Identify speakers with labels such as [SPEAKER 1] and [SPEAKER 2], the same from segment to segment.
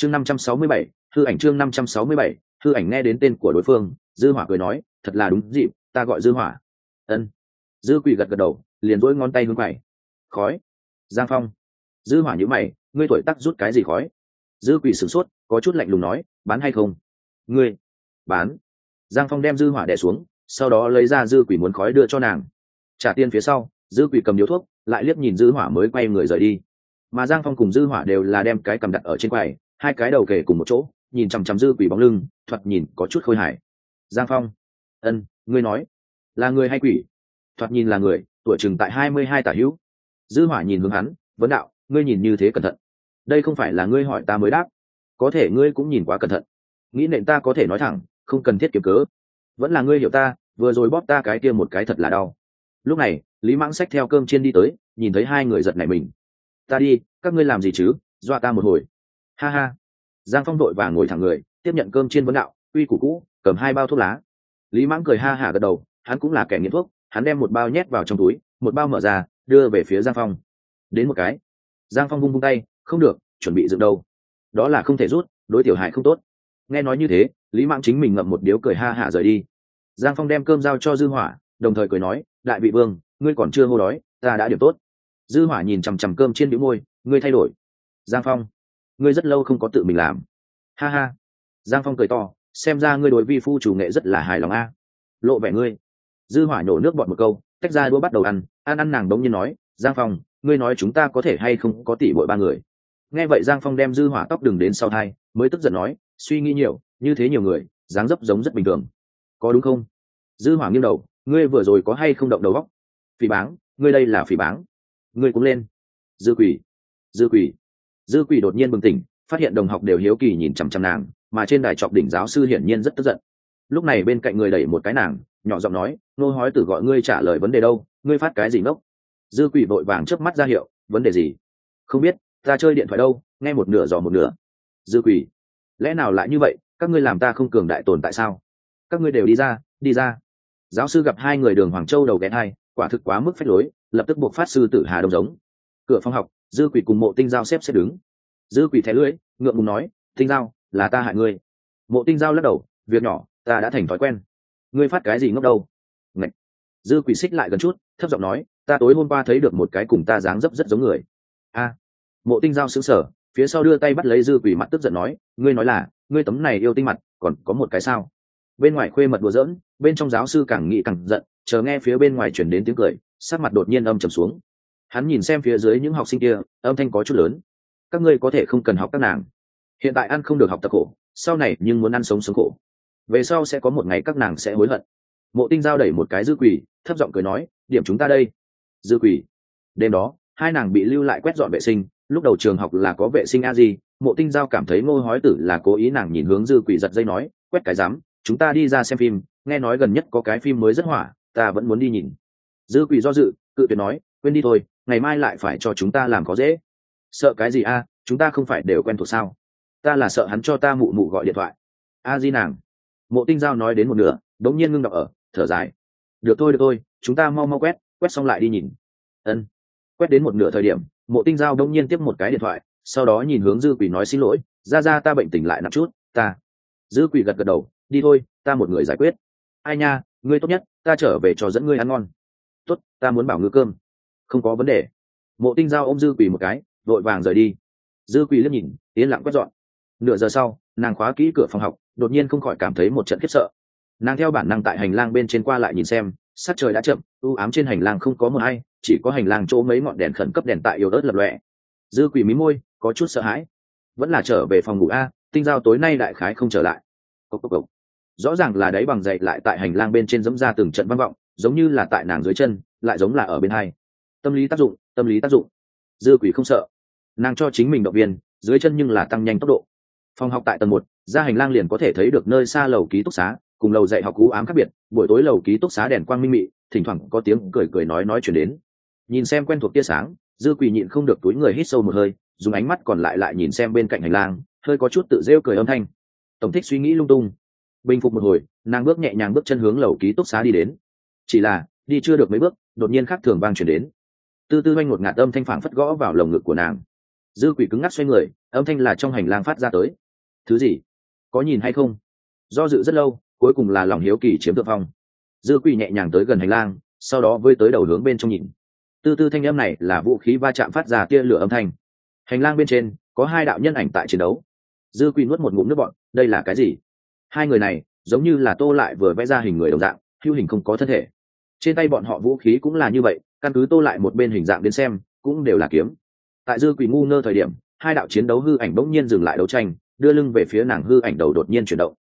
[SPEAKER 1] chương năm trăm sáu mươi bảy thư ảnh chương năm trăm sáu mươi bảy thư ảnh nghe đến tên của đối phương, dư hỏa cười nói, thật là đúng dịp, ta gọi dư hỏa. Ân. Dư quỷ gật gật đầu, liền dỗi ngón tay hướng mày khói. Giang phong. Dư hỏa nhíu mày, ngươi tuổi tắc rút cái gì khói? Dư quỷ sửng sốt, có chút lạnh lùng nói, bán hay không? Ngươi. Bán. Giang phong đem dư hỏa đè xuống, sau đó lấy ra dư quỷ muốn khói đưa cho nàng. Trả tiền phía sau, dư quỷ cầm điếu thuốc, lại liếc nhìn dư hỏa mới quay người rời đi. Mà giang phong cùng dư hỏa đều là đem cái cầm đặt ở trên quầy hai cái đầu kể cùng một chỗ, nhìn chằm chằm dư quỷ bóng lưng, thoạt nhìn có chút khôi hài. Giang phong. Ân, ngươi nói. Là người hay quỷ? Thoạt nhìn là người, tuổi chừng tại hai mươi hai tả hữu. Dư hỏa nhìn hướng hắn, vấn đạo, ngươi nhìn như thế cẩn thận. Đây không phải là ngươi hỏi ta mới đáp. Có thể ngươi cũng nhìn quá cẩn thận. Nghĩ nện ta có thể nói thẳng, không cần thiết kiếm cớ. Vẫn là ngươi hiểu ta, vừa rồi bóp ta cái kia một cái thật là đau. Lúc này, lý mãng xách theo cơm chiên đi tới, nhìn thấy hai người giật nảy mình. Ta đi, các ngươi làm gì chứ? Dọa ta một hồi ha ha. Giang phong đội và ngồi thẳng người, tiếp nhận cơm chiên vấn đạo, uy củ cũ, cầm hai bao thuốc lá. Lý mãng cười ha hả gật đầu, hắn cũng là kẻ nghiện thuốc, hắn đem một bao nhét vào trong túi, một bao mở ra, đưa về phía giang phong. Đến một cái. Giang phong vung vung tay, không được, chuẩn bị dựng đâu. Đó là không thể rút, đối tiểu hại không tốt. Nghe nói như thế, lý Mãng chính mình ngậm một điếu cười ha hả rời đi. Giang phong đem cơm giao cho dư hỏa, đồng thời cười nói, đại vị vương, ngươi còn chưa hô đói, ta đã điểm tốt. Dư hỏa nhìn chằm chằm cơm trên đĩu môi, ngươi thay đổi. Giang phong ngươi rất lâu không có tự mình làm. Ha ha. Giang phong cười to, xem ra ngươi đối vi phu chủ nghệ rất là hài lòng a. Lộ vẻ ngươi. Dư hỏa nhổ nước bọt một câu, tách ra đũa bắt đầu ăn ăn ăn nàng đống nhiên nói, giang phong, ngươi nói chúng ta có thể hay không có tỷ bội ba người? Nghe vậy giang phong đem dư hỏa tóc đừng đến sau thai, mới tức giận nói, suy nghĩ nhiều, như thế nhiều người, dáng dấp giống rất bình thường. Có đúng không? Dư hỏa nghiêng đầu, ngươi vừa rồi có hay không động đầu góc phỉ báng, ngươi đây là phỉ báng. Ngươi cũng lên. Dư quỷ. Dư quỷ dư quỷ đột nhiên bừng tỉnh, phát hiện đồng học đều hiếu kỳ nhìn chằm chằm nàng, mà trên đài trọc đỉnh giáo sư hiển nhiên rất tức giận. Lúc này bên cạnh người đẩy một cái nàng, nhỏ giọng nói nô hói tử gọi ngươi trả lời vấn đề đâu, ngươi phát cái gì ngốc? Dư quỷ vội vàng trước mắt ra hiệu, vấn đề gì? Không biết, ta chơi điện thoại đâu, nghe một nửa dò một nửa. Dư quỷ, lẽ nào lại như vậy, các ngươi làm ta không cường đại tồn tại sao? Các ngươi đều đi ra đi ra. Giáo sư gặp hai người đường hoàng châu đầu ghé hai quả thực quá mức phách lối, lập tức buộc phát sư tử hà đông giống. Cửa phòng học, dư quỷ cùng mộ tinh giao xếp xếp đứng dư quỷ thẻ lưỡi, ngượng ngùng nói, tinh giao, là ta hại ngươi. Mộ tinh giao lắc đầu, việc nhỏ, ta đã thành thói quen. Ngươi phát cái gì ngốc đâu? Ngậy. dư quỷ xích lại gần chút, thấp giọng nói, ta tối hôm qua thấy được một cái cùng ta dáng dấp rất giống người. A. Mộ tinh giao xứng sở phía sau đưa tay bắt lấy dư quỷ mặt tức giận nói, ngươi nói là, ngươi tấm này yêu tinh mặt, còn có một cái sao? Bên ngoài khuê mật đùa giỡn, bên trong giáo sư càng nghĩ càng giận, chờ nghe phía bên ngoài chuyển đến tiếng cười, sắc mặt đột nhiên âm trầm xuống. Hắn nhìn xem phía dưới những học sinh kia, âm thanh có chút lớn các ngươi có thể không cần học các nàng. Hiện tại ăn không được học tập khổ, sau này nhưng muốn ăn sống sống khổ. Về sau sẽ có một ngày các nàng sẽ hối hận. Mộ tinh giao đẩy một cái dư quỷ, thấp giọng cười nói, điểm chúng ta đây. Dư quỷ. Đêm đó, hai nàng bị lưu lại quét dọn vệ sinh, lúc đầu trường học là có vệ sinh a di, mộ tinh giao cảm thấy ngô hói tử là cố ý nàng nhìn hướng dư quỷ giật dây nói, quét cái dám chúng ta đi ra xem phim, nghe nói gần nhất có cái phim mới rất hỏa, ta vẫn muốn đi nhìn. Dư quỷ do dự, cự tuyệt nói, quên đi thôi, ngày mai lại phải cho chúng ta làm có dễ sợ cái gì a? Chúng ta không phải đều quen thuộc sao? Ta là sợ hắn cho ta mụ mụ gọi điện thoại. A di nàng. Mộ tinh giao nói đến một nửa, đống nhiên ngưng đọc ở, thở dài. Được thôi được thôi, chúng ta mau mau quét quét xong lại đi nhìn. Ân. Quét đến một nửa thời điểm, mộ tinh giao đống nhiên tiếp một cái điện thoại, sau đó nhìn hướng dư quỷ nói xin lỗi, ra ra, ta bệnh tỉnh lại nặng chút, ta. Dư quỷ gật gật đầu, đi thôi, ta một người giải quyết. Ai nha, ngươi tốt nhất, ta trở về cho dẫn ngươi ăn ngon. Tốt, ta muốn bảo ngư cơm. Không có vấn đề. Mộ tinh giao ôm dư quỷ một cái vội vàng rời đi. Dư quỷ liếc nhìn, yên lặng quét dọn. Nửa giờ sau, nàng khóa kỹ cửa phòng học, đột nhiên không khỏi cảm thấy một trận khiếp sợ. Nàng theo bản năng tại hành lang bên trên qua lại nhìn xem sát trời đã chậm, u ám trên hành lang không có mờ hay chỉ có hành lang chỗ mấy ngọn đèn khẩn cấp đèn tại yếu ớt lập lọe dư quỷ mí môi, có chút sợ hãi. Vẫn là trở về phòng ngủ a, tinh giao tối nay đại khái không trở lại. Cốc cốc cốc. rõ ràng là đáy bằng dậy lại tại hành lang bên trên dẫm ra từng trận vang vọng, giống như là tại nàng dưới chân, lại giống là ở bên hai. Tâm lý tác dụng, tâm lý tác dụng. Dư quỷ không sợ nàng cho chính mình động viên, dưới chân nhưng là tăng nhanh tốc độ. Phòng học tại tầng một, ra hành lang liền có thể thấy được nơi xa lầu ký túc xá, cùng lầu dạy học cú ám khác biệt, buổi tối lầu ký túc xá đèn quang minh mị, thỉnh thoảng có tiếng cười cười nói nói chuyển đến. Nhìn xem quen thuộc tia sáng, dư quỳ nhịn không được túi người hít sâu một hơi, dùng ánh mắt còn lại lại nhìn xem bên cạnh hành lang, hơi có chút tự rêu cười âm thanh. Tổng thích suy nghĩ lung tung. Bình phục một hồi, nàng bước nhẹ nhàng bước chân hướng lầu ký túc xá đi đến. Chỉ là, đi chưa được mấy bước, đột nhiên khác thường vang chuyển đến. Tư tư oanh một ngạt âm thanh phản phất gõ vào lồng ngực của nàng dư quỷ cứng ngắc xoay người, âm thanh là trong hành lang phát ra tới. Thứ gì? Có nhìn hay không? Do dự rất lâu, cuối cùng là lòng hiếu kỳ chiếm thượng phong. Dư quỷ nhẹ nhàng tới gần hành lang, sau đó vơi tới đầu hướng bên trong nhìn. Tư tư thanh âm này là vũ khí va chạm phát ra tia lửa âm thanh. Hành lang bên trên, có hai đạo nhân ảnh tại chiến đấu. Dư quỷ nuốt một ngụm nước bọn đây là cái gì? Hai người này, giống như là tô lại vừa vẽ ra hình người đồng dạng hưu hình không có thân thể. Trên tay bọn họ vũ khí cũng là như vậy, căn cứ tô lại một bên hình dạng đến xem, cũng đều là kiếm tại dư quỷ ngu ngơ thời điểm, hai đạo chiến đấu hư ảnh bỗng nhiên dừng lại đấu tranh, đưa lưng về phía nàng hư ảnh đầu đột nhiên chuyển động.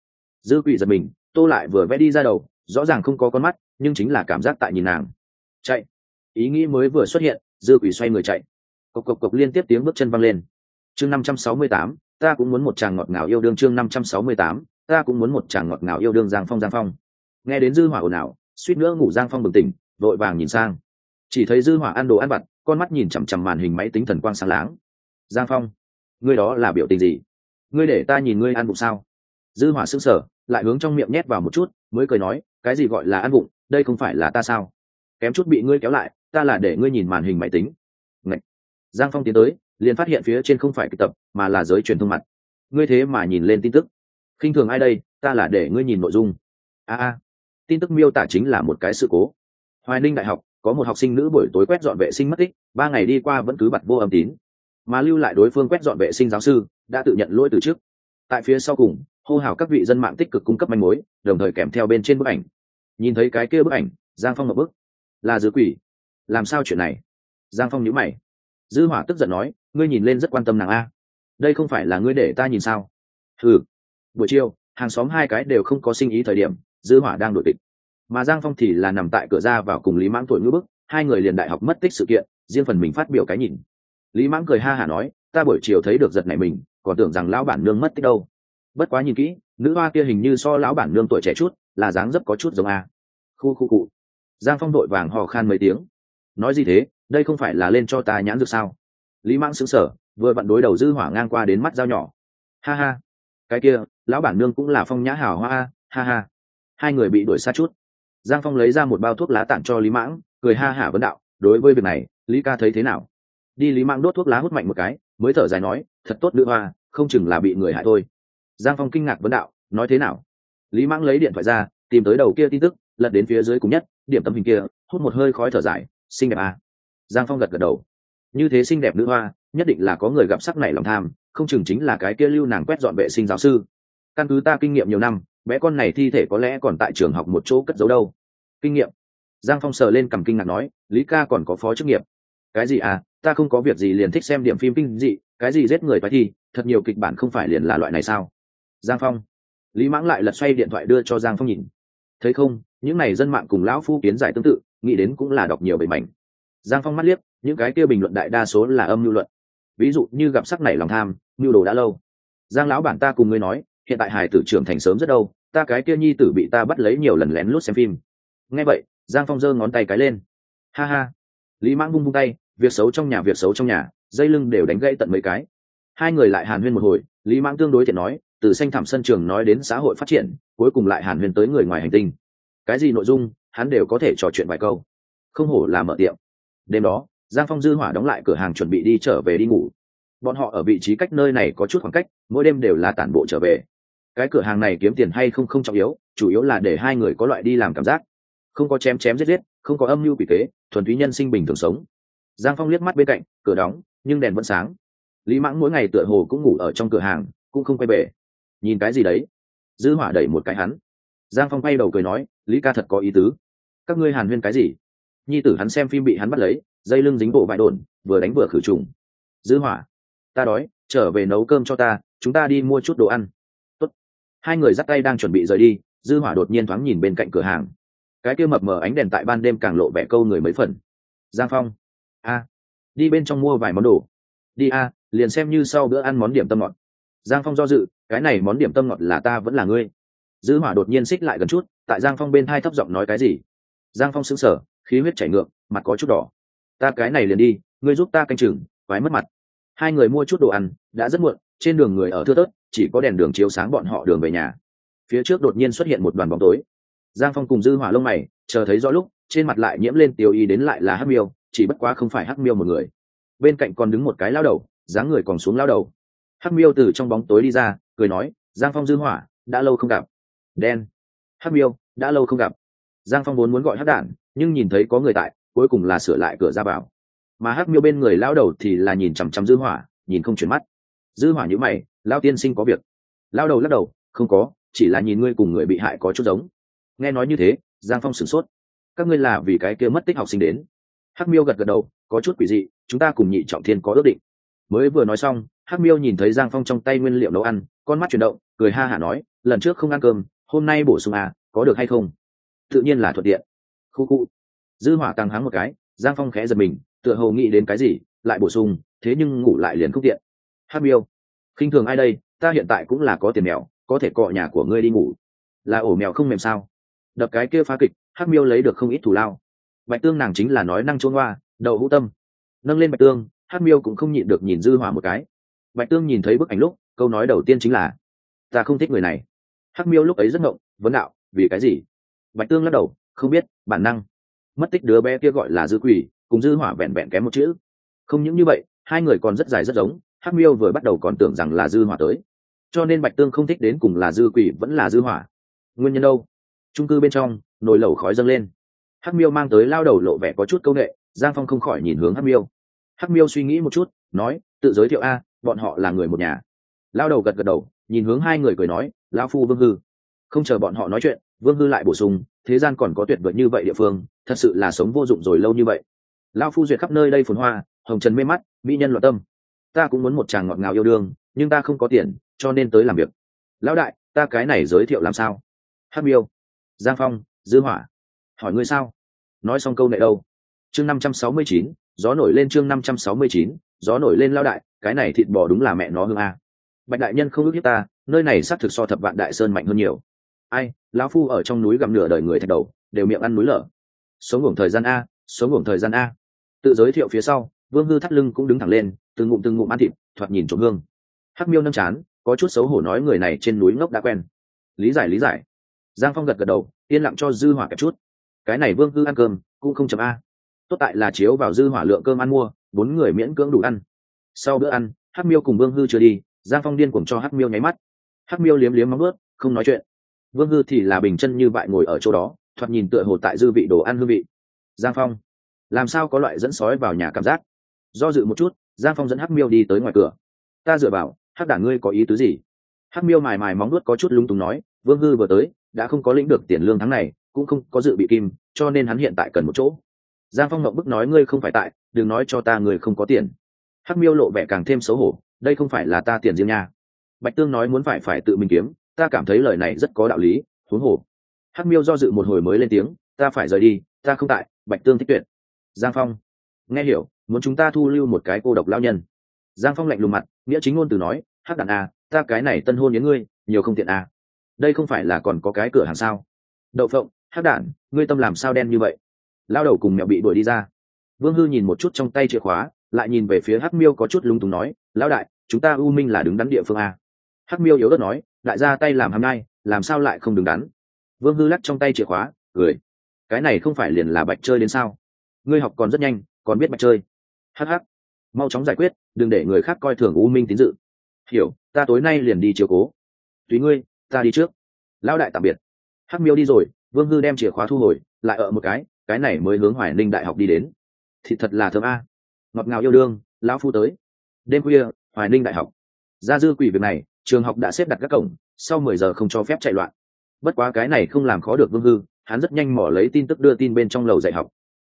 [SPEAKER 1] Dư quỷ giật mình, tô lại vừa vẽ đi ra đầu, rõ ràng không có con mắt, nhưng chính là cảm giác tại nhìn nàng. Chạy! Ý nghĩ mới vừa xuất hiện, dư quỷ xoay người chạy. Cộc cộc cộc liên tiếp tiếng bước chân văng lên. Chương năm trăm sáu mươi tám, ta cũng muốn một chàng ngọt ngào yêu đương chương năm trăm sáu mươi tám, ta cũng muốn một chàng ngọt ngào yêu đương giang phong giang phong. Nghe đến dư hỏa ồn ào, suýt nữa ngủ giang phong bừng tỉnh, vội vàng nhìn sang. Chỉ thấy dư hỏa ăn đồ ăn vặt con mắt nhìn chằm chằm màn hình máy tính thần quang sáng láng. Giang phong, ngươi đó là biểu tình gì? Ngươi để ta nhìn ngươi ăn bụng sao? Dư hỏa sững sờ, lại hướng trong miệng nhét vào một chút, mới cười nói, cái gì gọi là ăn bụng, đây không phải là ta sao? Kém chút bị ngươi kéo lại, ta là để ngươi nhìn màn hình máy tính. Ngậy. giang phong tiến tới, liền phát hiện phía trên không phải kịch tập, mà là giới truyền thông mặt. Ngươi thế mà nhìn lên tin tức. Khinh thường ai đây? Ta là để ngươi nhìn nội dung. A a. Tin tức miêu tả chính là một cái sự cố. Hoài ninh đại học có một học sinh nữ buổi tối quét dọn vệ sinh mất tích, ba ngày đi qua vẫn cứ bật vô âm tín. Mà lưu lại đối phương quét dọn vệ sinh giáo sư đã tự nhận lỗi từ trước. Tại phía sau cùng, hô hào các vị dân mạng tích cực cung cấp manh mối, đồng thời kèm theo bên trên bức ảnh. Nhìn thấy cái kia bức ảnh, giang phong một bức. Là dư quỷ. Làm sao chuyện này? Giang phong nhíu mày. Dư hỏa tức giận nói, ngươi nhìn lên rất quan tâm nàng a. Đây không phải là ngươi để ta nhìn sao? Ừ buổi chiều, hàng xóm hai cái đều không có sinh ý thời điểm, dư hỏa đang đổi kịch mà giang phong thì là nằm tại cửa ra vào cùng lý mãng tuổi ngữ bức, hai người liền đại học mất tích sự kiện, riêng phần mình phát biểu cái nhìn. Lý mãng cười ha hả nói, ta buổi chiều thấy được giật này mình, còn tưởng rằng lão bản nương mất tích đâu. Bất quá nhìn kỹ, nữ hoa kia hình như so lão bản nương tuổi trẻ chút, là dáng dấp có chút giống a. Khu khu cụ. Giang phong đội vàng hò khan mấy tiếng. Nói gì thế? Đây không phải là lên cho ta nhãn được sao? Lý mãng xứng sở vừa vặn đối đầu dư hỏa ngang qua đến mắt dao nhỏ. Ha ha, cái kia, lão bản nương cũng là phong nhã hảo hoa ha ha. Hai người bị đuổi xa chút giang phong lấy ra một bao thuốc lá tặng cho lý mãng, cười ha hả vấn đạo, đối với việc này, lý ca thấy thế nào? Đi lý mãng đốt thuốc lá hút mạnh một cái, mới thở dài nói, thật tốt nữ hoa, không chừng là bị người hại thôi. Giang phong kinh ngạc vấn đạo, nói thế nào? Lý mãng lấy điện thoại ra, tìm tới đầu kia tin tức, lật đến phía dưới cùng nhất, điểm tấm hình kia, hút một hơi khói thở dài, xinh đẹp à. giang phong gật gật đầu, như thế xinh đẹp nữ hoa, nhất định là có người gặp sắc này lòng tham, không chừng chính là cái kia lưu nàng quét dọn vệ sinh giáo sư. Căn cứ ta kinh nghiệm nhiều năm bé con này thi thể có lẽ còn tại trường học một chỗ cất giấu đâu. Kinh nghiệm. Giang phong sờ lên cầm kinh ngạc nói, lý ca còn có phó chức nghiệp. Cái gì à ta không có việc gì liền thích xem điểm phim kinh dị, cái gì giết người phải thi, thật nhiều kịch bản không phải liền là loại này sao? Giang phong. Lý mãng lại lật xoay điện thoại đưa cho giang phong nhìn. Thấy không, những n à y dân mạng cùng lão phu kiến giải tương tự, nghĩ đến cũng là đọc nhiều bề mảnh. Giang phong mắt liếc, những cái kia bình luận đại đa số là âm mưu luận. Ví dụ như gặp sắc này lòng tham, mưu đồ đã lâu. Giang lão bản ta cùng ngươi nói hiện tại hải tử trưởng thành sớm rất đâu, ta cái kia nhi tử bị ta bắt lấy nhiều lần lén lút xem phim. Nghe vậy, giang phong giơ ngón tay cái lên. Ha ha. Lý mãng bung bung tay, việc xấu trong nhà việc xấu trong nhà, dây lưng đều đánh gãy tận mấy cái. Hai người lại hàn huyên một hồi, lý mãng tương đối thiện nói, từ xanh thảm sân trường nói đến xã hội phát triển, cuối cùng lại hàn huyên tới người ngoài hành tinh. Cái gì nội dung, hắn đều có thể trò chuyện vài câu. Không hổ là mở tiệm. Đêm đó, giang phong dư hỏa đóng lại cửa hàng chuẩn bị đi trở về đi ngủ. Bọn họ ở vị trí cách nơi này có chút khoảng cách, mỗi đêm đều là tản bộ trở về cái cửa hàng này kiếm tiền hay không không trọng yếu, chủ yếu là để hai người có loại đi làm cảm giác. Không có chém chém giết giết, không có âm mưu quỷ kế, thuần túy nhân sinh bình thường sống. Giang phong liếc mắt bên cạnh, cửa đóng, nhưng đèn vẫn sáng. Lý mãng mỗi ngày tựa hồ cũng ngủ ở trong cửa hàng, cũng không quay về. Nhìn cái gì đấy? Dư hỏa đẩy một cái hắn. Giang phong quay đầu cười nói, lý ca thật có ý tứ. Các ngươi hàn huyên cái gì? Nhi tử hắn xem phim bị hắn bắt lấy, dây lưng dính bộ vải đồn, vừa đánh vừa khử trùng. Dư hỏa, ta đói, trở về nấu cơm cho ta, chúng ta đi mua chút đồ ăn hai người dắt tay đang chuẩn bị rời đi, dư hỏa đột nhiên thoáng nhìn bên cạnh cửa hàng. Cái kia mập mờ ánh đèn tại ban đêm càng lộ vẻ câu người mấy phần. Giang phong. A. Đi bên trong mua vài món đồ. Đi a, liền xem như sau bữa ăn món điểm tâm ngọt. Giang phong do dự, cái này món điểm tâm ngọt là ta vẫn là ngươi. Dư hỏa đột nhiên xích lại gần chút, tại giang phong bên thai thấp giọng nói cái gì. Giang phong sững sờ, khí huyết chảy ngược, mặt có chút đỏ. Ta cái này liền đi, ngươi giúp ta canh chừng, quái mất mặt. Hai người mua chút đồ ăn, đã rất muộn, trên đường người ở thưa tớt chỉ có đèn đường chiếu sáng bọn họ đường về nhà. Phía trước đột nhiên xuất hiện một đoàn bóng tối. Giang phong cùng dư hỏa lông mày, chờ thấy rõ lúc, trên mặt lại nhiễm lên tiêu y đến lại là hắc miêu, chỉ bất quá không phải hắc miêu một người. Bên cạnh còn đứng một cái lao đầu, dáng người còn xuống lao đầu. Hắc miêu từ trong bóng tối đi ra, cười nói, giang phong, dư hỏa, đã lâu không gặp. Đen. Hắc miêu, đã lâu không gặp. Giang phong vốn muốn gọi hắc đản, nhưng nhìn thấy có người tại, cuối cùng là sửa lại cửa ra vào. Mà hắc miêu bên người lao đầu thì là nhìn chằm chằm dư hỏa, nhìn không chuyển mắt. Dư hỏa nhíu mày lao tiên sinh có việc. Lao đầu lắc đầu, không có, chỉ là nhìn ngươi cùng người bị hại có chút giống. Nghe nói như thế, giang phong sửng sốt. Các ngươi là vì cái kia mất tích học sinh đến. Hắc miêu gật gật đầu, có chút quỷ dị, chúng ta cùng nhị trọng thiên có ước định. Mới vừa nói xong, hắc miêu nhìn thấy giang phong trong tay nguyên liệu nấu ăn, con mắt chuyển động, cười ha hả nói, lần trước không ăn cơm, hôm nay bổ sung à có được hay không? Tự nhiên là thuận tiện. Khu khu. Dư hỏa tăng hắng một cái, giang phong khẽ giật mình, tựa hồ nghĩ đến cái gì, lại bổ sung, thế nhưng ngủ lại liền không tiện. Hắc miêu khinh thường ai đây, ta hiện tại cũng là có tiền mèo, có thể cọ nhà của ngươi đi ngủ. Là ổ mèo không mềm sao? Đập cái kia phá kịch, hắc miêu lấy được không ít thù lao. Bạch tương nàng chính là nói năng trôn hoa, đậu hữu tâm. Nâng lên bạch tương, hắc miêu cũng không nhịn được nhìn dư hỏa một cái. Bạch tương nhìn thấy bức ảnh lúc, câu nói đầu tiên chính là, ta không thích người này. Hắc miêu lúc ấy rất ngộng, vấn đạo, vì cái gì? Bạch tương lắc đầu, không biết, bản năng. Mất tích đứa bé kia gọi là dư quỷ, cùng dư hỏa vẹn vẹn kém một chữ. Không những như vậy, hai người còn rất dài rất giống hắc miêu vừa bắt đầu còn tưởng rằng là dư hỏa tới. Cho nên bạch tương không thích đến cùng là dư quỷ vẫn là dư hỏa. Nguyên nhân đâu? Trung cư bên trong, nồi lẩu khói dâng lên. Hắc miêu mang tới lao đầu lộ vẻ có chút câu nghệ, giang phong không khỏi nhìn hướng hắc miêu. Hắc miêu suy nghĩ một chút, nói, tự giới thiệu a, bọn họ là người một nhà. Lao đầu gật gật đầu, nhìn hướng hai người cười nói, lão phu vương hư. Không chờ bọn họ nói chuyện, vương hư lại bổ sung, thế gian còn có tuyệt vời như vậy địa phương, thật sự là sống vô dụng rồi lâu như vậy. Lao phu duyệt khắp nơi đây phồn hoa, hồng trần mê mắt, mỹ nhân loạn tâm ta cũng muốn một chàng ngọt ngào yêu đương, nhưng ta không có tiền, cho nên tới làm việc. Lão đại, ta cái này giới thiệu làm sao? Hát miêu. Giang phong, dư hỏa. Hỏi ngươi sao? Nói xong câu này đâu? Chương năm trăm sáu mươi chín, gió nổi lên chương năm trăm sáu mươi chín, gió nổi lên lao đại, cái này thịt bò đúng là mẹ nó hương a. Bạch đại nhân không ước hiếp ta, nơi này xác thực so thập vạn đại sơn mạnh hơn nhiều. Ai, lão phu ở trong núi gặm nửa đời người thạch đầu, đều miệng ăn núi lở. Sống ngủ thời gian a, sống ngủ thời gian a. Tự giới thiệu phía sau, vương hư thắt lưng cũng đứng thẳng lên từng ngụm từng ngụm ăn thịt, thoạt nhìn trộm hương. Hắc miêu nâng chán, có chút xấu hổ nói người này trên núi ngốc đã quen. Lý giải lý giải. Giang phong gật gật đầu, yên lặng cho dư hỏa kẹp chút. Cái này vương hư ăn cơm, cũng không chấm a. Tốt tại là chiếu vào dư hỏa lượng cơm ăn mua, bốn người miễn cưỡng đủ ăn. Sau bữa ăn, hắc miêu cùng vương hư chưa đi, giang phong điên cùng cho hắc miêu nháy mắt. Hắc miêu liếm liếm móng ướt không nói chuyện. Vương hư thì là bình chân như vậy ngồi ở chỗ đó, thoạt nhìn tựa hồ tại dư vị đồ ăn hương vị. Giang phong, làm sao có loại dẫn sói vào nhà cảm giác? Do dự một chút giang phong dẫn hắc miêu đi tới ngoài cửa. Ta dựa vào, hắc đả ngươi có ý tứ gì? Hắc miêu mài mài móng nuốt có chút lúng túng nói, vương hư vừa tới, đã không có lĩnh được tiền lương tháng này, cũng không có dự bị kim, cho nên hắn hiện tại cần một chỗ. Giang phong ngậm bức nói, ngươi không phải tại, đừng nói cho ta người không có tiền. Hắc miêu lộ vẻ càng thêm xấu hổ, đây không phải là ta tiền riêng nha. Bạch tương nói muốn phải phải tự mình kiếm, ta cảm thấy lời này rất có đạo lý, huống hồ. Hắc miêu do dự một hồi mới lên tiếng, ta phải rời đi, ta không tại, bạch tương thích tuyệt. Giang phong, nghe hiểu muốn chúng ta thu lưu một cái cô độc lao nhân. Giang phong lạnh lùng mặt nghĩa chính ngôn từ nói hắc đàn a à, ta cái này tân hôn đến ngươi nhiều không tiện a à. đây không phải là còn có cái cửa hàng sao? Đậu phộng hắc đản ngươi tâm làm sao đen như vậy? Lao đầu cùng mẹo bị đuổi đi ra. Vương hư nhìn một chút trong tay chìa khóa lại nhìn về phía hắc miêu có chút lung túng nói lão đại chúng ta u minh là đứng đắn địa phương a hắc miêu yếu đất nói đại ra tay làm hôm nay làm sao lại không đứng đắn? Vương hư lắc trong tay chìa khóa cười. Cái này không phải liền là bạch chơi đến sao? Ngươi học còn rất nhanh còn biết bạch chơi hh mau chóng giải quyết, đừng để người khác coi thường u minh tín dự. Hiểu, ta tối nay liền đi chiều cố. Tùy ngươi, ta đi trước. Lão đại tạm biệt. Hắc miêu đi rồi, vương hư đem chìa khóa thu hồi, lại ở một cái cái này mới hướng hoài ninh đại học đi đến. Thì thật là thơm a. Ngọt ngào yêu đương, lão phu tới. Đêm khuya, hoài ninh đại học. Ra dư quỷ việc này, trường học đã xếp đặt các cổng, sau mười giờ không cho phép chạy loạn. Bất quá cái này không làm khó được vương hư, hắn rất nhanh mỏ lấy tin tức đưa tin bên trong lầu dạy học.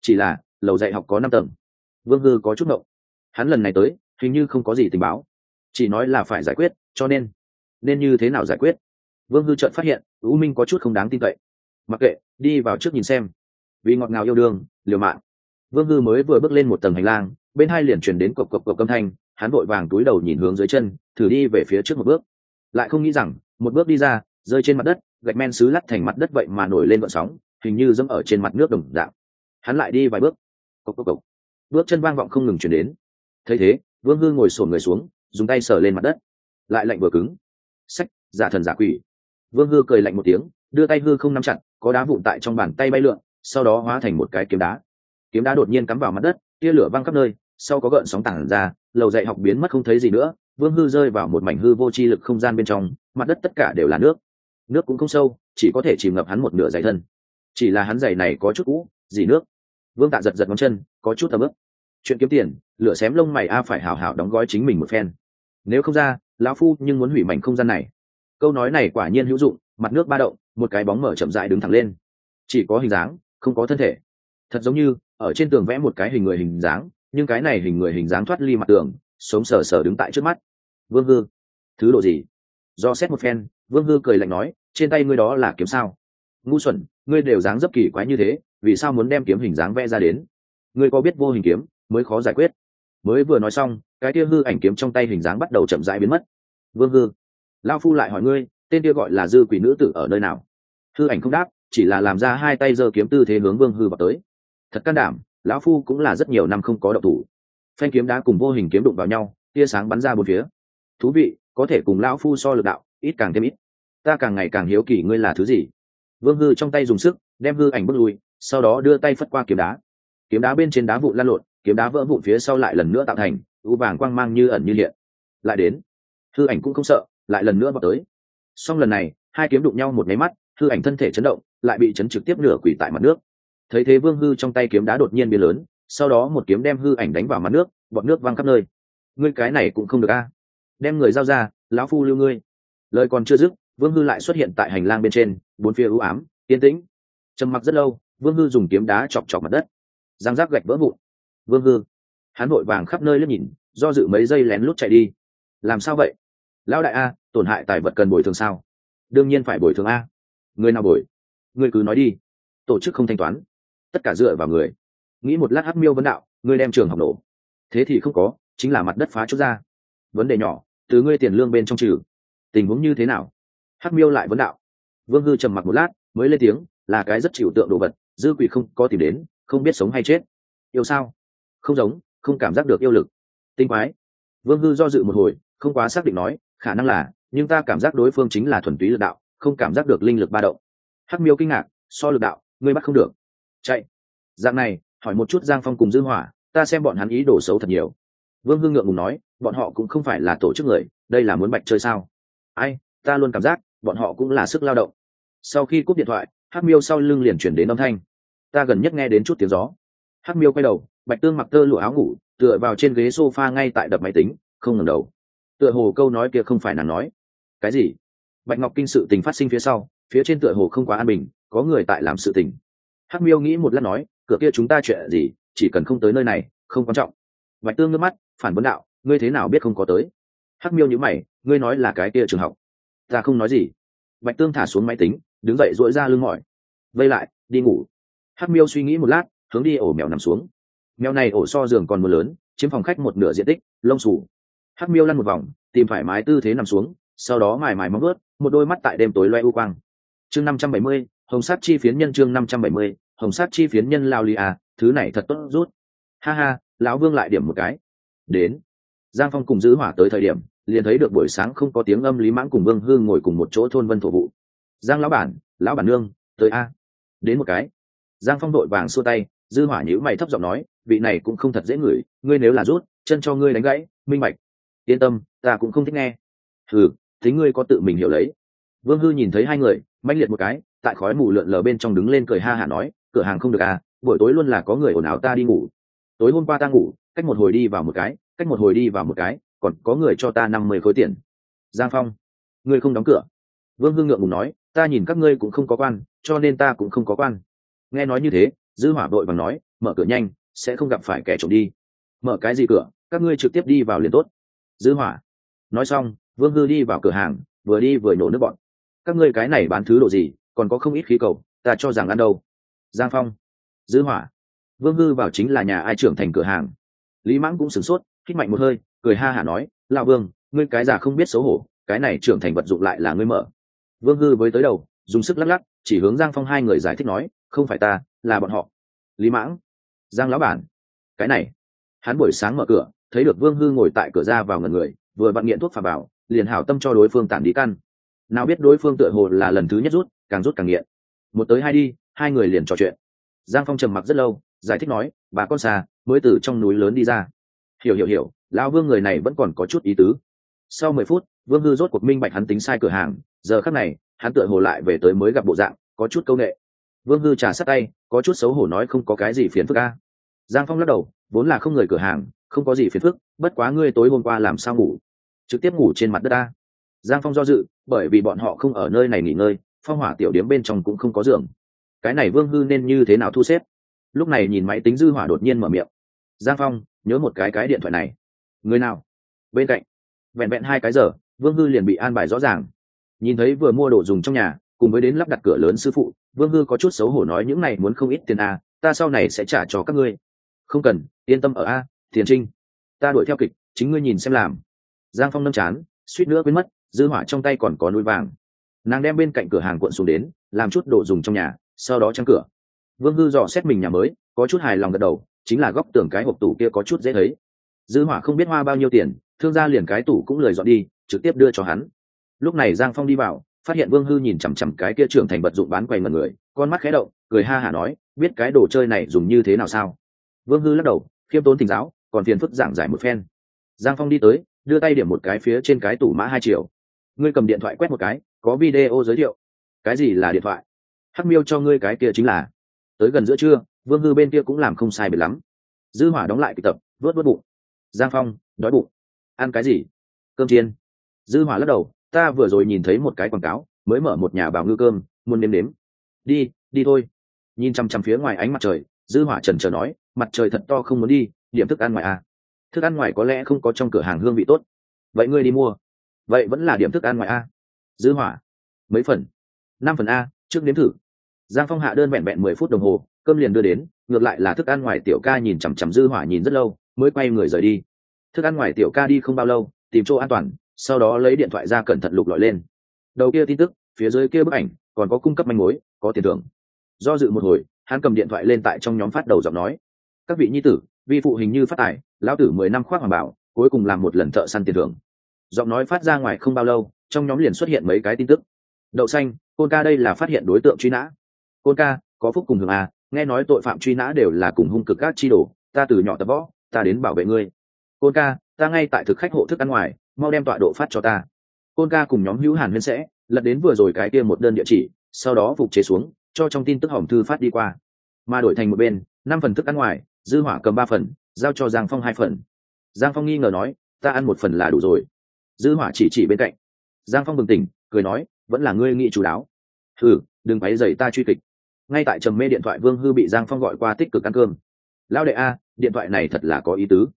[SPEAKER 1] Chỉ là, lầu dạy học có năm tầng vương hư có chút ngộng. Hắn lần này tới, hình như không có gì tình báo. Chỉ nói là phải giải quyết, cho nên. Nên như thế nào giải quyết? Vương hư chợt phát hiện, u minh có chút không đáng tin cậy. Mặc kệ, đi vào trước nhìn xem. Vì ngọt ngào yêu đương, liều mạng. Vương hư mới vừa bước lên một tầng hành lang, bên hai liền chuyển đến cộc cộc cộc âm thanh, hắn vội vàng túi đầu nhìn hướng dưới chân, thử đi về phía trước một bước. Lại không nghĩ rằng, một bước đi ra, rơi trên mặt đất, gạch men xứ lắt thành mặt đất vậy mà nổi lên vận sóng, hình như dẫm ở trên mặt nước đồng dạng. Hắn lại đi vài bước. Cộc cộc cộc bước chân vang vọng không ngừng chuyển đến. Thấy thế, vương hư ngồi sổn người xuống, dùng tay sờ lên mặt đất. Lại lạnh vừa cứng. Sách, giả thần giả quỷ. Vương hư cười lạnh một tiếng, đưa tay hư không nắm chặt, có đá vụn tại trong bàn tay bay lượn, sau đó hóa thành một cái kiếm đá. Kiếm đá đột nhiên cắm vào mặt đất, tia lửa văng khắp nơi, sau có gợn sóng tảng ra, lầu dạy học biến mất không thấy gì nữa, vương hư rơi vào một mảnh hư vô chi lực không gian bên trong, mặt đất tất cả đều là nước. Nước cũng không sâu, chỉ có thể chìm ngập hắn một nửa dày thân. Chỉ là hắn dày này có chút cũ, dì nước vương tạ giật giật ngón chân, có chút tầm ức. Chuyện kiếm tiền, lửa xém lông mày a phải hảo hảo đóng gói chính mình một phen. Nếu không ra, lão phu nhưng muốn hủy mảnh không gian này. Câu nói này quả nhiên hữu dụng, mặt nước ba động, một cái bóng mở chậm dại đứng thẳng lên. Chỉ có hình dáng, không có thân thể. Thật giống như, ở trên tường vẽ một cái hình người hình dáng, nhưng cái này hình người hình dáng thoát ly mặt tường, sống sờ sờ đứng tại trước mắt. Vương hư, thứ độ gì? Do xét một phen, vương hư cười lạnh nói, trên tay ngươi đó là kiếm sao? Ngu xuẩn ngươi đều dáng dấp kỳ quái như thế, vì sao muốn đem kiếm hình dáng vẽ ra đến? Ngươi có biết vô hình kiếm mới khó giải quyết. Mới vừa nói xong, cái kia hư ảnh kiếm trong tay hình dáng bắt đầu chậm rãi biến mất. Vương hư, lao phu lại hỏi ngươi, tên kia gọi là dư quỷ nữ tử ở nơi nào? Hư ảnh không đáp, chỉ là làm ra hai tay giơ kiếm tư thế hướng vương hư vào tới. Thật can đảm, lão phu cũng là rất nhiều năm không có độc thủ. Phanh kiếm đã cùng vô hình kiếm đụng vào nhau, tia sáng bắn ra bốn phía. Thú vị, có thể cùng lão phu so lực đạo, ít càng thêm ít. Ta càng ngày càng hiếu kỳ ngươi là thứ gì? Vương hư trong tay dùng sức, đem hư ảnh bước lui, sau đó đưa tay phất qua kiếm đá. Kiếm đá bên trên đá vụn lan lộn, kiếm đá vỡ vụn phía sau lại lần nữa tạo thành, u vàng quang mang như ẩn như hiện. Lại đến, hư ảnh cũng không sợ, lại lần nữa vào tới. Song lần này, hai kiếm đụng nhau một nháy mắt, hư ảnh thân thể chấn động, lại bị chấn trực tiếp nửa quỷ tại mặt nước. Thấy thế vương hư trong tay kiếm đá đột nhiên biến lớn, sau đó một kiếm đem hư ảnh đánh vào mặt nước bọn nước văng khắp nơi. Ngươi cái này cũng không được a. Đem người giao ra, lão phu lưu ngươi. Lời còn chưa dứt, vương hư lại xuất hiện tại hành lang bên trên bốn phía ưu ám, yên tĩnh. Trầm mặc rất lâu, vương hư dùng kiếm đá chọc chọc mặt đất. Giang giác gạch vỡ vụn. Vương hư, hắn vội vàng khắp nơi lướt nhìn, do dự mấy giây lén lút chạy đi. Làm sao vậy? Lão đại a, tổn hại tài vật cần bồi thường sao? Đương nhiên phải bồi thường a. Người nào bồi? Người cứ nói đi. Tổ chức không thanh toán. Tất cả dựa vào người. Nghĩ một lát hắc miêu vấn đạo, ngươi đem trường học nổ. Thế thì không có, chính là mặt đất phá chút ra. Vấn đề nhỏ, từ ngươi tiền lương bên trong trừ. Tình huống như thế nào? Hắc miêu lại vấn đạo vương hư trầm mặc một lát, mới lên tiếng, là cái rất chịu tượng đồ vật, dư quỷ không có tìm đến, không biết sống hay chết. Yêu sao? Không giống, không cảm giác được yêu lực. Tinh quái. Vương hư do dự một hồi, không quá xác định nói, khả năng là, nhưng ta cảm giác đối phương chính là thuần túy lực đạo, không cảm giác được linh lực ba động. Hắc miêu kinh ngạc, so lực đạo, ngươi bắt không được. Chạy. Dạng này, hỏi một chút giang phong cùng dư hỏa, ta xem bọn hắn ý đồ xấu thật nhiều. Vương hương ngượng ngùng nói, bọn họ cũng không phải là tổ chức người, đây là muốn bạch chơi sao? Ai, ta luôn cảm giác, bọn họ cũng là sức lao động sau khi cúp điện thoại, hắc miêu sau lưng liền chuyển đến âm thanh. Ta gần nhất nghe đến chút tiếng gió. Hắc miêu quay đầu, bạch tương mặc tơ lụa áo ngủ, tựa vào trên ghế sofa ngay tại đập máy tính, không ngẩng đầu. Tựa hồ câu nói kia không phải nàng nói. Cái gì? Bạch ngọc kinh sự tình phát sinh phía sau, phía trên tựa hồ không quá an bình, có người tại làm sự tình. Hắc miêu nghĩ một lát nói, cửa kia chúng ta chuyện gì, chỉ cần không tới nơi này, không quan trọng. Bạch tương ngước mắt, phản vấn đạo, ngươi thế nào biết không có tới? Hắc miêu nhữ mày, ngươi nói là cái kia trường học. Ta không nói gì. Bạch tương thả xuống máy tính đứng dậy dỗi ra lưng mỏi. Vây lại, đi ngủ. Hắc miêu suy nghĩ một lát, hướng đi ổ mèo nằm xuống. Mèo này ổ so giường còn mưa lớn, chiếm phòng khách một nửa diện tích, lông xù. Hắc miêu lăn một vòng, tìm thoải mái tư thế nằm xuống, sau đó mài mài móng ướt một đôi mắt tại đêm tối loe u quang. Chương năm trăm bảy mươi, hồng sát chi phiến nhân chương năm trăm bảy mươi, hồng sát chi phiến nhân lao li à thứ này thật tốt rút. Ha ha, lão vương lại điểm một cái. Đến. Giang phong cùng giữ hỏa tới thời điểm, liền thấy được buổi sáng không có tiếng âm lý mãng cùng vương hương ngồi cùng một chỗ thôn vân thổ vụ giang lão bản lão bản nương, tới a. Đến một cái. Giang phong đội vàng xua tay, dư hỏa nhữ mày thấp giọng nói, vị này cũng không thật dễ ngửi, ngươi nếu là rút, chân cho ngươi đánh gãy, minh bạch. Yên tâm, ta cũng không thích nghe. Ừ tính ngươi có tự mình hiểu lấy. Vương hư nhìn thấy hai người manh liệt một cái, tại khói mù lượn lờ bên trong đứng lên cười ha hả nói, cửa hàng không được à buổi tối luôn là có người ồn ào ta đi ngủ. Tối hôm qua ta ngủ, cách một hồi đi vào một cái, cách một hồi đi vào một cái, còn có người cho ta năm mươi khối tiền. Giang phong, ngươi không đóng cửa. Vương Hư ngượng ngùng nói ta nhìn các ngươi cũng không có quan, cho nên ta cũng không có quan. Nghe nói như thế, dư hỏa đội bằng nói, mở cửa nhanh, sẽ không gặp phải kẻ trộm đi. Mở cái gì cửa, các ngươi trực tiếp đi vào liền tốt. Dư hỏa. Nói xong, vương hư đi vào cửa hàng, vừa đi vừa nổ nước bọn. Các ngươi cái này bán thứ đồ gì, còn có không ít khí cầu, ta cho rằng ăn đâu. Giang phong. Dư hỏa. Vương hư vào chính là nhà ai trưởng thành cửa hàng. Lý mãng cũng sửng sốt, hít mạnh một hơi, cười ha hả nói, lão vương, ngươi cái già không biết xấu hổ, cái này trưởng thành vật dụng lại là ngươi mở vương hư với tới đầu dùng sức lắc lắc chỉ hướng giang phong hai người giải thích nói không phải ta là bọn họ. Lý mãng giang lão bản. Cái này. Hắn buổi sáng mở cửa thấy được vương hư ngồi tại cửa ra vào ngần người vừa vặn nghiện thuốc phà vào liền hảo tâm cho đối phương tạm đi căn. Nào biết đối phương tựa hồ là lần thứ nhất rút càng rút càng nghiện. Một tới hai đi hai người liền trò chuyện. Giang phong trầm mặc rất lâu giải thích nói bà con xa, mới từ trong núi lớn đi ra. Hiểu hiểu hiểu lão vương người này vẫn còn có chút ý tứ. Sau mười phút vương hư rốt cuộc minh bạch hắn tính sai cửa hàng giờ khắc này, hắn tựa hồ lại về tới mới gặp bộ dạng, có chút c â u n ệ vương hư trà sát tay, có chút xấu hổ nói không có cái gì phiền phức ca giang phong lắc đầu, vốn là không người cửa hàng, không có gì phiền phức, bất quá ngươi tối hôm qua làm sao ngủ? Trực tiếp ngủ trên mặt đất ta giang phong do dự, bởi vì bọn họ không ở nơi này nghỉ ngơi, phong hỏa tiểu điếm bên trong cũng không có giường. Cái này vương hư nên như thế nào thu xếp? Lúc này nhìn máy tính dư hỏa đột nhiên mở miệng. Giang phong, nhớ một cái cái điện thoại này. Người nào? Bên cạnh. Vẹn vẹn hai cái giờ, vương hư liền bị an bài rõ ràng nhìn thấy vừa mua đồ dùng trong nhà, cùng với đến lắp đặt cửa lớn sư phụ, vương hư có chút xấu hổ nói những này muốn không ít tiền a ta sau này sẽ trả cho các ngươi. Không cần, yên tâm ở a thiền trinh. Ta đuổi theo kịch, chính ngươi nhìn xem làm. Giang phong nâm chán, suýt nữa quên mất, dư hỏa trong tay còn có núi vàng. Nàng đem bên cạnh cửa hàng cuộn xuống đến, làm chút đồ dùng trong nhà, sau đó trăng cửa. Vương hư dò xét mình nhà mới, có chút hài lòng gật đầu, chính là góc tường cái hộp tủ kia có chút dễ thấy. Dư hỏa không biết hoa bao nhiêu tiền, thương gia liền cái tủ cũng lời dọn đi, trực tiếp đưa cho hắn lúc này giang phong đi vào, phát hiện vương hư nhìn chằm chằm cái kia trưởng thành vật dụng bán quay mật người, con mắt khé động, cười ha hả nói, biết cái đồ chơi này dùng như thế nào sao? Vương hư lắc đầu, khiêm tốn thỉnh giáo, còn phiền phức giảng giải một phen. Giang phong đi tới, đưa tay điểm một cái phía trên cái tủ mã hai triệu ngươi cầm điện thoại quét một cái, có video giới thiệu. Cái gì là điện thoại? Hắc miêu cho ngươi cái kia chính là. Tới gần giữa trưa, vương hư bên kia cũng làm không sai biệt lắm. Dư hỏa đóng lại kịch tập, vớt vớt bụng. Giang phong, đói bụng. Ăn cái gì? Cơm chiên. Dư hỏa lắc đầu ta vừa rồi nhìn thấy một cái quảng cáo, mới mở một nhà bào ngư cơm, muốn nếm nếm. Đi đi thôi. Nhìn chăm chăm phía ngoài ánh mặt trời, dư hỏa trần chờ nói, mặt trời thật to không muốn đi, điểm thức ăn ngoài à. Thức ăn ngoài có lẽ không có trong cửa hàng hương vị tốt. Vậy ngươi đi mua. Vậy vẫn là điểm thức ăn ngoài a dư hỏa. Mấy phần? Năm phần a, trước nếm thử. Giang phong hạ đơn vẹn vẹn mười phút đồng hồ, cơm liền đưa đến, ngược lại là thức ăn ngoài tiểu ca nhìn chằm chằm dư hỏa nhìn rất lâu, mới quay người rời đi. Thức ăn ngoài tiểu ca đi không bao lâu, tìm chỗ an toàn sau đó lấy điện thoại ra cẩn thận lục lọi lên. Đầu kia tin tức, phía dưới kia bức ảnh, còn có cung cấp manh mối, có tiền thưởng. Do dự một hồi, hắn cầm điện thoại lên tại trong nhóm phát đầu giọng nói. Các vị nhi tử, vi phụ hình như phát tài, lão tử mười năm khoác hoàng bảo, cuối cùng làm một lần thợ săn tiền thưởng. Giọng nói phát ra ngoài không bao lâu, trong nhóm liền xuất hiện mấy cái tin tức. Đậu xanh, côn ca đây là phát hiện đối tượng truy nã. Côn ca, có phúc cùng hưởng à nghe nói tội phạm truy nã đều là cùng hung cực các chi đồ, ta từ nhỏ tập võ, ta đến bảo vệ ngươi. Côn ca, ta ngay tại thực khách hộ thức ăn ngoài mau đem tọa độ phát cho ta. Côn ca cùng nhóm hữu hàn huyên sẽ lật đến vừa rồi cái kia một đơn địa chỉ, sau đó phục chế xuống, cho trong tin tức hỏng thư phát đi qua. Mà đổi thành một bên, năm phần thức ăn ngoài, dư hỏa cầm ba phần, giao cho giang phong hai phần. Giang phong nghi ngờ nói, ta ăn một phần là đủ rồi. Dư hỏa chỉ chỉ bên cạnh. Giang phong bừng tỉnh, cười nói, vẫn là ngươi nghĩ chú đáo. Thử đừng quấy dậy ta truy kịch. Ngay tại trầm mê điện thoại vương hư bị giang phong gọi qua tích cực ăn cơm. Lão đệ a, điện thoại này thật là có ý tứ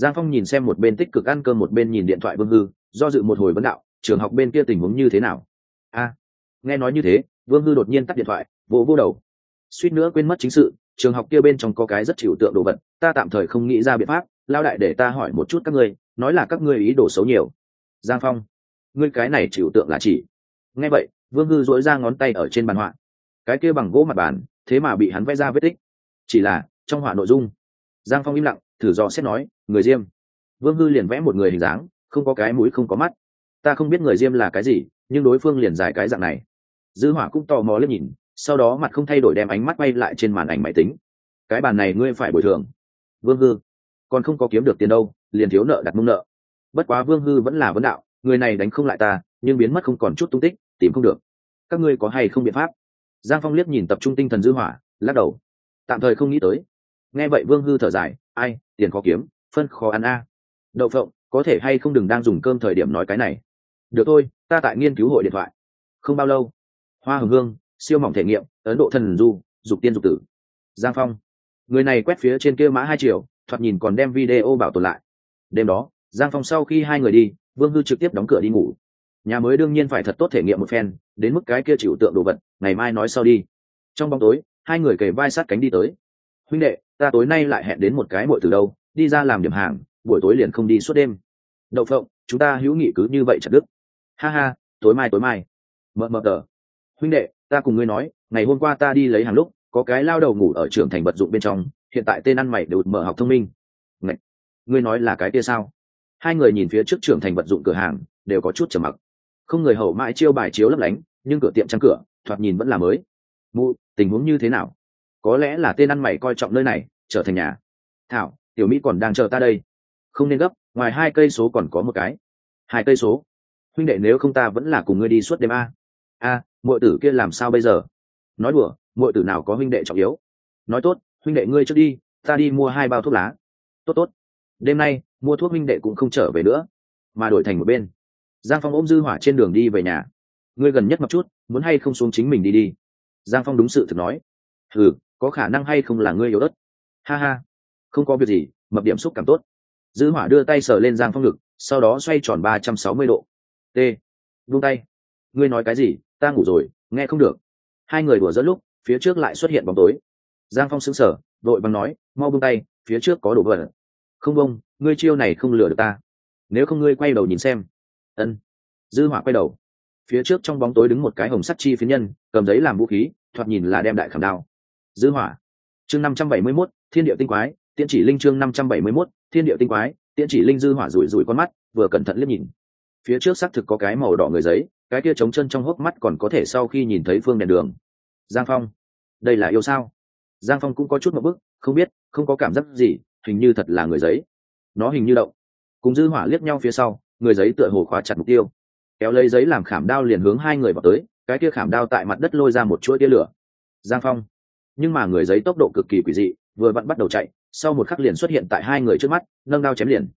[SPEAKER 1] giang phong nhìn xem một bên tích cực ăn cơm, một bên nhìn điện thoại vương hư, do dự một hồi vấn đạo, trường học bên kia tình huống như thế nào? A, nghe nói như thế. Vương hư đột nhiên tắt điện thoại, vỗ vô đầu. Suýt nữa quên mất chính sự, trường học kia bên trong có cái rất chịu tượng đồ vật, ta tạm thời không nghĩ ra biện pháp lao đại để ta hỏi một chút các ngươi, nói là các ngươi ý đồ xấu nhiều. Giang phong, ngươi cái này chịu tượng là chỉ. Nghe vậy, vương hư dỗi ra ngón tay ở trên bàn họa. Cái kia bằng gỗ mặt bàn, thế mà bị hắn vẽ ra vết tích. Chỉ là, trong họa nội dung. Giang phong im lặng thử dò xét nói, người diêm. Vương hư liền vẽ một người hình dáng, không có cái mũi, không có mắt. Ta không biết người diêm là cái gì, nhưng đối phương liền dài cái dạng này. Dư hỏa cũng tò mò lên nhìn, sau đó mặt không thay đổi đem ánh mắt bay lại trên màn ảnh máy tính. Cái bàn này ngươi phải bồi thường. Vương hư, còn không có kiếm được tiền đâu, liền thiếu nợ đặt mông nợ. Bất quá vương hư vẫn là vấn đạo, người này đánh không lại ta, nhưng biến mất không còn chút tung tích, tìm không được. Các ngươi có hay không biện pháp? Giang phong liếc nhìn tập trung tinh thần dư hỏa, lắc đầu. Tạm thời không nghĩ tới. Nghe vậy vương hư thở dài ai, tiền khó kiếm, phân khó ăn a. Đậu phộng, có thể hay không đừng đang dùng cơm thời điểm nói cái này. Được thôi, ta tại nghiên cứu hội điện thoại. Không bao lâu, hoa hồng hương, siêu mỏng thể nghiệm, ấn độ thần du, dục tiên dục tử. Giang phong. Người này quét phía trên kia mã hai triệu, thoạt nhìn còn đem video bảo tồn lại. Đêm đó, giang phong sau khi hai người đi, vương hư trực tiếp đóng cửa đi ngủ. Nhà mới đương nhiên phải thật tốt thể nghiệm một phen, đến mức cái kia chịu tượng đồ vật, ngày mai nói sau đi. Trong bóng tối, hai người kề vai sát cánh đi tới huynh đệ, ta tối nay lại hẹn đến một cái muội từ đâu, đi ra làm điểm hàng, buổi tối liền không đi suốt đêm. Đậu phộng, chúng ta hữu nghị cứ như vậy chặt đức ha ha, tối mai tối mai. Mờ mờ tờ. Huynh đệ, ta cùng ngươi nói, ngày hôm qua ta đi lấy hàng lúc, có cái lao đầu ngủ ở trường thành vật dụng bên trong, hiện tại tên ăn mày đều mở học thông minh. Ngậy! ngươi nói là cái kia sao? Hai người nhìn phía trước trường thành vật dụng cửa hàng, đều có chút trầm mặc. Không người hầu mãi chiêu bài chiếu lấp lánh, nhưng cửa tiệm trắng cửa, thoạt nhìn vẫn là mới. Mụ, tình huống như thế nào? Có lẽ là tên ăn mày coi trọng nơi này trở thành nhà. Thảo tiểu mỹ còn đang chờ ta đây. Không nên gấp ngoài hai cây số còn có một cái. Hai cây số? Huynh đệ nếu không ta vẫn là cùng ngươi đi suốt đêm a. A à, muội tử kia làm sao bây giờ? Nói đùa muội tử nào có huynh đệ trọng yếu? Nói tốt huynh đệ ngươi trước đi ta đi mua hai bao thuốc lá. Tốt tốt. Đêm nay mua thuốc huynh đệ cũng không trở về nữa mà đổi thành một bên. Giang phong ôm dư hỏa trên đường đi về nhà. Ngươi gần nhất một chút muốn hay không xuống chính mình đi đi? Giang phong đúng sự thực nói. Ừ có khả năng hay không là ngươi yếu ớt? Ha ha, không có việc gì, mập điểm xúc cảm tốt. Dư hỏa đưa tay sờ lên giang phong ngực, sau đó xoay tròn ba trăm sáu mươi độ. T, buông tay. Ngươi nói cái gì? Ta ngủ rồi, nghe không được. Hai người đùa dẫn lúc, phía trước lại xuất hiện bóng tối. Giang phong sững sờ, đội bằng nói, mau buông tay, phía trước có đồ vật. Không bông ngươi chiêu này không lừa được ta. Nếu không ngươi quay đầu nhìn xem. Ân. Dư hỏa quay đầu. Phía trước trong bóng tối đứng một cái hồng sắt chi phiến nhân, cầm giấy làm vũ khí, thoạt nhìn là đem đại khảm đao dư hỏa. Chương năm trăm bảy mươi 571, thiên địa tinh quái tiễn chỉ linh chương năm trăm bảy mươi 571, thiên địa tinh quái tiễn chỉ linh dư hỏa rủi rủi con mắt vừa cẩn thận liếc nhìn. Phía trước xác thực có cái màu đỏ người giấy cái kia trống chân trong hốc mắt còn có thể sau khi nhìn thấy phương đèn đường. Giang phong. Đây là yêu sao? Giang phong cũng có chút một bức không biết không có cảm giác gì hình như thật là người giấy. Nó hình như động. Cùng dư hỏa liếc nhau phía sau người giấy tựa hồ khóa chặt mục tiêu. Kéo lấy giấy làm khảm đao liền hướng hai người vào tới cái kia khảm đao tại mặt đất lôi ra một chuỗi tia lửa. Giang phong nhưng mà người giấy tốc độ cực kỳ quỷ dị, vừa vặn bắt đầu chạy, sau một khắc liền xuất hiện tại hai người trước mắt, nâng đao chém liền.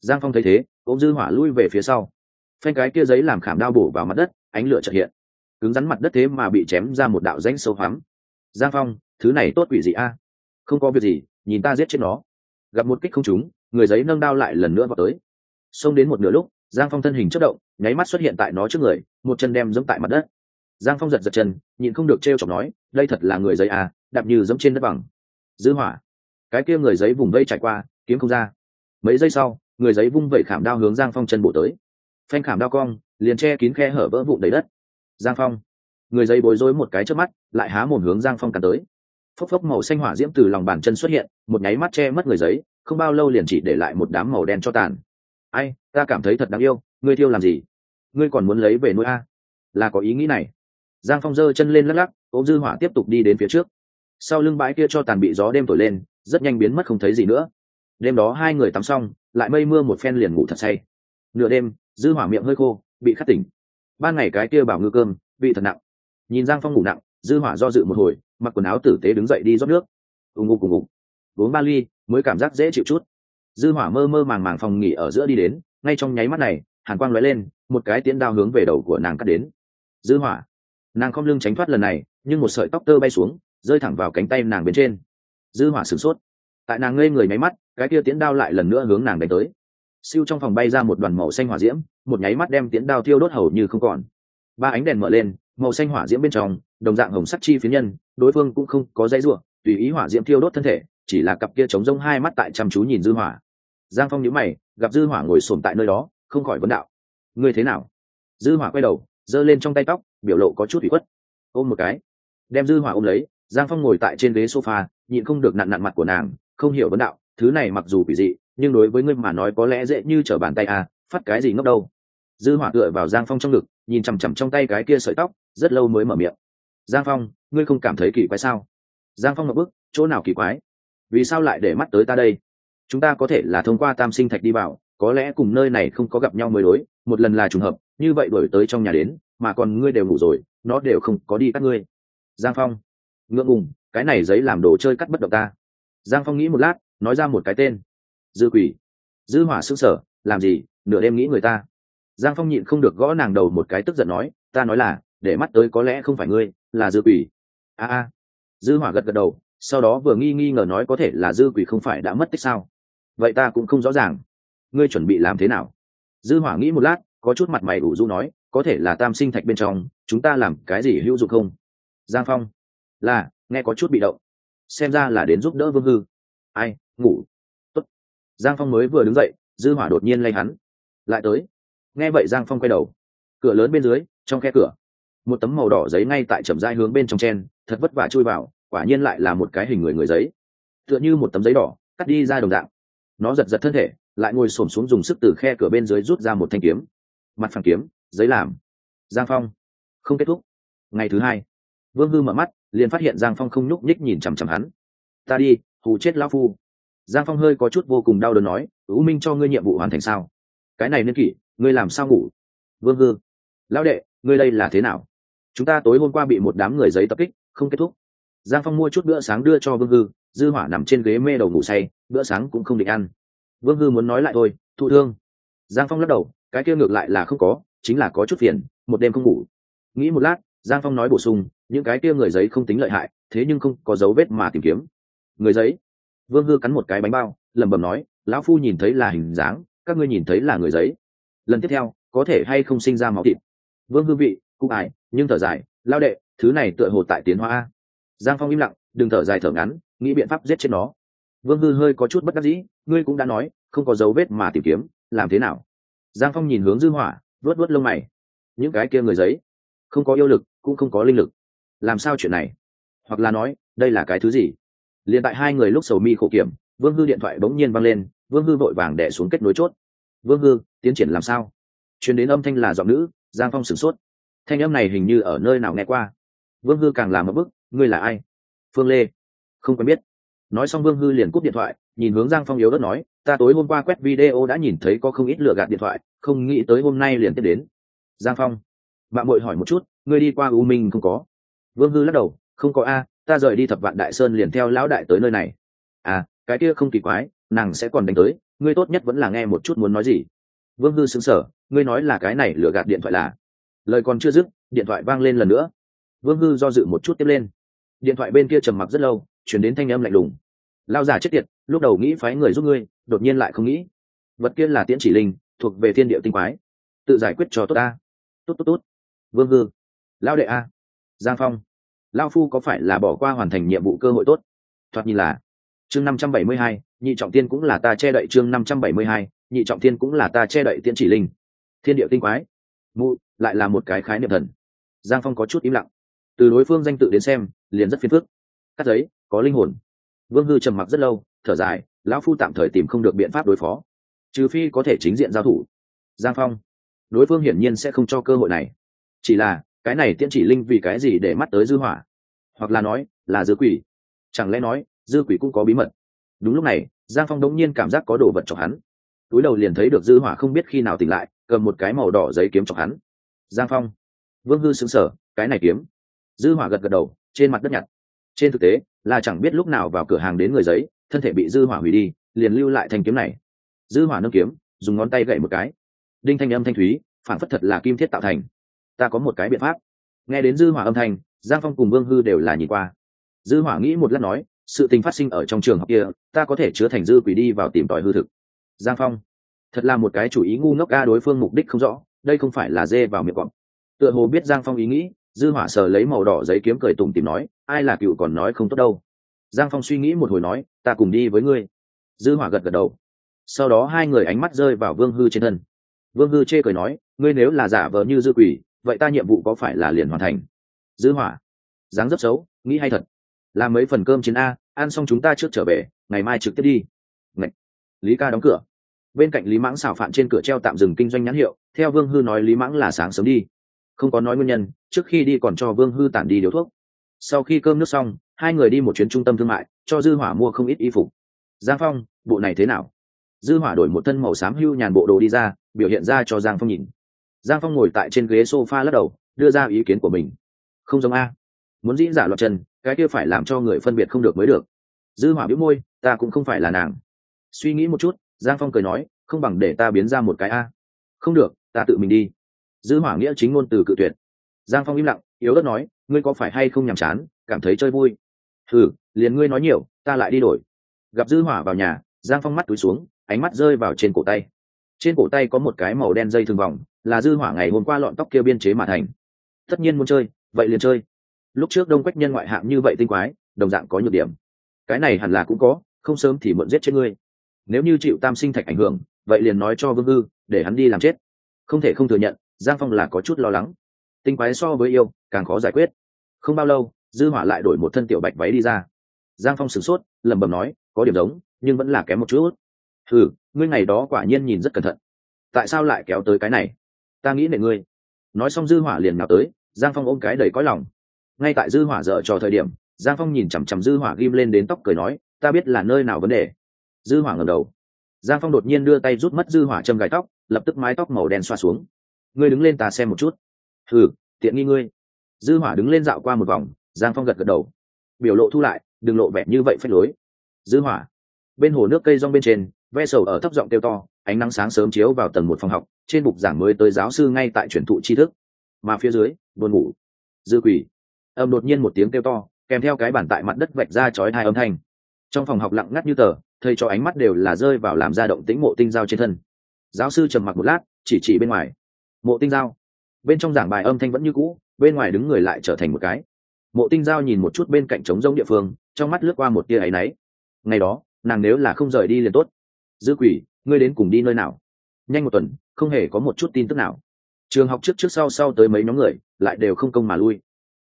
[SPEAKER 1] Giang phong thấy thế ôm dư hỏa lui về phía sau. Phanh cái kia giấy làm khảm đao bổ vào mặt đất, ánh lửa chợt hiện. Cứng rắn mặt đất thế mà bị chém ra một đạo rãnh sâu hoắm. Giang phong, thứ này tốt quỷ dị a. Không có việc gì, nhìn ta giết chết nó. Gặp một kích không trúng, người giấy nâng đao lại lần nữa vào tới. Xông đến một nửa lúc, giang phong thân hình chất động, nháy mắt xuất hiện tại nó trước người, một chân đem giẫm tại mặt đất. Giang phong giật giật chân, nhịn không được t r e o chọc nói, đây thật là người giấy à đạp như giẫm trên đất bằng. Dư hỏa. Cái kia người giấy vùng vây trải qua, kiếm không ra. Mấy giây sau, người giấy vung vẩy khảm đao hướng giang phong chân bổ tới. Phanh khảm đao cong, liền che kín khe hở vỡ vụn đầy đất. Giang phong. Người giấy bối rối một cái trước mắt, lại há mồm hướng giang phong cắn tới. Phốc phốc màu xanh hỏa diễm từ lòng bàn chân xuất hiện, một nháy mắt che mất người giấy, không bao lâu liền chỉ để lại một đám màu đen cho tàn. Ai, ta cảm thấy thật đáng yêu, ngươi thiêu làm gì? Ngươi còn muốn lấy về nuôi a? Là có ý nghĩ này. Giang phong giơ chân lên lắc lắc ôm dư hỏa tiếp tục đi đến phía trước sau lưng bãi kia cho tàn bị gió đêm thổi lên, rất nhanh biến mất không thấy gì nữa. Đêm đó hai người tắm xong, lại mây mưa một phen liền ngủ thật say. Nửa đêm, dư hỏa miệng hơi khô, bị khát tỉnh. Ban ngày cái kia bảo ngư cơm bị thật nặng. Nhìn giang phong ngủ nặng, dư hỏa do dự một hồi, mặc quần áo tử tế đứng dậy đi rót nước. Ù ngục cùng ngục. Uống ba ly, mới cảm giác dễ chịu chút. Dư hỏa mơ mơ màng màng phòng nghỉ ở giữa đi đến, ngay trong nháy mắt này, hàn quang lóe lên, một cái tiễn đao hướng về đầu của nàng cắt đến. Dư hỏa. Nàng không lưng tránh thoát lần này, nhưng một sợi tóc tơ bay xuống rơi thẳng vào cánh tay nàng bên trên. Dư hỏa sửng sốt. Tại nàng ngây người nháy mắt, cái kia tiễn đao lại lần nữa hướng nàng đánh tới. Siêu trong phòng bay ra một đoàn màu xanh hỏa diễm, một nháy mắt đem tiễn đao thiêu đốt hầu như không còn. Ba ánh đèn mở lên, màu xanh hỏa diễm bên trong, đồng dạng hồng sắc chi phiến nhân, đối phương cũng không có dây ruộng tùy ý hỏa diễm thiêu đốt thân thể, chỉ là cặp kia trống rông hai mắt tại chăm chú nhìn dư hỏa. Giang phong nhíu mày, gặp dư hỏa ngồi sồn tại nơi đó, không khỏi vấn đạo. Ngươi thế nào? Dư hỏa quay đầu, giơ lên trong tay tóc, biểu lộ có chút ủy khuất. Ôm một cái, đem dư hỏa ôm lấy giang phong ngồi tại trên ghế sofa, nhịn không được nặn nặn mặt của nàng, không hiểu vấn đạo, thứ này mặc dù quỷ dị, nhưng đối với ngươi mà nói có lẽ dễ như trở bàn tay à phát cái gì ngốc đâu? Dư hỏa tựa vào giang phong trong ngực, nhìn chằm chằm trong tay cái kia sợi tóc, rất lâu mới mở miệng. Giang phong, ngươi không cảm thấy kỳ quái sao? Giang phong ngập bức, chỗ nào kỳ quái? Vì sao lại để mắt tới ta đây? Chúng ta có thể là thông qua tam sinh thạch đi vào, có lẽ cùng nơi này không có gặp nhau mới đối, một lần là trùng hợp, như vậy đổi tới trong nhà đến, mà còn ngươi đều ngủ rồi, nó đều không có đi các ngươi. Giang phong ngượng ngùng, cái này giấy làm đồ chơi cắt bất động ta. Giang phong nghĩ một lát, nói ra một cái tên. Dư quỷ. Dư hỏa sững sở làm gì, nửa đêm nghĩ người ta. Giang phong nhịn không được gõ nàng đầu một cái tức giận nói, ta nói là, để mắt tới có lẽ không phải ngươi, là dư quỷ. A a. Dư hỏa gật gật đầu, sau đó vừa nghi nghi ngờ nói có thể là dư quỷ không phải đã mất tích sao? Vậy ta cũng không rõ ràng. Ngươi chuẩn bị làm thế nào? Dư hỏa nghĩ một lát, có chút mặt mày ủ rũ nói, có thể là tam sinh thạch bên trong, chúng ta làm cái gì hữu dụng không? Giang phong là, nghe có chút bị động. Xem ra là đến giúp đỡ vương hư. Ai, ngủ. Tốt. giang phong mới vừa đứng dậy, dư hỏa đột nhiên lay hắn. Lại tới. Nghe vậy giang phong quay đầu. Cửa lớn bên dưới, trong khe cửa, một tấm màu đỏ giấy ngay tại chậm dai hướng bên trong chen, thật vất vả chui vào, quả nhiên lại là một cái hình người người giấy. Tựa như một tấm giấy đỏ, cắt đi ra đồng dạng. Nó giật giật thân thể, lại ngồi xổm xuống dùng sức từ khe cửa bên dưới rút ra một thanh kiếm. Mặt phẳng kiếm, giấy làm. Giang phong. Không kết thúc. Ngày thứ hai. Vương hư mở mắt liền phát hiện giang phong không nhúc nhích nhìn chằm chằm hắn. Ta đi, hù chết lão phu. Giang phong hơi có chút vô cùng đau đớn nói u minh cho ngươi nhiệm vụ hoàn thành sao? Cái này niên kỷ, ngươi làm sao ngủ? Vương hư. Lão đệ, ngươi đây là thế nào? Chúng ta tối hôm qua bị một đám người giấy tập kích, không kết thúc. Giang phong mua chút bữa sáng đưa cho vương hư, dư hỏa nằm trên ghế mê đầu ngủ say, bữa sáng cũng không định ăn. Vương hư muốn nói lại thôi, thụ thương. Giang phong lắc đầu, cái kia ngược lại là không có, chính là có chút phiền, một đêm không ngủ. Nghĩ một lát giang phong nói bổ sung, những cái kia người giấy không tính lợi hại, thế nhưng không có dấu vết mà tìm kiếm. Người giấy? Vương hư cắn một cái bánh bao, lẩm bẩm nói, lão phu nhìn thấy là hình dáng, các ngươi nhìn thấy là người giấy. Lần tiếp theo, có thể hay không sinh ra máu thịt? Vương hư vị cụ ải nhưng thở dài lao đệ, thứ này tựa hồ tại tiến hóa giang phong im lặng, đừng thở dài thở ngắn, nghĩ biện pháp giết chết nó. Vương hư hơi có chút bất đắc dĩ, ngươi cũng đã nói, không có dấu vết mà tìm kiếm, làm thế nào? Giang phong nhìn hướng dư hỏa vớt vớt lông mày. Những cái kia người giấy không có yêu lực, cũng không có linh lực. Làm sao chuyện này? Hoặc là nói, đây là cái thứ gì? Liền tại hai người lúc sầu mi khổ kiểm, vương hư điện thoại bỗng nhiên văng lên, vương hư vội vàng đẻ xuống kết nối chốt. Vương hư, tiến triển làm sao? Chuyển đến âm thanh là giọng nữ, giang phong sửng sốt. Thanh âm này hình như ở nơi nào nghe qua? Vương hư càng làm một bức, ngươi là ai? Phương lê. Không quen biết. Nói xong vương hư liền cúp điện thoại, nhìn hướng giang phong yếu đất nói, ta tối hôm qua quét video đã nhìn thấy có không ít lựa gạt điện thoại, không nghĩ tới hôm nay liền tiếp đến. Giang phong bạn mội hỏi một chút, ngươi đi qua u minh không có? Vương hư lắc đầu, không có a, ta rời đi thập vạn đại sơn liền theo lão đại tới nơi này. À cái kia không kỳ quái, nàng sẽ còn đánh tới, ngươi tốt nhất vẫn là nghe một chút muốn nói gì. Vương hư xứng sở ngươi nói là cái này lừa gạt điện thoại là? Lời còn chưa dứt, điện thoại vang lên lần nữa. Vương hư do dự một chút tiếp lên. Điện thoại bên kia trầm mặc rất lâu, chuyển đến thanh âm lạnh lùng. Lao già chết tiệt, lúc đầu nghĩ phái người giúp ngươi, đột nhiên lại không nghĩ. Vật kia là tiễn chỉ linh, thuộc về thiên địa tinh quái. Tự giải quyết cho tốt ta. Tốt tốt tốt vương hư. Lao đệ a. Giang phong. Lao phu có phải là bỏ qua hoàn thành nhiệm vụ cơ hội tốt? Thoạt nhìn là. Chương năm trăm bảy mươi hai, nhị trọng tiên cũng là ta che đậy chương năm trăm bảy mươi hai, nhị trọng tiên cũng là ta che đậy tiễn chỉ linh. Thiên địa tinh quái. Mụ, lại là một cái khái niệm thần. Giang phong có chút im lặng. Từ đối phương danh tự đến xem, liền rất phiền phức. Cắt giấy, có linh hồn. Vương hư trầm mặc rất lâu, thở dài, lão phu tạm thời tìm không được biện pháp đối phó. Trừ phi có thể chính diện giao thủ. Giang phong. Đối phương hiển nhiên sẽ không cho cơ hội này chỉ là, cái này tiễn chỉ linh vì cái gì để mắt tới dư hỏa? Hoặc là nói, là dư quỷ? Chẳng lẽ nói, dư quỷ cũng có bí mật? Đúng lúc này, giang phong đống nhiên cảm giác có đồ vật cho hắn. Túi đầu liền thấy được dư hỏa không biết khi nào tỉnh lại, cầm một cái màu đỏ giấy kiếm cho hắn. Giang phong. Vương hư sững sờ, cái này kiếm. Dư hỏa gật gật đầu, trên mặt đất nhặt. Trên thực tế, là chẳng biết lúc nào vào cửa hàng đến người giấy, thân thể bị dư hỏa hủy đi, liền lưu lại thanh kiếm này. Dư hỏa nâng kiếm, dùng ngón tay gậy một cái. Đinh thanh âm thanh thúy phản phất thật là kim thiết tạo thành ta có một cái biện pháp. Nghe đến dư hỏa âm thanh, giang phong cùng vương hư đều là nhìn qua. Dư hỏa nghĩ một lát nói, sự tình phát sinh ở trong trường học kia, ta có thể chứa thành dư quỷ đi vào tìm tòi hư thực. Giang phong, thật là một cái chủ ý ngu ngốc ga đối phương mục đích không rõ, đây không phải là dê vào miệng cọp tựa hồ biết giang phong ý nghĩ, dư hỏa sờ lấy màu đỏ giấy kiếm cười tùng tìm nói, ai là cựu còn nói không tốt đâu. Giang phong suy nghĩ một hồi nói, ta cùng đi với ngươi. Dư hỏa gật gật đầu. Sau đó hai người ánh mắt rơi vào vương hư trên thân. Vương hư chê cười nói, ngươi nếu là giả vờ như dư quỷ vậy ta nhiệm vụ có phải là liền hoàn thành? Dư hỏa. Dáng rất xấu, nghĩ hay thật. Làm mấy phần cơm chiến a, ăn xong chúng ta trước trở về, ngày mai trực tiếp đi. Ngậy. lý ca đóng cửa. Bên cạnh lý mãng xào phạm trên cửa treo tạm dừng kinh doanh nhãn hiệu, theo vương hư nói lý mãng là sáng sớm đi. Không có nói nguyên nhân, trước khi đi còn cho vương hư tản đi điếu thuốc. Sau khi cơm nước xong, hai người đi một chuyến trung tâm thương mại, cho dư hỏa mua không ít y phục. Giang phong, bộ này thế nào? Dư hỏa đổi một thân màu xám hưu nhàn bộ đồ đi ra, biểu hiện ra cho giang phong nhìn giang phong ngồi tại trên ghế sofa lắc đầu, đưa ra ý kiến của mình. Không giống a. Muốn dĩ giả loạt chân cái kia phải làm cho người phân biệt không được mới được. Dư hỏa biếu môi, ta cũng không phải là nàng. Suy nghĩ một chút, giang phong cười nói, không bằng để ta biến ra một cái a. Không được, ta tự mình đi. Dư hỏa nghĩa chính ngôn từ cự tuyệt. Giang phong im lặng, yếu ớt nói, ngươi có phải hay không nhàm chán, cảm thấy chơi vui? Thử liền ngươi nói nhiều, ta lại đi đổi. Gặp dư hỏa vào nhà, giang phong mắt túi xuống, ánh mắt rơi vào trên cổ tay. Trên cổ tay có một cái màu đen dây thường vòng là dư hỏa ngày hôm qua lọn tóc kia biên chế mà thành. Tất nhiên muốn chơi, vậy liền chơi. Lúc trước đông quách nhân ngoại hạng như vậy tinh quái, đồng dạng có nhược điểm. Cái này hẳn là cũng có, không sớm thì muộn giết chết ngươi. Nếu như chịu tam sinh thạch ảnh hưởng, vậy liền nói cho vương hư, để hắn đi làm chết. Không thể không thừa nhận, giang phong là có chút lo lắng. Tinh quái so với yêu, càng khó giải quyết. Không bao lâu, dư hỏa lại đổi một thân tiểu bạch váy đi ra. Giang phong sửng sốt, lẩm bẩm nói, có điểm giống, nhưng vẫn là kém một chút. Ừ ngươi ngày đó quả nhiên nhìn rất cẩn thận. Tại sao lại kéo tới cái này? Ta nghĩ nệ ngươi. Nói xong dư hỏa liền nào tới, giang phong ôm cái đầy cõi lòng. Ngay tại dư hỏa dở trò thời điểm, giang phong nhìn chằm chằm dư hỏa ghim lên đến tóc cười nói, ta biết là nơi nào vấn đề. Dư hỏa ngẩng đầu. Giang phong đột nhiên đưa tay rút mất dư hỏa châm gài tóc, lập tức mái tóc màu đen xoa xuống. Ngươi đứng lên ta xem một chút. Thử tiện nghi ngươi. Dư hỏa đứng lên dạo qua một vòng, giang phong gật gật đầu. Biểu lộ thu lại, đừng lộ vẻ như vậy phách lối. Dư hỏa, bên hồ nước cây rong bên trên, ve sầu ở thấp giọng kêu to ánh nắng sáng sớm chiếu vào tầng một phòng học, trên bục giảng mới tới giáo sư ngay tại truyền thụ tri thức. Mà phía dưới, buồn ngủ. Dư quỷ. Âm đột nhiên một tiếng kêu to, kèm theo cái bản tại mặt đất vạch ra chói hai âm thanh. Trong phòng học lặng ngắt như tờ, thầy cho ánh mắt đều là rơi vào làm ra động tĩnh mộ tinh dao trên thân. Giáo sư trầm mặc một lát, chỉ chỉ bên ngoài. Mộ tinh dao. Bên trong giảng bài âm thanh vẫn như cũ, bên ngoài đứng người lại trở thành một cái. Mộ tinh dao nhìn một chút bên cạnh trống rông địa phương, trong mắt lướt qua một tia áy náy. Ngày đó, nàng nếu là không rời đi liền tốt. Dư quỷ ngươi đến cùng đi nơi nào? Nhanh một tuần, không hề có một chút tin tức nào. Trường học trước trước sau sau tới mấy nhóm người, lại đều không công mà lui.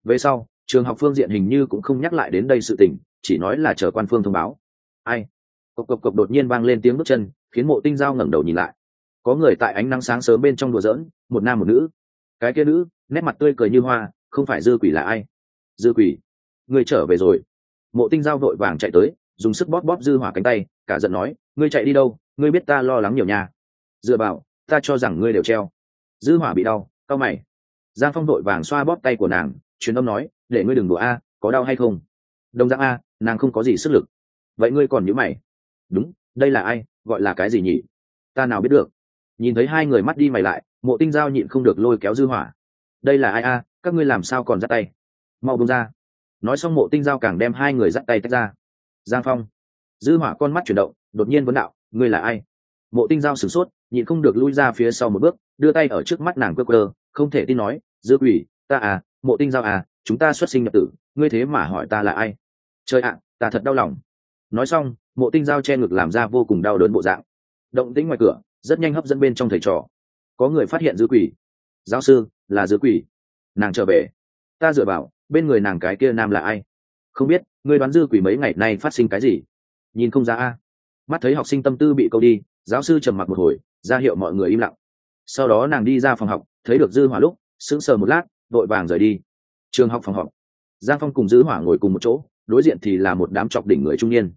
[SPEAKER 1] Về sau, trường học phương diện hình như cũng không nhắc lại đến đây sự tình, chỉ nói là chờ quan phương thông báo. Ai? Cộc cộc cộc đột nhiên vang lên tiếng bước chân, khiến mộ tinh giao ngẩng đầu nhìn lại. Có người tại ánh nắng sáng sớm bên trong đùa giỡn, một nam một nữ. Cái kia nữ, nét mặt tươi cười như hoa, không phải dư quỷ là ai? Dư quỷ. Người trở về rồi. Mộ tinh giao vội vàng chạy tới dùng sức bóp bóp dư hỏa cánh tay, cả giận nói, ngươi chạy đi đâu? Ngươi biết ta lo lắng nhiều nhà dựa vào, ta cho rằng ngươi đều treo. Dư hỏa bị đau, cau mày. Giang phong đội vàng xoa bóp tay của nàng, truyền âm nói, để ngươi đừng đùa a, có đau hay không? Đồng giang a, nàng không có gì sức lực. Vậy ngươi còn nhíu mày? Đúng, đây là ai, gọi là cái gì nhỉ? Ta nào biết được. Nhìn thấy hai người mắt đi mày lại, mộ tinh giao nhịn không được lôi kéo dư hỏa. Đây là ai a, các ngươi làm sao còn dắt tay? Mau bông ra. Nói xong mộ tinh giao càng đem hai người dắt tay tách ra giang phong. Dư hỏa con mắt chuyển động, đột nhiên vấn đạo, ngươi là ai? Mộ tinh giao sửng sốt, nhịn không được lui ra phía sau một bước, đưa tay ở trước mắt nàng cơ cơ không thể tin nói, dư quỷ, ta à mộ tinh giao à chúng ta xuất sinh nhập tử, ngươi thế mà hỏi ta là ai? Trời ạ, ta thật đau lòng. Nói xong, mộ tinh giao che ngực làm ra vô cùng đau đớn bộ dạng. Động tĩnh ngoài cửa, rất nhanh hấp dẫn bên trong thầy trò. Có người phát hiện dư quỷ. Giáo sư, là dư quỷ. Nàng trở về. Ta dựa vào, bên người nàng cái kia nam là ai? Không biết ngươi đoán dư quỷ mấy ngày nay phát sinh cái gì? Nhìn không ra a. Mắt thấy học sinh tâm tư bị câu đi, giáo sư trầm mặc một hồi, ra hiệu mọi người im lặng. Sau đó nàng đi ra phòng học, thấy được dư hỏa lúc, sững sờ một lát, vội vàng rời đi. Trường học phòng học giang phong cùng dư hỏa ngồi cùng một chỗ, đối diện thì là một đám chọc đỉnh người trung niên.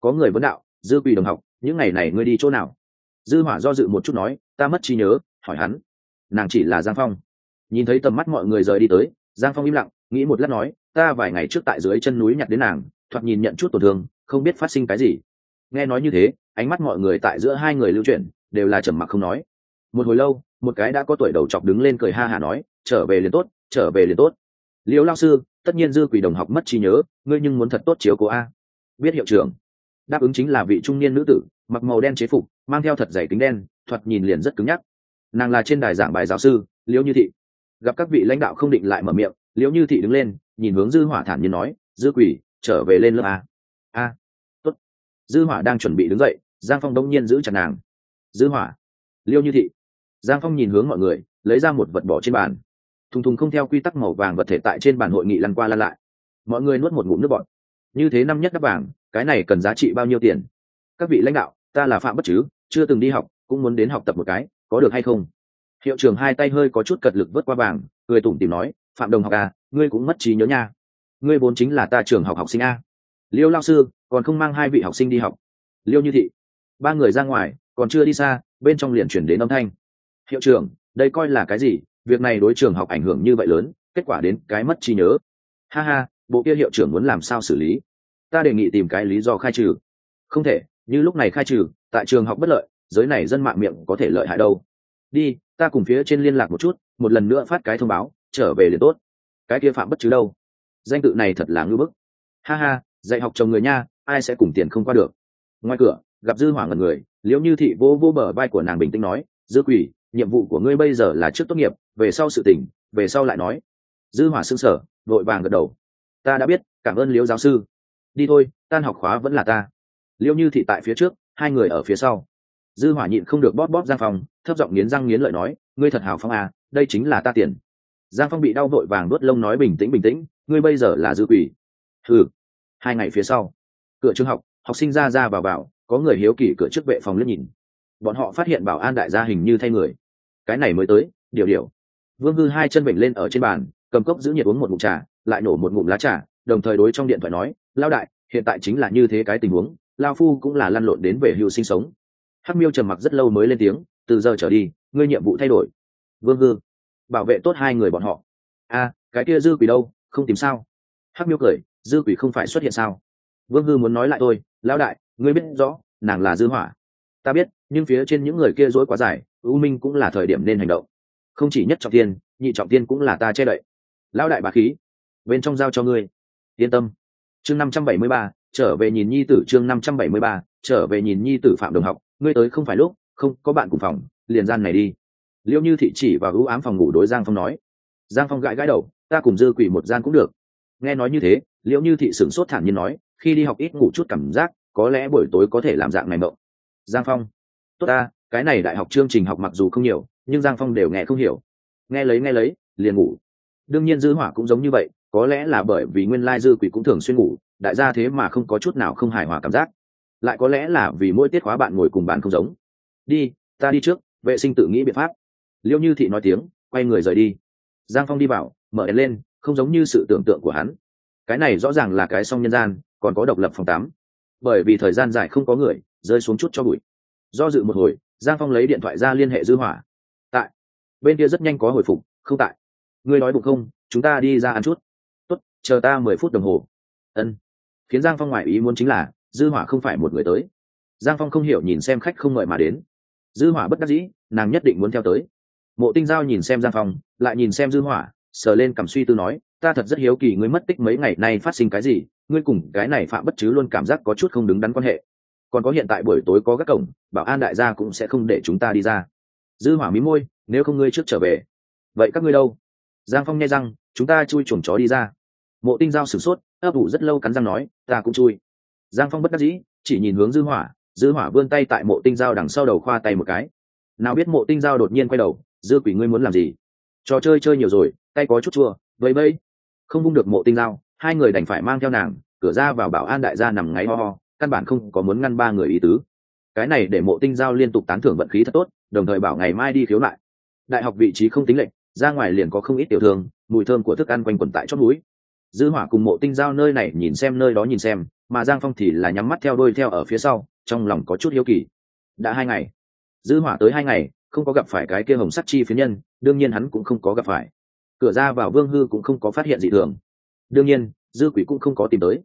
[SPEAKER 1] Có người vấn đạo, dư quỷ đồng học, những ngày này ngươi đi chỗ nào? Dư hỏa do dự một chút nói, ta mất trí nhớ, hỏi hắn. Nàng chỉ là giang phong. Nhìn thấy tầm mắt mọi người rời đi tới, giang phong im lặng, nghĩ một lát nói ta vài ngày trước tại dưới chân núi nhặt đến nàng, thoạt nhìn nhận chút tổn thương, không biết phát sinh cái gì. Nghe nói như thế, ánh mắt mọi người tại giữa hai người lưu chuyển, đều là trầm mặc không nói. Một hồi lâu, một cái đã có tuổi đầu chọc đứng lên cười ha hả nói, trở về liền tốt, trở về liền tốt. Liễu lao sư, tất nhiên dư quỷ đồng học mất trí nhớ, ngươi nhưng muốn thật tốt chiếu cố a. Biết hiệu trưởng. Đáp ứng chính là vị trung niên nữ tử, mặc màu đen chế phục, mang theo thật dày kính đen, thoạt nhìn liền rất cứng nhắc. Nàng là trên đài giảng bài giáo sư liễu như thị. Gặp các vị lãnh đạo không định lại mở miệng liễu như thị đứng lên nhìn hướng dư hỏa thản nhiên nói, dư quỷ, trở về lên lớp a. A, tốt. Dư hỏa đang chuẩn bị đứng dậy, giang phong đông nhiên giữ chặt nàng. Dư hỏa, liêu như thị. Giang phong nhìn hướng mọi người, lấy ra một vật bỏ trên bàn. Thùng thùng không theo quy tắc màu vàng vật thể tại trên bàn hội nghị lăn qua lăn lại. Mọi người nuốt một ngụm nước bọt. Như thế năm nhất các vàng, cái này cần giá trị bao nhiêu tiền? Các vị lãnh đạo, ta là phạm bất chứ, chưa từng đi học, cũng muốn đến học tập một cái, có được hay không? Hiệu trưởng hai tay hơi có chút cật lực vớt qua vàng, cười tủm tìm nói, phạm đồng học à ngươi cũng mất trí nhớ nha. Ngươi vốn chính là ta trường học học sinh a. Liêu lao sư, còn không mang hai vị học sinh đi học. Liêu như thị. Ba người ra ngoài, còn chưa đi xa, bên trong liền chuyển đến âm thanh. Hiệu trưởng, đây coi là cái gì? Việc này đối trường học ảnh hưởng như vậy lớn, kết quả đến cái mất trí nhớ. Ha ha, bộ kia hiệu trưởng muốn làm sao xử lý? Ta đề nghị tìm cái lý do khai trừ. Không thể, như lúc này khai trừ, tại trường học bất lợi, giới này dân mạng miệng có thể lợi hại đâu. Đi, ta cùng phía trên liên lạc một chút, một lần nữa phát cái thông báo, trở về liền tốt cái kia phạm bất chứ đâu. Danh tự này thật là ngưỡng bức. Ha ha, dạy học chồng người nha, ai sẽ cùng tiền không qua được. Ngoài cửa, gặp dư hỏa ngẩn người, liễu như thị vô vô bờ vai của nàng bình tĩnh nói, dư quỷ, nhiệm vụ của ngươi bây giờ là trước tốt nghiệp, về sau sự tình, về sau lại nói. Dư hỏa sưng sở vội vàng gật đầu. Ta đã biết, cảm ơn liễu giáo sư. Đi thôi, tan học khóa vẫn là ta. Liễu như thị tại phía trước, hai người ở phía sau. Dư hỏa nhịn không được bóp bóp giang phòng, thấp giọng nghiến răng nghiến lợi nói, ngươi thật hào phong à đây chính là ta tiền giang phong bị đau vội vàng đốt lông nói bình tĩnh bình tĩnh, ngươi bây giờ là dư quỷ. Ừ hai ngày phía sau, cửa trường học học sinh ra ra vào vào, có người hiếu kỳ cửa trước vệ phòng liếc nhìn. Bọn họ phát hiện bảo an đại gia hình như thay người. Cái này mới tới điều điều vương hư hai chân bệnh lên ở trên bàn, cầm cốc giữ nhiệt uống một ngụm trà, lại nổ một ngụm lá trà, đồng thời đối trong điện thoại nói, lao đại, hiện tại chính là như thế cái tình huống, lao phu cũng là lăn lộn đến về hưu sinh sống. Hắc miêu trầm mặc rất lâu mới lên tiếng, từ giờ trở đi, ngươi nhiệm vụ thay đổi. Vương hư bảo vệ tốt hai người bọn họ. A cái kia dư quỷ đâu, không tìm sao? Hắc miêu cười, dư quỷ không phải xuất hiện sao? Vương hư muốn nói lại tôi lão đại, ngươi biết rõ, nàng là dư hỏa. Ta biết, nhưng phía trên những người kia dối quá dài, u minh cũng là thời điểm nên hành động. Không chỉ nhất trọng tiên, nhị trọng tiên cũng là ta che đậy. Lão đại bà khí, bên trong giao cho ngươi. Yên tâm. Chương năm trăm bảy mươi ba, trở về nhìn nhi tử, chương năm trăm bảy mươi ba, trở về nhìn nhi tử phạm đồng học. Ngươi tới không phải lúc, không có bạn cùng phòng, liền gian này đi liệu như thị chỉ và ưu ám phòng ngủ đối giang phong nói, giang phong gãi gãi đầu, ta cùng dư quỷ một gian cũng được. Nghe nói như thế, liễu như thị sửng sốt thản nhiên nói, khi đi học ít ngủ chút cảm giác, có lẽ buổi tối có thể làm dạng này mộng. Giang phong, tốt ta, cái này đại học chương trình học mặc dù không nhiều, nhưng giang phong đều nghe không hiểu. Nghe lấy nghe lấy, liền ngủ. Đương nhiên dư hỏa cũng giống như vậy, có lẽ là bởi vì nguyên lai dư quỷ cũng thường xuyên ngủ, đại gia thế mà không có chút nào không hài hòa cảm giác. Lại có lẽ là vì mỗi tiết khóa bạn ngồi cùng bạn không giống. Đi, ta đi trước, vệ sinh tự nghĩ biện pháp liêu như thị nói tiếng, quay người rời đi. Giang phong đi vào, mở đèn lên, không giống như sự tưởng tượng của hắn. Cái này rõ ràng là cái song nhân gian, còn có độc lập phòng tắm. Bởi vì thời gian dài không có người, rơi xuống chút cho bụi. Do dự một hồi, giang phong lấy điện thoại ra liên hệ dư hỏa. Tại. Bên kia rất nhanh có hồi phục, không tại. Ngươi nói bụng không? Chúng ta đi ra ăn chút. Tốt, chờ ta mười phút đồng hồ. Ân. Khiến giang phong ngoại ý muốn chính là, dư hỏa không phải một người tới. Giang phong không hiểu nhìn xem khách không ngợi mà đến. Dư hỏa bất đắc dĩ, nàng nhất định muốn theo tới mộ tinh giao nhìn xem giang phong, lại nhìn xem dư hỏa, sờ lên cảm suy tư nói, ta thật rất hiếu kỳ ngươi mất tích mấy ngày nay phát sinh cái gì, ngươi cùng cái này phạm bất chứ luôn cảm giác có chút không đứng đắn quan hệ. Còn có hiện tại buổi tối có các cổng, bảo an đại gia cũng sẽ không để chúng ta đi ra. Dư hỏa mí môi, nếu không ngươi trước trở về, vậy các ngươi đâu? Giang phong nghe răng, chúng ta chui chuồng chó đi ra. Mộ tinh giao sửng sốt, ấp ủ rất lâu cắn răng nói, ta cũng chui. Giang phong bất đắc dĩ, chỉ nhìn hướng dư hỏa dư hỏa vươn tay tại mộ tinh giao đằng sau đầu khoa tay một cái. Nào biết mộ tinh giao đột nhiên quay đầu dư quỷ ngươi muốn làm gì? Trò chơi chơi nhiều rồi, tay có chút chua, vẫy vẫy. Không bung được mộ tinh giao hai người đành phải mang theo nàng, cửa ra vào bảo an đại gia nằm ngáy ho ho, căn bản không có muốn ngăn ba người ý tứ. Cái này để mộ tinh giao liên tục tán thưởng vận khí thật tốt, đồng thời bảo ngày mai đi khiếu lại đại học vị trí không tính lệnh ra ngoài liền có không ít tiểu thương, mùi thơm của thức ăn quanh quẩn tại chót núi. Dư hỏa cùng mộ tinh giao nơi này nhìn xem nơi đó nhìn xem, mà giang phong thì là nhắm mắt theo đôi theo ở phía sau, trong lòng có chút hiếu kỳ. Đã hai ngày. Dư hỏa tới hai ngày không có gặp phải cái kia hồng sắt chi phiến nhân, đương nhiên hắn cũng không có gặp phải. Cửa ra vào vương hư cũng không có phát hiện gì thường. Đương nhiên, dư quỷ cũng không có tìm tới.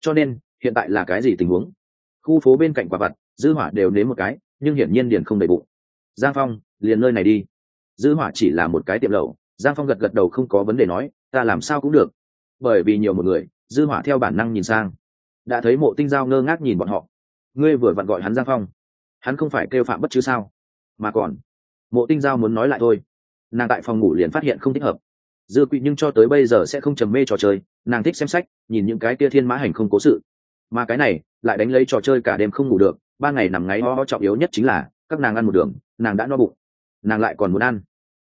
[SPEAKER 1] Cho nên, hiện tại là cái gì tình huống? Khu phố bên cạnh quả vặt dư hỏa đều nếm một cái, nhưng hiển nhiên điền không đầy bụng. Giang phong, liền nơi này đi. Dư hỏa chỉ là một cái tiệm lẩu, giang phong gật gật đầu không có vấn đề nói, ta làm sao cũng được. Bởi vì nhiều một người, dư hỏa theo bản năng nhìn sang. Đã thấy mộ tinh giao ngơ ngác nhìn bọn họ. Ngươi vừa vặn gọi hắn giang phong. Hắn không phải kêu phạm bất chứ sao? Mà còn, mộ tinh giao muốn nói lại thôi. Nàng tại phòng ngủ liền phát hiện không thích hợp. Dư quỵ nhưng cho tới bây giờ sẽ không trầm mê trò chơi, nàng thích xem sách, nhìn những cái tia thiên mã hành không cố sự. Mà cái này, lại đánh lấy trò chơi cả đêm không ngủ được, ba ngày nằm ngáy ho ho trọng yếu nhất chính là, các nàng ăn một đường, nàng đã no bụng. Nàng lại còn muốn ăn.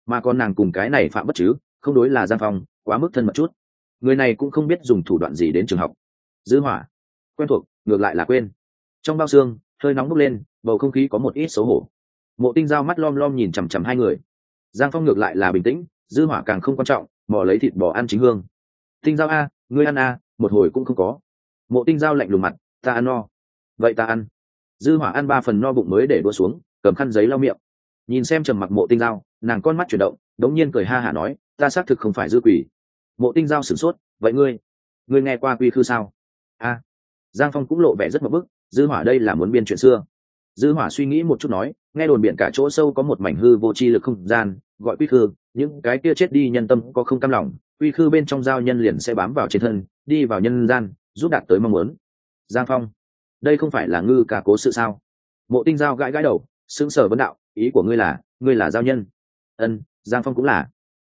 [SPEAKER 1] Mà còn nàng cùng cái này phạm bất chứ, không đối là giang phong, quá mức thân mật chút. Người này cũng không biết dùng thủ đoạn gì đến trường học. Dư hỏa, quen thuộc, ngược lại là quên. Trong bao xương, hơi nóng bốc lên, bầu không khí có một ít xấu hổ mộ tinh dao mắt lom lom nhìn chằm chằm hai người. Giang phong ngược lại là bình tĩnh, dư hỏa càng không quan trọng mò lấy thịt bò ăn chính hương. Tinh dao a, ngươi ăn a, một hồi cũng không có. Mộ tinh dao lạnh lùng mặt, ta ăn no. Vậy ta ăn. Dư hỏa ăn ba phần no bụng mới để đua xuống, cầm khăn giấy lau miệng. Nhìn xem trầm mặc mộ tinh dao nàng con mắt chuyển động, đống nhiên cười ha hả nói, ta xác thực không phải dư quỷ. Mộ tinh dao sửng sốt, vậy ngươi ngươi nghe qua quy khư sao? A. Giang phong cũng lộ vẻ rất mập bức, dư hỏa đây là muốn biên chuyện xưa dư hỏa suy nghĩ một chút nói, nghe đồn biển cả chỗ sâu có một mảnh hư vô chi lực không gian, gọi quy khư, những cái kia chết đi nhân tâm có không cam lòng, quy khư bên trong giao nhân liền sẽ bám vào trên thân, đi vào nhân gian, giúp đạt tới mong muốn. Giang phong, đây không phải là ngư cả cố sự sao? Mộ tinh giao gãi gãi đầu, sững sờ vấn đạo, ý của ngươi là ngươi là giao nhân. Ân, giang phong cũng là.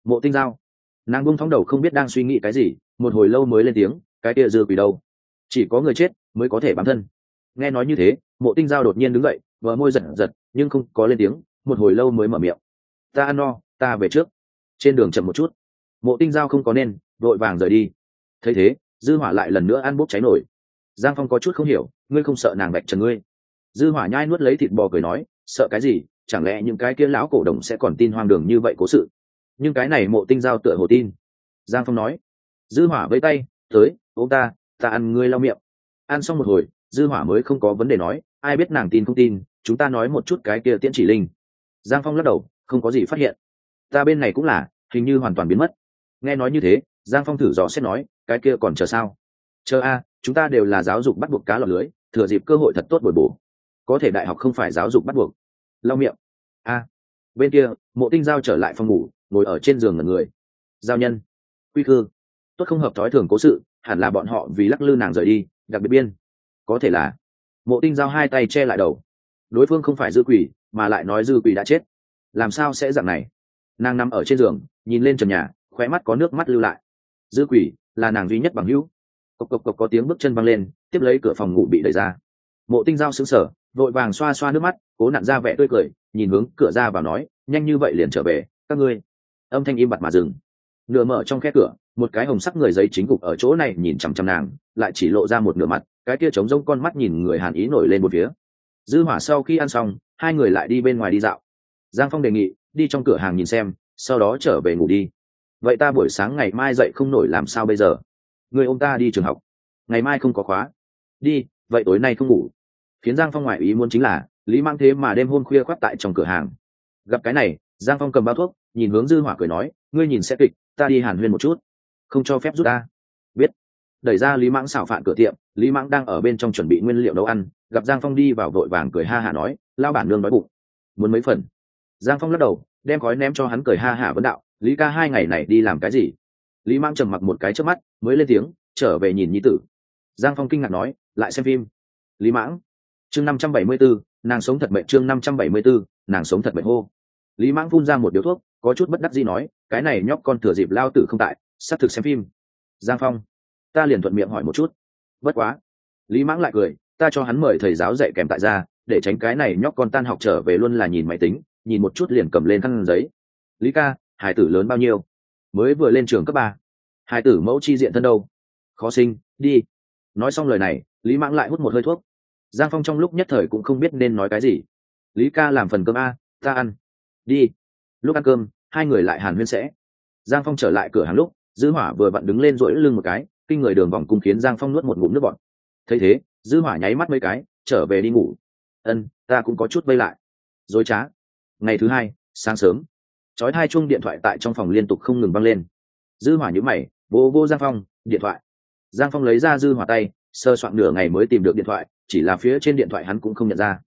[SPEAKER 1] Mộ tinh giao, nàng bung thóng đầu không biết đang suy nghĩ cái gì, một hồi lâu mới lên tiếng, cái kia dư quỷ đâu? Chỉ có người chết mới có thể bám thân. Nghe nói như thế mộ tinh giao đột nhiên đứng dậy vợ môi giật giật, nhưng không có lên tiếng, một hồi lâu mới mở miệng. Ta ăn no, ta về trước. Trên đường chậm một chút, mộ tinh giao không có nên, vội vàng rời đi. Thấy thế, dư hỏa lại lần nữa ăn bốc cháy nổi. Giang phong có chút không hiểu, ngươi không sợ nàng bạch trần ngươi? Dư hỏa nhai nuốt lấy thịt bò cười nói, sợ cái gì, chẳng lẽ những cái kia lão cổ đồng sẽ còn tin hoang đường như vậy cố sự? Nhưng cái này mộ tinh giao tựa hồ tin. Giang phong nói. Dư hỏa với tay, tới ô ta ta ăn ngươi lau miệng. Ăn xong một hồi dư hỏa mới không có vấn đề nói, ai biết nàng tin không tin, chúng ta nói một chút cái kia tiễn chỉ linh. Giang phong lắc đầu, không có gì phát hiện. Ta bên này cũng là, hình như hoàn toàn biến mất. Nghe nói như thế, giang phong thử dò xét nói, cái kia còn chờ sao? Chờ a, chúng ta đều là giáo dục bắt buộc cá lọt lưới, thừa dịp cơ hội thật tốt bồi bổ. Có thể đại học không phải giáo dục bắt buộc. Lau miệng. A. Bên kia, mộ tinh giao trở lại phòng ngủ, ngồi ở trên giường ngần người. Giao nhân. Quy khư. Tốt không hợp thói thường cố sự, hẳn là bọn họ vì lắc lư nàng rời đi, đặc biệt biên có thể là. Mộ tinh giao hai tay che lại đầu. Đối phương không phải dư quỷ, mà lại nói dư quỷ đã chết. Làm sao sẽ dạng này? Nàng nằm ở trên giường, nhìn lên trần nhà, khóe mắt có nước mắt lưu lại. Dư quỷ, là nàng duy nhất bằng hữu. Cộc cộc cộc có tiếng bước chân văng lên, tiếp lấy cửa phòng ngủ bị đẩy ra. Mộ tinh giao xứng sở vội vàng xoa xoa nước mắt, cố nặn ra vẻ tươi cười, nhìn hướng cửa ra và nói, nhanh như vậy liền trở về, các ngươi. Âm thanh im bặt mà dừng. Nửa mở trong khe cửa, một cái hồng sắc người giấy chính cục ở chỗ này, nhìn chằm chằm nàng lại chỉ lộ ra một nửa mặt, cái kia trống rông con mắt nhìn người hàn ý nổi lên một phía. Dư hỏa sau khi ăn xong, hai người lại đi bên ngoài đi dạo. Giang phong đề nghị, đi trong cửa hàng nhìn xem, sau đó trở về ngủ đi. Vậy ta buổi sáng ngày mai dậy không nổi làm sao bây giờ? Người ông ta đi trường học. Ngày mai không có khóa. Đi, vậy tối nay không ngủ. Khiến giang phong ngoại ý muốn chính là, lý mang thế mà đêm hôm khuya khoác tại trong cửa hàng. Gặp cái này, giang phong cầm bao thuốc, nhìn hướng dư hỏa cười nói, ngươi nhìn sẽ kịch, ta đi hàn huyên một chút. Không cho phép rút ta. Biết đẩy ra lý mãng xảo phạn cửa tiệm, lý mãng đang ở bên trong chuẩn bị nguyên liệu nấu ăn, gặp giang phong đi vào vội vàng cười ha hả nói lao bản nương nói bụng, muốn mấy phần? Giang phong lắc đầu, đem gói ném cho hắn cười ha hả vấn đạo, lý ca hai ngày này đi làm cái gì? Lý mãng trầm mặc một cái trước mắt, mới lên tiếng, trở về nhìn nhi tử. Giang phong kinh ngạc nói, lại xem phim. Lý mãng, chương năm trăm bảy mươi bốn nàng sống thật mệnh chương năm trăm bảy mươi bốn nàng sống thật mệnh hô. Lý mãng phun ra một điếu thuốc, có chút bất đắc gì nói, cái này nhóc con thừa dịp lao tử không tại xác thực xem phim. Giang phong ta liền thuận miệng hỏi một chút. Bất quá. Lý mãng lại cười, ta cho hắn mời thầy giáo dạy kèm tại ra để tránh cái này nhóc con tan học trở về luôn là nhìn máy tính, nhìn một chút liền cầm lên khăn giấy. Lý ca hải tử lớn bao nhiêu? Mới vừa lên trường cấp ba. Hải tử mẫu chi diện thân đâu? Khó sinh, đi. Nói xong lời này, lý mãng lại hút một hơi thuốc. Giang phong trong lúc nhất thời cũng không biết nên nói cái gì. Lý ca làm phần cơm a, ta ăn. Đi. Lúc ăn cơm, hai người lại hàn huyên sẽ. Giang phong trở lại cửa hàng lúc, dư hỏa vừa vặn đứng lên rỗi lưng một cái kinh người đường vòng cung khiến giang phong nuốt một ngụm nước bọt. Thấy thế, dư hỏa nháy mắt mấy cái, trở về đi ngủ. Ân, ta cũng có chút vây lại. Dối trá. Ngày thứ hai, sáng sớm. Chói hai chuông điện thoại tại trong phòng liên tục không ngừng băng lên. Dư hỏa nhíu mày, vô vô giang phong, điện thoại. Giang phong lấy ra dư hỏa tay, sơ soạn nửa ngày mới tìm được điện thoại, chỉ là phía trên điện thoại hắn cũng không nhận ra.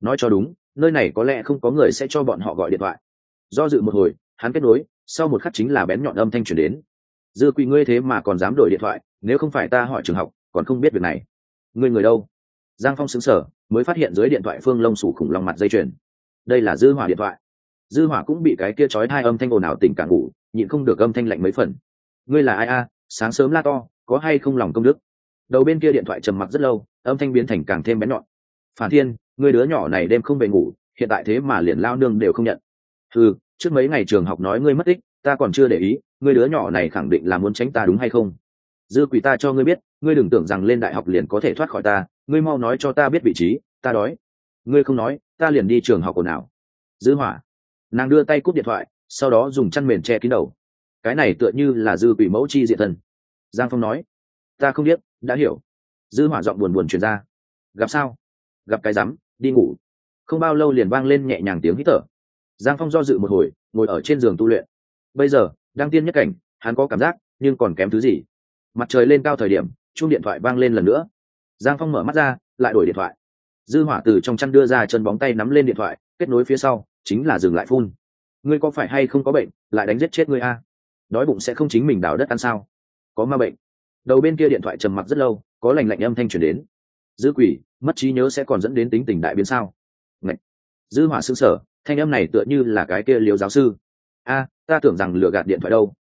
[SPEAKER 1] Nói cho đúng, nơi này có lẽ không có người sẽ cho bọn họ gọi điện thoại. Do dự một hồi, hắn kết nối, sau một khắc chính là bén nhọn âm thanh truyền đến dư quỷ ngươi thế mà còn dám đổi điện thoại, nếu không phải ta hỏi trường học, còn không biết việc này. Ngươi người đâu? Giang phong xứng sở mới phát hiện dưới điện thoại phương lông sủ khủng long mặt dây chuyền. Đây là dư hỏa điện thoại. Dư hỏa cũng bị cái kia chói hai âm thanh ồn ào tỉnh cả ngủ, nhịn không được âm thanh lạnh mấy phần. Ngươi là ai a? Sáng sớm la to, có hay không lòng công đức? Đầu bên kia điện thoại trầm mặc rất lâu, âm thanh biến thành càng thêm bén nhọn. Phản thiên người đứa nhỏ này đêm không về ngủ, hiện tại thế mà liền lao nương đều không nhận. Ừ trước mấy ngày trường học nói ngươi mất tích ta còn chưa để ý, ngươi đứa nhỏ này khẳng định là muốn tránh ta đúng hay không? Dư quỷ ta cho ngươi biết, ngươi đừng tưởng rằng lên đại học liền có thể thoát khỏi ta, ngươi mau nói cho ta biết vị trí, ta đói. Ngươi không nói, ta liền đi trường học ồn nào dư hỏa. Nàng đưa tay cúp điện thoại, sau đó dùng chăn mền che kín đầu. Cái này tựa như là dư quỷ mẫu chi diện thân. Giang phong nói. Ta không biết, đã hiểu. Dư hỏa giọng buồn buồn truyền ra. Gặp sao? Gặp cái rắm, đi ngủ. Không bao lâu liền vang lên nhẹ nhàng tiếng hít thở. Giang phong do dự một hồi, ngồi ở trên giường tu luyện bây giờ, đang tiên nhất cảnh, hắn có cảm giác, nhưng còn kém thứ gì? Mặt trời lên cao thời điểm chung điện thoại vang lên lần nữa. Giang phong mở mắt ra, lại đổi điện thoại. Dư hỏa từ trong chăn đưa ra chân bóng tay nắm lên điện thoại, kết nối phía sau, chính là dừng lại phun. Ngươi có phải hay không có bệnh, lại đánh giết chết ngươi a? Đói bụng sẽ không chính mình đào đất ăn sao? Có ma bệnh. Đầu bên kia điện thoại trầm mặc rất lâu, có lành lạnh âm thanh truyền đến. Dư quỷ, mất trí nhớ sẽ còn dẫn đến tính tình đại biến sao? Ngậy. dư hỏa sững sở thanh âm này tựa như là cái kia liêu giáo sư a, ta tưởng rằng lừa gạt điện thoại đâu.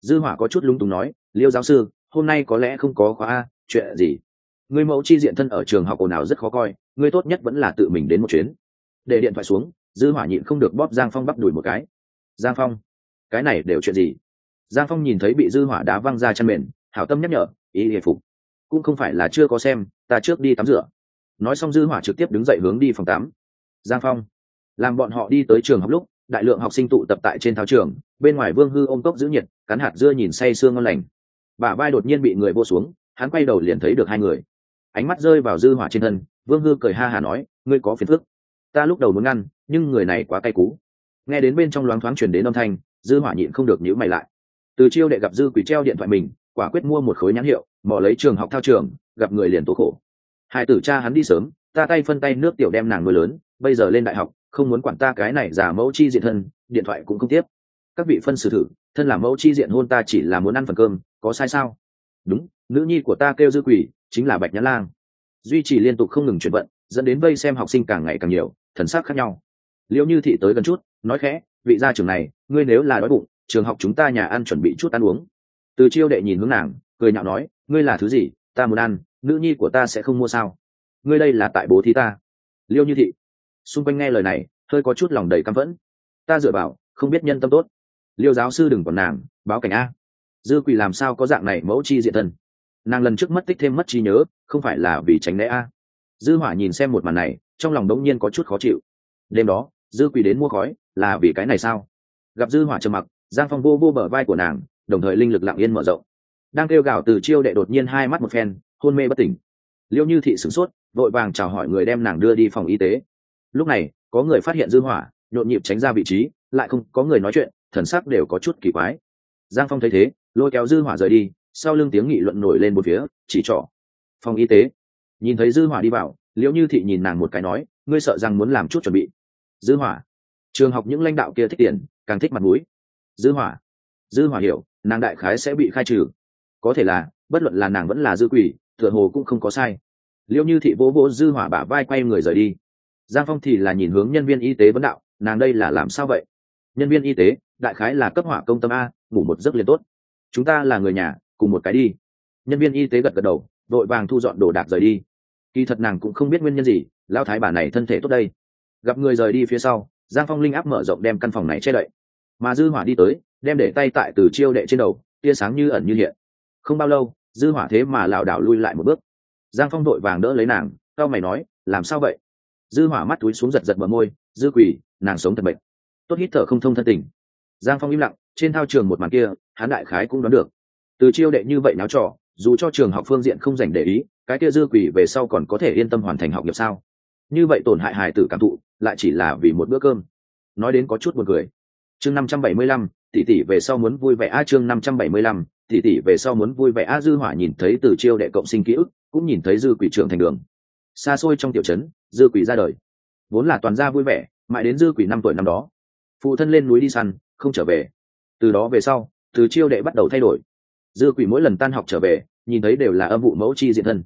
[SPEAKER 1] Dư hỏa có chút lung túng nói, liêu giáo sư, hôm nay có lẽ không có khóa a chuyện gì. Người mẫu chi diện thân ở trường học ồn ào rất khó coi, người tốt nhất vẫn là tự mình đến một chuyến. Để điện thoại xuống, dư hỏa nhịn không được bóp giang phong bắp đuổi một cái. Giang phong, cái này đều chuyện gì? Giang phong nhìn thấy bị dư hỏa đá văng ra chân mền, hảo tâm nhắc nhở, ý hề phục. Cũng không phải là chưa có xem, ta trước đi tắm rửa. Nói xong dư hỏa trực tiếp đứng dậy hướng đi phòng tắm. Giang phong, làm bọn họ đi tới trường học lúc đại lượng học sinh tụ tập tại trên thao trường, bên ngoài vương hư ôm cốc giữ nhiệt, cắn hạt dưa nhìn say sương ngon lành. Bả vai đột nhiên bị người vô xuống, hắn quay đầu liền thấy được hai người. Ánh mắt rơi vào dư hỏa trên thân, vương hư cười ha hà nói, ngươi có phiền phức. Ta lúc đầu muốn ngăn, nhưng người này quá cay cú. Nghe đến bên trong loáng thoáng truyền đến âm thanh, dư hỏa nhịn không được nhíu mày lại. Từ chiêu đệ gặp dư quỷ treo điện thoại mình, quả quyết mua một khối nhãn hiệu mò lấy trường học thao trường, gặp người liền tố khổ. Hai tử cha hắn đi sớm, ta tay phân tay nước tiểu đem nàng nuôi lớn, bây giờ lên đại học không muốn quản ta cái này giả mẫu chi diện thân, điện thoại cũng không tiếp. Các vị phân xử thử, thân là mẫu chi diện hôn ta chỉ là muốn ăn phần cơm, có sai sao? Đúng, nữ nhi của ta kêu dư quỷ, chính là bạch nhã lang. Duy trì liên tục không ngừng chuyển vận, dẫn đến vây xem học sinh càng ngày càng nhiều, thần sắc khác nhau. Liệu như thị tới gần chút, nói khẽ, vị gia trưởng này, ngươi nếu là đói bụng, trường học chúng ta nhà ăn chuẩn bị chút ăn uống. Từ chiêu đệ nhìn hướng nàng, cười nhạo nói, ngươi là thứ gì, ta muốn ăn, nữ nhi của ta sẽ không mua sao? Ngươi đây là tại bố thí ta. Liêu như thị xung quanh nghe lời này, hơi có chút lòng đầy căm phẫn. Ta dựa vào, không biết nhân tâm tốt. Liêu giáo sư đừng còn nàng, báo cảnh a. Dư quỳ làm sao có dạng này mẫu chi diện thân? Nàng lần trước mất tích thêm mất trí nhớ, không phải là vì tránh né a. Dư hỏa nhìn xem một màn này, trong lòng đống nhiên có chút khó chịu. Đêm đó, dư quỳ đến mua khói, là vì cái này sao? Gặp dư hỏa trầm mặc, giang phong vô vô bờ vai của nàng, đồng thời linh lực lặng yên mở rộng. Đang kêu gào từ chiêu đệ đột nhiên hai mắt một phen, hôn mê bất tỉnh. Liêu như thị sửng sốt, vội vàng chào hỏi người đem nàng đưa đi phòng y tế lúc này, có người phát hiện dư hỏa, nhộn nhịp tránh ra vị trí, lại không có người nói chuyện, thần sắc đều có chút kỳ quái. Giang phong thấy thế, lôi kéo dư hỏa rời đi, sau lưng tiếng nghị luận nổi lên một phía, chỉ trỏ. Phòng y tế. Nhìn thấy dư hỏa đi vào, liễu như thị nhìn nàng một cái nói, ngươi sợ rằng muốn làm chút chuẩn bị. Dư hỏa. Trường học những lãnh đạo kia thích tiền, càng thích mặt mũi. Dư hỏa. Dư hỏa hiểu, nàng đại khái sẽ bị khai trừ. Có thể là, bất luận là nàng vẫn là dư quỷ, tựa hồ cũng không có sai. Liễu như thị vỗ vỗ dư hỏa bả vai quay người rời đi giang phong thì là nhìn hướng nhân viên y tế vấn đạo, nàng đây là làm sao vậy? Nhân viên y tế, đại khái là cấp hỏa công tâm a, ngủ một giấc liền tốt. Chúng ta là người nhà, cùng một cái đi. Nhân viên y tế gật gật đầu đội vàng thu dọn đồ đạc rời đi. Kỳ thật nàng cũng không biết nguyên nhân gì lao thái bà này thân thể tốt đây. Gặp người rời đi phía sau, giang phong linh áp mở rộng đem căn phòng này che đậy. Mà dư hỏa đi tới, đem để tay tại từ chiêu đệ trên đầu, tia sáng như ẩn như hiện. Không bao lâu, dư hỏa thế mà lảo đảo lui lại một bước. Giang phong đội vàng đỡ lấy nàng cao mày nói, làm sao vậy? Dư hỏa mắt túi xuống giật giật bờ môi, dư quỷ, nàng sống thật bệnh tốt hít thở không thông thân tình. Giang phong im lặng, trên thao trường một màn kia, hắn đại khái cũng đoán được. Từ chiêu đệ như vậy náo trò, dù cho trường học phương diện không dành để ý, cái kia dư quỷ về sau còn có thể yên tâm hoàn thành học nghiệp sao? Như vậy tổn hại hài tử cảm thụ, lại chỉ là vì một bữa cơm. Nói đến có chút buồn cười. Chương năm trăm bảy mươi lăm, tỷ tỷ về sau muốn vui vẻ. A, chương năm trăm bảy mươi lăm, tỷ tỷ về sau muốn vui vẻ. A, dư hỏa nhìn thấy từ chiêu đệ cộng sinh ký ức, cũng nhìn thấy dư quỷ trưởng thành đường xa xôi trong tiểu trấn, dư quỷ ra đời. Vốn là toàn gia vui vẻ, mãi đến dư quỷ năm tuổi năm đó, phụ thân lên núi đi săn, không trở về. Từ đó về sau, từ chiêu đệ bắt đầu thay đổi. Dư quỷ mỗi lần tan học trở về, nhìn thấy đều là âm vụ mẫu chi diện thân.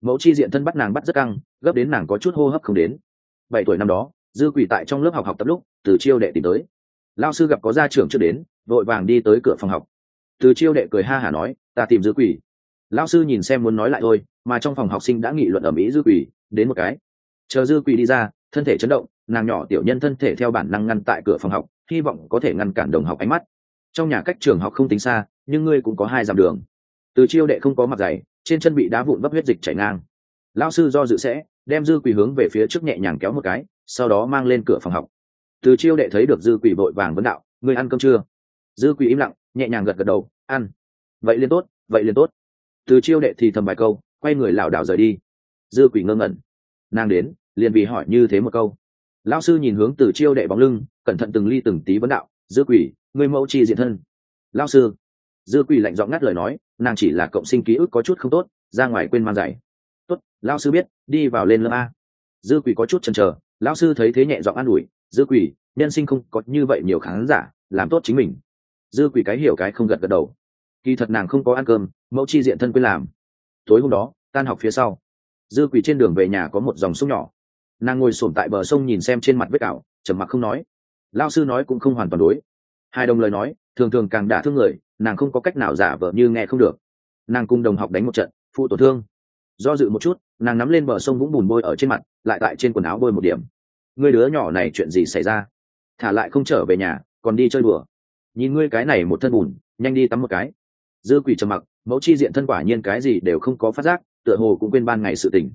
[SPEAKER 1] Mẫu chi diện thân bắt nàng bắt rất căng, gấp đến nàng có chút hô hấp không đến. Bảy tuổi năm đó, dư quỷ tại trong lớp học học tập lúc, từ chiêu đệ tìm tới. Lao sư gặp có gia trưởng chưa đến, vội vàng đi tới cửa phòng học. Từ chiêu đệ cười ha hả nói, ta tìm dư quỷ. Lão sư nhìn xem muốn nói lại thôi, mà trong phòng học sinh đã nghị luận ở mỹ dư quỷ đến một cái. Chờ dư quỷ đi ra, thân thể chấn động, nàng nhỏ tiểu nhân thân thể theo bản năng ngăn tại cửa phòng học, hy vọng có thể ngăn cản đồng học ánh mắt. Trong nhà cách trường học không tính xa, nhưng ngươi cũng có hai dặm đường. Từ chiêu đệ không có mặt dày, trên chân bị đá vụn vấp huyết dịch chảy ngang. Lão sư do dự sẽ, đem dư quỳ hướng về phía trước nhẹ nhàng kéo một cái, sau đó mang lên cửa phòng học. Từ chiêu đệ thấy được dư quỳ vội vàng vấn đạo, ngươi ăn cơm chưa? Dư quỳ im lặng, nhẹ nhàng gật gật đầu, ăn. Vậy liền tốt, vậy liền tốt từ chiêu đệ thì thầm vài câu, quay người lảo đảo rời đi. Dư quỷ ngơ ngẩn. Nàng đến, liền vì hỏi như thế một câu. Lão sư nhìn hướng từ chiêu đệ bóng lưng, cẩn thận từng ly từng tí vấn đạo, dư quỷ người mẫu chi diện thân. Lão sư. Dư quỷ lạnh giọng ngắt lời nói, nàng chỉ là cộng sinh ký ức có chút không tốt, ra ngoài quên mang giày. Tốt, lão sư biết, đi vào lên lớp a. Dư quỷ có chút chần chờ, lão sư thấy thế nhẹ giọng an ủi, dư quỷ, nhân sinh không có như vậy nhiều khán giả, làm tốt chính mình. Dư quỷ cái hiểu cái không gật gật đầu. Kỳ thật nàng không có ăn cơm mẫu chi diện thân quên làm. Tối hôm đó, tan học phía sau, dư quỷ trên đường về nhà có một dòng sông nhỏ. Nàng ngồi sổm tại bờ sông nhìn xem trên mặt vết ảo, trầm mặc không nói. Lao sư nói cũng không hoàn toàn đối. Hai đồng lời nói, thường thường càng đả thương người, nàng không có cách nào giả vờ như nghe không được. Nàng cùng đồng học đánh một trận, phụ tổn thương. Do dự một chút, nàng nắm lên bờ sông vũng bùn bôi ở trên mặt, lại tại trên quần áo bôi một điểm. Người đứa nhỏ này chuyện gì xảy ra? Thả lại không trở về nhà, còn đi chơi đùa. Nhìn ngươi cái này một thân bùn, nhanh đi tắm một cái. Dư quỷ trầm mặc mẫu chi diện thân quả nhiên cái gì đều không có phát giác, tựa hồ cũng quên ban ngày sự tình.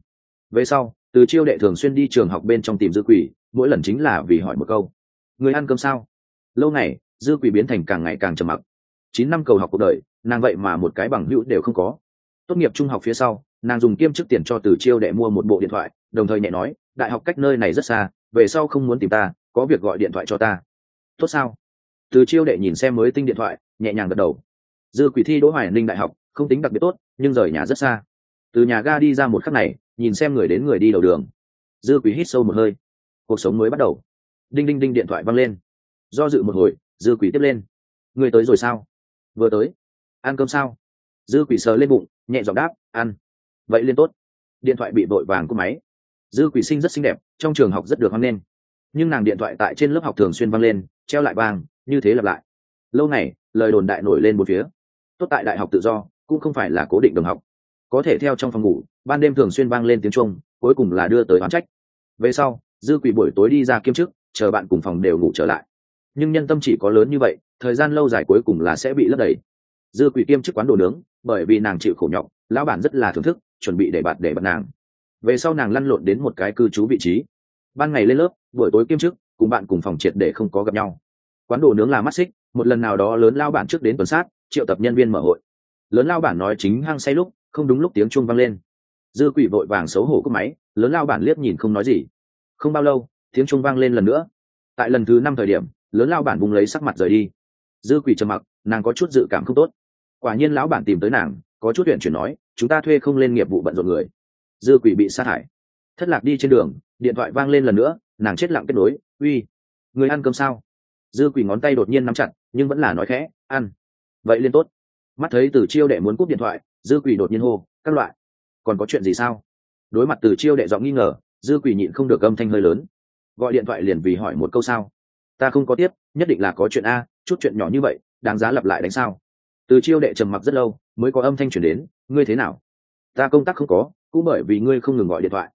[SPEAKER 1] Về sau, từ chiêu đệ thường xuyên đi trường học bên trong tìm dư quỷ, mỗi lần chính là vì hỏi một câu. Người ăn cơm sao? Lâu này dư quỷ biến thành càng ngày càng trầm mặc. Chín năm cầu học cuộc đời, nàng vậy mà một cái bằng hữu đều không có. Tốt nghiệp trung học phía sau, nàng dùng kiêm chức tiền cho từ chiêu đệ mua một bộ điện thoại, đồng thời nhẹ nói, đại học cách nơi này rất xa, về sau không muốn tìm ta, có việc gọi điện thoại cho ta. Tốt sao? Từ chiêu đệ nhìn xem mới tinh điện thoại, nhẹ nhàng gật đầu. Dư quỷ thi đỗ hoài ninh đại học không tính đặc biệt tốt, nhưng rời nhà rất xa. Từ nhà ga đi ra một khắc này, nhìn xem người đến người đi đầu đường. Dư quý hít sâu một hơi. Cuộc sống mới bắt đầu. Đinh đinh đinh điện thoại văng lên. Do dự một hồi, dư quý tiếp lên. Người tới rồi sao? Vừa tới. Ăn cơm sao? Dư quỷ sờ lên bụng, nhẹ giọng đáp, ăn. Vậy lên tốt. Điện thoại bị vội vàng cúp máy. Dư quỷ sinh rất xinh đẹp, trong trường học rất được hoan nghênh. Nhưng nàng điện thoại tại trên lớp học thường xuyên văng lên, treo lại vàng, như thế lặp lại. Lâu này lời đồn đại nổi lên một phía. Tốt tại đại học tự do cũng không phải là cố định đồng học. Có thể theo trong phòng ngủ, ban đêm thường xuyên vang lên tiếng trung cuối cùng là đưa tới oán trách. Về sau, dư quỷ buổi tối đi ra kiêm chức, chờ bạn cùng phòng đều ngủ trở lại. Nhưng nhân tâm chỉ có lớn như vậy, thời gian lâu dài cuối cùng là sẽ bị lấp đầy. Dư quỷ kiêm chức quán đồ nướng, bởi vì nàng chịu khổ nhọc, lão bản rất là thưởng thức, chuẩn bị để bạt để bạt nàng. Về sau nàng lăn lộn đến một cái cư trú vị trí. Ban ngày lên lớp, buổi tối kiêm chức, cùng bạn cùng phòng triệt để không có gặp nhau. Quán đồ nướng là mắt xích, một lần nào đó lớn lao bản trước đến tuần sát, triệu tập nhân viên mở hội lớn lao bản nói chính hăng say lúc, không đúng lúc tiếng chuông vang lên. Dư quỷ vội vàng xấu hổ cúp máy, lớn lao bản liếc nhìn không nói gì. Không bao lâu, tiếng chuông vang lên lần nữa. Tại lần thứ năm thời điểm, lớn lao bản vùng lấy sắc mặt rời đi. Dư quỷ trầm mặc, nàng có chút dự cảm không tốt. Quả nhiên lão bản tìm tới nàng, có chút huyện chuyển nói, chúng ta thuê không lên nghiệp vụ bận rộn người. Dư quỷ bị sát hại thất lạc đi trên đường, điện thoại vang lên lần nữa, nàng chết lặng kết nối, uy, người ăn cơm sao? Dư quỷ ngón tay đột nhiên nắm chặt, nhưng vẫn là nói khẽ, ăn. Vậy liên tốt mắt thấy từ chiêu đệ muốn cúp điện thoại, dư quỷ đột nhiên hô, các loại, còn có chuyện gì sao? Đối mặt từ chiêu đệ giọng nghi ngờ, dư quỷ nhịn không được âm thanh hơi lớn. Gọi điện thoại liền vì hỏi một câu sao? Ta không có tiếp, nhất định là có chuyện a, chút chuyện nhỏ như vậy, đáng giá lặp lại đánh sao? Từ chiêu đệ trầm mặc rất lâu, mới có âm thanh chuyển đến, ngươi thế nào? Ta công tác không có, cũng bởi vì ngươi không ngừng gọi điện thoại.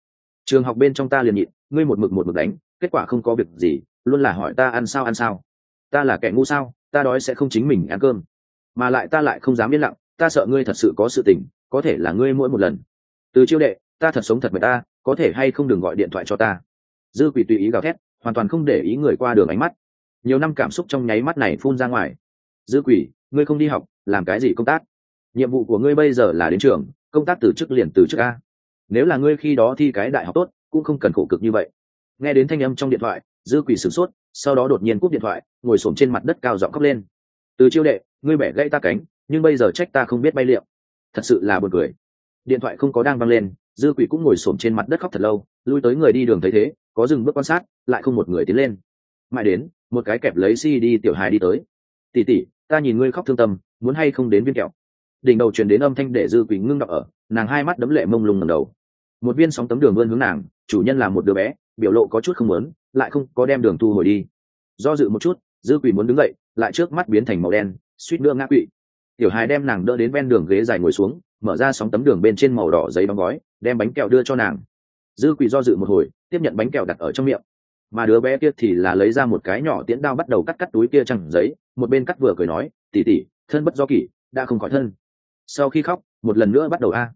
[SPEAKER 1] Trường học bên trong ta liền nhịn, ngươi một mực một mực đánh, kết quả không có việc gì, luôn là hỏi ta ăn sao ăn sao? Ta là kẻ ngu sao, ta đói sẽ không chính mình ăn cơm mà lại ta lại không dám yên lặng, ta sợ ngươi thật sự có sự tình, có thể là ngươi mỗi một lần. Từ chiêu đệ, ta thật sống thật với ta, có thể hay không đừng gọi điện thoại cho ta. Dư quỷ tùy ý gào thét, hoàn toàn không để ý người qua đường ánh mắt. Nhiều năm cảm xúc trong nháy mắt này phun ra ngoài. Dư quỷ, ngươi không đi học, làm cái gì công tác? Nhiệm vụ của ngươi bây giờ là đến trường, công tác từ chức liền từ chức a. Nếu là ngươi khi đó thi cái đại học tốt, cũng không cần khổ cực như vậy. Nghe đến thanh âm trong điện thoại, dư quỷ sửng sốt, sau đó đột nhiên cúp điện thoại, ngồi xổm trên mặt đất cao giọng khóc lên từ chiêu đệ, ngươi bẻ gãy ta cánh, nhưng bây giờ trách ta không biết bay liệu. Thật sự là buồn cười. Điện thoại không có đang văng lên, dư quỷ cũng ngồi xổm trên mặt đất khóc thật lâu, lui tới người đi đường thấy thế, có dừng bước quan sát, lại không một người tiến lên. Mãi đến, một cái kẹp lấy si đi tiểu hài đi tới. Tỉ tỉ ta nhìn ngươi khóc thương tâm, muốn hay không đến viên kẹo? Đỉnh đầu truyền đến âm thanh để dư quỷ ngưng đọc ở, nàng hai mắt đấm lệ mông lung ngầm đầu. Một viên sóng tấm đường vươn hướng nàng, chủ nhân là một đứa bé, biểu lộ có chút không muốn, lại không có đem đường thu hồi đi. Do dự một chút, dư quỷ muốn đứng dậy lại trước mắt biến thành màu đen, suýt nữa ngã quỵ. Tiểu hài đem nàng đỡ đến ven đường ghế dài ngồi xuống, mở ra sóng tấm đường bên trên màu đỏ giấy đóng gói, đem bánh kẹo đưa cho nàng. Dư quỷ do dự một hồi, tiếp nhận bánh kẹo đặt ở trong miệng. Mà đứa bé kia thì là lấy ra một cái nhỏ tiễn đao bắt đầu cắt cắt túi kia chẳng giấy, một bên cắt vừa cười nói tỉ tỉ thân bất do kỷ, đã không khỏi thân. Sau khi khóc, một lần nữa bắt đầu a.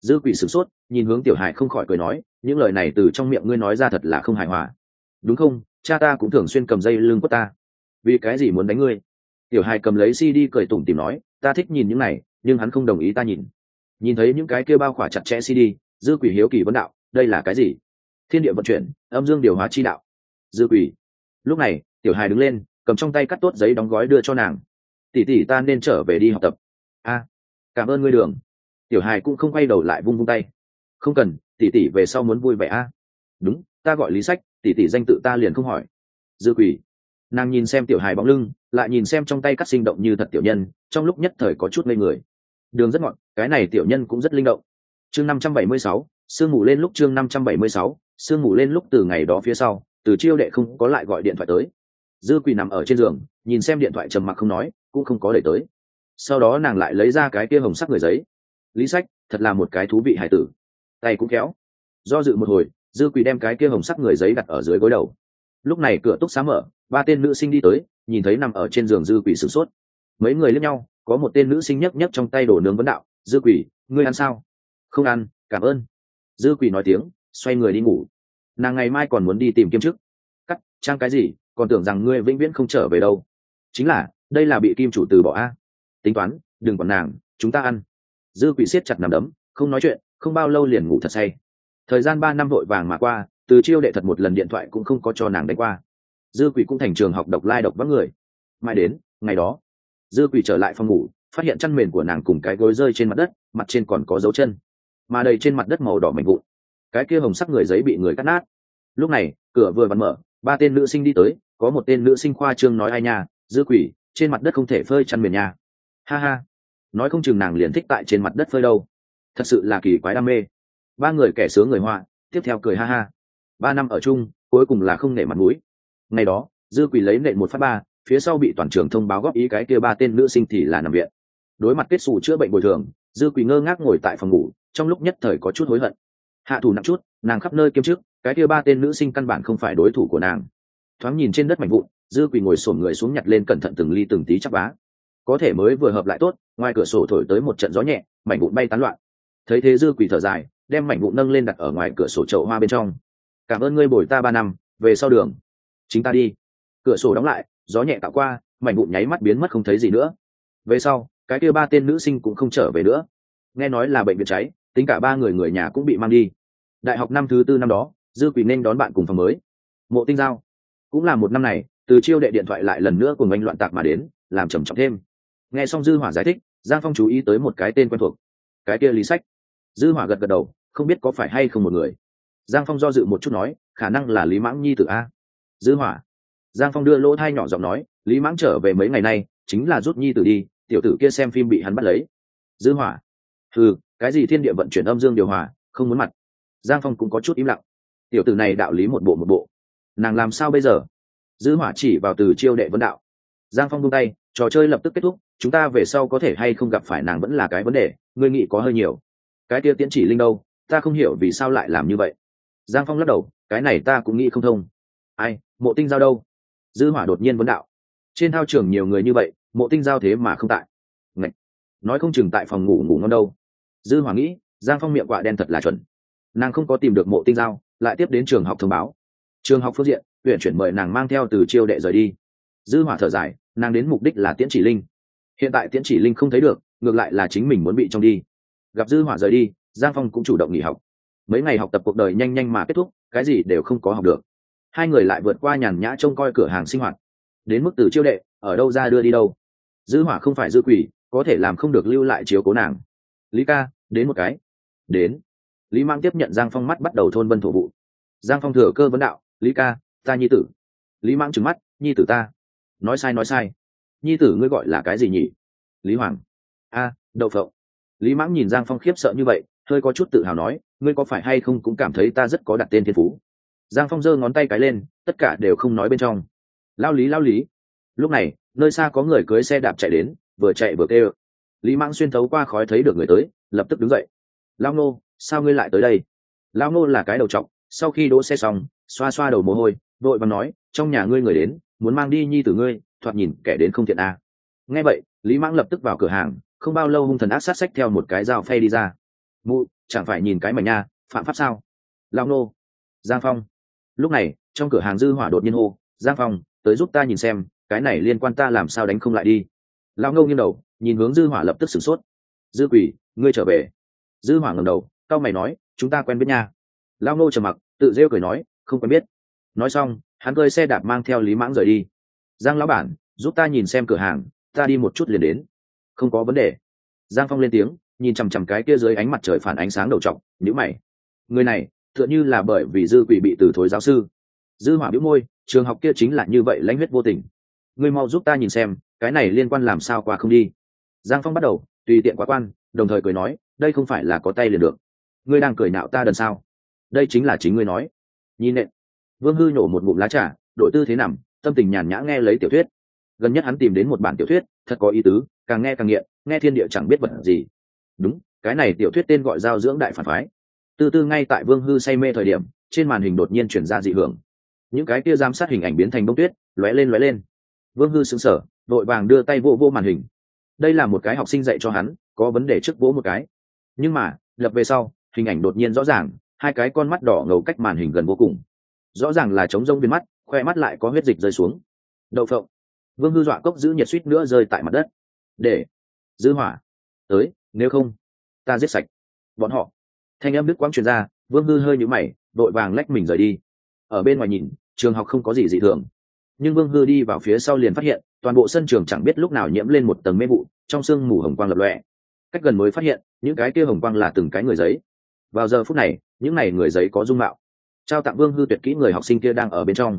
[SPEAKER 1] Dư quỷ sửng sốt, nhìn hướng tiểu hải không khỏi cười nói, những lời này từ trong miệng ngươi nói ra thật là không hài hòa. Đúng không? Cha ta cũng thường xuyên cầm dây lưng của ta vì cái gì muốn đánh ngươi? Tiểu hải cầm lấy cd cười tủm tìm nói, ta thích nhìn những này, nhưng hắn không đồng ý ta nhìn. Nhìn thấy những cái kia bao khỏa chặt chẽ cd, dư quỷ hiếu kỳ vấn đạo, đây là cái gì? Thiên địa vận chuyển, âm dương điều hóa chi đạo. Dư quỷ. Lúc này, tiểu hài đứng lên, cầm trong tay cắt tốt giấy đóng gói đưa cho nàng. Tỷ tỷ ta nên trở về đi học tập. A, cảm ơn ngươi đường. Tiểu hài cũng không quay đầu lại vung vung tay. Không cần, tỷ tỷ về sau muốn vui vẻ a. Đúng, ta gọi lý sách, tỷ tỷ danh tự ta liền không hỏi. Dư quỷ nàng nhìn xem tiểu hài bóng lưng, lại nhìn xem trong tay cắt sinh động như thật tiểu nhân, trong lúc nhất thời có chút ngây người. Đường rất ngọn cái này tiểu nhân cũng rất linh động. Chương năm trăm bảy mươi sáu, sương mù lên lúc chương năm trăm bảy mươi sáu, sương mù lên lúc từ ngày đó phía sau, từ chiêu đệ không có lại gọi điện thoại tới. Dư quỳ nằm ở trên giường, nhìn xem điện thoại trầm mặc không nói, cũng không có để tới. Sau đó nàng lại lấy ra cái kia hồng sắc người giấy. Lý sách, thật là một cái thú vị hải tử. Tay cũng kéo do dự một hồi, dư quỳ đem cái kia hồng sắc người giấy đặt ở dưới gối đầu lúc này cửa túc xá mở, ba tên nữ sinh đi tới, nhìn thấy nằm ở trên giường dư quỷ sửng sốt. Mấy người lướt nhau, có một tên nữ sinh nhấc nhấc trong tay đổ nướng vấn đạo, dư quỷ, ngươi ăn sao? Không ăn, cảm ơn. Dư quỷ nói tiếng, xoay người đi ngủ. Nàng ngày mai còn muốn đi tìm kiếm chức cắt, trang cái gì? Còn tưởng rằng ngươi vĩnh viễn không trở về đâu. Chính là, đây là bị kim chủ từ bỏ a. Tính toán, đừng còn nàng, chúng ta ăn. Dư quỷ siết chặt nằm đấm, không nói chuyện, không bao lâu liền ngủ thật say. Thời gian ba năm vội vàng mà qua từ chiêu đệ thật một lần điện thoại cũng không có cho nàng đánh qua. Dư quỷ cũng thành trường học độc lai độc vắng người. Mai đến, ngày đó, dư quỷ trở lại phòng ngủ, phát hiện chăn mền của nàng cùng cái gối rơi trên mặt đất, mặt trên còn có dấu chân. Mà đầy trên mặt đất màu đỏ mảnh vụn. Cái kia hồng sắc người giấy bị người cắt nát. Lúc này, cửa vừa vặn mở, ba tên nữ sinh đi tới, có một tên nữ sinh khoa trương nói ai nha, dư quỷ, trên mặt đất không thể phơi chăn mền nha. Ha ha. Nói không chừng nàng liền thích tại trên mặt đất phơi đâu. Thật sự là kỳ quái đam mê. Ba người kẻ sướng người hoa tiếp theo cười ha ha ba năm ở chung, cuối cùng là không nể mặt mũi. Ngày đó, dư quỳ lấy nệ một phát ba, phía sau bị toàn trường thông báo góp ý cái kia ba tên nữ sinh thì là nằm viện. Đối mặt kết xù chữa bệnh bồi thường, dư quỳ ngơ ngác ngồi tại phòng ngủ, trong lúc nhất thời có chút hối hận. Hạ thủ nặng chút, nàng khắp nơi kiêm chức, cái kia ba tên nữ sinh căn bản không phải đối thủ của nàng. Thoáng nhìn trên đất mảnh vụn, dư quỳ ngồi sổm người xuống nhặt lên cẩn thận từng ly từng tí chắc bá có thể mới vừa hợp lại tốt, ngoài cửa sổ thổi tới một trận gió nhẹ, mảnh vụn bay tán loạn. Thấy thế dư quỳ thở dài, đem mảnh vụn nâng lên đặt ở ngoài cửa sổ chậu hoa bên trong cảm ơn ngươi bồi ta ba năm, về sau đường. Chính ta đi. Cửa sổ đóng lại, gió nhẹ tạo qua, mảnh vụn nháy mắt biến mất không thấy gì nữa. Về sau, cái kia ba tên nữ sinh cũng không trở về nữa. Nghe nói là bệnh viện cháy, tính cả ba người người nhà cũng bị mang đi. Đại học năm thứ tư năm đó, dư quỳ nên đón bạn cùng phòng mới. Mộ tinh giao. Cũng là một năm này, từ chiêu đệ điện thoại lại lần nữa cùng anh loạn tạc mà đến, làm trầm trọng thêm. Nghe xong dư hỏa giải thích, giang phong chú ý tới một cái tên quen thuộc. Cái kia lý sách. Dư hỏa gật gật đầu, không biết có phải hay không một người giang phong do dự một chút nói, khả năng là lý mãng nhi tử a. Dư hỏa. Giang phong đưa lỗ thai nhỏ giọng nói, lý mãng trở về mấy ngày nay, chính là rút nhi tử đi, tiểu tử kia xem phim bị hắn bắt lấy. Dư hỏa. Ừ cái gì thiên địa vận chuyển âm dương điều hòa, không muốn mặt. Giang phong cũng có chút im lặng. Tiểu tử này đạo lý một bộ một bộ. Nàng làm sao bây giờ? Dư hỏa chỉ vào từ chiêu đệ vấn đạo. Giang phong buông tay, trò chơi lập tức kết thúc, chúng ta về sau có thể hay không gặp phải nàng vẫn là cái vấn đề, ngươi nghĩ có hơi nhiều. Cái kia tiễn chỉ linh đâu? Ta không hiểu vì sao lại làm như vậy giang phong lắc đầu, cái này ta cũng nghĩ không thông. Ai, mộ tinh giao đâu? Dư hỏa đột nhiên vấn đạo. Trên thao trường nhiều người như vậy, mộ tinh giao thế mà không tại. Ngậy! nói không chừng tại phòng ngủ ngủ ngon đâu. Dư hỏa nghĩ, giang phong miệng quạ đen thật là chuẩn. Nàng không có tìm được mộ tinh giao, lại tiếp đến trường học thông báo. Trường học phương diện tuyển chuyển mời nàng mang theo từ chiêu đệ rời đi. Dư hỏa thở dài, nàng đến mục đích là tiễn chỉ linh. Hiện tại tiễn chỉ linh không thấy được, ngược lại là chính mình muốn bị trong đi. Gặp dư hỏa rời đi, giang phong cũng chủ động nghỉ học mấy ngày học tập cuộc đời nhanh nhanh mà kết thúc, cái gì đều không có học được. Hai người lại vượt qua nhàn nhã trông coi cửa hàng sinh hoạt. Đến mức từ chiêu đệ, ở đâu ra đưa đi đâu. Dư hỏa không phải dư quỷ, có thể làm không được lưu lại chiếu cố nàng. Lý ca, đến một cái. Đến. Lý mang tiếp nhận giang phong mắt bắt đầu thôn vân thổ vụ. Giang phong thừa cơ vấn đạo, lý ca, ta nhi tử. Lý mang trừng mắt, nhi tử ta. Nói sai nói sai. Nhi tử ngươi gọi là cái gì nhỉ? Lý hoàng. A, đậu phộng. Lý mãng nhìn giang phong khiếp sợ như vậy hơi có chút tự hào nói, ngươi có phải hay không cũng cảm thấy ta rất có đặt tên thiên phú? Giang phong giơ ngón tay cái lên, tất cả đều không nói bên trong. Lao lý lao lý. Lúc này, nơi xa có người cưới xe đạp chạy đến, vừa chạy vừa kêu. Lý mãng xuyên thấu qua khói thấy được người tới, lập tức đứng dậy. Lao nô sao ngươi lại tới đây? Lao nô là cái đầu t sau khi đỗ xe xong, xoa xoa đầu mồ hôi vội và nói, trong nhà ngươi người đến, muốn mang đi nhi tử ngươi, thoạt nhìn kẻ đến không thiện a. À. nghe vậy, lý mãng lập tức vào cửa hàng, không bao lâu hung thần ác sát sách theo một cái dao phay đi ra mụ, chẳng phải nhìn cái mảnh nha, phạm pháp sao? Lao nô. Giang phong. Lúc này, trong cửa hàng dư hỏa đột nhiên hô, giang phong, tới giúp ta nhìn xem, cái này liên quan ta làm sao đánh không lại đi. Lao ngâu nghiêng đầu, nhìn hướng dư hỏa lập tức sửng sốt. Dư quỷ, ngươi trở về. Dư hỏa ngẩng đầu cao mày nói, chúng ta quen biết nha. Lao ngô trầm mặc, tự rêu cười nói, không quen biết. Nói xong, hắn cơi xe đạp mang theo lý mãng rời đi. Giang lão bản, giúp ta nhìn xem cửa hàng, ta đi một chút liền đến. Không có vấn đề. Giang phong lên tiếng nhìn chằm chằm cái kia dưới ánh mặt trời phản ánh sáng đầu trọc, nhữ mày. Người này tựa như là bởi vì dư quỷ bị từ thối giáo sư. Dư hỏa biếu môi trường học kia chính là như vậy lãnh huyết vô tình. Ngươi mau giúp ta nhìn xem cái này liên quan làm sao qua không đi. Giang phong bắt đầu tùy tiện quá quan đồng thời cười nói đây không phải là có tay liền được. Ngươi đang cười nạo ta đần sao? Đây chính là chính ngươi nói. Nhìn nện. Vương hư nổ một ngụm lá trà đội tư thế nằm tâm tình nhàn nhã nghe lấy tiểu thuyết. Gần nhất hắn tìm đến một bản tiểu thuyết thật có ý tứ càng nghe càng nghiện nghe thiên địa chẳng biết vật gì đúng, cái này tiểu thuyết tên gọi giao dưỡng đại phản phái. Từ từ ngay tại vương hư say mê thời điểm, trên màn hình đột nhiên chuyển ra dị hưởng. Những cái kia giám sát hình ảnh biến thành bông tuyết, lóe lên lóe lên. Vương hư sững sờ, vội vàng đưa tay vô vô màn hình. Đây là một cái học sinh dạy cho hắn, có vấn đề trước vỗ một cái. Nhưng mà, lập về sau, hình ảnh đột nhiên rõ ràng, hai cái con mắt đỏ ngầu cách màn hình gần vô cùng. Rõ ràng là trống rông viên mắt, khoe mắt lại có huyết dịch rơi xuống. Đậu phộng. Vương hư dọa cốc giữ nhiệt suýt nữa rơi tại mặt đất. Để. Dư hỏa. Tới nếu không, ta giết sạch bọn họ. Thanh âm đức quang truyền ra, vương hư hơi nhũ mày, đội vàng lách mình rời đi. Ở bên ngoài nhìn, trường học không có gì dị thường. Nhưng vương hư đi vào phía sau liền phát hiện, toàn bộ sân trường chẳng biết lúc nào nhiễm lên một tầng mê vụ, trong sương mù hồng quang lập lọe cách gần mới phát hiện, những cái kia hồng quang là từng cái người giấy. Vào giờ phút này, những n à y người giấy có dung mạo. Trao tặng vương hư tuyệt kỹ người học sinh kia đang ở bên trong.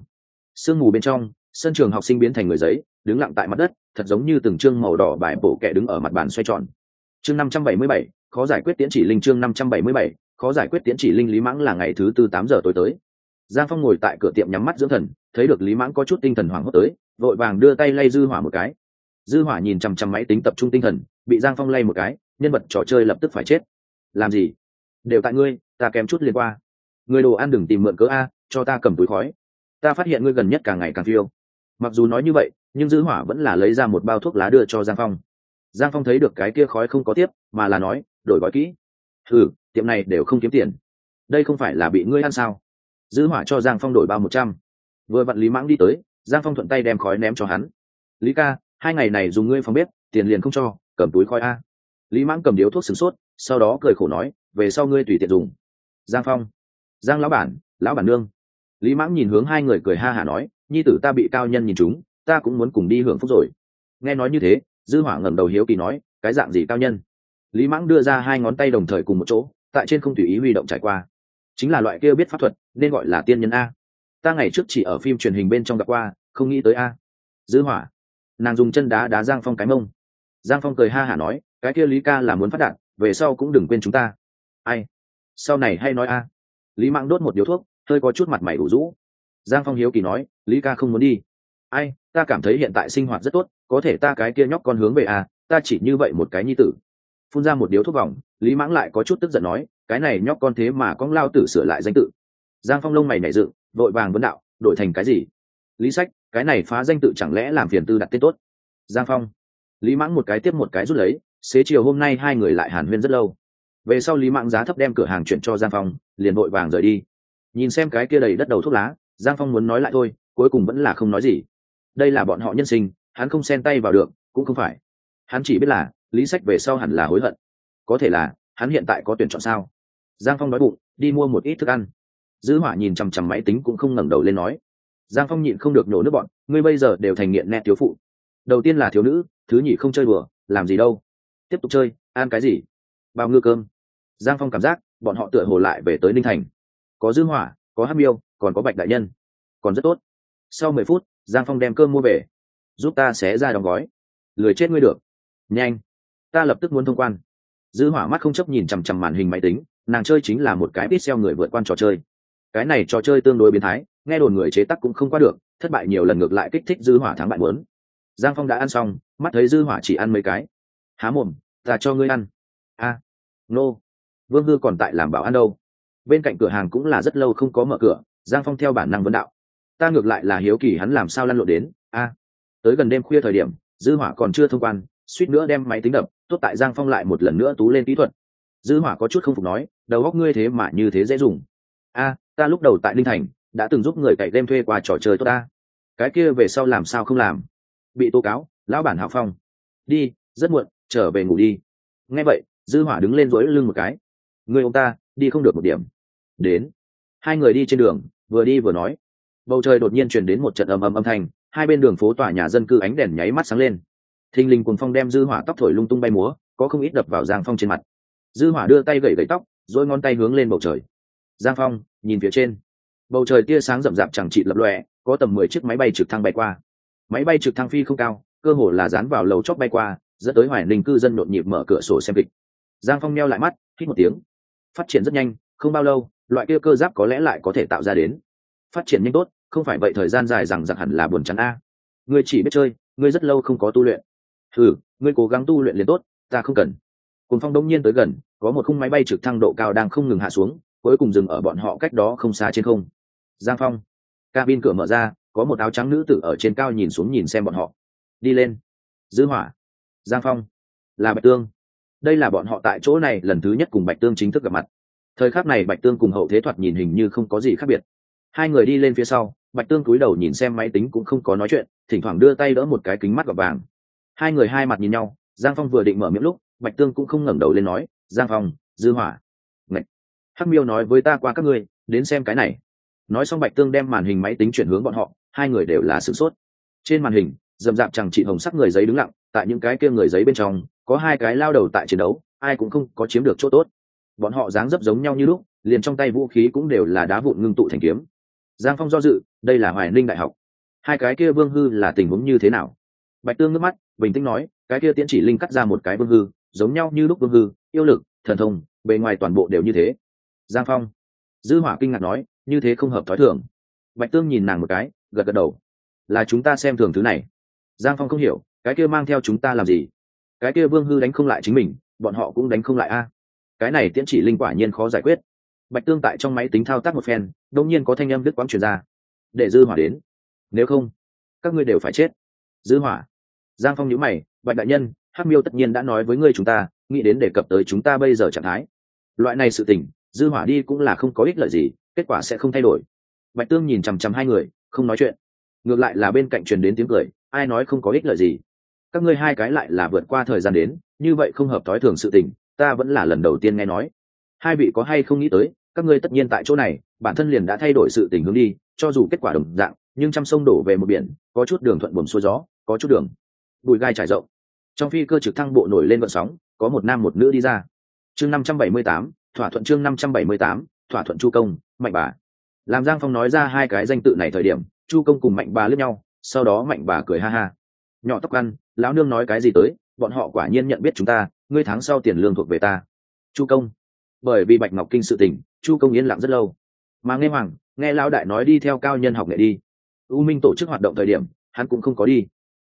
[SPEAKER 1] Sương mù bên trong, sân trường học sinh biến thành người giấy, đứng lặng tại mặt đất, thật giống như từng chương màu đỏ bài bổ kẻ đứng ở mặt bàn xoay tròn chương năm trăm bảy mươi bảy, khó giải quyết tiễn chỉ linh chương năm trăm bảy mươi bảy, khó giải quyết tiễn chỉ linh lý mãng là ngày thứ tư tám giờ tối tới. Giang phong ngồi tại cửa tiệm nhắm mắt dưỡng thần, thấy được lý mãng có chút tinh thần hoảng hốt tới, vội vàng đưa tay lay dư hỏa một cái. Dư hỏa nhìn chằm chằm máy tính tập trung tinh thần, bị giang phong lay một cái, nhân vật trò chơi lập tức phải chết. Làm gì? Đều tại ngươi, ta kém chút liên qua. Người đồ ăn đừng tìm mượn cớ a, cho ta cầm túi khói. Ta phát hiện ngươi gần nhất càng ngày càng phiêu. Mặc dù nói như vậy, nhưng dư hỏa vẫn là lấy ra một bao thuốc lá đưa cho giang phong giang phong thấy được cái kia khói không có tiếp, mà là nói, đổi gói kỹ. Ừ tiệm này đều không kiếm tiền. Đây không phải là bị ngươi ăn sao? Dư hỏa cho giang phong đổi bao một trăm. Vừa vặn lý mãng đi tới, giang phong thuận tay đem khói ném cho hắn. Lý ca, hai ngày này dùng ngươi phòng bếp, tiền liền không cho, cầm túi khói a. Lý mãng cầm điếu thuốc sửng sốt, sau đó cười khổ nói, về sau ngươi tùy tiện dùng. Giang phong, giang lão bản lão bản nương. Lý mãng nhìn hướng hai người cười ha hả nói, nhi tử ta bị cao nhân nhìn chúng, ta cũng muốn cùng đi hưởng phúc rồi. Nghe nói như thế dư hỏa ngẩng đầu hiếu kỳ nói, cái dạng gì cao nhân? Lý mãng đưa ra hai ngón tay đồng thời cùng một chỗ, tại trên không tùy ý huy động trải qua. Chính là loại kia biết pháp thuật, nên gọi là tiên nhân a. Ta ngày trước chỉ ở phim truyền hình bên trong gặp qua, không nghĩ tới a. Dư hỏa, nàng dùng chân đá đá giang phong cái mông. Giang phong cười ha hả nói, cái kia lý ca là muốn phát đạt, về sau cũng đừng quên chúng ta. Ai? Sau này hay nói a. Lý mãng đốt một điếu thuốc, hơi có chút mặt mày đủ rũ. Giang phong hiếu kỳ nói, lý ca không muốn đi ai, ta cảm thấy hiện tại sinh hoạt rất tốt, có thể ta cái kia nhóc con hướng về à ta chỉ như vậy một cái nhi tử. Phun ra một điếu thuốc vòng, lý mãng lại có chút tức giận nói, cái này nhóc con thế mà con lao tử sửa lại danh tự. Giang phong lông mày nảy dựng, vội vàng vấn đạo, đổi thành cái gì? Lý sách, cái này phá danh tự chẳng lẽ làm phiền tư đặt tên tốt? Giang phong. Lý mãng một cái tiếp một cái rút lấy, xế chiều hôm nay hai người lại hàn huyên rất lâu. Về sau lý mãng giá thấp đem cửa hàng chuyển cho giang phong, liền vội vàng rời đi. Nhìn xem cái kia đầy đất đầu thuốc lá, giang phong muốn nói lại thôi, cuối cùng vẫn là không nói gì đây là bọn họ nhân sinh, hắn không xen tay vào được, cũng không phải. Hắn chỉ biết là, lý sách về sau hẳn là hối hận. Có thể là, hắn hiện tại có tuyển chọn sao? Giang phong nói bụng, đi mua một ít thức ăn. Dư hỏa nhìn chằm chằm máy tính cũng không ngẩng đầu lên nói. Giang phong nhịn không được nổ nước bọn, ngươi bây giờ đều thành nghiện nẹ thiếu phụ. Đầu tiên là thiếu nữ, thứ nhị không chơi bừa làm gì đâu. Tiếp tục chơi, ăn cái gì? Bao ngư cơm. Giang phong cảm giác, bọn họ tựa hồ lại về tới ninh thành. Có dư hỏa, có hát miêu, còn có bạch đại nhân. Còn rất tốt. Sau mười phút giang phong đem cơm mua về. Giúp ta xé ra đóng gói. Lười chết ngươi được. Nhanh. Ta lập tức muốn thông quan. Dư hỏa mắt không chấp nhìn chằm chằm màn hình máy tính nàng chơi chính là một cái biết xeo người vượt quan trò chơi. Cái này trò chơi tương đối biến thái nghe đồn người chế tác cũng không qua được thất bại nhiều lần ngược lại kích thích dư hỏa thắng bại muốn. Giang phong đã ăn xong mắt thấy dư hỏa chỉ ăn mấy cái. Há mồm ta cho ngươi ăn. A. À, nô. Vương hư còn tại làm bảo ăn đâu. Bên cạnh cửa hàng cũng là rất lâu không có mở cửa giang phong theo bản năng vấn đạo ta ngược lại là hiếu kỳ hắn làm sao lăn lộn đến. A, tới gần đêm khuya thời điểm, dư hỏa còn chưa thông quan, suýt nữa đem máy tính đập, tốt tại giang phong lại một lần nữa tú lên kỹ thuật. Dư hỏa có chút không phục nói, đầu óc ngươi thế mà như thế dễ dùng. A, ta lúc đầu tại linh thành, đã từng giúp người cậy game thuê qua trò chơi tốt ta. Cái kia về sau làm sao không làm? Bị tố cáo, lão bản hạo phong. Đi, rất muộn, trở về ngủ đi. Nghe vậy, dư hỏa đứng lên dối lưng một cái. Người ông ta, đi không được một điểm. Đến. Hai người đi trên đường, vừa đi vừa nói bầu trời đột nhiên truyền đến một trận ầm ầm âm thanh, hai bên đường phố tòa nhà dân cư ánh đèn nháy mắt sáng lên. Thình lình cùng phong đem dư hỏa tóc thổi lung tung bay múa, có không ít đập vào giang phong trên mặt. Dư hỏa đưa tay gẩy gẩy tóc rồi ngón tay hướng lên bầu trời. Giang phong, nhìn phía trên. Bầu trời tia sáng rậm rạp chẳng trị lập lòe, có tầm mười chiếc máy bay trực thăng bay qua. Máy bay trực thăng phi không cao, cơ hồ là dán vào lầu chóp bay qua, dẫn tới hoài ninh cư dân nhộn nhịp mở cửa sổ xem kịch. Giang phong meo lại mắt, hít một tiếng. Phát triển rất nhanh, không bao lâu, loại kia cơ giáp có lẽ lại có thể tạo ra đến phát triển nhanh tốt, không phải vậy thời gian dài rằng giặc hẳn là buồn chán a. Ngươi chỉ biết chơi, ngươi rất lâu không có tu luyện. Thử ngươi cố gắng tu luyện liền tốt, ta không cần. Cùng phong đông nhiên tới gần, có một khung máy bay trực thăng độ cao đang không ngừng hạ xuống, cuối cùng dừng ở bọn họ cách đó không xa trên không. Giang phong. Cabin cửa mở ra, có một áo trắng nữ tử ở trên cao nhìn xuống nhìn xem bọn họ. Đi lên. Dư hỏa. Giang phong. Là bạch tương. Đây là bọn họ tại chỗ này lần thứ nhất cùng bạch tương chính thức gặp mặt. Thời khắc này bạch tương cùng hậu thế thoạt nhìn hình như không có gì khác biệt hai người đi lên phía sau, bạch tương cúi đầu nhìn xem máy tính cũng không có nói chuyện, thỉnh thoảng đưa tay đỡ một cái kính mắt gọt vàng. Hai người hai mặt nhìn nhau, giang phong vừa định mở miệng lúc, bạch tương cũng không ngẩng đầu lên nói, giang phong, dư hỏa. Ngậy! hắc miêu nói với ta qua các ngươi, đến xem cái này. Nói xong bạch tương đem màn hình máy tính chuyển hướng bọn họ, hai người đều là sửng sốt. Trên màn hình dầm dạp chẳng chị hồng sắc người giấy đứng lặng, tại những cái kia người giấy bên trong, có hai cái lao đầu tại chiến đấu, ai cũng không có chiếm được chỗ tốt. Bọn họ dáng dấp giống nhau như lúc, liền trong tay vũ khí cũng đều là đá vụn ngưng tụ thành kiếm giang phong do dự, đây là hoài ninh đại học. Hai cái kia vương hư là tình huống như thế nào? Bạch tương nước mắt, bình tĩnh nói, cái kia tiễn chỉ linh cắt ra một cái vương hư, giống nhau như lúc vương hư, yêu lực, thần thông, bề ngoài toàn bộ đều như thế. Giang phong. Dư hỏa kinh ngạc nói, như thế không hợp thói thường. Bạch tương nhìn nàng một cái, gật gật đầu. Là chúng ta xem thường thứ này. Giang phong không hiểu, cái kia mang theo chúng ta làm gì? Cái kia vương hư đánh không lại chính mình, bọn họ cũng đánh không lại a. Cái này tiễn chỉ linh quả nhiên khó giải quyết bạch tương tại trong máy tính thao tác một phen đông nhiên có thanh âm đứt quãng truyền ra. Để dư hỏa đến. Nếu không, các ngươi đều phải chết. Dư hỏa. Giang phong nhíu mày, bạch đại nhân, hắc miêu tất nhiên đã nói với ngươi chúng ta, nghĩ đến đề cập tới chúng ta bây giờ trạng thái. Loại này sự tình, dư hỏa đi cũng là không có ích lợi gì, kết quả sẽ không thay đổi. Bạch tương nhìn chằm chằm hai người, không nói chuyện. Ngược lại là bên cạnh truyền đến tiếng cười, ai nói không có ích lợi gì? Các ngươi hai cái lại là vượt qua thời gian đến, như vậy không hợp thói thường sự tình, ta vẫn là lần đầu tiên nghe nói hai vị có hay không nghĩ tới, các ngươi tất nhiên tại chỗ này, bản thân liền đã thay đổi sự tình hướng đi, cho dù kết quả đồng dạng, nhưng trăm sông đổ về một biển, có chút đường thuận buồn xuôi gió, có chút đường. Bụi gai trải rộng. Trong phi cơ trực thăng bộ nổi lên vận sóng, có một nam một nữ đi ra. Chương năm trăm bảy mươi tám, thỏa thuận chương năm trăm bảy mươi tám, thỏa thuận chu công, mạnh bà. Làm giang phong nói ra hai cái danh tự này thời điểm, chu công cùng mạnh bà lướt nhau, sau đó mạnh bà cười ha ha. Nhỏ tóc ăn, lão nương nói cái gì tới, bọn họ quả nhiên nhận biết chúng ta, ngươi tháng sau tiền lương thuộc về ta. Chu công bởi vì bạch ngọc kinh sự tình, chu công yên lặng rất lâu. Mà nghe hoàng, nghe lão đại nói đi theo cao nhân học nghệ đi. U minh tổ chức hoạt động thời điểm, hắn cũng không có đi.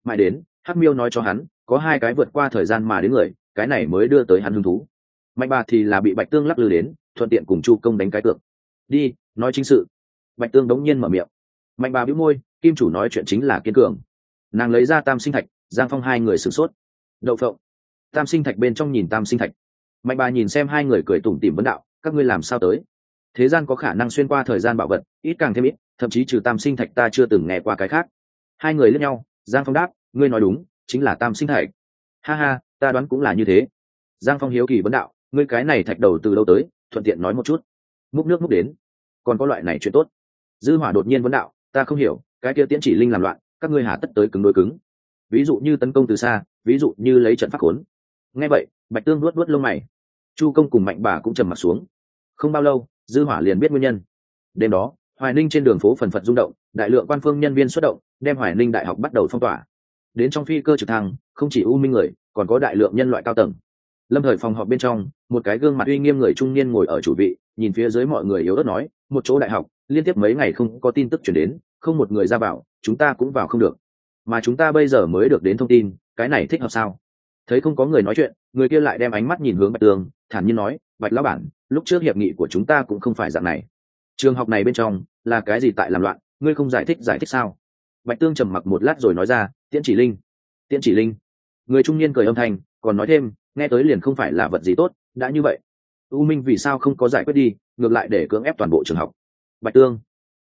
[SPEAKER 1] Mãi đến, hắc miêu nói cho hắn, có hai cái vượt qua thời gian mà đến người, cái này mới đưa tới hắn hứng thú. Mạnh bà thì là bị bạch tương lắc lư đến, thuận tiện cùng chu công đánh cái cược. Đi, nói chính sự. Bạch tương đống nhiên mở miệng. Mạnh bà bĩu môi, kim chủ nói chuyện chính là kiên cường. Nàng lấy ra tam sinh thạch, giang phong hai người sửng sốt. Đậu phộng. Tam sinh thạch bên trong nhìn tam sinh thạch mạnh bà nhìn xem hai người cười tủm tỉm vấn đạo, các ngươi làm sao tới? Thế gian có khả năng xuyên qua thời gian bảo vật, ít càng thêm ít, thậm chí trừ tam sinh thạch ta chưa từng nghe qua cái khác. Hai người lướt nhau, giang phong đáp, ngươi nói đúng, chính là tam sinh thạch. Ha ha, ta đoán cũng là như thế. Giang phong hiếu kỳ vấn đạo, ngươi cái này thạch đầu từ đâu tới? Thuận tiện nói một chút. Múc nước múc đến. Còn có loại này chuyện tốt. Dư hỏa đột nhiên vấn đạo, ta không hiểu, cái kia tiễn chỉ linh làm loạn, các ngươi hà tất tới cứng đối cứng. Ví dụ như tấn công từ xa, ví dụ như lấy trận phát khốn. Nghe vậy, bạch tương luốt luốt lông mày chu công cùng mạnh bà cũng trầm mặt xuống. Không bao lâu, dư hỏa liền biết nguyên nhân. Đêm đó, hoài ninh trên đường phố phần phật rung động, đại lượng quan phương nhân viên xuất động, đem hoài ninh đại học bắt đầu phong tỏa. Đến trong phi cơ trực thăng, không chỉ u minh người, còn có đại lượng nhân loại cao tầng. Lâm thời phòng họp bên trong, một cái gương mặt uy nghiêm người trung niên ngồi ở chủ vị, nhìn phía dưới mọi người yếu ớt nói, một chỗ đại học, liên tiếp mấy ngày không có tin tức chuyển đến, không một người ra vào, chúng ta cũng vào không được. Mà chúng ta bây giờ mới được đến thông tin, cái này thích hợp sao? Thấy không có người nói chuyện, người kia lại đem ánh mắt nhìn hướng bạch tường, thản nhiên nói, bạch lão bản, lúc trước hiệp nghị của chúng ta cũng không phải dạng này. Trường học này bên trong là cái gì tại làm loạn, ngươi không giải thích giải thích sao? Bạch tương trầm mặc một lát rồi nói ra, tiễn chỉ linh, tiễn chỉ linh. Người trung niên cười âm thanh, còn nói thêm, nghe tới liền không phải là vật gì tốt, đã như vậy. U minh vì sao không có giải quyết đi, ngược lại để cưỡng ép toàn bộ trường học. Bạch tương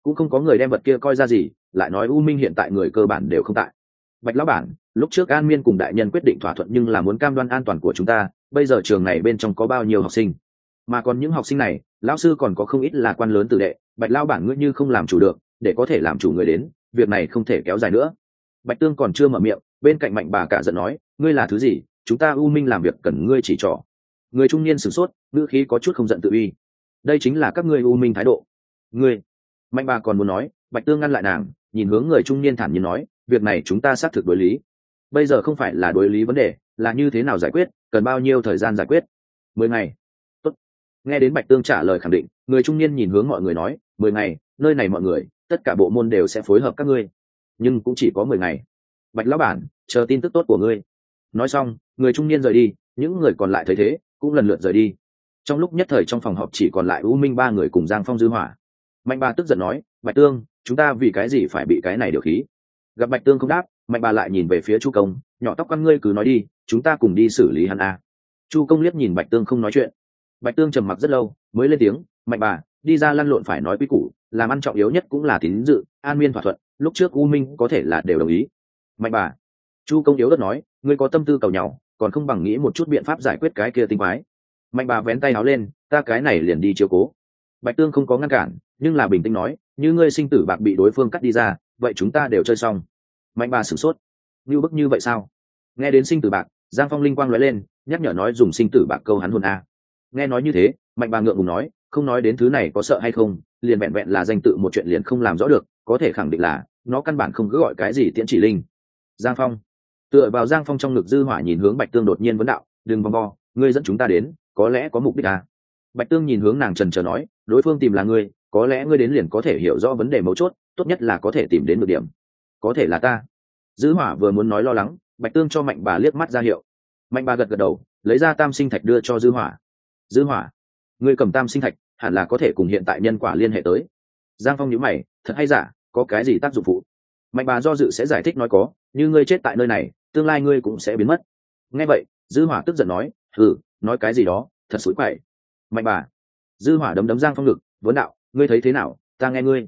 [SPEAKER 1] cũng không có người đem vật kia coi ra gì, lại nói u minh hiện tại người cơ bản đều không tại bạch lão bản, lúc trước an miên cùng đại nhân quyết định thỏa thuận nhưng là muốn cam đoan an toàn của chúng ta, bây giờ trường này bên trong có bao nhiêu học sinh? Mà còn những học sinh này, lão sư còn có không ít là quan lớn tử đệ, bạch lao bản ngươi như không làm chủ được, để có thể làm chủ người đến, việc này không thể kéo dài nữa. Bạch tương còn chưa mở miệng, bên cạnh mạnh bà cả giận nói, ngươi là thứ gì? Chúng ta u minh làm việc cần ngươi chỉ trỏ. Người trung niên sửng sốt, ngữ khí có chút không giận tự uy. Đây chính là các ngươi u minh thái độ. Ngươi. Mạnh bà còn muốn nói, bạch tương ngăn lại nàng, nhìn hướng người trung niên thản nhiên nói việc này chúng ta xác thực đối lý. Bây giờ không phải là đối lý vấn đề, là như thế nào giải quyết, cần bao nhiêu thời gian giải quyết? Mười ngày. Tốt. nghe đến bạch tương trả lời khẳng định, người trung niên nhìn hướng mọi người nói, mười ngày, nơi này mọi người, tất cả bộ môn đều sẽ phối hợp các ngươi. Nhưng cũng chỉ có mười ngày. Bạch lão bản, chờ tin tức tốt của ngươi. Nói xong, người trung niên rời đi, những người còn lại thấy thế, cũng lần lượt rời đi. Trong lúc nhất thời trong phòng họp chỉ còn lại u minh ba người cùng giang phong dư hỏa. Mạnh ba tức giận nói, bạch tương, chúng ta vì cái gì phải bị cái này điều khí? Gặp bạch tương không đáp, mạnh bà lại nhìn về phía chu công, nhỏ tóc con ngươi cứ nói đi, chúng ta cùng đi xử lý hắn a chu công liếc nhìn bạch tương không nói chuyện. Bạch tương trầm mặc rất lâu, mới lên tiếng, mạnh bà, đi ra lăn lộn phải nói quy củ, làm ăn trọng yếu nhất cũng là tín dự, an miên thỏa thuận, lúc trước u minh có thể là đều đồng ý. Mạnh bà, chu công yếu đất nói, ngươi có tâm tư cầu nhau còn không bằng nghĩ một chút biện pháp giải quyết cái kia tinh quái. Mạnh bà vén tay áo lên, ta cái này liền đi chiếu cố. Bạch tương không có ngăn cản, nhưng là bình tĩnh nói, như ngươi sinh tử bạc bị đối phương cắt đi ra vậy chúng ta đều chơi xong. Mạnh bà sửng sốt. Như bức như vậy sao? Nghe đến sinh tử bạc, giang phong linh quang nói lên, nhắc nhở nói dùng sinh tử bạc câu hắn hồn a. Nghe nói như thế, mạnh bà ngượng ngùng nói, không nói đến thứ này có sợ hay không, liền vẹn vẹn là danh tự một chuyện liền không làm rõ được, có thể khẳng định là, nó căn bản không cứ gọi cái gì tiễn chỉ linh. Giang phong. Tựa vào giang phong trong ngực dư hỏa nhìn hướng bạch tương đột nhiên vấn đạo, đừng vòng vo, ngươi dẫn chúng ta đến, có lẽ có mục đích à. bạch tương nhìn hướng nàng trần trờ nói, đối phương tìm là ngươi có lẽ ngươi đến liền có thể hiểu rõ vấn đề mấu chốt, tốt nhất là có thể tìm đến được điểm. Có thể là ta. Dư hỏa vừa muốn nói lo lắng, bạch tương cho mạnh bà liếc mắt ra hiệu. Mạnh bà gật gật đầu, lấy ra tam sinh thạch đưa cho dư hỏa. Dư hỏa, ngươi cầm tam sinh thạch, hẳn là có thể cùng hiện tại nhân quả liên hệ tới. Giang phong nhíu mày, thật hay giả, có cái gì tác dụng phụ? Mạnh bà do dự sẽ giải thích nói có, như ngươi chết tại nơi này, tương lai ngươi cũng sẽ biến mất. Nghe vậy, dư hỏa tức giận nói ừ nói cái gì đó, thật sủi quậy. Mạnh bà, dư hỏa đấm đấm giang phong ngực vấn đạo ngươi thấy thế nào? Ta nghe ngươi.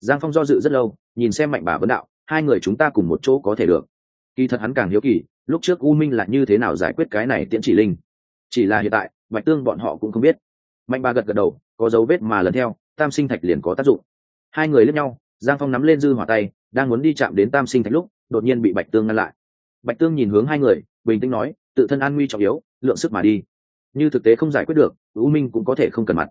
[SPEAKER 1] Giang phong do dự rất lâu, nhìn xem mạnh bà vấn đạo, hai người chúng ta cùng một chỗ có thể được. Kỳ thật hắn càng hiếu kỳ, lúc trước u minh là như thế nào giải quyết cái này tiễn chỉ linh. Chỉ là hiện tại, bạch tương bọn họ cũng không biết. Mạnh bà gật gật đầu, có dấu vết mà lần theo, tam sinh thạch liền có tác dụng. Hai người lẫn nhau, giang phong nắm lên dư hỏa tay, đang muốn đi chạm đến tam sinh thạch lúc, đột nhiên bị bạch tương ngăn lại. Bạch tương nhìn hướng hai người, bình tĩnh nói, tự thân an nguy trọng yếu, lượng sức mà đi. Như thực tế không giải quyết được, u minh cũng có thể không cần mặt.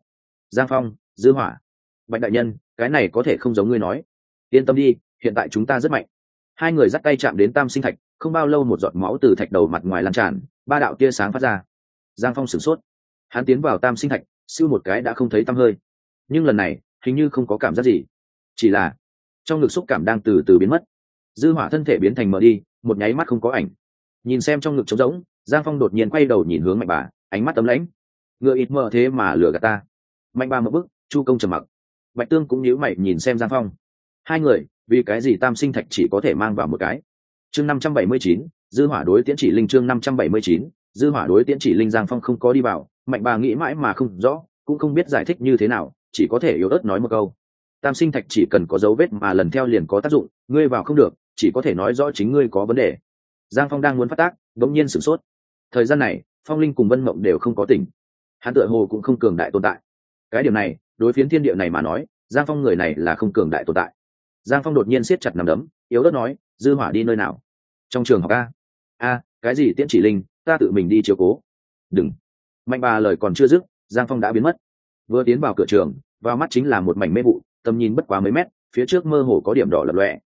[SPEAKER 1] Giang phong, dư hỏa bạch đại nhân, cái này có thể không giống ngươi nói. Yên tâm đi, hiện tại chúng ta rất mạnh. Hai người dắt tay chạm đến tam sinh thạch, không bao lâu một giọt máu từ thạch đầu mặt ngoài lan tràn, ba đạo tia sáng phát ra. Giang phong sửng sốt. Hắn tiến vào tam sinh thạch, siêu một cái đã không thấy tăm hơi. Nhưng lần này, hình như không có cảm giác gì. Chỉ là, trong ngực xúc cảm đang từ từ biến mất. Dư hỏa thân thể biến thành mờ đi, một nháy mắt không có ảnh. Nhìn xem trong ngực trống rỗng, giang phong đột nhiên quay đầu nhìn hướng mạnh bà, ánh mắt tấm lãnh. Ngựa ít mờ thế mà lừa gạt ta. Mạnh bà một bức chu công trầm mặc bạch tương cũng nhíu mày nhìn xem giang phong. Hai người, vì cái gì tam sinh thạch chỉ có thể mang vào một cái? Chương năm trăm bảy mươi chín, dư hỏa đối tiễn chỉ linh chương năm trăm bảy mươi chín, dư hỏa đối tiễn chỉ linh giang phong không có đi vào, mạnh bà nghĩ mãi mà không rõ, cũng không biết giải thích như thế nào, chỉ có thể yếu ớt nói một câu. Tam sinh thạch chỉ cần có dấu vết mà lần theo liền có tác dụng, ngươi vào không được, chỉ có thể nói rõ chính ngươi có vấn đề. Giang phong đang muốn phát tác đống nhiên sửng sốt. Thời gian này, phong linh cùng vân mộng đều không có tỉnh. Hắn tựa hồ cũng không cường đại tồn tại cái điểm này, đối phiến thiên địa này mà nói, giang phong người này là không cường đại tồn tại. Giang phong đột nhiên siết chặt nằm đấm, yếu đất nói, dư hỏa đi nơi nào? Trong trường học a. A, cái gì tiễn chỉ linh, ta tự mình đi chiếu cố. Đừng. Mạnh bà lời còn chưa dứt, giang phong đã biến mất. Vừa tiến vào cửa trường, vào mắt chính là một mảnh mê vụ, tầm nhìn bất quá mấy mét, phía trước mơ hồ có điểm đỏ lập lọe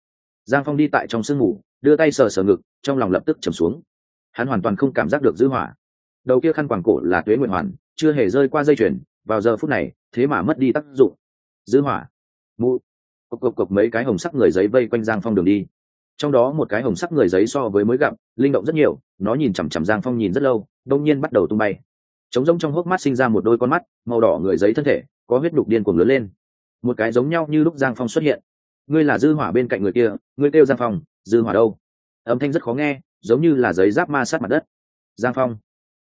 [SPEAKER 1] giang phong đi tại trong sương ngủ đưa tay sờ sờ ngực, trong lòng lập tức trầm xuống. Hắn hoàn toàn không cảm giác được dư hỏa. Đầu kia khăn quàng cổ là tuế nguyện hoàn, chưa hề rơi qua dây chuyền vào giờ phút này, thế mà mất đi tác dụng. Dư hỏa. Mụ. Cộc cộc cộc, mấy cái hồng sắc người giấy vây quanh giang phong đường đi. Trong đó một cái hồng sắc người giấy so với mới gặp, linh động rất nhiều, nó nhìn chằm chằm giang phong nhìn rất lâu, đông nhiên bắt đầu tung bay. Trống rỗng trong hốc mắt sinh ra một đôi con mắt, màu đỏ người giấy thân thể, có huyết đục điên cuồng lớn lên. Một cái giống nhau như lúc giang phong xuất hiện. Ngươi là dư hỏa bên cạnh người kia, ngươi kêu giang phong, dư hỏa đâu? Âm thanh rất khó nghe, giống như là giấy giáp ma sát mặt đất. Giang phong.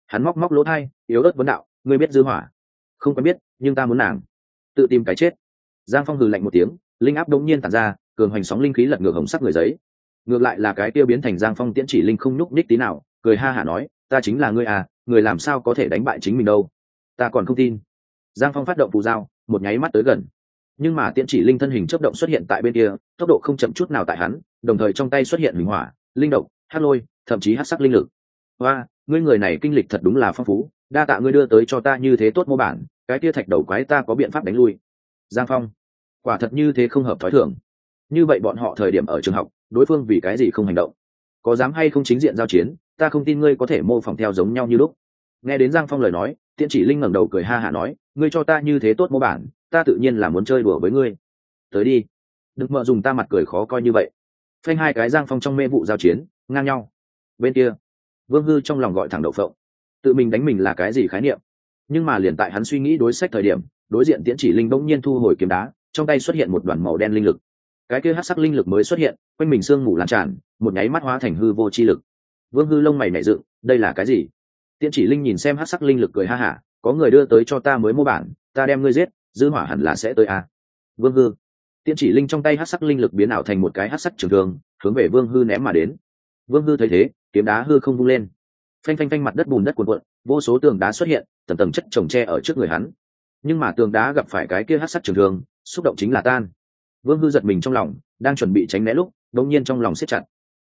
[SPEAKER 1] Hắn móc móc lỗ thai, yếu ớt vấn đạo, ngươi biết dư hỏa? Không quen biết, nhưng ta muốn nàng. Tự tìm cái chết. Giang phong hừ lạnh một tiếng, linh áp đống nhiên tản ra, cường hoành sóng linh khí lật ngược hồng sắc người giấy. Ngược lại là cái tiêu biến thành giang phong tiễn chỉ linh không nhúc nhích tí nào, cười ha hả nói, ta chính là ngươi à người làm sao có thể đánh bại chính mình đâu? Ta còn không tin. Giang phong phát động phù dao một nháy mắt tới gần. Nhưng mà tiễn chỉ linh thân hình chấp động xuất hiện tại bên kia, tốc độ không chậm chút nào tại hắn, đồng thời trong tay xuất hiện hình hỏa, linh động hát lôi, thậm chí hát sắc linh lực. Và ngươi người này kinh lịch thật đúng là phong phú, đa tạ ngươi đưa tới cho ta như thế tốt mô bản cái tia thạch đầu quái ta có biện pháp đánh lui. Giang phong, quả thật như thế không hợp thói thường. Như vậy bọn họ thời điểm ở trường học, đối phương vì cái gì không hành động? Có dám hay không chính diện giao chiến, ta không tin ngươi có thể mô phỏng theo giống nhau như lúc. Nghe đến giang phong lời nói tiện chỉ linh ngẩng đầu cười ha hả nói, ngươi cho ta như thế tốt mô bản, ta tự nhiên là muốn chơi đùa với ngươi. Tới đi. Đừng mợ dùng ta mặt cười khó coi như vậy. Phanh hai cái giang phong trong mê vụ giao chiến, ngang nhau. Bên kia, vương hư trong lòng gọi thẳng đậu phộng. Tự mình đánh mình là cái gì khái niệm? Nhưng mà liền tại hắn suy nghĩ đối sách thời điểm, đối diện tiễn chỉ linh bỗng nhiên thu hồi kiếm đá, trong tay xuất hiện một đoàn màu đen linh lực. Cái kia hát sắc linh lực mới xuất hiện, quanh mình sương mù lan tràn, một nháy mắt hóa thành hư vô chi lực. Vương hư lông mày nảy dựng, đây là cái gì? Tiễn chỉ linh nhìn xem hát sắc linh lực cười ha hả, có người đưa tới cho ta mới mua bản, ta đem ngươi giết, dư hỏa hẳn là sẽ tới à. vương hư. Tiễn chỉ linh trong tay hát sắc linh lực biến ảo thành một cái hát sắc trường thường hướng về vương hư ném mà đến. Vương hư thấy thế, kiếm đá hư không vung lên. Phanh phanh phanh mặt đất bùn đất cuộn cuộn vô số tường đá xuất hiện, tầng tầng chất trồng tre ở trước người hắn. Nhưng mà tường đá gặp phải cái kia hát sắt trường thường xúc động chính là tan. Vương hư giật mình trong lòng, đang chuẩn bị tránh né lúc đông nhiên trong lòng siết chặt.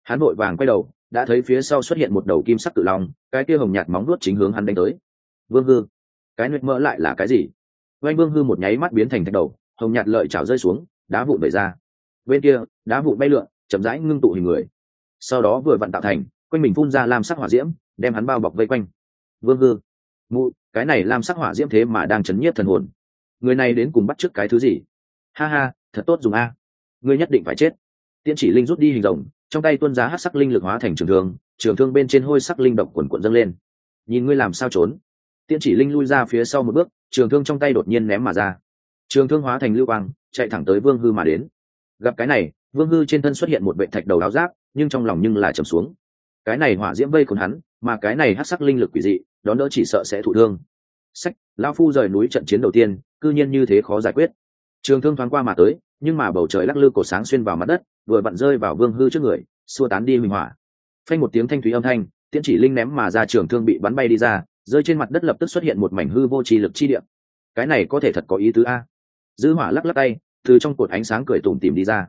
[SPEAKER 1] Hắn vội vàng quay đầu, đã thấy phía sau xuất hiện một đầu kim sắc cự long, cái kia hồng nhạt móng nuốt chính hướng hắn đánh tới. Vương hư, cái nuyệt mỡ lại là cái gì? Oanh vương hư một nháy mắt biến thành thạch đầu, hồng nhạt lợi chảo rơi xuống, đá vụn bể ra. Bên kia, đá vụn bay lượn, chậm rãi ngưng tụ hình người. Sau đó vừa vặn tạo thành, quanh mình phun ra làm sắc hỏa diễm, đem hắn bao bọc vây quanh vương hư mụ, cái này làm sắc hỏa diễm thế mà đang chấn nhiếp thần hồn. Người này đến cùng bắt trước cái thứ gì? Ha ha, thật tốt dùng a. Ngươi nhất định phải chết. Tiên chỉ linh rút đi hình rồng, trong tay tuân giá hát sắc linh lực hóa thành trường thương trường thương bên trên hôi sắc linh độc quần quận dâng lên. Nhìn ngươi làm sao trốn? Tiên chỉ linh lui ra phía sau một bước, trường thương trong tay đột nhiên ném mà ra. Trường thương hóa thành lưu quang, chạy thẳng tới vương hư mà đến. Gặp cái này, vương hư trên thân xuất hiện một vệ thạch đầu áo giáp, nhưng trong lòng nhưng là trầm xuống. Cái này hỏa diễm vây còn hắn mà cái này hát sắc linh lực quỷ dị, đón đỡ chỉ sợ sẽ thụ thương. Sách lao phu rời núi trận chiến đầu tiên, cư nhiên như thế khó giải quyết. Trường thương thoáng qua mà tới, nhưng mà bầu trời lắc lư cổ sáng xuyên vào mặt đất, vừa vặn rơi vào vương hư trước người, xua tán đi huỳnh hỏa. Phanh một tiếng thanh thúy âm thanh, tiễn chỉ linh ném mà ra trường thương bị bắn bay đi ra, rơi trên mặt đất lập tức xuất hiện một mảnh hư vô trì lực chi điện cái này có thể thật có ý tứ a? Dư hỏa lắc lắc tay, từ trong cột ánh sáng cười tủm tìm đi ra.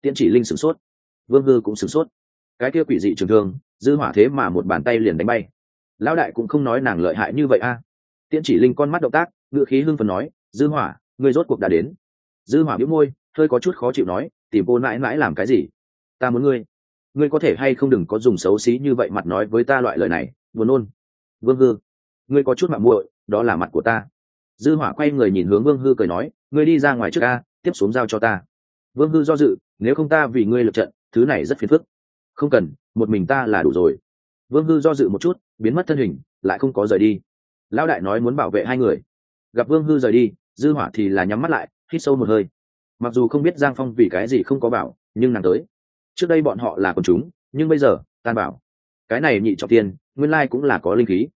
[SPEAKER 1] Tiễn chỉ linh sửng sốt. Vương hư cũng sửng sốt. Cái kia quỷ dị trường thương dư hỏa thế mà một bàn tay liền đánh bay. Lão đại cũng không nói nàng lợi hại như vậy a. Tiễn chỉ linh con mắt động tác ngựa khí hưng phần nói, dư hỏa, ngươi rốt cuộc đã đến. Dư hỏa bĩu môi, hơi có chút khó chịu nói, tìm cô mãi mãi làm cái gì? Ta muốn ngươi. Ngươi có thể hay không đừng có dùng xấu xí như vậy mặt nói với ta loại lời này, buồn luôn. vương hư, ngươi có chút mạng muội, đó là mặt của ta. Dư hỏa quay người nhìn hướng vương hư cười nói, ngươi đi ra ngoài trước a, tiếp xuống giao cho ta. Vương hư do dự, nếu không ta vì ngươi lập trận, thứ này rất phiền phức. Không cần một mình ta là đủ rồi. Vương hư do dự một chút, biến mất thân hình, lại không có rời đi. Lão đại nói muốn bảo vệ hai người. Gặp vương hư rời đi, dư hỏa thì là nhắm mắt lại, hít sâu một hơi. Mặc dù không biết giang phong vì cái gì không có bảo, nhưng nàng tới. Trước đây bọn họ là con chúng, nhưng bây giờ, tan bảo. Cái này nhị trọng tiền nguyên lai cũng là có linh khí.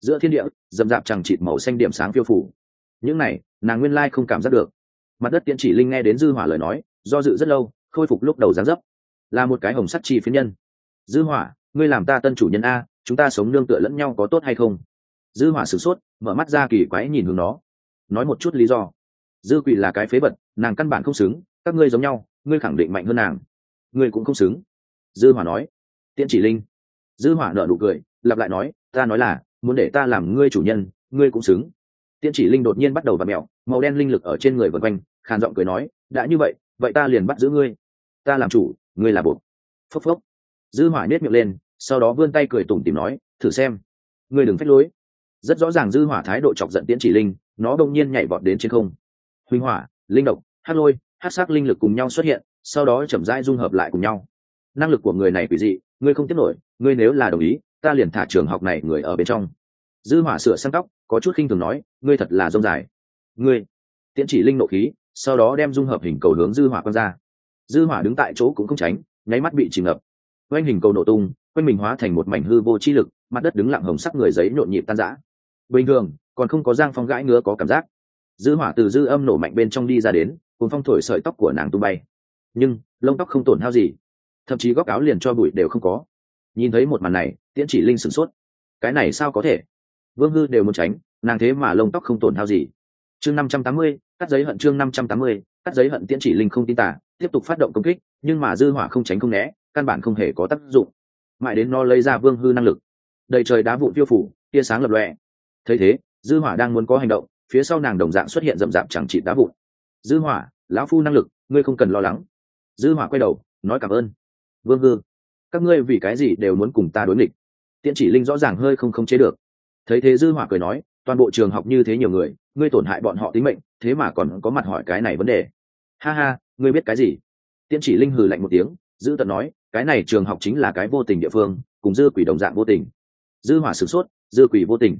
[SPEAKER 1] Giữa thiên địa, dầm dạp chẳng chịt màu xanh điểm sáng phiêu phủ. Những này, nàng nguyên lai không cảm giác được. Mặt đất tiện chỉ linh nghe đến dư hỏa lời nói, do dự rất lâu, khôi phục lúc đầu dáng dấp. Là một cái hồng sắt chi phiến nhân dư hỏa, ngươi làm ta tân chủ nhân a, chúng ta sống nương tựa lẫn nhau có tốt hay không? Dư hỏa sửng sốt, mở mắt ra kỳ quái nhìn hướng nó. Nói một chút lý do. Dư quỷ là cái phế vật, nàng căn bản không xứng, các ngươi giống nhau, ngươi khẳng định mạnh hơn nàng. Ngươi cũng không xứng. Dư hỏa nói. Tiễn chỉ linh. Dư hỏa nở nụ cười, lặp lại nói, ta nói là, muốn để ta làm ngươi chủ nhân, ngươi cũng xứng. Tiễn chỉ linh đột nhiên bắt đầu và mẹo màu đen linh lực ở trên người vần quanh, khàn giọng cười nói, đã như vậy vậy ta liền bắt giữ ngươi. Ta làm chủ, ngươi là buộc phốc phốc dư hỏa nhếch miệng lên, sau đó vươn tay cười tủm tỉm nói, thử xem. Ngươi đừng phách lối. Rất rõ ràng dư hỏa thái độ chọc giận tiễn chỉ linh, nó đông nhiên nhảy vọt đến trên không. Huỳnh hỏa linh độc hát lôi hát sắc linh lực cùng nhau xuất hiện, sau đó chậm rãi dung hợp lại cùng nhau. Năng lực của người này quỷ dị, ngươi không tiếp nổi, ngươi nếu là đồng ý, ta liền thả trường học này người ở bên trong. Dư hỏa sửa sang tóc, có chút khinh thường nói, ngươi thật là rông dài. Ngươi? Tiễn chỉ linh nộ khí, sau đó đem dung hợp hình cầu hướng dư hỏa quăng ra. Dư hỏa đứng tại chỗ cũng không tránh, nháy mắt bị chìm ngập quanh hình cầu nổ tung, quanh mình hóa thành một mảnh hư vô chi lực, mặt đất đứng lặng hồng sắc người giấy nhộn nhịp tan rã. Bình thường, còn không có giang phong gãi ngứa có cảm giác. Dư hỏa từ dư âm nổ mạnh bên trong đi ra đến cùng phong thổi sợi tóc của nàng tung bay. Nhưng, lông tóc không tổn hao gì. Thậm chí góc áo liền cho bụi đều không có. Nhìn thấy một màn này, tiễn chỉ linh sửng sốt. Cái này sao có thể? Vương hư đều muốn tránh, nàng thế mà lông tóc không tổn hao gì. Chương năm trăm tám mươi, cắt giấy hận chương năm trăm tám mươi, cắt giấy hận tiễn chỉ linh không tin tả tiếp tục phát động công kích, nhưng mà dư hỏa không tránh không né căn bản không hề có tác dụng. Mãi đến nó lấy ra vương hư năng lực. Đầy trời đá vụn tiêu phủ, tia sáng lập lòe. Thấy thế, dư hỏa đang muốn có hành động, phía sau nàng đồng dạng xuất hiện rậm rạp chẳng chỉ đá vụn. Dư hỏa, lão phu năng lực, ngươi không cần lo lắng. Dư hỏa quay đầu, nói cảm ơn. Vương hư, các ngươi vì cái gì đều muốn cùng ta đối nghịch? Tiễn chỉ linh rõ ràng hơi không khống chế được. Thấy thế dư hỏa cười nói, toàn bộ trường học như thế nhiều người, ngươi tổn hại bọn họ tính mệnh, thế mà còn có mặt hỏi cái này vấn đề. Ha ha, ngươi biết cái gì? Tiễn chỉ linh hừ lạnh một tiếng dư tận nói cái này trường học chính là cái vô tình địa phương, cùng dư quỷ đồng dạng vô tình. Dư hỏa sửng sốt, dư quỷ vô tình.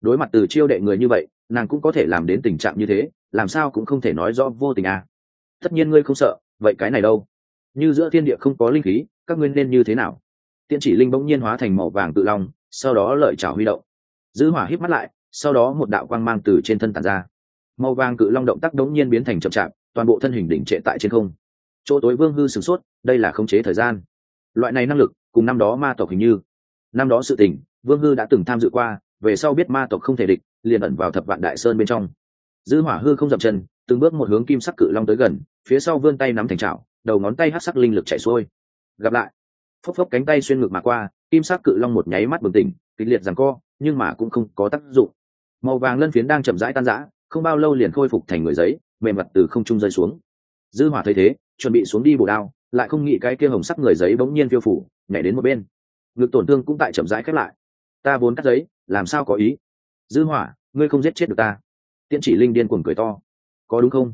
[SPEAKER 1] Đối mặt từ chiêu đệ người như vậy, nàng cũng có thể làm đến tình trạng như thế, làm sao cũng không thể nói rõ vô tình à. tất nhiên ngươi không sợ, vậy cái này đâu? Như giữa thiên địa không có linh khí, các ngươi nên như thế nào? Tiện chỉ linh bỗng nhiên hóa thành màu vàng tự long, sau đó lợi chảo huy động. Dư hỏa híp mắt lại, sau đó một đạo quang mang từ trên thân tản ra. Màu vàng cự long động tác đống nhiên biến thành chậm chạp, toàn bộ thân hình đỉnh trệ tại trên không chỗ tối vương hư sửng sốt, đây là khống chế thời gian. Loại này năng lực, cùng năm đó ma tộc hình như. Năm đó sự tình, vương hư đã từng tham dự qua, về sau biết ma tộc không thể địch, liền ẩn vào thập vạn đại sơn bên trong. Dư hỏa hư không dậm chân, từng bước một hướng kim sắc cự long tới gần, phía sau vươn tay nắm thành chảo, đầu ngón tay hắc sắc linh lực chạy xuôi. Gặp lại. Phốc phốc cánh tay xuyên ngược mà qua, kim sắc cự long một nháy mắt bừng tỉnh, kịch liệt giằng co, nhưng mà cũng không có tác dụng. Màu vàng lân phiến đang chậm rãi tan rã, không bao lâu liền khôi phục thành người giấy, mềm mặt từ không trung rơi xuống. Dư hỏa thấy thế chuẩn bị xuống đi bổ đao, lại không nghĩ cái kia hồng sắc người giấy bỗng nhiên phiêu phủ, nhảy đến một bên. Ngực tổn thương cũng tại chậm rãi khép lại. Ta vốn cắt giấy, làm sao có ý? Dư hỏa, ngươi không giết chết được ta. Tiễn chỉ linh điên cuồng cười to. Có đúng không?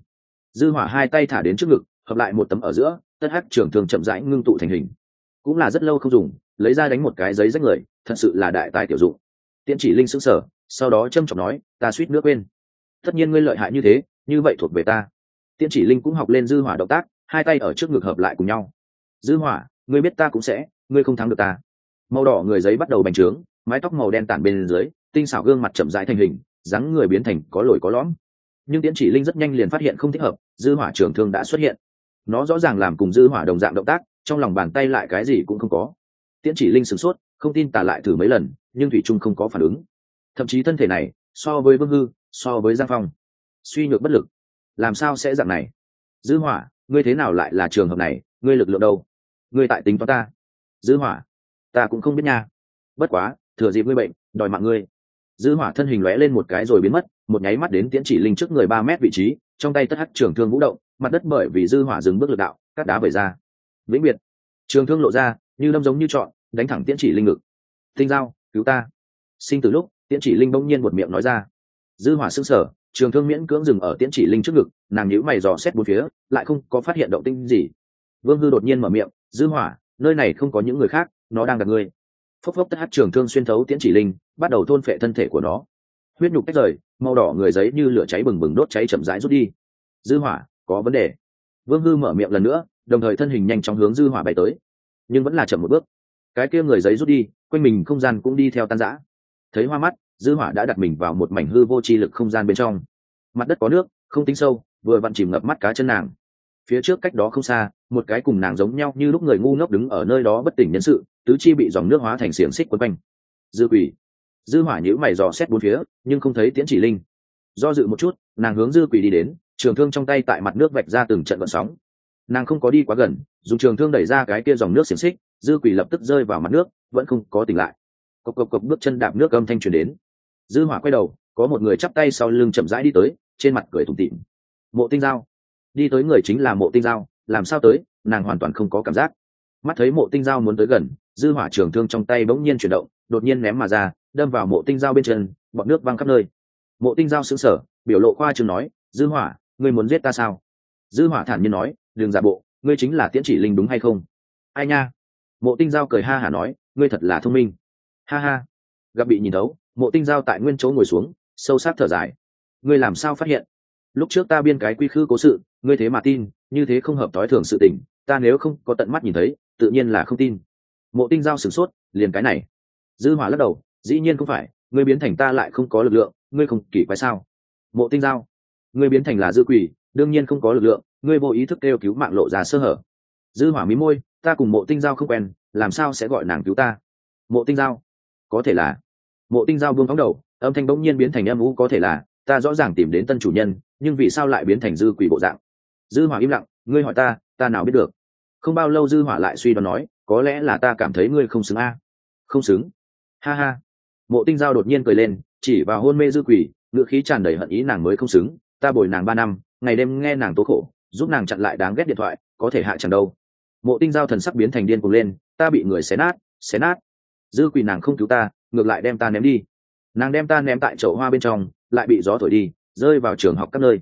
[SPEAKER 1] Dư hỏa hai tay thả đến trước ngực, hợp lại một tấm ở giữa, tất hắc trưởng thương chậm rãi ngưng tụ thành hình. Cũng là rất lâu không dùng, lấy ra đánh một cái giấy rách người, thật sự là đại tài tiểu dụng. Tiễn chỉ linh sững sờ, sau đó trâm trọng nói, ta suýt nước quên. Tất nhiên ngươi lợi hại như thế, như vậy thuộc về ta. Tiễn chỉ linh cũng học lên dư hỏa động tác hai tay ở trước ngực hợp lại cùng nhau. Dư hỏa, ngươi biết ta cũng sẽ, ngươi không thắng được ta. Màu đỏ người giấy bắt đầu bành trướng, mái tóc màu đen tản bên dưới, tinh xảo gương mặt chậm rãi thành hình, dáng người biến thành có lồi có lõm. Nhưng tiễn chỉ linh rất nhanh liền phát hiện không thích hợp, dư hỏa trường thương đã xuất hiện. Nó rõ ràng làm cùng dư hỏa đồng dạng động tác, trong lòng bàn tay lại cái gì cũng không có. Tiễn chỉ linh sửng sốt, không tin tả lại thử mấy lần, nhưng thủy trung không có phản ứng. Thậm chí thân thể này, so với vương hư, so với giang phong, suy nhược bất lực. Làm sao sẽ dạng này? Dư hỏa ngươi thế nào lại là trường hợp này, ngươi lực lượng đâu? Ngươi tại tính toán ta. Dư hỏa, ta cũng không biết nha. Bất quá, thừa dịp ngươi bệnh, đòi mạng ngươi. Dư hỏa thân hình lóe lên một cái rồi biến mất, một nháy mắt đến tiễn chỉ linh trước người ba mét vị trí, trong tay tất hắc trường thương vũ động, mặt đất bởi vì dư hỏa dừng bước lực đạo, cắt đá vẩy ra. Vĩnh biệt. Trường thương lộ ra, như đâm giống như chọn đánh thẳng tiễn chỉ linh ngực. Tinh giao, cứu ta. Sinh từ lúc, tiễn chỉ linh bỗng nhiên một miệng nói ra. Dư hỏa sững sờ trường thương miễn cưỡng dừng ở tiễn chỉ linh trước ngực, nàng nhữ mày dò xét bốn phía, lại không có phát hiện động tĩnh gì. Vương hư đột nhiên mở miệng, dư hỏa, nơi này không có những người khác, nó đang gặp ngươi. Phốc phốc tất hát trường thương xuyên thấu tiễn chỉ linh, bắt đầu thôn phệ thân thể của nó. Huyết nhục tách rời, màu đỏ người giấy như lửa cháy bừng bừng đốt cháy chậm rãi rút đi. Dư hỏa, có vấn đề. Vương hư mở miệng lần nữa, đồng thời thân hình nhanh chóng hướng dư hỏa bay tới. Nhưng vẫn là chậm một bước. Cái kia người giấy rút đi, quanh mình không gian cũng đi theo tan rã. Thấy hoa mắt dư hỏa đã đặt mình vào một mảnh hư vô chi lực không gian bên trong. Mặt đất có nước, không tính sâu, vừa vặn chìm ngập mắt cá chân nàng. Phía trước cách đó không xa, một cái cùng nàng giống nhau như lúc người ngu ngốc đứng ở nơi đó bất tỉnh nhân sự, tứ chi bị dòng nước hóa thành xiềng xích quấn quanh. Dư quỷ. Dư hỏa nhíu mày dò xét bốn phía, nhưng không thấy tiễn chỉ linh. Do dự một chút, nàng hướng dư quỷ đi đến, trường thương trong tay tại mặt nước vạch ra từng trận vận sóng. Nàng không có đi quá gần, dùng trường thương đẩy ra cái kia dòng nước xiềng xích, dư quỷ lập tức rơi vào mặt nước, vẫn không có tỉnh lại cộc cộc cộc, bước chân đạp nước âm thanh truyền đến. Dư hỏa quay đầu, có một người chắp tay sau lưng chậm rãi đi tới, trên mặt cười tủm tịm mộ tinh giao. Đi tới người chính là mộ tinh giao, làm sao tới, nàng hoàn toàn không có cảm giác. Mắt thấy mộ tinh giao muốn tới gần, dư hỏa trường thương trong tay bỗng nhiên chuyển động, đột nhiên ném mà ra, đâm vào mộ tinh giao bên chân bọt nước văng khắp nơi. Mộ tinh giao sững sờ, biểu lộ khoa trương nói, dư hỏa, ngươi muốn giết ta sao? Dư hỏa thản nhiên nói, đừng giả bộ, ngươi chính là tiễn chỉ linh đúng hay không? Ai nha? Mộ tinh giao cười ha hả nói, ngươi thật là thông minh ha ha. Gặp bị nhìn thấu, mộ tinh giao tại nguyên chỗ ngồi xuống, sâu sắc thở dài. Ngươi làm sao phát hiện? Lúc trước ta biên cái quy khư cố sự, ngươi thế mà tin, như thế không hợp t ố i thường sự tình, ta nếu không có tận mắt nhìn thấy, tự nhiên là không tin. Mộ tinh giao sửng sốt, liền cái này. Dư hỏa lắc đầu, dĩ nhiên không phải, ngươi biến thành ta lại không có lực lượng, ngươi không kỳ quái sao? Mộ tinh giao, ngươi biến thành là dư quỷ, đương nhiên không có lực lượng, ngươi vô ý thức kêu cứu mạng lộ ra sơ hở. Dư hỏa mí môi, ta cùng mộ tinh giao không quen, làm sao sẽ gọi nàng cứu ta? Mộ tinh giao có thể là. Mộ tinh giao buông phóng đầu, âm thanh bỗng nhiên biến thành âm ú có thể là, ta rõ ràng tìm đến tân chủ nhân, nhưng vì sao lại biến thành dư quỷ bộ dạng? Dư hỏa im lặng, ngươi hỏi ta ta nào biết được? Không bao lâu dư hỏa lại suy đoán nói, có lẽ là ta cảm thấy ngươi không xứng a. Không xứng? Ha ha. Mộ tinh giao đột nhiên cười lên, chỉ vào hôn mê dư quỷ ngựa khí tràn đầy hận ý nàng mới không xứng, ta bồi nàng ba năm, ngày đêm nghe nàng tố khổ, giúp nàng chặn lại đáng ghét điện thoại, có thể hạ chẳng đâu. Mộ tinh giao thần sắc biến thành điên cuồng lên, ta bị người xé nát xé nát dư quỷ nàng không cứu ta, ngược lại đem ta ném đi. Nàng đem ta ném tại chậu hoa bên trong, lại bị gió thổi đi, rơi vào trường học các nơi.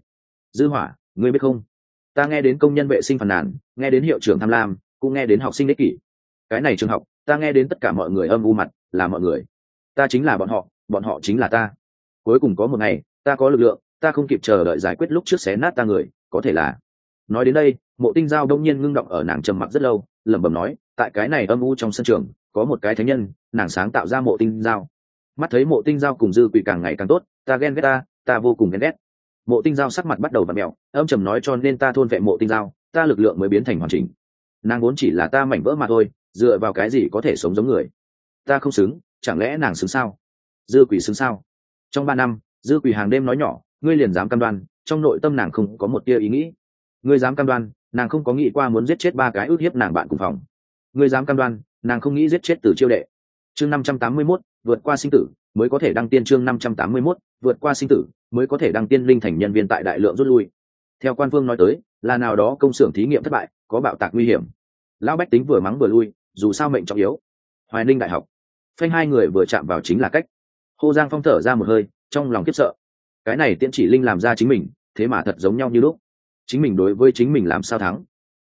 [SPEAKER 1] Dư hỏa, ngươi biết không? Ta nghe đến công nhân vệ sinh phàn nàn, nghe đến hiệu trưởng tham lam, cũng nghe đến học sinh đích kỷ. Cái này trường học, ta nghe đến tất cả mọi người âm u mặt, là mọi người. Ta chính là bọn họ bọn họ chính là ta. Cuối cùng có một ngày, ta có lực lượng, ta không kịp chờ đợi giải quyết lúc trước xé nát ta người, có thể là. Nói đến đây, mộ tinh giao đông nhiên ngưng động ở nàng trầm mặc rất lâu, lẩm bẩm nói, tại cái này âm u trong sân trường, có một cái thánh nhân nàng sáng tạo ra mộ tinh giao mắt thấy mộ tinh giao cùng dư quỷ càng ngày càng tốt, ta ghen ghét ta ta vô cùng ghen ghét. Mộ tinh giao sắc mặt bắt đầu và mẹo âm trầm nói cho nên ta thôn vệ mộ tinh giao ta lực lượng mới biến thành hoàn chỉnh. Nàng vốn chỉ là ta mảnh vỡ mà thôi, dựa vào cái gì có thể sống giống người? Ta không xứng, chẳng lẽ nàng xứng sao? Dư quỷ xứng sao? Trong ba năm, dư quỷ hàng đêm nói nhỏ, ngươi liền dám cam đoan, trong nội tâm nàng không có một tia ý nghĩ. Ngươi dám cam đoan, nàng không có nghĩ qua muốn giết chết ba cái ước hiếp nàng bạn cùng phòng. Ngươi dám cam đoan, nàng không nghĩ giết chết từ chiêu đệ chương năm trăm tám mươi mốt, vượt qua sinh tử, mới có thể đăng tiên chương năm trăm tám mươi mốt, vượt qua sinh tử, mới có thể đăng tiên linh thành nhân viên tại đại lượng rút lui. Theo quan phương nói tới, là nào đó công xưởng thí nghiệm thất bại, có bạo tạc nguy hiểm. Lão bách tính vừa mắng vừa lui, dù sao mệnh trọng yếu. Hoài ninh đại học. Phanh hai người vừa chạm vào chính là cách. Hô giang phong thở ra một hơi, trong lòng kiếp sợ. Cái này tiễn chỉ linh làm ra chính mình, thế mà thật giống nhau như lúc. Chính mình đối với chính mình làm sao thắng?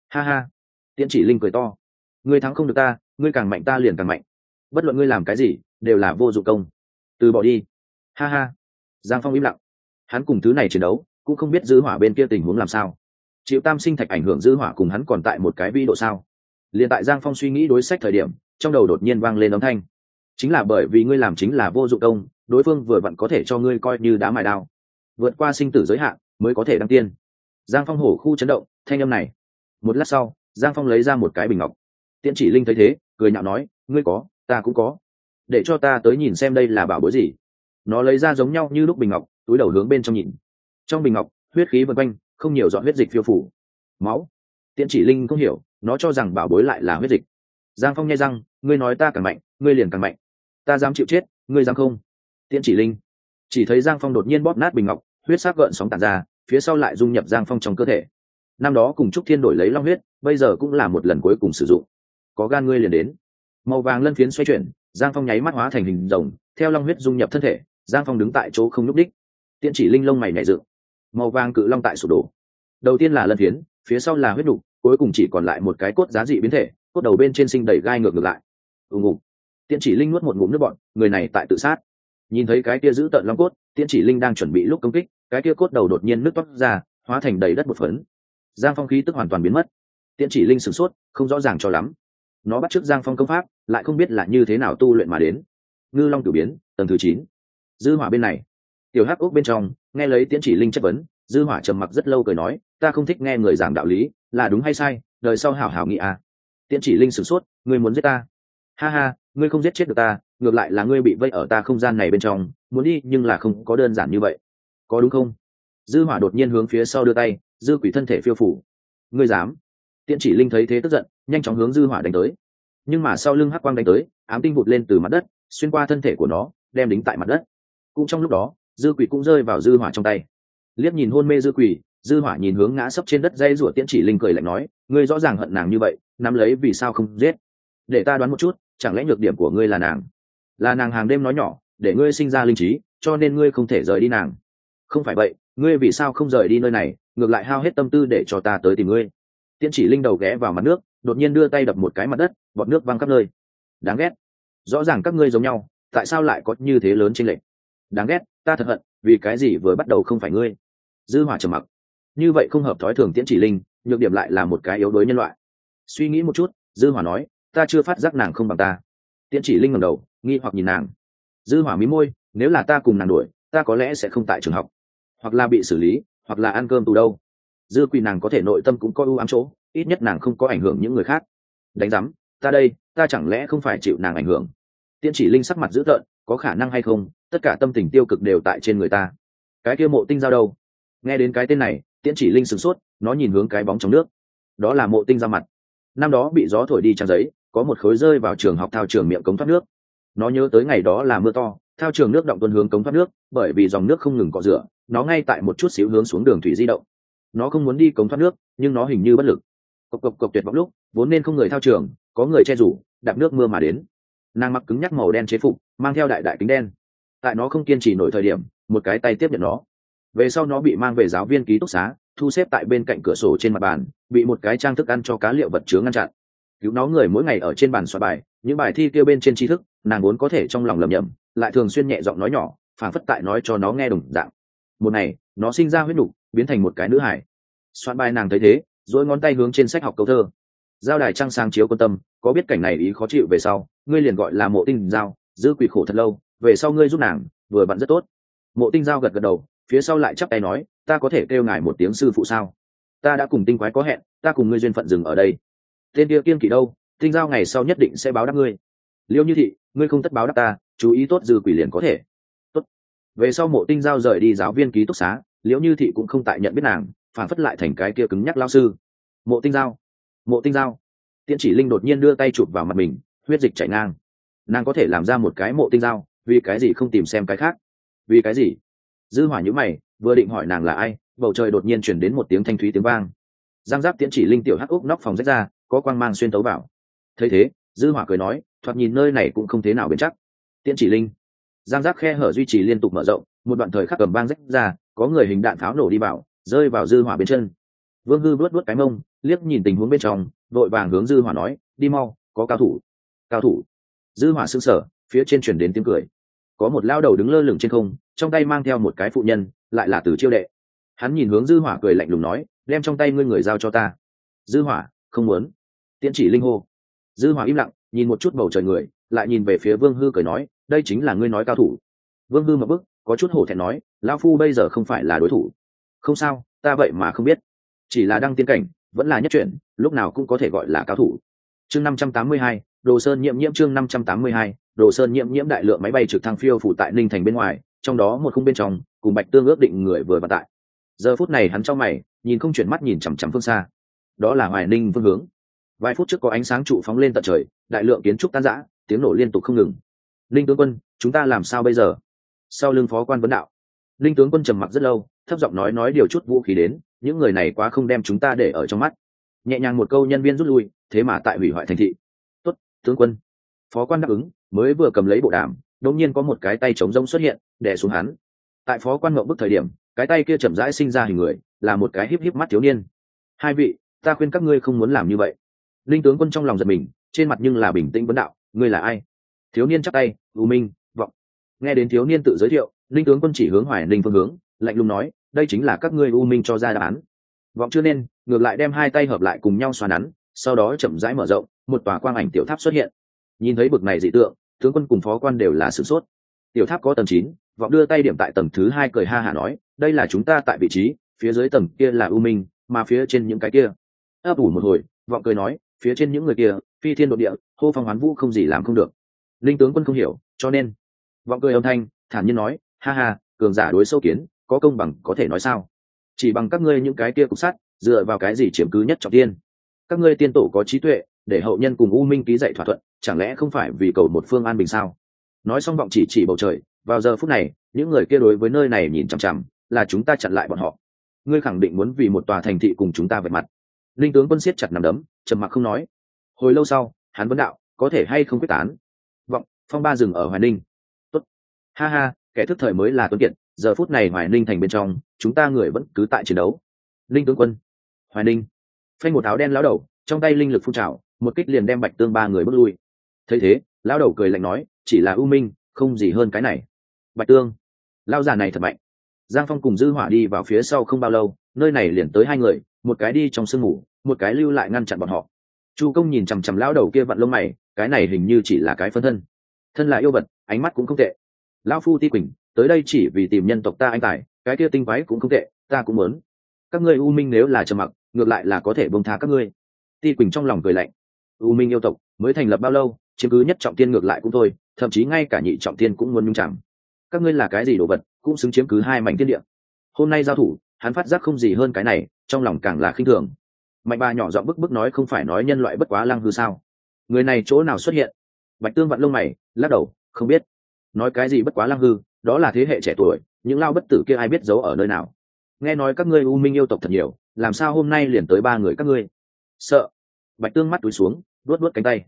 [SPEAKER 1] Ha ha. Tiễn chỉ linh cười to. Ngươi thắng không được ta, ngươi càng mạnh ta liền càng mạnh bất luận ngươi làm cái gì, đều là vô dụng công. Từ bỏ đi. Ha ha. Giang phong im lặng. Hắn cùng thứ này chiến đấu, cũng không biết giữ hỏa bên kia tình huống làm sao. Chịu tam sinh thạch ảnh hưởng giữ hỏa cùng hắn còn tại một cái vi độ sao? Liền tại giang phong suy nghĩ đối sách thời điểm, trong đầu đột nhiên vang lên âm thanh. Chính là bởi vì ngươi làm chính là vô dụng công, đối phương vừa vặn có thể cho ngươi coi như đá mài đao. Vượt qua sinh tử giới hạn, mới có thể đăng tiên. Giang phong hổ khu chấn động, thanh âm này. Một lát sau, giang phong lấy ra một cái bình ngọc. Tiễn chỉ linh thấy thế, cười nhạo nói, ngươi có ta cũng có. Để cho ta tới nhìn xem đây là bảo bối gì. Nó lấy ra giống nhau như lúc bình ngọc, túi đầu hướng bên trong nhìn. Trong bình ngọc, huyết khí vân quanh, không nhiều dọn huyết dịch phiêu phủ. Máu. Tiễn chỉ linh không hiểu, nó cho rằng bảo bối lại là huyết dịch. Giang phong nghe rằng ngươi nói ta càng mạnh, ngươi liền càng mạnh. Ta dám chịu chết, ngươi dám không? Tiễn chỉ linh. Chỉ thấy giang phong đột nhiên bóp nát bình ngọc, huyết sắc gợn sóng tàn ra, phía sau lại dung nhập giang phong trong cơ thể. Năm đó cùng trúc thiên đổi lấy long huyết, bây giờ cũng là một lần cuối cùng sử dụng. Có gan ngươi liền đến màu vàng lân phiến xoay chuyển, giang phong nháy mắt hóa thành hình rồng, theo long huyết dung nhập thân thể, giang phong đứng tại chỗ không nhúc đích. Tiện chỉ linh lông mày nhảy dựng. Màu vàng cự long tại sụp đổ. Đầu tiên là lân phiến, phía sau là huyết đục cuối cùng chỉ còn lại một cái cốt giá dị biến thể, cốt đầu bên trên sinh đẩy gai ngược ngược lại. Ù ngục. Tiện chỉ linh nuốt một ngụm nước bọn người này tại tự sát. Nhìn thấy cái kia giữ tợn long cốt, tiễn chỉ linh đang chuẩn bị lúc công kích, cái kia cốt đầu đột nhiên nước toát ra, hóa thành đầy đất một phấn. Giang phong khí tức hoàn toàn biến mất. Tiễn chỉ linh sửng sốt, không rõ ràng cho lắm nó bắt t r ư ớ c giang phong công pháp, lại không biết là như thế nào tu luyện mà đến. Ngư long cử biến, tầng thứ chín. Dư hỏa bên này. Tiểu hắc ốc bên trong, nghe lấy tiễn chỉ linh chất vấn, dư hỏa trầm mặc rất lâu cười nói, ta không thích nghe người giảng đạo lý, là đúng hay sai, đời sau hảo hảo nghị à. Tiễn chỉ linh sửng sốt người muốn giết ta? Ha ha, ngươi không giết chết được ta, ngược lại là ngươi bị vây ở ta không gian này bên trong, muốn đi, nhưng là không có đơn giản như vậy. Có đúng không? Dư hỏa đột nhiên hướng phía sau đưa tay, dư quỷ thân thể phiêu phủ. Ngươi dám? Tiện chỉ linh thấy thế tức giận, nhanh chóng hướng dư hỏa đánh tới. Nhưng mà sau lưng hắc quang đánh tới, ám tinh vụt lên từ mặt đất, xuyên qua thân thể của nó, đem đính tại mặt đất. Cũng trong lúc đó, dư quỷ cũng rơi vào dư hỏa trong tay. Liếc nhìn hôn mê dư quỷ, dư hỏa nhìn hướng ngã sấp trên đất dây rủa tiễn chỉ linh cười lạnh nói, ngươi rõ ràng hận nàng như vậy, nắm lấy vì sao không giết? Để ta đoán một chút, chẳng lẽ nhược điểm của ngươi là nàng? Là nàng hàng đêm nói nhỏ, để ngươi sinh ra linh trí, cho nên ngươi không thể rời đi nàng. Không phải vậy, ngươi vì sao không rời đi nơi này, ngược lại hao hết tâm tư để cho ta tới tìm ngươi tiên chỉ linh đầu ghé vào mặt nước, đột nhiên đưa tay đập một cái mặt đất, bọt nước văng khắp nơi. Đáng ghét. Rõ ràng các ngươi giống nhau, tại sao lại có như thế lớn trên lệnh đáng ghét, ta thật hận, vì cái gì vừa bắt đầu không phải ngươi? Dư hỏa trầm mặc. Như vậy không hợp thói thường tiễn chỉ linh, nhược điểm lại là một cái yếu đuối nhân loại. Suy nghĩ một chút, dư hỏa nói, ta chưa phát giác nàng không bằng ta. Tiễn chỉ linh ngẩng đầu, nghi hoặc nhìn nàng. Dư hỏa mí môi, nếu là ta cùng nàng đuổi, ta có lẽ sẽ không tại trường học. Hoặc là bị xử lý, hoặc là ăn cơm tù đâu dư quỳ nàng có thể nội tâm cũng có ưu ám chỗ, ít nhất nàng không có ảnh hưởng những người khác. Đánh giám, ta đây, ta chẳng lẽ không phải chịu nàng ảnh hưởng? Tiên chỉ linh sắc mặt dữ tợn, có khả năng hay không, tất cả tâm tình tiêu cực đều tại trên người ta. Cái kia mộ tinh giao đâu? Nghe đến cái tên này, Tiễn chỉ linh sửng sốt, nó nhìn hướng cái bóng trong nước. Đó là mộ tinh ra mặt. Năm đó bị gió thổi đi trang giấy, có một khối rơi vào trường học thao trường miệng cống thoát nước. Nó nhớ tới ngày đó là mưa to theo trường nước động tuân hướng cống thoát nước, bởi vì dòng nước không ngừng cọ rửa, nó ngay tại một chút xíu hướng xuống đường thủy di động nó không muốn đi cống thoát nước, nhưng nó hình như bất lực. Cộc cộc cộc tuyệt vọng lúc, vốn nên không người thao trường, có người che rủ, đạp nước mưa mà đến. Nàng mặc cứng nhắc màu đen chế phục, mang theo đại đại kính đen. Tại nó không kiên trì nổi thời điểm, một cái tay tiếp nhận nó. Về sau nó bị mang về giáo viên ký túc xá, thu xếp tại bên cạnh cửa sổ trên mặt bàn, bị một cái trang thức ăn cho cá liệu vật chứa ngăn chặn. Cứu nó người mỗi ngày ở trên bàn soạn bài, những bài thi kêu bên trên tri thức, nàng vốn có thể trong lòng lầm nhầm lại thường xuyên nhẹ giọng nói nhỏ phản phất tại nói cho nó nghe đồng dạng. Một ngày, nó sinh ra huyết đủ biến thành một cái nữ hải. Soạn bài nàng thấy thế dỗi ngón tay hướng trên sách học câu thơ. Giao đài trăng sang chiếu quan tâm, có biết cảnh này ý khó chịu về sau, ngươi liền gọi là mộ tinh giao, giữ quỷ khổ thật lâu, về sau ngươi giúp nàng, vừa bận rất tốt. Mộ tinh giao gật gật đầu, phía sau lại chắp tay nói, ta có thể kêu ngài một tiếng sư phụ sao? Ta đã cùng tinh quái có hẹn, ta cùng ngươi duyên phận dừng ở đây. Tên kia kiên kỵ đâu, tinh giao ngày sau nhất định sẽ báo đáp ngươi. Liêu như thị, ngươi không tất báo đáp ta, chú ý tốt dư quỷ liền có thể. Tốt. Về sau mộ tinh giao rời đi giáo viên ký túc xá liễu như thị cũng không tại nhận biết nàng, phản phất lại thành cái kia cứng nhắc lao sư. Mộ tinh giao, mộ tinh giao. Tiễn chỉ linh đột nhiên đưa tay chụp vào mặt mình, huyết dịch chảy ngang. Nàng có thể làm ra một cái mộ tinh giao, vì cái gì không tìm xem cái khác? Vì cái gì? Dư hỏa nhữ mày, vừa định hỏi nàng là ai, bầu trời đột nhiên chuyển đến một tiếng thanh thúy tiếng vang. Giang giáp tiễn chỉ linh tiểu hắc úc nóc phòng rách ra, có quang mang xuyên tấu vào. Thấy thế, dư hỏa cười nói, thoạt nhìn nơi này cũng không thế nào bền chắc. Tiễn chỉ linh. Giang giáp khe hở duy trì liên tục mở rộng, một đoạn thời khắc cầm bang rách ra có người hình đạn pháo nổ đi vào, rơi vào dư hỏa bên chân. Vương hư vớt vớt cái mông, liếc nhìn tình huống bên trong, vội vàng hướng dư hỏa nói, đi mau, có cao thủ. Cao thủ? Dư hỏa sững sờ, phía trên truyền đến tiếng cười. Có một lao đầu đứng lơ lửng trên không, trong tay mang theo một cái phụ nhân, lại là từ chiêu đệ. Hắn nhìn hướng dư hỏa cười lạnh lùng nói, đem trong tay ngươi người giao cho ta. Dư hỏa, không muốn. Tiễn chỉ linh hô. Dư hỏa im lặng, nhìn một chút bầu trời người, lại nhìn về phía vương hư cười nói, đây chính là ngươi nói cao thủ. Vương hư mà bức có chút hổ thẹn nói lao phu bây giờ không phải là đối thủ. Không sao, ta vậy mà không biết. Chỉ là đăng tiên cảnh, vẫn là nhất chuyện lúc nào cũng có thể gọi là cao thủ. Chương năm trăm tám mươi hai, đồ sơn nhiễm nhiễm chương năm trăm tám mươi hai, đồ sơn nhiễm nhiễm đại lượng máy bay trực thăng phiêu phủ tại ninh thành bên ngoài, trong đó một khung bên trong, cùng bạch tương ước định người vừa và tại giờ phút này hắn trong mày, nhìn không chuyển mắt nhìn chằm chằm phương xa. Đó là hoài ninh phương hướng. Vài phút trước có ánh sáng trụ phóng lên tận trời, đại lượng kiến trúc tan rã, tiếng nổ liên tục không ngừng. Ninh tướng quân, chúng ta làm sao bây giờ? Sau lưng phó quan vấn đạo. Linh tướng quân trầm mặc rất lâu, thấp giọng nói nói điều chút vũ khí đến, những người này quá không đem chúng ta để ở trong mắt. Nhẹ nhàng một câu nhân viên rút lui, thế mà tại hủy hoại thành thị. Tuất tướng quân. Phó quan đáp ứng, mới vừa cầm lấy bộ đàm, đột nhiên có một cái tay trống rông xuất hiện, đè xuống hắn. Tại phó quan ngậm bức thời điểm, cái tay kia chậm rãi sinh ra hình người, là một cái híp híp mắt thiếu niên. Hai vị, ta khuyên các ngươi không muốn làm như vậy. Linh tướng quân trong lòng giật mình, trên mặt nhưng là bình tĩnh vấn đạo, ngươi là ai? Thiếu niên chắc tay, u minh nghe đến thiếu niên tự giới thiệu linh tướng quân chỉ hướng hoài ninh phương hướng, lạnh lùng nói, đây chính là các ngươi u minh cho ra đáp án. Vọng chưa nên, ngược lại đem hai tay hợp lại cùng nhau xoa nắn, sau đó chậm rãi mở rộng, một tòa quang ảnh tiểu tháp xuất hiện. Nhìn thấy bực này dị tượng, tướng quân cùng phó quan đều là sửng sốt. Tiểu tháp có tầng chín, vọng đưa tay điểm tại tầng thứ hai cười ha hả nói, đây là chúng ta tại vị trí, phía dưới tầng kia là u minh, mà phía trên những cái kia. Ấp ủ một hồi, vọng cười nói, phía trên những người kia, phi thiên đ ộ địa, hô phong hoán vũ không gì làm không được. Linh tướng quân không hiểu, cho nên vọng cười âm thanh, thản nhiên nói, ha ha, cường giả đối sâu kiến, có công bằng có thể nói sao? Chỉ bằng các ngươi những cái kia cục sắt, dựa vào cái gì chiếm cứ nhất trọng tiên các ngươi tiên tổ có trí tuệ, để hậu nhân cùng u minh ký dạy thỏa thuận, chẳng lẽ không phải vì cầu một phương an bình sao? Nói xong vọng chỉ chỉ bầu trời, vào giờ phút này, những người kia đối với nơi này nhìn chằm chằm, là chúng ta chặn lại bọn họ. Ngươi khẳng định muốn vì một tòa thành thị cùng chúng ta vạch mặt. Linh tướng quân siết chặt nằm đấm, trầm mặc không nói. Hồi lâu sau, hắn vấn đạo, có thể hay không quyết tán? Vọng, phong ba dừng ở hoài ninh ha ha, kẻ thức thời mới là tuấn kiệt, giờ phút này hoài ninh thành bên trong, chúng ta người vẫn cứ tại chiến đấu. Linh tướng quân. Hoài ninh. Phanh một áo đen lão đầu, trong tay linh lực phun trào, một kích liền đem bạch tương ba người bước lui. Thấy thế, lão đầu cười lạnh nói, chỉ là ưu minh, không gì hơn cái này. Bạch tương. Lao già này thật mạnh. Giang phong cùng dư hỏa đi vào phía sau không bao lâu, nơi này liền tới hai người, một cái đi trong sương mù, một cái lưu lại ngăn chặn bọn họ. Chu công nhìn chằm chằm lão đầu kia vặn lông mày, cái này hình như chỉ là cái phân thân. Thân là yêu vật, ánh mắt cũng không tệ lão phu ti quỳnh, tới đây chỉ vì tìm nhân tộc ta anh tài, cái kia tinh quái cũng không tệ, ta cũng muốn. Các ngươi u minh nếu là trầm mặc, ngược lại là có thể bông tha các ngươi. Ti quỳnh trong lòng cười lạnh. U minh yêu tộc, mới thành lập bao lâu, chiếm cứ nhất trọng tiên ngược lại cũng thôi, thậm chí ngay cả nhị trọng tiên cũng muốn nhung chẳng các ngươi là cái gì đồ vật, cũng xứng chiếm cứ hai mảnh thiên địa. Hôm nay giao thủ, hắn phát giác không gì hơn cái này, trong lòng càng là khinh thường. Mạnh bà nhỏ giọng bức bức nói không phải nói nhân loại bất quá lăng hư sao. Người này chỗ nào xuất hiện? Bạch tương vặn lông mày, lắc đầu, không biết nói cái gì bất quá lăng hư, đó là thế hệ trẻ tuổi, những lao bất tử kia ai biết giấu ở nơi nào? Nghe nói các ngươi u minh yêu tộc thật nhiều, làm sao hôm nay liền tới ba người các ngươi? Sợ. Bạch tương mắt túi xuống luốt luốt cánh tay.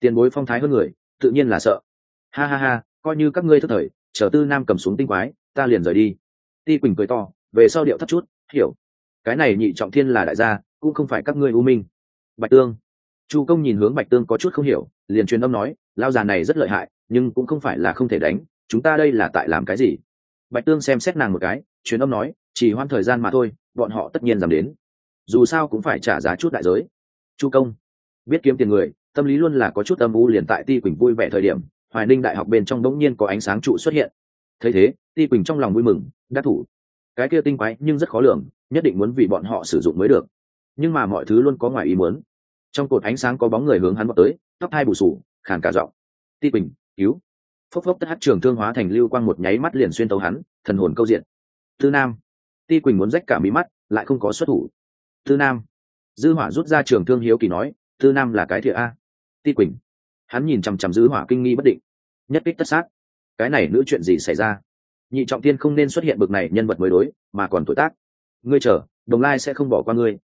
[SPEAKER 1] Tiền bối phong thái hơn người, tự nhiên là sợ. Ha ha ha, coi như các ngươi thức thời, chờ tư nam cầm xuống tinh quái, ta liền rời đi. Ti quỳnh cười to, về sau điệu thấp chút, hiểu. Cái này nhị trọng thiên là đại gia, cũng không phải các ngươi u minh. Bạch tương. Chu công nhìn hướng bạch tương có chút không hiểu, liền truyền âm nói lao già này rất lợi hại nhưng cũng không phải là không thể đánh, chúng ta đây là tại làm cái gì? Bạch tương xem xét nàng một cái, truyền âm nói, chỉ hoan thời gian mà thôi, bọn họ tất nhiên dám đến. Dù sao cũng phải trả giá chút đại giới. Chu công, biết kiếm tiền người, tâm lý luôn là có chút âm u liền tại ti quỳnh vui vẻ thời điểm, hoài ninh đại học bên trong bỗng nhiên có ánh sáng trụ xuất hiện. Thấy thế, ti quỳnh trong lòng vui mừng đắc thủ. Cái kia tinh quái nhưng rất khó lường, nhất định muốn vì bọn họ sử dụng mới được. Nhưng mà mọi thứ luôn có ngoài ý muốn. Trong cột ánh sáng có bóng người hướng hắn vào tới, tóc hai bù sù, khàn cả giọng. Ti quỳnh cứu. Phốc phốc tất hát trường thương hóa thành lưu quang một nháy mắt liền xuyên tấu hắn, thần hồn câu diện. Tư nam. Ti quỳnh muốn rách cả mí mắt, lại không có xuất thủ. Tư nam. Dư hỏa rút ra trường thương hiếu kỳ nói, tư nam là cái thiệt a. Ti quỳnh. Hắn nhìn chằm chằm dư hỏa kinh nghi bất định. Nhất kích tất sát. Cái này nữ chuyện gì xảy ra? Nhị trọng tiên không nên xuất hiện bực này nhân vật mới đối, mà còn tuổi tác. Ngươi chờ, đồng lai sẽ không bỏ qua ngươi.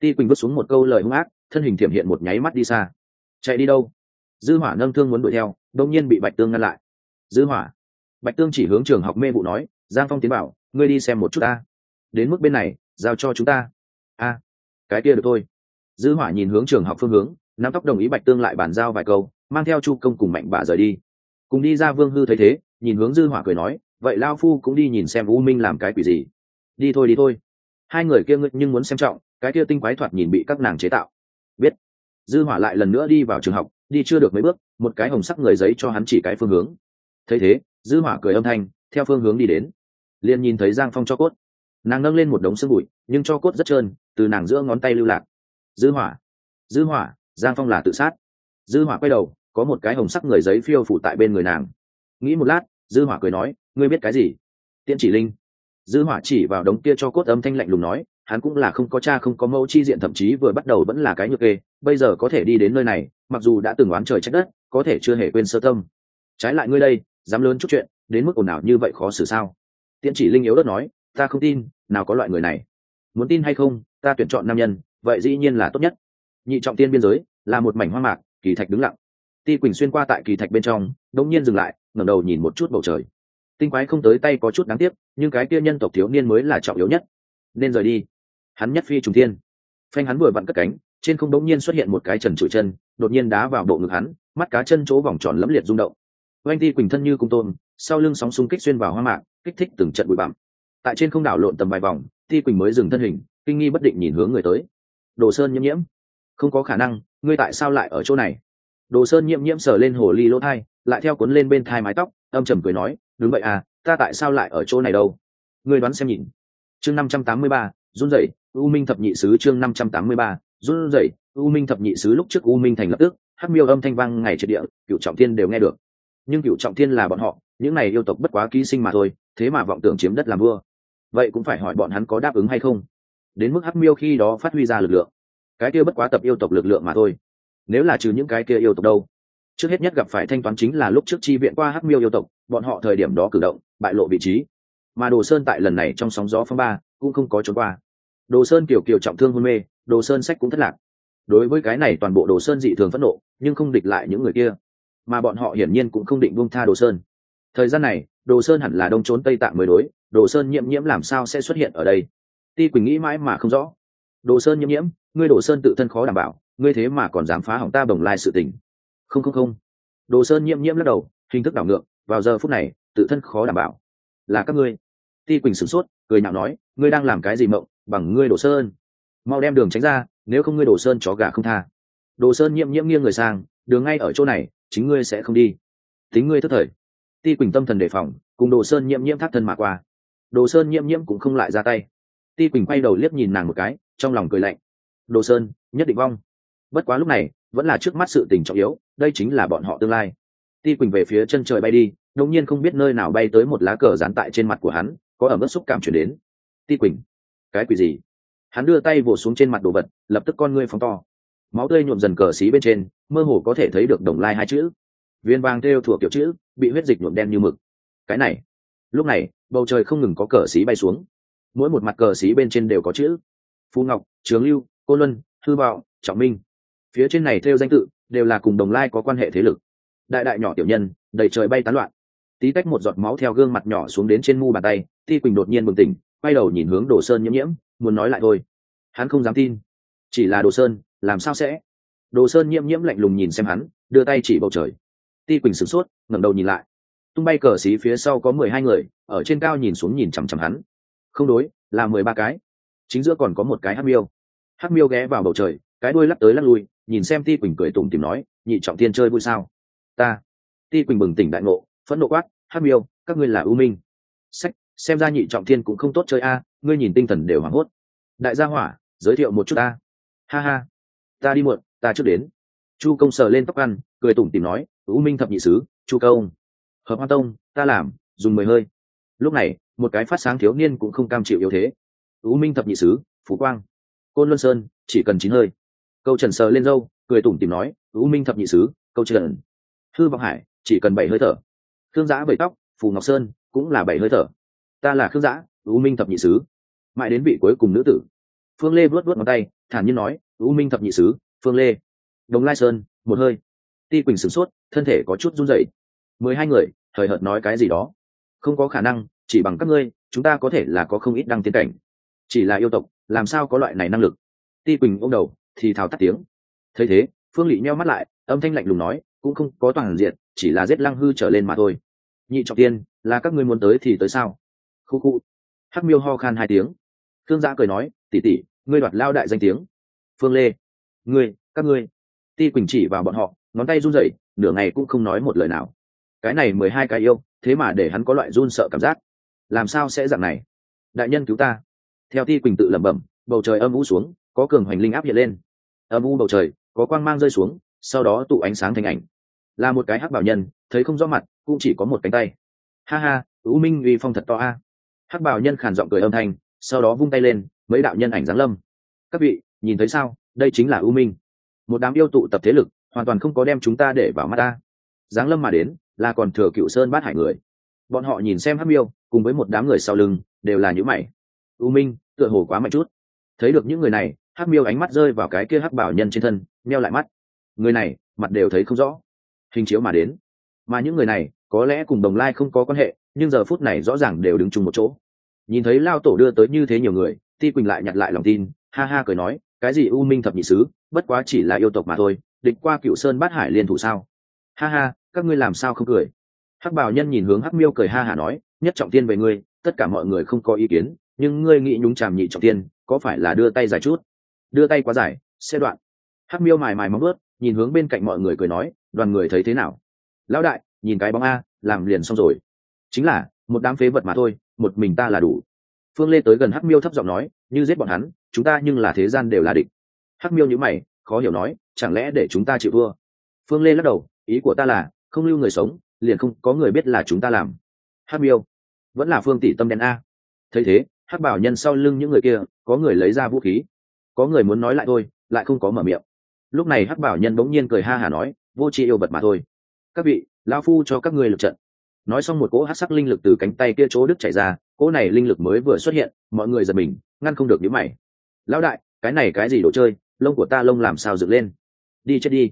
[SPEAKER 1] Ti quỳnh vứt xuống một câu lời hung ác, thân hình thiểm hiện một nháy mắt đi xa. Chạy đi đâu? Dư hỏa nâng thương muốn đuổi theo đông nhiên bị bạch tương ngăn lại. Dư hỏa. Bạch tương chỉ hướng trường học mê vụ nói, giang phong tiến bảo, ngươi đi xem một chút ta. Đến mức bên này, giao cho chúng ta. A, cái kia được thôi. Dư hỏa nhìn hướng trường học phương hướng, nắm tóc đồng ý bạch tương lại bàn giao vài câu, mang theo chu công cùng mạnh bà rời đi. Cùng đi ra vương hư thấy thế, nhìn hướng dư hỏa cười nói, vậy lao phu cũng đi nhìn xem u minh làm cái quỷ gì? Đi thôi đi thôi. Hai người kia ngự nhưng muốn xem trọng, cái kia tinh quái thoạt nhìn bị các nàng chế tạo. Biết. Dư hỏa lại lần nữa đi vào trường học đi chưa được mấy bước, một cái hồng sắc người giấy cho hắn chỉ cái phương hướng. Thấy thế, dư hỏa cười âm thanh, theo phương hướng đi đến. Liền nhìn thấy giang phong cho cốt. Nàng nâng lên một đống sương bụi, nhưng cho cốt rất trơn, từ nàng giữa ngón tay lưu lạc. Dư hỏa dư hỏa, giang phong là tự sát. Dư hỏa quay đầu, có một cái hồng sắc người giấy phiêu phủ tại bên người nàng. Nghĩ một lát, dư hỏa cười nói, ngươi biết cái gì? Tiện chỉ linh. Dư hỏa chỉ vào đống kia cho cốt âm thanh lạnh lùng nói hắn cũng là không có cha không có mẫu chi diện, thậm chí vừa bắt đầu vẫn là cái nhược kê, bây giờ có thể đi đến nơi này, mặc dù đã từng oán trời trách đất, có thể chưa hề quên sơ tâm. Trái lại ngươi đây, dám lớn chút chuyện, đến mức ồn ào như vậy khó xử sao? Tiễn chỉ linh yếu đất nói, ta không tin, nào có loại người này. Muốn tin hay không, ta tuyển chọn nam nhân, vậy dĩ nhiên là tốt nhất. Nhị trọng tiên biên giới, là một mảnh hoa mạc, kỳ thạch đứng lặng. Ti quỳnh xuyên qua tại kỳ thạch bên trong, đống nhiên dừng lại, ngẩng đầu nhìn một chút bầu trời. Tinh quái không tới tay có chút đáng tiếc, nhưng cái kia nhân tộc thiếu niên mới là trọng yếu nhất. Nên rời đi hắn nhất phi trùng thiên. Phanh hắn vừa vặn cất cánh, trên không đống nhiên xuất hiện một cái trần trụi chân, đột nhiên đá vào bộ ngực hắn, mắt cá chân chỗ vòng tròn lẫm liệt rung động. Oanh ti quỳnh thân như cung tôn, sau lưng sóng xung kích xuyên vào hoa mạc, kích thích từng trận bụi bặm. Tại trên không đảo lộn tầm vài vòng ti quỳnh mới dừng thân hình, kinh nghi bất định nhìn hướng người tới. Đồ sơn nhiễm nhiễm, không có khả năng, ngươi tại sao lại ở chỗ này? Đồ sơn nhiễm nhiễm sờ lên hồ ly lỗ thai, lại theo cuốn lên bên thai mái tóc, âm trầm cười nói, đúng vậy à ta tại sao lại ở chỗ này đâu? Ngươi đoán xem nhìn. Chương năm trăm tám mươi ba run rẩy, u minh thập nhị sứ chương năm trăm tám mươi ba, run rẩy, u minh thập nhị sứ lúc trước u minh thành lập tức, hắc miêu âm thanh vang ngày triệt địa cựu trọng thiên đều nghe được. Nhưng cựu trọng thiên là bọn họ, những này yêu tộc bất quá ký sinh mà thôi, thế mà vọng tưởng chiếm đất làm vua. Vậy cũng phải hỏi bọn hắn có đáp ứng hay không? Đến mức hắc miêu khi đó phát huy ra lực lượng. Cái kia bất quá tập yêu tộc lực lượng mà thôi. Nếu là trừ những cái kia yêu tộc đâu? Trước hết nhất gặp phải thanh toán chính là lúc trước chi viện qua hắc miêu yêu tộc, bọn họ thời điểm đó cử động, bại lộ vị trí. Mà đồ sơn tại lần này trong sóng gió phong ba cũng không có trốn qua. Đồ sơn kiểu kiểu trọng thương hôn mê, đồ sơn sách cũng thất lạc. Đối với cái này toàn bộ đồ sơn dị thường phẫn nộ, nhưng không địch lại những người kia. Mà bọn họ hiển nhiên cũng không định buông tha đồ sơn. Thời gian này, đồ sơn hẳn là đông trốn tây tạng mới đối, đồ sơn nhiễm nhiễm làm sao sẽ xuất hiện ở đây? Ti quỳnh nghĩ mãi mà không rõ. Đồ sơn nhiễm nhiễm, ngươi đồ sơn tự thân khó đảm bảo, ngươi thế mà còn dám phá hỏng ta bồng lai sự tình. Không không không. Đồ sơn nhiễm nhiễm lắc đầu, hình thức đảo ngược, vào giờ phút này, tự thân khó đảm bảo. Là các ngươi. Ti quỳnh sửng sốt cười nhạo nói, ngươi đang làm cái gì mộng, bằng ngươi đồ sơn? Mau đem đường tránh ra, nếu không ngươi đồ sơn chó gà không tha. Đồ sơn nhiễm nhiễm nghiêng người sang, đường ngay ở chỗ này, chính ngươi sẽ không đi. Tính ngươi thất thời. Ti quỳnh tâm thần đề phòng, cùng đồ sơn nhiễm nhiễm thắt thân mà qua. Đồ sơn nhiễm nhiễm cũng không lại ra tay. Ti quỳnh quay đầu liếc nhìn nàng một cái, trong lòng cười lạnh. Đồ sơn, nhất định vong. Bất quá lúc này, vẫn là trước mắt sự tình trọng yếu, đây chính là bọn họ tương lai. Ti quỳnh về phía chân trời bay đi đống nhiên không biết nơi nào bay tới một lá cờ dán tại trên mặt của hắn có ẩm ướt xúc cảm chuyển đến. Ti quỳnh, cái quỷ gì? Hắn đưa tay vỗ xuống trên mặt đồ vật, lập tức con ngươi phóng to. Máu tươi nhuộm dần cờ xí bên trên, mơ hồ có thể thấy được đồng lai hai chữ. Viên vàng theo thuộc kiểu chữ, bị huyết dịch nhuộm đen như mực. Cái này, lúc này, bầu trời không ngừng có cờ xí bay xuống. Mỗi một mặt cờ xí bên trên đều có chữ. Phú ngọc, trường lưu, cô luân, thư bạo, trọng minh. Phía trên này theo danh tự, đều là cùng đồng lai có quan hệ thế lực. Đại đại nhỏ tiểu nhân, đầy trời bay tán loạn tí tách một giọt máu theo gương mặt nhỏ xuống đến trên mu bàn tay, ti quỳnh đột nhiên bừng tỉnh, quay đầu nhìn hướng đồ sơn nhiễm nhiễm, muốn nói lại thôi. Hắn không dám tin. Chỉ là đồ sơn, làm sao sẽ? Đồ sơn nhiễm nhiễm lạnh lùng nhìn xem hắn, đưa tay chỉ bầu trời. Ti quỳnh sửng sốt, ngẩng đầu nhìn lại. Tung bay cờ xí phía sau có mười hai người, ở trên cao nhìn xuống nhìn chằm chằm hắn. Không đối, là mười ba cái. Chính giữa còn có một cái hắc miêu. Hắc miêu ghé vào bầu trời, cái đuôi lắc tới lắc lui, nhìn xem ti quỳnh cười tùng tìm nói, nhị trọng tiên chơi vui sao? Ta. Ti quỳnh bừng tỉnh đại ngộ phẫn nộ quát hát miêu, các ngươi là ưu minh. Sách, xem ra nhị trọng thiên cũng không tốt chơi a, ngươi nhìn tinh thần đều hoảng hốt. Đại gia hỏa, giới thiệu một chút ta. Ha ha. Ta đi muộn, ta trước đến. Chu công sờ lên tóc ăn, cười tủm tìm nói, ưu minh thập nhị sứ, chu công. Hợp hoa tông, ta làm, dùng mười hơi. Lúc này, một cái phát sáng thiếu niên cũng không cam chịu yếu thế. Ưu minh thập nhị sứ, phú quang, côn luân sơn, chỉ cần chín hơi. Câu trần sờ lên dâu cười tủm tìm nói, ưu minh thập nhị sứ, câu trần. Hư vọng hải, chỉ cần bảy hơi thở khương giã bảy tóc, phù ngọc sơn cũng là bảy hơi thở. Ta là khương giã ưu minh thập nhị sứ. Mãi đến vị cuối cùng nữ tử. Phương lê vớt vớt ngón tay, thản nhiên nói ưu minh thập nhị sứ, phương lê. Đồng lai sơn, một hơi. Ti quỳnh sửng sốt, thân thể có chút run rẩy. Mười hai người thời hợt nói cái gì đó. Không có khả năng, chỉ bằng các ngươi, chúng ta có thể là có không ít đăng tiến cảnh. Chỉ là yêu tộc, làm sao có loại này năng lực? Ti quỳnh ôm đầu, thì thào tắt tiếng. Thấy thế, phương lị nheo mắt lại, âm thanh lạnh lùng nói, cũng không có toàn diện chỉ là giết lăng hư trở lên mà thôi. Nhị trọng tiên, là các ngươi muốn tới thì tới sao? Khu khu. Hắc miêu ho khan hai tiếng. Thương giã cười nói tỉ tỉ ngươi đoạt lao đại danh tiếng. Phương lê, ngươi, các ngươi. Ti quỳnh chỉ vào bọn họ, ngón tay run rẩy, nửa ngày cũng không nói một lời nào. Cái này mười hai cái yêu, thế mà để hắn có loại run sợ cảm giác. Làm sao sẽ dạng này? Đại nhân cứu ta. Theo ti quỳnh tự lẩm bẩm, bầu trời âm u xuống, có cường hoành linh áp hiện lên. Âm u bầu trời, có quang mang rơi xuống, sau đó tụ ánh sáng thành ảnh là một cái hắc bảo nhân, thấy không rõ mặt, cũng chỉ có một cánh tay. Ha ha ưu minh uy phong thật to a. Hắc bảo nhân khàn giọng cười âm thanh, sau đó vung tay lên, mấy đạo nhân ảnh giáng lâm. Các vị, nhìn thấy sao? Đây chính là ưu minh. Một đám yêu tụ tập thế lực, hoàn toàn không có đem chúng ta để vào mắt ta. Giáng lâm mà đến, là còn thừa cựu sơn bát hải người. Bọn họ nhìn xem hắc miêu, cùng với một đám người sau lưng, đều là những mày. U minh, tựa hồ quá mạnh chút. Thấy được những người này, hắc miêu ánh mắt rơi vào cái kia hắc bảo nhân trên thân neo lại mắt. Người này, mặt đều thấy không rõ hình chiếu mà đến. Mà những người này, có lẽ cùng đồng lai không có quan hệ, nhưng giờ phút này rõ ràng đều đứng chung một chỗ. Nhìn thấy lao tổ đưa tới như thế nhiều người, ti quỳnh lại nhặt lại lòng tin, ha ha cười nói, cái gì u minh thập nhị sứ, bất quá chỉ là yêu tộc mà thôi, địch qua cựu sơn bát hải liên thủ sao? Ha ha, các ngươi làm sao không cười? Hắc bảo nhân nhìn hướng hắc miêu cười ha hả nói, nhất trọng tiên về ngươi, tất cả mọi người không có ý kiến, nhưng ngươi nghĩ nhúng chàm nhị trọng tiên có phải là đưa tay dài chút? Đưa tay quá dài xe đoạn. Hắc miêu mài mài móng ướt nhìn hướng bên cạnh mọi người cười nói đoàn người thấy thế nào? Lão đại, nhìn cái bóng a, làm liền xong rồi. Chính là, một đám phế vật mà thôi, một mình ta là đủ. Phương lê tới gần hắc miêu thấp giọng nói, như giết bọn hắn, chúng ta nhưng là thế gian đều là địch. Hắc miêu nhữ mày, khó hiểu nói, chẳng lẽ để chúng ta chịu thua? Phương lê lắc đầu, ý của ta là, không lưu người sống, liền không có người biết là chúng ta làm. Hắc miêu, vẫn là phương tỷ tâm đen a. Thấy thế, hắc bảo nhân sau lưng những người kia, có người lấy ra vũ khí. Có người muốn nói lại thôi, lại không có mở miệng. Lúc này hắc bảo nhân bỗng nhiên cười ha hả nói vô tri yêu vật mà thôi. Các vị, lão phu cho các ngươi lực trận. Nói xong một cỗ hát sắc linh lực từ cánh tay kia chỗ đức chảy ra, cỗ này linh lực mới vừa xuất hiện, mọi người giật mình, ngăn không được nhíu mày. Lão đại, cái này cái gì đồ chơi? Lông của ta lông làm sao dựng lên? Đi chết đi.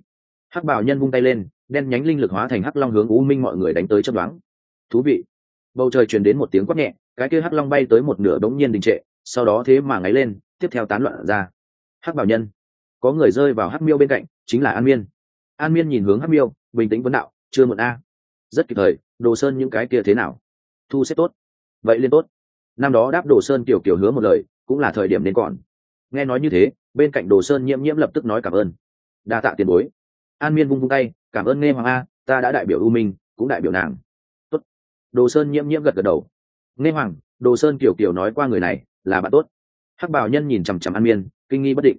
[SPEAKER 1] Hắc bảo nhân vung tay lên, đen nhánh linh lực hóa thành hắc long hướng u minh mọi người đánh tới chấp đoán thú vị. Bầu trời truyền đến một tiếng quát nhẹ, cái kia hắc long bay tới một nửa đống nhiên đình trệ, sau đó thế mà ngáy lên, tiếp theo tán loạn ra. Hắc bảo nhân. Có người rơi vào hắc miêu bên cạnh, chính là an miên an miên nhìn hướng hắc miêu, bình tĩnh vấn đạo, chưa muộn a. Rất kịp thời, đồ sơn những cái kia thế nào? Thu xếp tốt. Vậy liên tốt. Năm đó đáp đồ sơn kiểu kiểu hứa một lời, cũng là thời điểm nên còn. Nghe nói như thế, bên cạnh đồ sơn nhiễm nhiễm lập tức nói cảm ơn. Đa tạ tiền bối. An miên vung vung tay, cảm ơn nghe hoàng a, ta đã đại biểu u minh, cũng đại biểu nàng. Tốt. Đồ sơn nhiễm nhiễm gật gật đầu. Nghe hoàng, đồ sơn kiểu kiểu nói qua người này, là bạn tốt. Hắc bảo nhân nhìn chằm chằm an miên, kinh nghi bất định.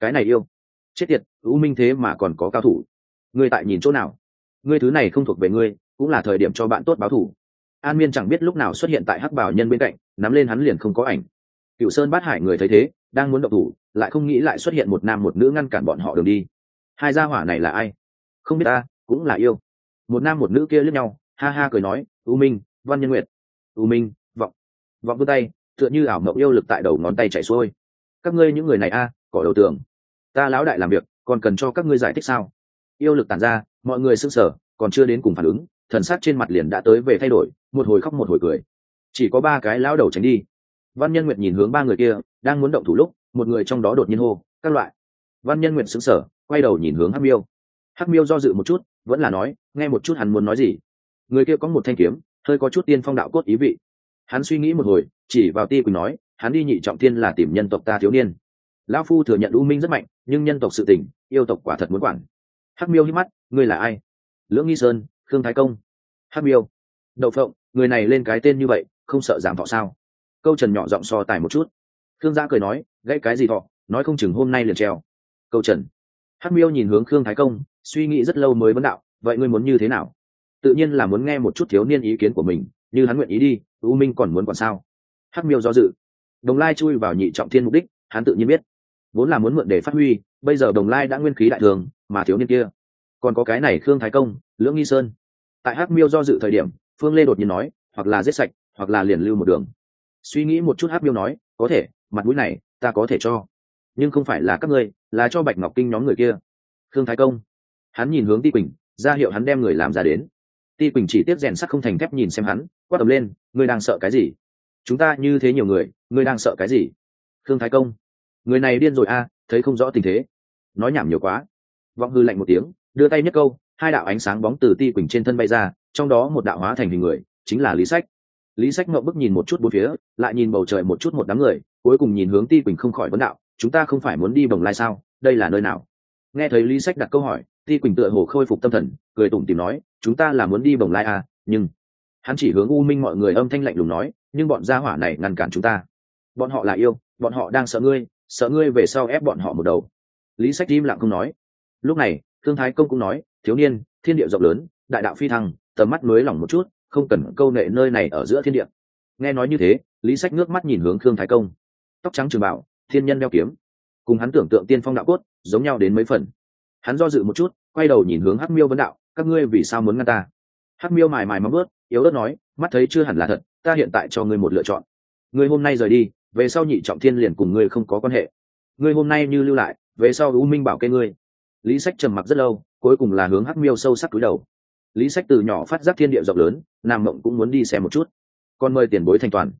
[SPEAKER 1] Cái này yêu. Chết tiệt, u minh thế mà còn có cao thủ ngươi tại nhìn chỗ nào? Ngươi thứ này không thuộc về ngươi, cũng là thời điểm cho bạn tốt báo thủ. An miên chẳng biết lúc nào xuất hiện tại hắc bảo nhân bên cạnh, nắm lên hắn liền không có ảnh. Cựu sơn bát hải người thấy thế, đang muốn động thủ, lại không nghĩ lại xuất hiện một nam một nữ ngăn cản bọn họ đường đi. Hai gia hỏa này là ai? Không biết ta, cũng là yêu. Một nam một nữ kia lướt nhau, ha ha cười nói, u minh, văn nhân nguyệt. U minh, vọng. Vọng vươn tay, tựa như ảo mộng yêu lực tại đầu ngón tay chạy xuôi. Các ngươi những người này a cỏ đầu tường ta lão đại làm việc, còn cần cho các ngươi giải thích sao? Yêu lực tàn ra, mọi người sững sờ, còn chưa đến cùng phản ứng, thần sắc trên mặt liền đã tới về thay đổi, một hồi khóc một hồi cười. Chỉ có ba cái lão đầu tránh đi. Văn nhân nguyệt nhìn hướng ba người kia, đang muốn động thủ lúc, một người trong đó đột nhiên hô, các loại. Văn nhân nguyệt sững sờ, quay đầu nhìn hướng hắc miêu. Hắc miêu do dự một chút, vẫn là nói, nghe một chút hắn muốn nói gì. Người kia có một thanh kiếm, hơi có chút tiên phong đạo cốt ý vị. Hắn suy nghĩ một hồi, chỉ vào ti quỳnh nói, hắn đi nhị trọng thiên là tìm nhân tộc ta thiếu niên. Lão phu thừa nhận u minh rất mạnh, nhưng nhân tộc sự tình, yêu tộc quả thật muốn quản hắc miêu hít mắt, ngươi là ai? Lưỡng nghi sơn, khương thái công. Hắc miêu. Đậu phộng, người này lên cái tên như vậy, không sợ giảm thọ sao? Câu trần nhỏ giọng so tài một chút. Khương gia cười nói, gãy cái gì thọ, nói không chừng hôm nay liền treo. Câu trần, hắc miêu nhìn hướng khương thái công, suy nghĩ rất lâu mới vấn đạo, vậy ngươi muốn như thế nào? Tự nhiên là muốn nghe một chút thiếu niên ý kiến của mình, như hắn nguyện ý đi, u minh còn muốn còn sao? Hắc miêu do dự. Đồng lai chui vào nhị trọng thiên mục đích, hắn tự nhiên biết. Vốn là muốn mượn để phát huy, bây giờ đồng lai đã nguyên khí đại thường mà thiếu niên kia. Còn có cái này khương thái công, lưỡng nghi sơn. Tại hắc miêu do dự thời điểm, phương lê đột nhiên nói, hoặc là giết sạch, hoặc là liền lưu một đường. Suy nghĩ một chút hắc miêu nói, có thể, mặt mũi này, ta có thể cho. Nhưng không phải là các ngươi, là cho bạch ngọc kinh nhóm người kia. Khương thái công. Hắn nhìn hướng ti quỳnh, ra hiệu hắn đem người làm ra đến. Ti quỳnh chỉ tiếp rèn sắt không thành thép nhìn xem hắn, quát tầm lên, ngươi đang sợ cái gì? Chúng ta như thế nhiều người, ngươi đang sợ cái gì? Khương thái công. Người này điên rồi a, thấy không rõ tình thế. Nói nhảm nhiều quá vọng hư lạnh một tiếng, đưa tay nhất câu, hai đạo ánh sáng bóng từ ti quỳnh trên thân bay ra, trong đó một đạo hóa thành hình người, chính là lý sách. Lý sách ngậm bức nhìn một chút bốn phía, lại nhìn bầu trời một chút một đám người, cuối cùng nhìn hướng ti quỳnh không khỏi vấn đạo, chúng ta không phải muốn đi bồng lai sao? Đây là nơi nào? Nghe thấy lý sách đặt câu hỏi, ti quỳnh tựa hồ khôi phục tâm thần, cười tủm tìm nói, chúng ta là muốn đi bồng lai à nhưng hắn chỉ hướng u minh mọi người âm thanh lạnh lùng nói, nhưng bọn gia hỏa này ngăn cản chúng ta. Bọn họ là yêu, bọn họ đang sợ ngươi sợ ngươi về sau ép bọn họ một đầu. Lý sách im lặng không nói lúc này, thương thái công cũng nói, thiếu niên, thiên địa rộng lớn, đại đạo phi thăng, tầm mắt mới lỏng một chút, không cần câu nệ nơi này ở giữa thiên địa. Nghe nói như thế, lý sách nước mắt nhìn hướng thương thái công. Tóc trắng trường bảo thiên nhân đeo kiếm. Cùng hắn tưởng tượng tiên phong đạo cốt, giống nhau đến mấy phần. Hắn do dự một chút, quay đầu nhìn hướng hắc miêu vấn đạo, các ngươi vì sao muốn ngăn ta? Hắc miêu mài mài mắm ướt yếu ớt nói, mắt thấy chưa hẳn là thật, ta hiện tại cho ngươi một lựa chọn. Ngươi hôm nay rời đi, về sau nhị trọng thiên liền cùng ngươi không có quan hệ. Ngươi hôm nay như lưu lại, về sau u minh bảo kê ngươi lý sách trầm mặc rất lâu, cuối cùng là hướng hắc miêu sâu sắc túi đầu. Lý sách từ nhỏ phát giác thiên địa rộng lớn, nam mộng cũng muốn đi xem một chút. Còn mời tiền bối thanh toàn.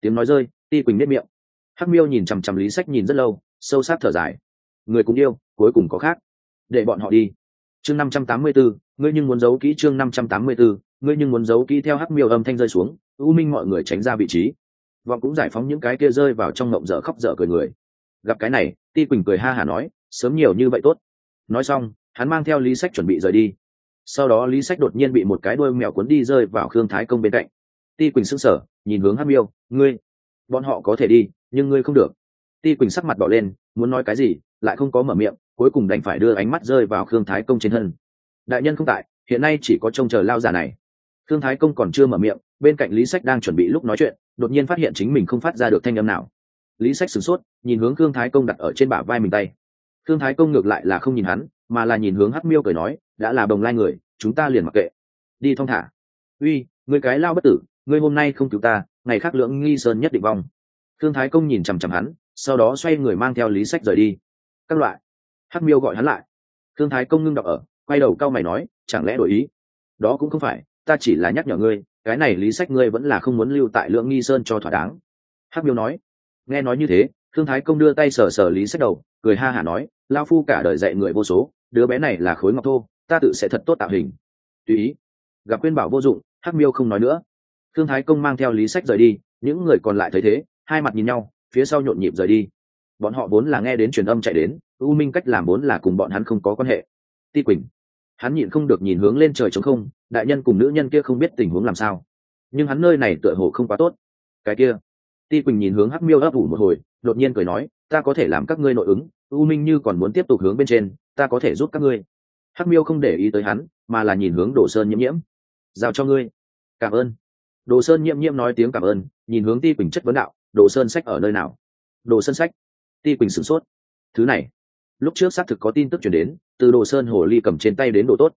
[SPEAKER 1] Tiếng nói rơi, ti quỳnh nếp miệng. Hắc miêu nhìn chằm chằm lý sách nhìn rất lâu, sâu sắc thở dài. Người cũng yêu, cuối cùng có khác. Để bọn họ đi. Chương năm trăm tám mươi bốn ngươi nhưng muốn giấu kỹ chương năm trăm tám mươi bốn ngươi nhưng muốn giấu kỹ theo hắc miêu âm thanh rơi xuống, u minh mọi người tránh ra vị trí. Vọng cũng giải phóng những cái kia rơi vào trong ngộng dở khóc dở cười người. Gặp cái này, ti quỳnh cười ha hả nói, sớm nhiều như vậy tốt nói xong, hắn mang theo lý sách chuẩn bị rời đi. Sau đó lý sách đột nhiên bị một cái đuôi mèo cuốn đi rơi vào khương thái công bên cạnh. Ti quỳnh sững sờ, nhìn hướng hát miêu, ngươi, bọn họ có thể đi, nhưng ngươi không được. Ti quỳnh sắc mặt đỏ lên, muốn nói cái gì, lại không có mở miệng, cuối cùng đành phải đưa ánh mắt rơi vào khương thái công trên thân. Đại nhân không tại, hiện nay chỉ có trông chờ lao giả này. Khương thái công còn chưa mở miệng, bên cạnh lý sách đang chuẩn bị lúc nói chuyện, đột nhiên phát hiện chính mình không phát ra được thanh âm nào. Lý sách sửng sốt, nhìn hướng khương thái công đặt ở trên bả vai mình tay. Thương thái công ngược lại là không nhìn hắn, mà là nhìn hướng hắc miêu cười nói, đã là đồng lai người, chúng ta liền mặc kệ. Đi thong thả. Uy người cái lao bất tử, ngươi hôm nay không cứu ta, ngày khác lưỡng nghi sơn nhất định vong. Thương thái công nhìn chằm chằm hắn, sau đó xoay người mang theo lý sách rời đi. Các loại. Hắc miêu gọi hắn lại. Thương thái công ngưng đọc ở, quay đầu cao mày nói, chẳng lẽ đổi ý? Đó cũng không phải, ta chỉ là nhắc nhở ngươi, cái này lý sách ngươi vẫn là không muốn lưu tại lượng nghi sơn cho thỏa đáng. Hắc miêu nói. Nghe nói như thế thương thái công đưa tay sờ sờ lý sách đầu, cười ha hả nói lao phu cả đời dạy người vô số, đứa bé này là khối ngọc thô, ta tự sẽ thật tốt tạo hình. Tùy ý. Gặp quyên bảo vô dụng, hắc miêu không nói nữa. Thương thái công mang theo lý sách rời đi, những người còn lại thấy thế, hai mặt nhìn nhau, phía sau nhộn nhịp rời đi. Bọn họ vốn là nghe đến truyền âm chạy đến, u minh cách làm vốn là cùng bọn hắn không có quan hệ. Ti quỳnh. Hắn nhịn không được nhìn hướng lên trời trống không, đại nhân cùng nữ nhân kia không biết tình huống làm sao. Nhưng hắn nơi này tựa hồ không quá tốt. Cái kia. Ti quỳnh nhìn hướng hắc miêu ấp ủ một hồi, đột nhiên cười nói, ta có thể làm các ngươi nội ứng u minh như còn muốn tiếp tục hướng bên trên, ta có thể giúp các ngươi. Hắc miêu không để ý tới hắn, mà là nhìn hướng đồ sơn nhiễm nhiễm. Giao cho ngươi. Cảm ơn. Đồ sơn nhiễm nhiễm nói tiếng cảm ơn, nhìn hướng ti quỳnh chất vấn đạo, đồ sơn sách ở nơi nào? Đồ sơn sách. Ti quỳnh sửng sốt. Thứ này. Lúc trước xác thực có tin tức chuyển đến, từ đồ sơn hồ ly cầm trên tay đến đồ tốt.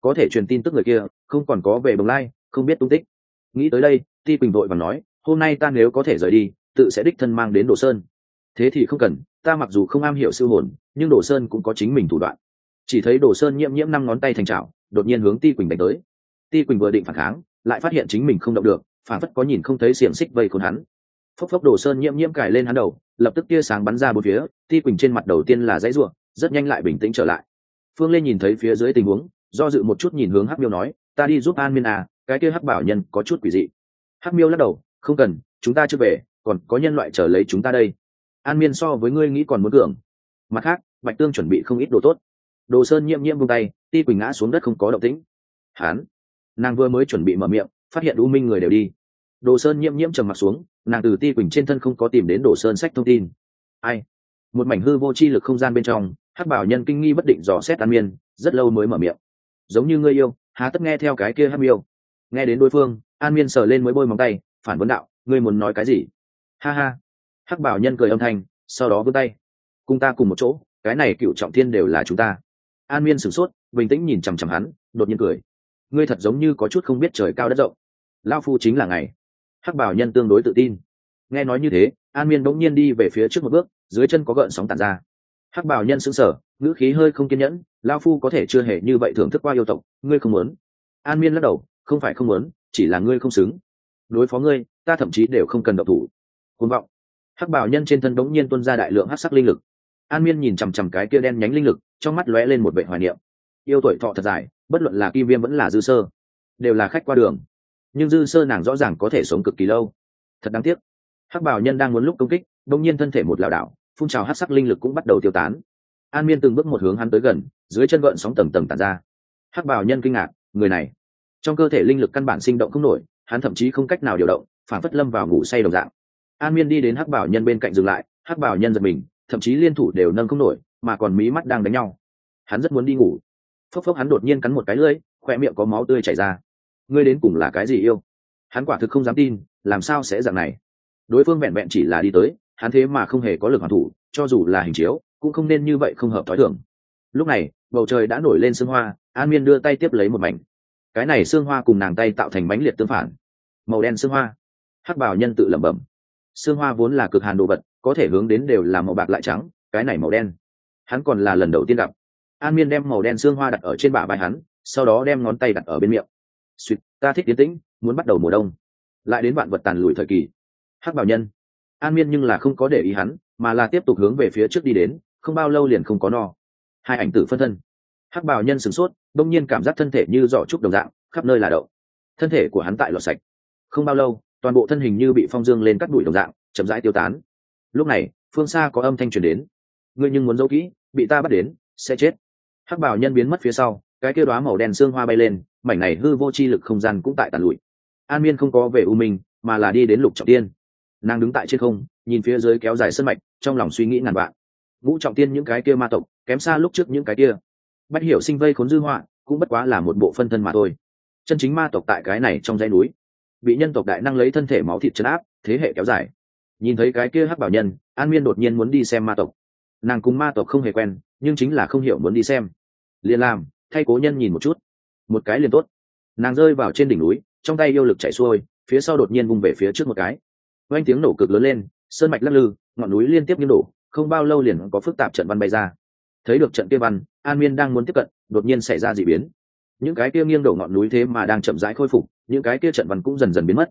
[SPEAKER 1] Có thể truyền tin tức người kia, không còn có về bồng lai, không biết tung tích. Nghĩ tới đây, ti quỳnh vội và nói, hôm nay ta nếu có thể rời đi, tự sẽ đích thân mang đến đồ sơn. Thế thì không cần ta mặc dù không am hiểu siêu hồn, nhưng đồ sơn cũng có chính mình thủ đoạn. Chỉ thấy đồ sơn nhiễm nhiễm năm ngón tay thành trào đột nhiên hướng ti quỳnh đánh tới. Ti quỳnh vừa định phản kháng, lại phát hiện chính mình không động được, phản phất có nhìn không thấy xiềng xích vây khốn hắn. Phốc phốc đồ sơn nhiễm nhiễm cài lên hắn đầu, lập tức tia sáng bắn ra bốn phía, ti quỳnh trên mặt đầu tiên là dãy ruộng rất nhanh lại bình tĩnh trở lại. Phương lên nhìn thấy phía dưới tình huống, do dự một chút nhìn hướng hắc miêu nói, ta đi giúp an miên à cái kia hắc bảo nhân có chút quỷ dị. Hắc miêu lắc đầu, không cần, chúng ta chưa về, còn có nhân loại trở lấy chúng ta đây an miên so với ngươi nghĩ còn muốn cường. Mặt khác, bạch tương chuẩn bị không ít đồ tốt. Đồ sơn nhiễm nhiễm vung tay, ti quỳnh ngã xuống đất không có động tĩnh. Hán, nàng vừa mới chuẩn bị mở miệng, phát hiện u minh người đều đi. Đồ sơn nhiễm nhiễm trầm mặt xuống, nàng từ ti quỳnh trên thân không có tìm đến đồ sơn sách thông tin. Ai? Một mảnh hư vô chi lực không gian bên trong, hắc bảo nhân kinh nghi bất định dò xét an miên, rất lâu mới mở miệng. Giống như ngươi yêu, há tất nghe theo cái kia hắc yêu. nghe đến đối phương, an miên sờ lên mới bôi móng tay, phản vấn đạo, ngươi muốn nói cái gì? Ha ha hắc bảo nhân cười âm thanh, sau đó vươn tay. Cùng ta cùng một chỗ, cái này cựu trọng thiên đều là chúng ta. An miên sửng sốt, bình tĩnh nhìn chằm chằm hắn, đột nhiên cười. Ngươi thật giống như có chút không biết trời cao đất rộng. Lao phu chính là ngày hắc bảo nhân tương đối tự tin. Nghe nói như thế, an miên bỗng nhiên đi về phía trước một bước, dưới chân có gợn sóng tàn ra. Hắc bảo nhân sững sờ, ngữ khí hơi không kiên nhẫn lao phu có thể chưa hề như vậy thưởng thức qua yêu tộc, ngươi không muốn? An miên lắc đầu, không phải không muốn, chỉ là ngươi không xứng. Đối phó ngươi, ta thậm chí đều không cần độc thủ. Côn vọng hắc bảo nhân trên thân bỗng nhiên tuôn ra đại lượng hắc sắc linh lực. An miên nhìn chằm chằm cái kia đen nhánh linh lực, trong mắt lóe lên một vệ hoài niệm. Yêu tuổi thọ thật dài, bất luận là kim viêm vẫn là dư sơ, đều là khách qua đường. Nhưng dư sơ nàng rõ ràng có thể sống cực kỳ lâu. Thật đáng tiếc. Hắc bảo nhân đang muốn lúc công kích đông nhiên thân thể một lảo đảo, phun trào hắc sắc linh lực cũng bắt đầu tiêu tán. An miên từng bước một hướng hắn tới gần, dưới chân gợn sóng tầng tầng tàn ra. Hắc bảo nhân kinh ngạc, người này, trong cơ thể linh lực căn bản sinh động không nổi, hắn thậm chí không cách nào điều động, phản phất lâm vào ngủ say đồng dạng an miên đi đến hắc bảo nhân bên cạnh dừng lại, hắc bảo nhân giật mình, thậm chí liên thủ đều nâng không nổi, mà còn mí mắt đang đánh nhau. Hắn rất muốn đi ngủ. Phốc phốc hắn đột nhiên cắn một cái lưỡi khoe miệng có máu tươi chảy ra. Ngươi đến cùng là cái gì yêu? Hắn quả thực không dám tin, làm sao sẽ dạng này? Đối phương vẹn vẹn chỉ là đi tới, hắn thế mà không hề có lực hoàn thủ, cho dù là hình chiếu, cũng không nên như vậy không hợp thói thường. Lúc này, bầu trời đã nổi lên sương hoa, an miên đưa tay tiếp lấy một mảnh. Cái này sương hoa cùng nàng tay tạo thành bánh liệt tương phản. Màu đen sương hoa. Hắc bảo nhân tự lẩm bẩm sương hoa vốn là cực hàn đồ vật, có thể hướng đến đều là màu bạc lại trắng, cái này màu đen. Hắn còn là lần đầu tiên gặp. An miên đem màu đen xương hoa đặt ở trên bả vai hắn, sau đó đem ngón tay đặt ở bên miệng. Suýt ta thích tiến tĩnh, muốn bắt đầu mùa đông. Lại đến bạn vật tàn lùi thời kỳ. Hắc bảo nhân. An miên nhưng là không có để ý hắn, mà là tiếp tục hướng về phía trước đi đến, không bao lâu liền không có no. Hai ảnh tử phân thân. Hắc bảo nhân sửng sốt, đông nhiên cảm giác thân thể như giỏ trúc đồng dạng, khắp nơi là đậu. Thân thể của hắn tại lọt sạch. Không bao lâu toàn bộ thân hình như bị phong dương lên cắt đuổi đồng dạng, chậm rãi tiêu tán. Lúc này, phương xa có âm thanh truyền đến. Ngươi nhưng muốn giấu kỹ, bị ta bắt đến, sẽ chết. Hắc bảo nhân biến mất phía sau, cái kia đoá màu đen xương hoa bay lên, mảnh này hư vô chi lực không gian cũng tại tàn lụi. An miên không có về u minh, mà là đi đến lục trọng tiên. Nàng đứng tại trên không, nhìn phía dưới kéo dài sân mạch, trong lòng suy nghĩ ngàn vạn. Vũ trọng tiên những cái kia ma tộc, kém xa lúc trước những cái kia. Bắt hiểu sinh vây khốn dư họa, cũng bất quá là một bộ phân thân mà thôi. Chân chính ma tộc tại cái này trong dãy núi bị nhân tộc đại năng lấy thân thể máu thịt chấn áp, thế hệ kéo dài. Nhìn thấy cái kia hắc bảo nhân, an miên đột nhiên muốn đi xem ma tộc. Nàng cùng ma tộc không hề quen, nhưng chính là không hiểu muốn đi xem. Liền làm thay cố nhân nhìn một chút. Một cái liền tốt. Nàng rơi vào trên đỉnh núi, trong tay yêu lực chạy xuôi, phía sau đột nhiên vùng về phía trước một cái. Oanh tiếng nổ cực lớn lên, sơn mạch lắc lư, ngọn núi liên tiếp như nổ không bao lâu liền có phức tạp trận văn bay ra. Thấy được trận kia văn, an miên đang muốn tiếp cận, đột nhiên xảy ra d ị biến những cái kia nghiêng đổ ngọn núi thế mà đang chậm rãi khôi phục, những cái kia trận văn cũng dần dần biến mất.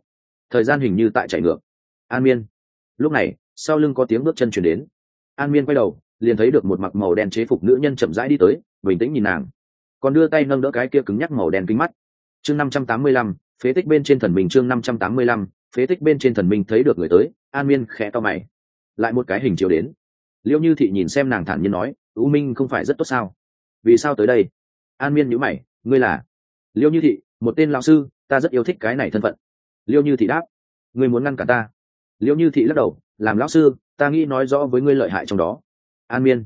[SPEAKER 1] Thời gian hình như tại chạy ngược. An miên. Lúc này, sau lưng có tiếng bước chân chuyển đến. An miên quay đầu, liền thấy được một mặc màu đen chế phục nữ nhân chậm rãi đi tới, bình tĩnh nhìn nàng. Còn đưa tay nâng đỡ cái kia cứng nhắc màu đen kính mắt. Chương năm trăm tám mươi lăm, phế tích bên trên thần minh chương năm trăm tám mươi lăm, phế tích bên trên thần minh thấy được người tới, an miên khẽ to mày. Lại một cái hình chiếu đến. Liệu như thị nhìn xem nàng thản nhiên nói ưu minh không phải rất tốt sao? Vì sao tới đây? An miên nhữ mày ngươi là? Liêu như thị, một tên lão sư, ta rất yêu thích cái này thân phận. Liêu như thị đáp, ngươi muốn ngăn cả ta? Liêu như thị lắc đầu, làm lão sư, ta nghĩ nói rõ với ngươi lợi hại trong đó. An miên,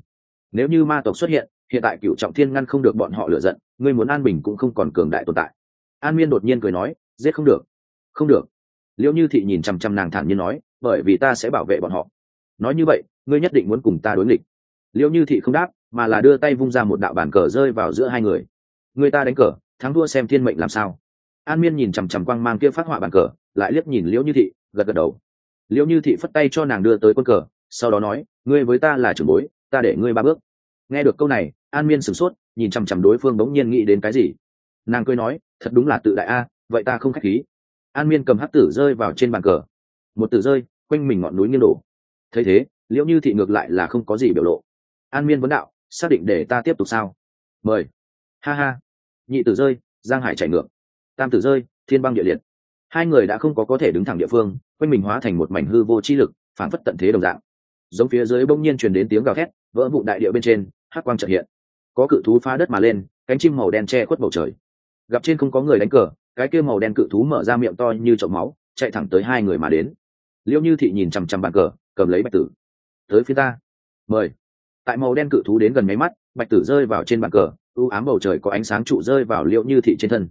[SPEAKER 1] nếu như ma tộc xuất hiện hiện tại cựu trọng thiên ngăn không được bọn họ lựa giận, ngươi muốn an bình cũng không còn cường đại tồn tại. An miên đột nhiên cười nói, giết không được không được. Liêu như thị nhìn chằm chằm nàng thản nhiên nói, bởi vì ta sẽ bảo vệ bọn họ. Nói như vậy, ngươi nhất định muốn cùng ta đối nghịch. Liêu như thị không đáp, mà là đưa tay vung ra một đạo bàn cờ rơi vào giữa hai người người ta đánh cờ, thắng đua xem thiên mệnh làm sao. An miên nhìn chằm chằm quang mang kia phát họa bàn cờ, lại liếc nhìn liễu như thị, gật gật đầu. Liễu như thị phất tay cho nàng đưa tới quân cờ, sau đó nói, ngươi với ta là trưởng bối, ta để ngươi ba bước. Nghe được câu này, an miên sửng sốt, nhìn chằm chằm đối phương bỗng nhiên nghĩ đến cái gì. Nàng cười nói, thật đúng là tự đại a, vậy ta không k h á c h khí. An miên cầm hắc tử rơi vào trên bàn cờ. Một tử rơi, quanh mình ngọn núi nghiêng đổ. Thấy thế, liễu như thị ngược lại là không có gì biểu lộ. An miên vấn đạo, xác định để ta tiếp tục sao? Mời. Ha ha nhị tử rơi, giang hải chạy ngược. Tam tử rơi, thiên băng địa liệt. Hai người đã không có có thể đứng thẳng địa phương, quanh mình hóa thành một mảnh hư vô chi lực phản phất tận thế đồng dạng. Giống phía dưới bỗng nhiên truyền đến tiếng gào thét, vỡ vụ đại địa bên trên hát quang trợ hiện. Có cự thú phá đất mà lên, cánh chim màu đen che khuất bầu trời. Gặp trên không có người đánh cờ, cái kia màu đen cự thú mở ra miệng to như chậu máu, chạy thẳng tới hai người mà đến. Liễu như thị nhìn chằm chằm bàn cờ, cầm lấy bạch tử. Tới phía ta. Mời. Tại màu đen cự thú đến gần máy mắt, bạch tử rơi vào trên bàn cờ u ám bầu trời có ánh sáng trụ rơi vào liệu như thị trên thân.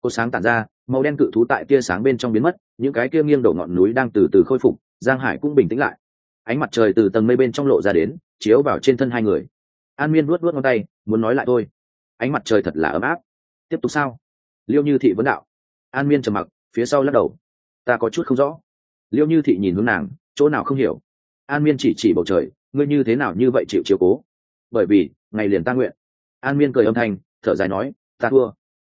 [SPEAKER 1] Cột sáng tản ra, màu đen cự thú tại tia sáng bên trong biến mất, những cái kia nghiêng đổ ngọn núi đang từ từ khôi phục, giang hải cũng bình tĩnh lại. Ánh mặt trời từ tầng mây bên trong lộ ra đến, chiếu vào trên thân hai người. An miên luốt luốt ngón tay, muốn nói lại thôi. Ánh mặt trời thật là ấm áp. Tiếp tục sao? Liêu như thị vấn đạo. An miên trầm mặc, phía sau lắc đầu. Ta có chút không rõ. Liêu như thị nhìn hướng nàng, chỗ nào không hiểu. An miên chỉ chỉ bầu trời, ngươi như thế nào như vậy chịu chiều cố? Bởi vì, ngày liền ta nguyện an miên cười âm thanh, thở dài nói, ta thua.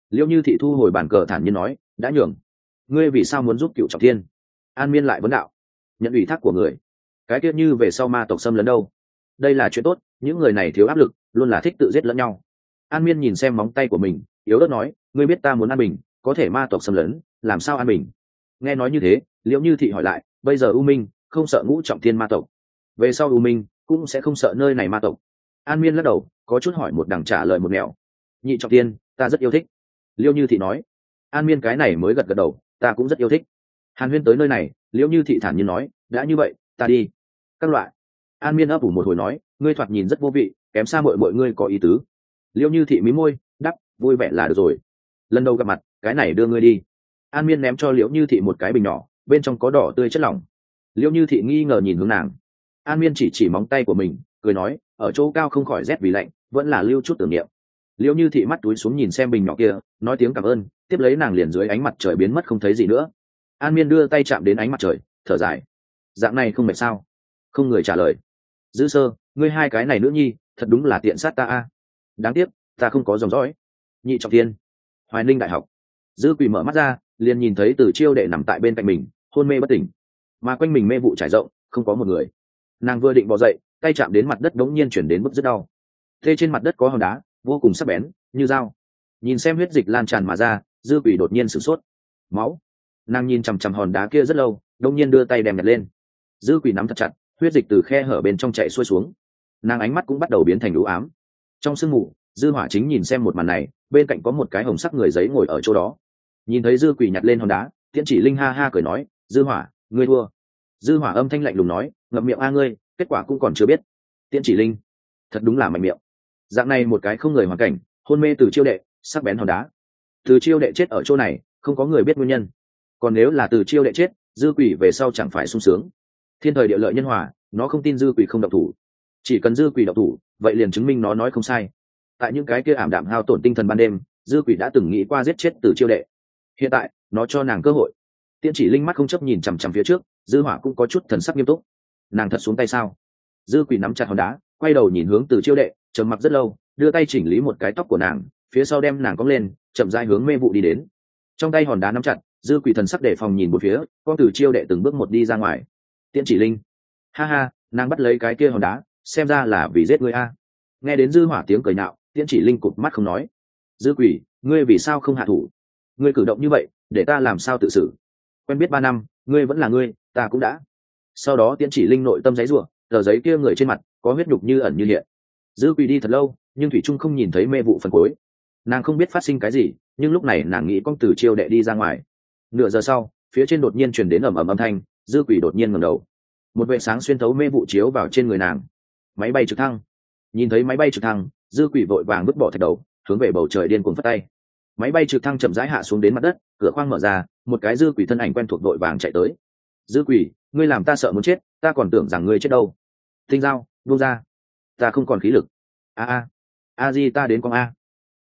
[SPEAKER 1] Liệu như thị thu hồi bản cờ thản nhiên nói, đã nhường. Ngươi vì sao muốn giúp cựu trọng thiên? An miên lại vấn đạo, nhận ủy thác của người. Cái tiết như về sau ma tộc xâm lấn đâu? Đây là chuyện tốt, những người này thiếu áp lực, luôn là thích tự giết lẫn nhau. An miên nhìn xem móng tay của mình, yếu ớt nói, ngươi biết ta muốn an bình, có thể ma tộc xâm lấn, làm sao an bình? Nghe nói như thế liệu như thị hỏi lại, bây giờ u minh không sợ ngũ trọng thiên ma tộc? Về sau u minh cũng sẽ không sợ nơi này ma tộc. An miên lắc đầu có chút hỏi một đằng trả lời một nẻo. Nhị trọng tiên, ta rất yêu thích. Liêu như thị nói. An miên cái này mới gật gật đầu, ta cũng rất yêu thích. Hàn huyên tới nơi này, liêu như thị thản nhiên nói, đã như vậy, ta đi. Các loại. An miên ấp ủ một hồi nói, ngươi thoạt nhìn rất vô vị, kém xa mọi mọi ngươi có ý tứ. Liêu như thị mí môi, đắp, vui vẻ là được rồi. Lần đầu gặp mặt, cái này đưa ngươi đi. An miên ném cho liễu như thị một cái bình nhỏ, bên trong có đỏ tươi chất lỏng. Liễu như thị nghi ngờ nhìn hướng nàng. An miên chỉ chỉ móng tay của mình, cười nói ở chỗ cao không khỏi rét vì lạnh, vẫn là lưu chút tưởng niệm. Liệu như thị mắt túi xuống nhìn xem bình nhỏ kia, nói tiếng cảm ơn, tiếp lấy nàng liền dưới ánh mặt trời biến mất không thấy gì nữa. An miên đưa tay chạm đến ánh mặt trời, thở dài. Dạng này không mệt sao? Không người trả lời. Dư sơ, ngươi hai cái này nữa nhi, thật đúng là tiện sát ta a. Đáng tiếc, ta không có dòng dõi. Nhị trọng tiên hoài ninh đại học. Dư quỳ mở mắt ra, liền nhìn thấy từ chiêu đệ nằm tại bên cạnh mình, hôn mê bất tỉnh. Mà quanh mình mê vụ trải rộng, không có một người. Nàng vừa định bỏ dậy tay chạm đến mặt đất đống nhiên chuyển đến mức rất đau. Thê trên mặt đất có hòn đá, vô cùng sắc bén, như dao. Nhìn xem huyết dịch lan tràn mà ra, dư quỷ đột nhiên sửng sốt. Máu. Nàng nhìn chằm chằm hòn đá kia rất lâu đông nhiên đưa tay đem nhặt lên. Dư quỷ nắm thật chặt, huyết dịch từ khe hở bên trong chạy xuôi xuống. Nàng ánh mắt cũng bắt đầu biến thành lũ ám. Trong sương mù, dư hỏa chính nhìn xem một màn này, bên cạnh có một cái hồng sắc người giấy ngồi ở chỗ đó. Nhìn thấy dư quỷ nhặt lên hòn đá, tiễn chỉ linh ha ha cười nói, dư hỏa, ngươi thua. Dư hỏa âm thanh lạnh lùng nói, ngậm miệng a ngươi kết quả cũng còn chưa biết. Tiễn chỉ linh, thật đúng là mạnh miệng. Dạng này một cái không người hoàn cảnh, hôn mê từ chiêu đệ, sắc bén hòn đá. Từ chiêu đệ chết ở chỗ này, không có người biết nguyên nhân. Còn nếu là từ chiêu đệ chết, dư quỷ về sau chẳng phải sung sướng. Thiên thời địa lợi nhân hòa, nó không tin dư quỷ không độc thủ. Chỉ cần dư quỷ độc thủ, vậy liền chứng minh nó nói không sai. Tại những cái kia ảm đạm hao tổn tinh thần ban đêm, dư quỷ đã từng nghĩ qua giết chết từ chiêu đệ. Hiện tại, nó cho nàng cơ hội. Tiên chỉ linh mắt không chấp nhìn chằm chằm phía trước, dư hỏa cũng có chút thần sắc nghiêm túc nàng thật xuống tay sao? Dư quỷ nắm chặt hòn đá, quay đầu nhìn hướng từ chiêu đệ, trầm mặc rất lâu, đưa tay chỉnh lý một cái tóc của nàng, phía sau đem nàng cong lên, chậm rãi hướng mê vụ đi đến. Trong tay hòn đá nắm chặt, dư quỷ thần sắc để phòng nhìn một phía, con từ chiêu đệ từng bước một đi ra ngoài. Tiễn chỉ linh. Ha ha, nàng bắt lấy cái kia hòn đá, xem ra là vì giết ngươi a. Nghe đến dư hỏa tiếng cười nạo, tiễn chỉ linh cụp mắt không nói. Dư quỷ, ngươi vì sao không hạ thủ? Ngươi cử động như vậy, để ta làm sao tự xử? Quen biết ba năm, ngươi vẫn là ngươi, ta cũng đã sau đó tiễn chỉ linh nội tâm giấy rủa tờ giấy kia người trên mặt có huyết nhục như ẩn như hiện. Dư quỷ đi thật lâu, nhưng thủy trung không nhìn thấy mê vụ phần cuối. Nàng không biết phát sinh cái gì, nhưng lúc này nàng nghĩ con từ chiêu đệ đi ra ngoài. Nửa giờ sau, phía trên đột nhiên truyền đến ầm ầm âm thanh, dư quỷ đột nhiên ngẩng đầu. Một vệ sáng xuyên thấu mê vụ chiếu vào trên người nàng. Máy bay trực thăng. Nhìn thấy máy bay trực thăng, dư quỷ vội vàng vứt bỏ thạch đầu, hướng về bầu trời điên cuồng phất tay. Máy bay trực thăng chậm rãi hạ xuống đến mặt đất, cửa khoang mở ra, một cái dư quỷ thân ảnh quen thuộc vội vàng chạy tới. Dư quỷ ngươi làm ta sợ muốn chết, ta còn tưởng rằng ngươi chết đâu. Tinh dao buông ra. Ta không còn khí lực. A a. A di ta đến con a.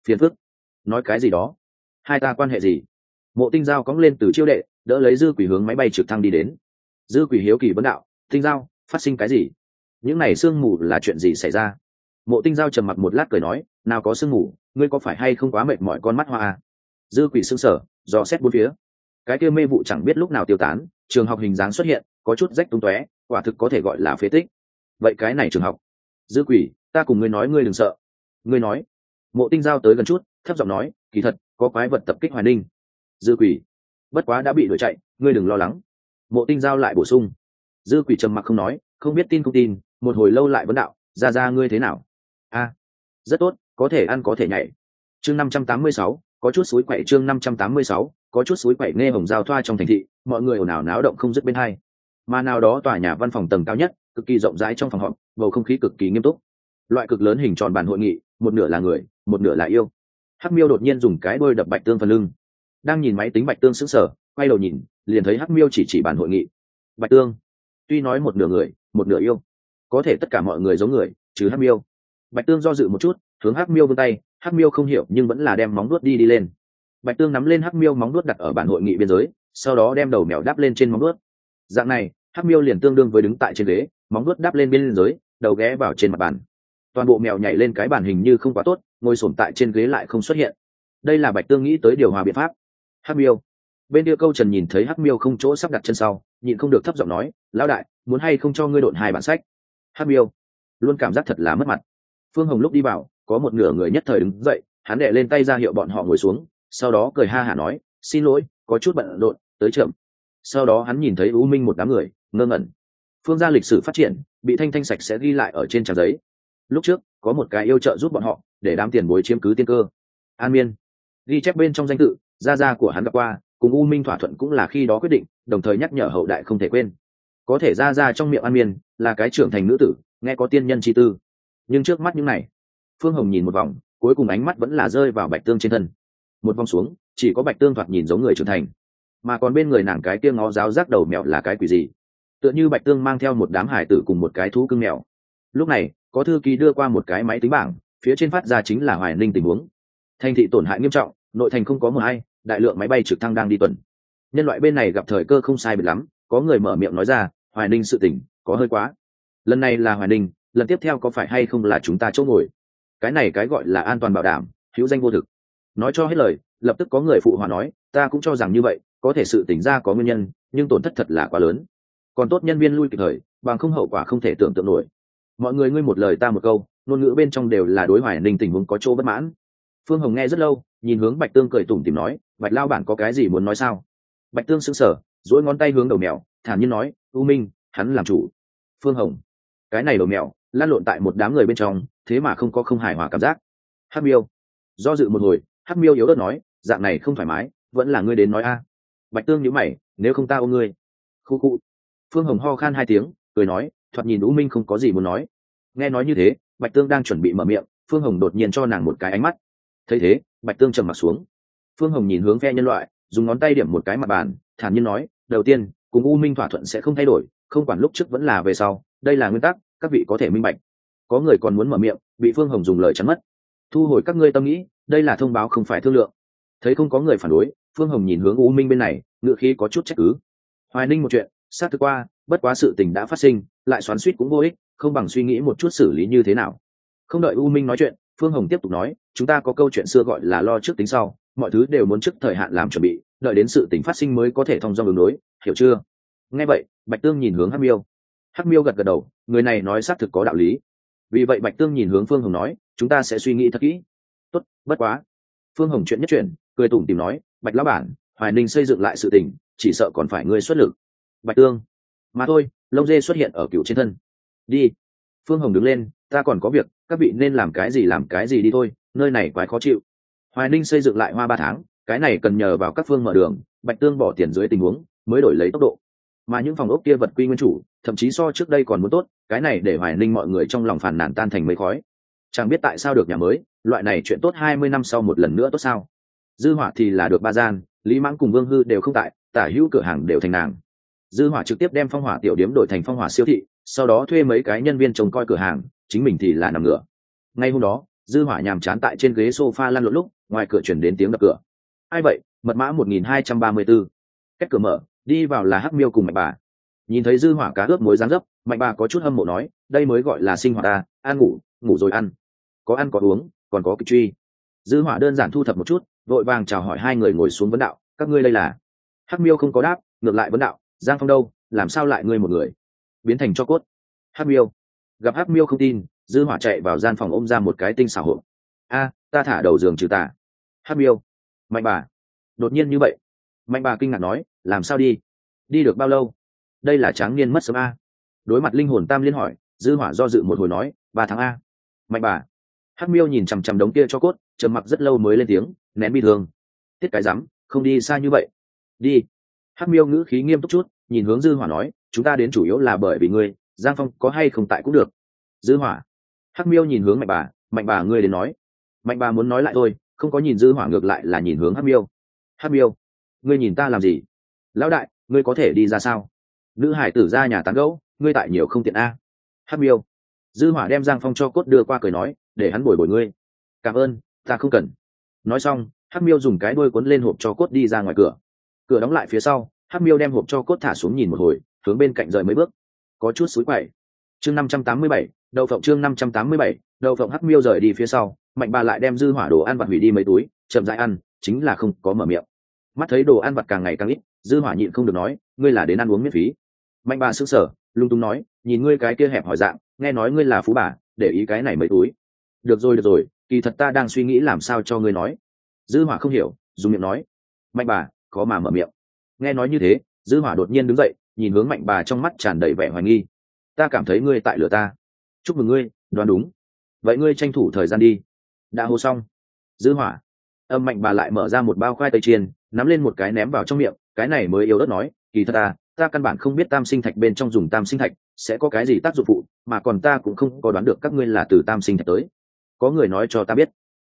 [SPEAKER 1] Phiền phức. Nói cái gì đó? Hai ta quan hệ gì? Mộ tinh giao cóng lên từ chiêu đệ, đỡ lấy dư quỷ hướng máy bay trực thăng đi đến. Dư quỷ hiếu kỳ vấn đạo, tinh giao, phát sinh cái gì? Những này sương mù là chuyện gì xảy ra? Mộ tinh giao trầm mặc một lát cười nói, nào có sương mù, ngươi có phải hay không quá mệt mỏi con mắt hoa à? dư quỷ sương sở dò xét bốn phía. Cái kia mê vụ chẳng biết lúc nào tiêu tán, trường học hình dáng xuất hiện có chút rách tung tóe, quả thực có thể gọi là phế tích. Vậy cái này trường học, dư quỷ, ta cùng ngươi nói ngươi đừng sợ. Ngươi nói. Mộ tinh giao tới gần chút, thấp giọng nói, kỳ thật, có quái vật tập kích hoài ninh. Dư quỷ, bất quá đã bị đuổi chạy, ngươi đừng lo lắng. Mộ tinh giao lại bổ sung. Dư quỷ trầm mặc không nói, không biết tin không tin, một hồi lâu lại vấn đạo, ra ra ngươi thế nào? A, rất tốt, có thể ăn có thể nhảy. Chương năm trăm tám mươi sáu, có chút suối quậy chương năm trăm tám mươi sáu, có chút suối quậy nghe hồng giao thoa trong thành thị, mọi người ồn ào náo động không dứt bên hai mà nào đó tòa nhà văn phòng tầng cao nhất, cực kỳ rộng rãi trong phòng họp, bầu không khí cực kỳ nghiêm túc. Loại cực lớn hình tròn bàn hội nghị, một nửa là người, một nửa là yêu. Hắc miêu đột nhiên dùng cái đôi đập bạch tương phần lưng. Đang nhìn máy tính bạch tương sững sờ, quay đầu nhìn, liền thấy hắc miêu chỉ chỉ bàn hội nghị. Bạch tương, tuy nói một nửa người, một nửa yêu, có thể tất cả mọi người giống người chứ hắc miêu. Bạch tương do dự một chút, hướng hắc miêu vươn tay, hắc miêu không hiểu nhưng vẫn là đem móng nuốt đi đi lên. Bạch tương nắm lên hắc miêu móng nuốt đặt ở bản hội nghị biên giới sau đó đem đầu mèo đáp lên trên móng nuốt dạng này hắc miêu liền tương đương với đứng tại trên ghế móng nuốt đáp lên biên dưới, đầu ghé vào trên mặt bàn. Toàn bộ mèo nhảy lên cái bàn hình như không quá tốt ngồi sổm tại trên ghế lại không xuất hiện. Đây là bạch tương nghĩ tới điều hòa biện pháp. Hắc miêu. Bên kia câu trần nhìn thấy hắc miêu không chỗ sắp đặt chân sau nhịn không được thấp giọng nói lão đại muốn hay không cho ngươi độn hai bản sách? Hắc miêu luôn cảm giác thật là mất mặt. Phương hồng lúc đi vào có một nửa người nhất thời đứng dậy hắn đệ lên tay ra hiệu bọn họ ngồi xuống sau đó cười ha hả nói xin lỗi có chút bận rộn tới chậm sau đó hắn nhìn thấy u minh một đám người, ngơ ngẩn. Phương gia lịch sử phát triển, bị thanh thanh sạch sẽ ghi lại ở trên trang giấy. Lúc trước, có một cái yêu trợ giúp bọn họ, để đám tiền bối chiếm cứ tiên cơ. An miên. Ghi chép bên trong danh tự, gia gia của hắn gặp qua, cùng u minh thỏa thuận cũng là khi đó quyết định, đồng thời nhắc nhở hậu đại không thể quên. Có thể ra ra trong miệng an miên, là cái trưởng thành nữ tử, nghe có tiên nhân chi tư. Nhưng trước mắt những này, phương hồng nhìn một vòng, cuối cùng ánh mắt vẫn là rơi vào bạch tương trên thân. Một vòng xuống, chỉ có bạch tương thoạt nhìn giống người trưởng thành mà còn bên người nàng cái kia ngó giáo rác đầu mèo là cái quỷ gì? Tựa như bạch tương mang theo một đám hải tử cùng một cái thú cưng mèo lúc này, có thư ký đưa qua một cái máy tính bảng, phía trên phát ra chính là hoài ninh tình huống. Thành thị tổn hại nghiêm trọng, nội thành không có mờ hay đại lượng máy bay trực thăng đang đi tuần. Nhân loại bên này gặp thời cơ không sai biệt lắm, có người mở miệng nói ra, hoài ninh sự tỉnh có hơi quá. Lần này là hoài ninh, lần tiếp theo có phải hay không là chúng ta chỗ ngồi? Cái này cái gọi là an toàn bảo đảm, hữu danh vô thực. Nói cho hết lời, lập tức có người phụ hòa nói, ta cũng cho rằng như vậy có thể sự tỉnh ra có nguyên nhân, nhưng tổn thất thật là quá lớn. Còn tốt nhân viên lui kịp thời, bằng không hậu quả không thể tưởng tượng nổi. Mọi người ngươi một lời ta một câu, ngôn ngữ bên trong đều là đối hoài ninh tình huống có chỗ bất mãn. Phương hồng nghe rất lâu, nhìn hướng bạch tương cười tủm tìm nói, bạch lao bản có cái gì muốn nói sao? Bạch tương sững sờ dỗi ngón tay hướng đầu mèo, thản nhiên nói, u minh, hắn làm chủ. Phương hồng, cái này đầu mèo lan lộn tại một đám người bên trong, thế mà không có không hài hòa cảm giác. Hắc miêu, do dự một hồi, hắc miêu yếu ớt nói, dạng này không thoải mái, vẫn là ngươi đến nói a bạch tương nhíu mày, nếu không ta ôm ngươi. Khu khu. Phương hồng ho khan hai tiếng, cười nói, thoạt nhìn u minh không có gì muốn nói. Nghe nói như thế, bạch tương đang chuẩn bị mở miệng, phương hồng đột nhiên cho nàng một cái ánh mắt. Thấy thế, bạch tương trầm m ặ t xuống. Phương hồng nhìn hướng phe nhân loại, dùng ngón tay điểm một cái mặt bàn, thản nhiên nói, đầu tiên, cùng u minh thỏa thuận sẽ không thay đổi, không quản lúc trước vẫn là về sau, đây là nguyên tắc, các vị có thể minh bạch. Có người còn muốn mở miệng, bị phương hồng dùng lời chắn mất. Thu hồi các ngươi tâm nghĩ, đây là thông báo không phải thương lượng. Thấy không có người phản đối phương hồng nhìn hướng u minh bên này, ngựa khí có chút trách cứ. Hoài ninh một chuyện sát thực qua, bất quá sự tình đã phát sinh, lại xoắn suýt cũng vô ích, không bằng suy nghĩ một chút xử lý như thế nào. Không đợi u minh nói chuyện, phương hồng tiếp tục nói, chúng ta có câu chuyện xưa gọi là lo trước tính sau, mọi thứ đều muốn trước thời hạn làm chuẩn bị, đợi đến sự tình phát sinh mới có thể thông do đường đối, hiểu chưa? Nghe vậy, bạch tương nhìn hướng hắc miêu. Hắc miêu gật gật đầu, người này nói xác thực có đạo lý. Vì vậy bạch tương nhìn hướng phương hồng nói, chúng ta sẽ suy nghĩ thật kỹ. Tốt, bất quá. Phương hồng chuyện nhất chuyện cười tủm tìm nói, bạch lão bản, hoài ninh xây dựng lại sự tình, chỉ sợ còn phải ngươi xuất lực. Bạch tương, mà thôi, lông dê xuất hiện ở cựu trên thân. Đi. Phương hồng đứng lên, ta còn có việc, các vị nên làm cái gì làm cái gì đi thôi, nơi này quái khó chịu. Hoài ninh xây dựng lại hoa ba tháng, cái này cần nhờ vào các phương mở đường, bạch tương bỏ tiền dưới tình huống, mới đổi lấy tốc độ. Mà những phòng ốc kia vật quy nguyên chủ, thậm chí so trước đây còn muốn tốt, cái này để hoài ninh mọi người trong lòng phản nản tan thành mây khói. Chẳng biết tại sao được nhà mới, loại này chuyện tốt hai mươi năm sau một lần nữa tốt sao? Dư hỏa thì là được ba gian, lý mãng cùng vương hư đều không tại, tả hữu cửa hàng đều thành nàng. Dư hỏa trực tiếp đem phong hỏa tiểu điếm đổi thành phong hỏa siêu thị, sau đó thuê mấy cái nhân viên trông coi cửa hàng, chính mình thì là nằm ngửa. Ngay hôm đó, dư hỏa nhàm chán tại trên ghế sofa lăn lộn lúc, ngoài cửa chuyển đến tiếng đập cửa. Ai vậy? Mật mã 1234. cách cửa mở, đi vào là hắc miêu cùng mạnh bà. Nhìn thấy dư hỏa cá ướp muối dáng dấp, mạnh bà có chút hâm mộ nói, đây mới gọi là sinh hoạt ta, ăn ngủ ngủ rồi ăn. Có ăn có uống, còn có kịch truy. Dư hỏa đơn giản thu thập một chút vội vàng chào hỏi hai người ngồi xuống vấn đạo, các ngươi đây là? Hắc miêu không có đáp, ngược lại vấn đạo, giang phong đâu, làm sao lại ngươi một người? Biến thành cho cốt. Hắc miêu. Gặp hắc miêu không tin, dư hỏa chạy vào gian phòng ôm ra một cái tinh xảo hộp. A, ta thả đầu giường trừ tà. Hắc miêu. Mạnh bà. Đột nhiên như vậy, mạnh bà kinh ngạc nói, làm sao đi? Đi được bao lâu? Đây là tráng niên mất sớm a. Đối mặt linh hồn tam liên hỏi, dư hỏa do dự một hồi nói, ba tháng a. Mạnh bà. Hắc miêu nhìn chằm chằm đống kia cho cốt trầm mặc rất lâu mới lên tiếng, nén bi thương. Tiết cái rắm, không đi xa như vậy. Đi. Hắc miêu ngữ khí nghiêm túc chút, nhìn hướng dư hỏa nói, chúng ta đến chủ yếu là bởi vì ngươi, giang phong có hay không tại cũng được. Dư hỏa. Hắc miêu nhìn hướng mạnh bà mạnh bà ngươi đến nói. Mạnh bà muốn nói lại thôi, không có nhìn dư hỏa ngược lại là nhìn hướng hắc miêu. Hắc miêu, ngươi nhìn ta làm gì? Lão đại, ngươi có thể đi ra sao? Nữ hải tử ra nhà tán gẫu, ngươi tại nhiều không tiện a. Hắc miêu. Dư hỏa đem giang phong cho cốt đưa qua cười nói, để hắn bồi bồi ngươi. Cảm ơn ta không cần. Nói xong, hắc miêu dùng cái đuôi cuốn lên hộp cho cốt đi ra ngoài cửa. Cửa đóng lại phía sau, hắc miêu đem hộp cho cốt thả xuống nhìn một hồi, hướng bên cạnh rời mấy bước. Có chút xúi quậy. Chương năm trăm tám mươi bảy, đậu phộng chương năm trăm tám mươi bảy, đậu phộng hắc miêu rời đi phía sau, mạnh bà lại đem dư hỏa đồ ăn vặt hủy đi mấy túi, chậm dãi ăn, chính là không có mở miệng. Mắt thấy đồ ăn vặt càng ngày càng ít, dư hỏa nhịn không được nói, ngươi là đến ăn uống miễn phí. Mạnh bà sững sờ, lung tung nói, nhìn ngươi cái kia hẹp hỏi dạng, nghe nói ngươi là phú bà, để ý cái này mấy túi. Được rồi được rồi kỳ thật ta đang suy nghĩ làm sao cho ngươi nói. Dư hỏa không hiểu, dùng miệng nói. Mạnh bà có mà mở miệng. Nghe nói như thế, dư hỏa đột nhiên đứng dậy, nhìn hướng mạnh bà trong mắt tràn đầy vẻ hoài nghi. Ta cảm thấy ngươi tại lửa ta. Chúc mừng ngươi, đoán đúng. Vậy ngươi tranh thủ thời gian đi. Đã hô xong. Dư hỏa. Âm mạnh bà lại mở ra một bao khoai tây chiên, nắm lên một cái ném vào trong miệng. Cái này mới yếu đất nói, kỳ thật ta ta căn bản không biết tam sinh thạch bên trong dùng tam sinh thạch sẽ có cái gì tác dụng phụ, mà còn ta cũng không có đoán được các ngươi là từ tam sinh thạch tới có người nói cho ta biết.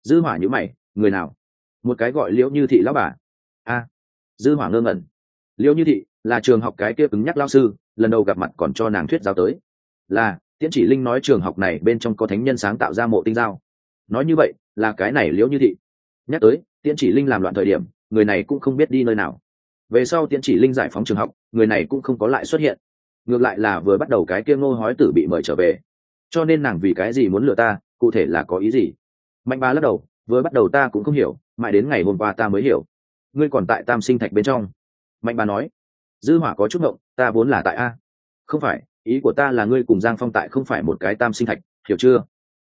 [SPEAKER 1] Dư hỏa như mày, người nào? Một cái gọi liễu như thị lão bà. A. Dư hỏa ngơ ngẩn. Liễu như thị là trường học cái kia cứng nhắc lao sư, lần đầu gặp mặt còn cho nàng thuyết giáo tới. Là, tiễn chỉ linh nói trường học này bên trong có thánh nhân sáng tạo ra mộ tinh giao. Nói như vậy, là cái này liễu như thị. Nhắc tới, tiễn chỉ linh làm loạn thời điểm, người này cũng không biết đi nơi nào. Về sau tiễn chỉ linh giải phóng trường học, người này cũng không có lại xuất hiện. Ngược lại là vừa bắt đầu cái kia ngô hói tử bị mời trở về. Cho nên nàng vì cái gì muốn lừa ta cụ thể là có ý gì? Mạnh ba lắc đầu, vừa bắt đầu ta cũng không hiểu, mãi đến ngày hôm qua ta mới hiểu. Ngươi còn tại tam sinh thạch bên trong. Mạnh bà nói, dư hỏa có chút ngộng, ta vốn là tại a. Không phải, ý của ta là ngươi cùng giang phong tại không phải một cái tam sinh thạch, hiểu chưa?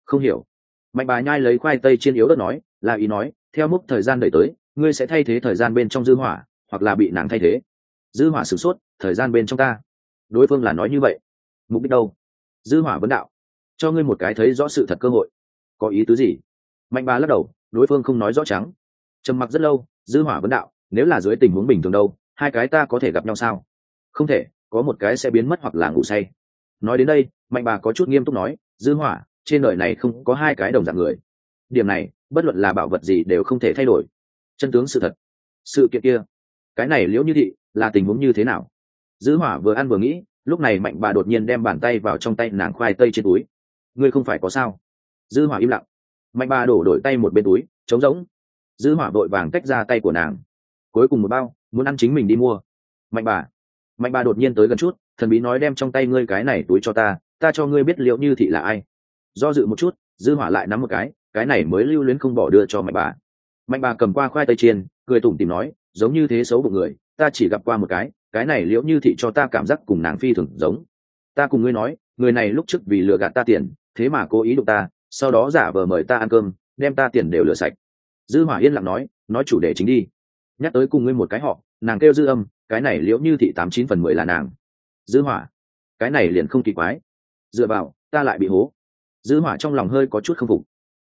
[SPEAKER 1] Không hiểu. Mạnh bà nhai lấy khoai tây chiên yếu đất nói, là ý nói, theo mốc thời gian đẩy tới, ngươi sẽ thay thế thời gian bên trong dư hỏa, hoặc là bị nàng thay thế. Dư hỏa sửng sốt, thời gian bên trong ta. Đối phương là nói như vậy. Mục đích đâu? Dư hỏa vấn đạo cho ngươi một cái thấy rõ sự thật cơ hội. Có ý tứ gì? Mạnh bà lắc đầu, đối phương không nói rõ trắng. Trầm mặc rất lâu, dư hỏa vấn đạo, nếu là dưới tình huống bình thường đâu, hai cái ta có thể gặp nhau sao? Không thể, có một cái sẽ biến mất hoặc là ngủ say. Nói đến đây, mạnh bà có chút nghiêm túc nói, dư hỏa, trên đời này không có hai cái đồng dạng người. Điểm này, bất luận là bảo vật gì đều không thể thay đổi. Chân tướng sự thật. Sự kiện kia. Cái này liễu như thị, là tình huống như thế nào? Dư hỏa vừa ăn vừa nghĩ, lúc này mạnh bà đột nhiên đem bàn tay vào trong tay nàng khoai tây trên túi ngươi không phải có sao? Dư hỏa im lặng. Mạnh bà đổ đổi tay một bên túi, trống rỗng. Dư hỏa vội vàng tách ra tay của nàng. Cuối cùng một bao, muốn ăn chính mình đi mua. Mạnh bà mạnh bà đột nhiên tới gần chút, thần bí nói đem trong tay ngươi cái này túi cho ta ta cho ngươi biết liệu như thị là ai. Do dự một chút, dư hỏa lại nắm một cái cái này mới lưu luyến không bỏ đưa cho mạnh bà mạnh bà cầm qua khoai tây chiên, cười tủm tìm nói, giống như thế xấu bụng người, ta chỉ gặp qua một cái cái này liễu như thị cho ta cảm giác cùng nàng phi thường giống. Ta cùng ngươi nói, người này lúc trước vì lừa gạt ta tiền thế mà cố ý đụng ta, sau đó giả vờ mời ta ăn cơm, đem ta tiền đều lừa sạch. Dư hỏa yên lặng nói nói chủ đề chính đi. Nhắc tới cùng ngươi một cái họ, nàng kêu dư âm, cái này liễu như thị tám chín phần mười là nàng. Dư hỏa, cái này liền không kỳ quái. Dựa vào, ta lại bị hố. Dư hỏa trong lòng hơi có chút không phục.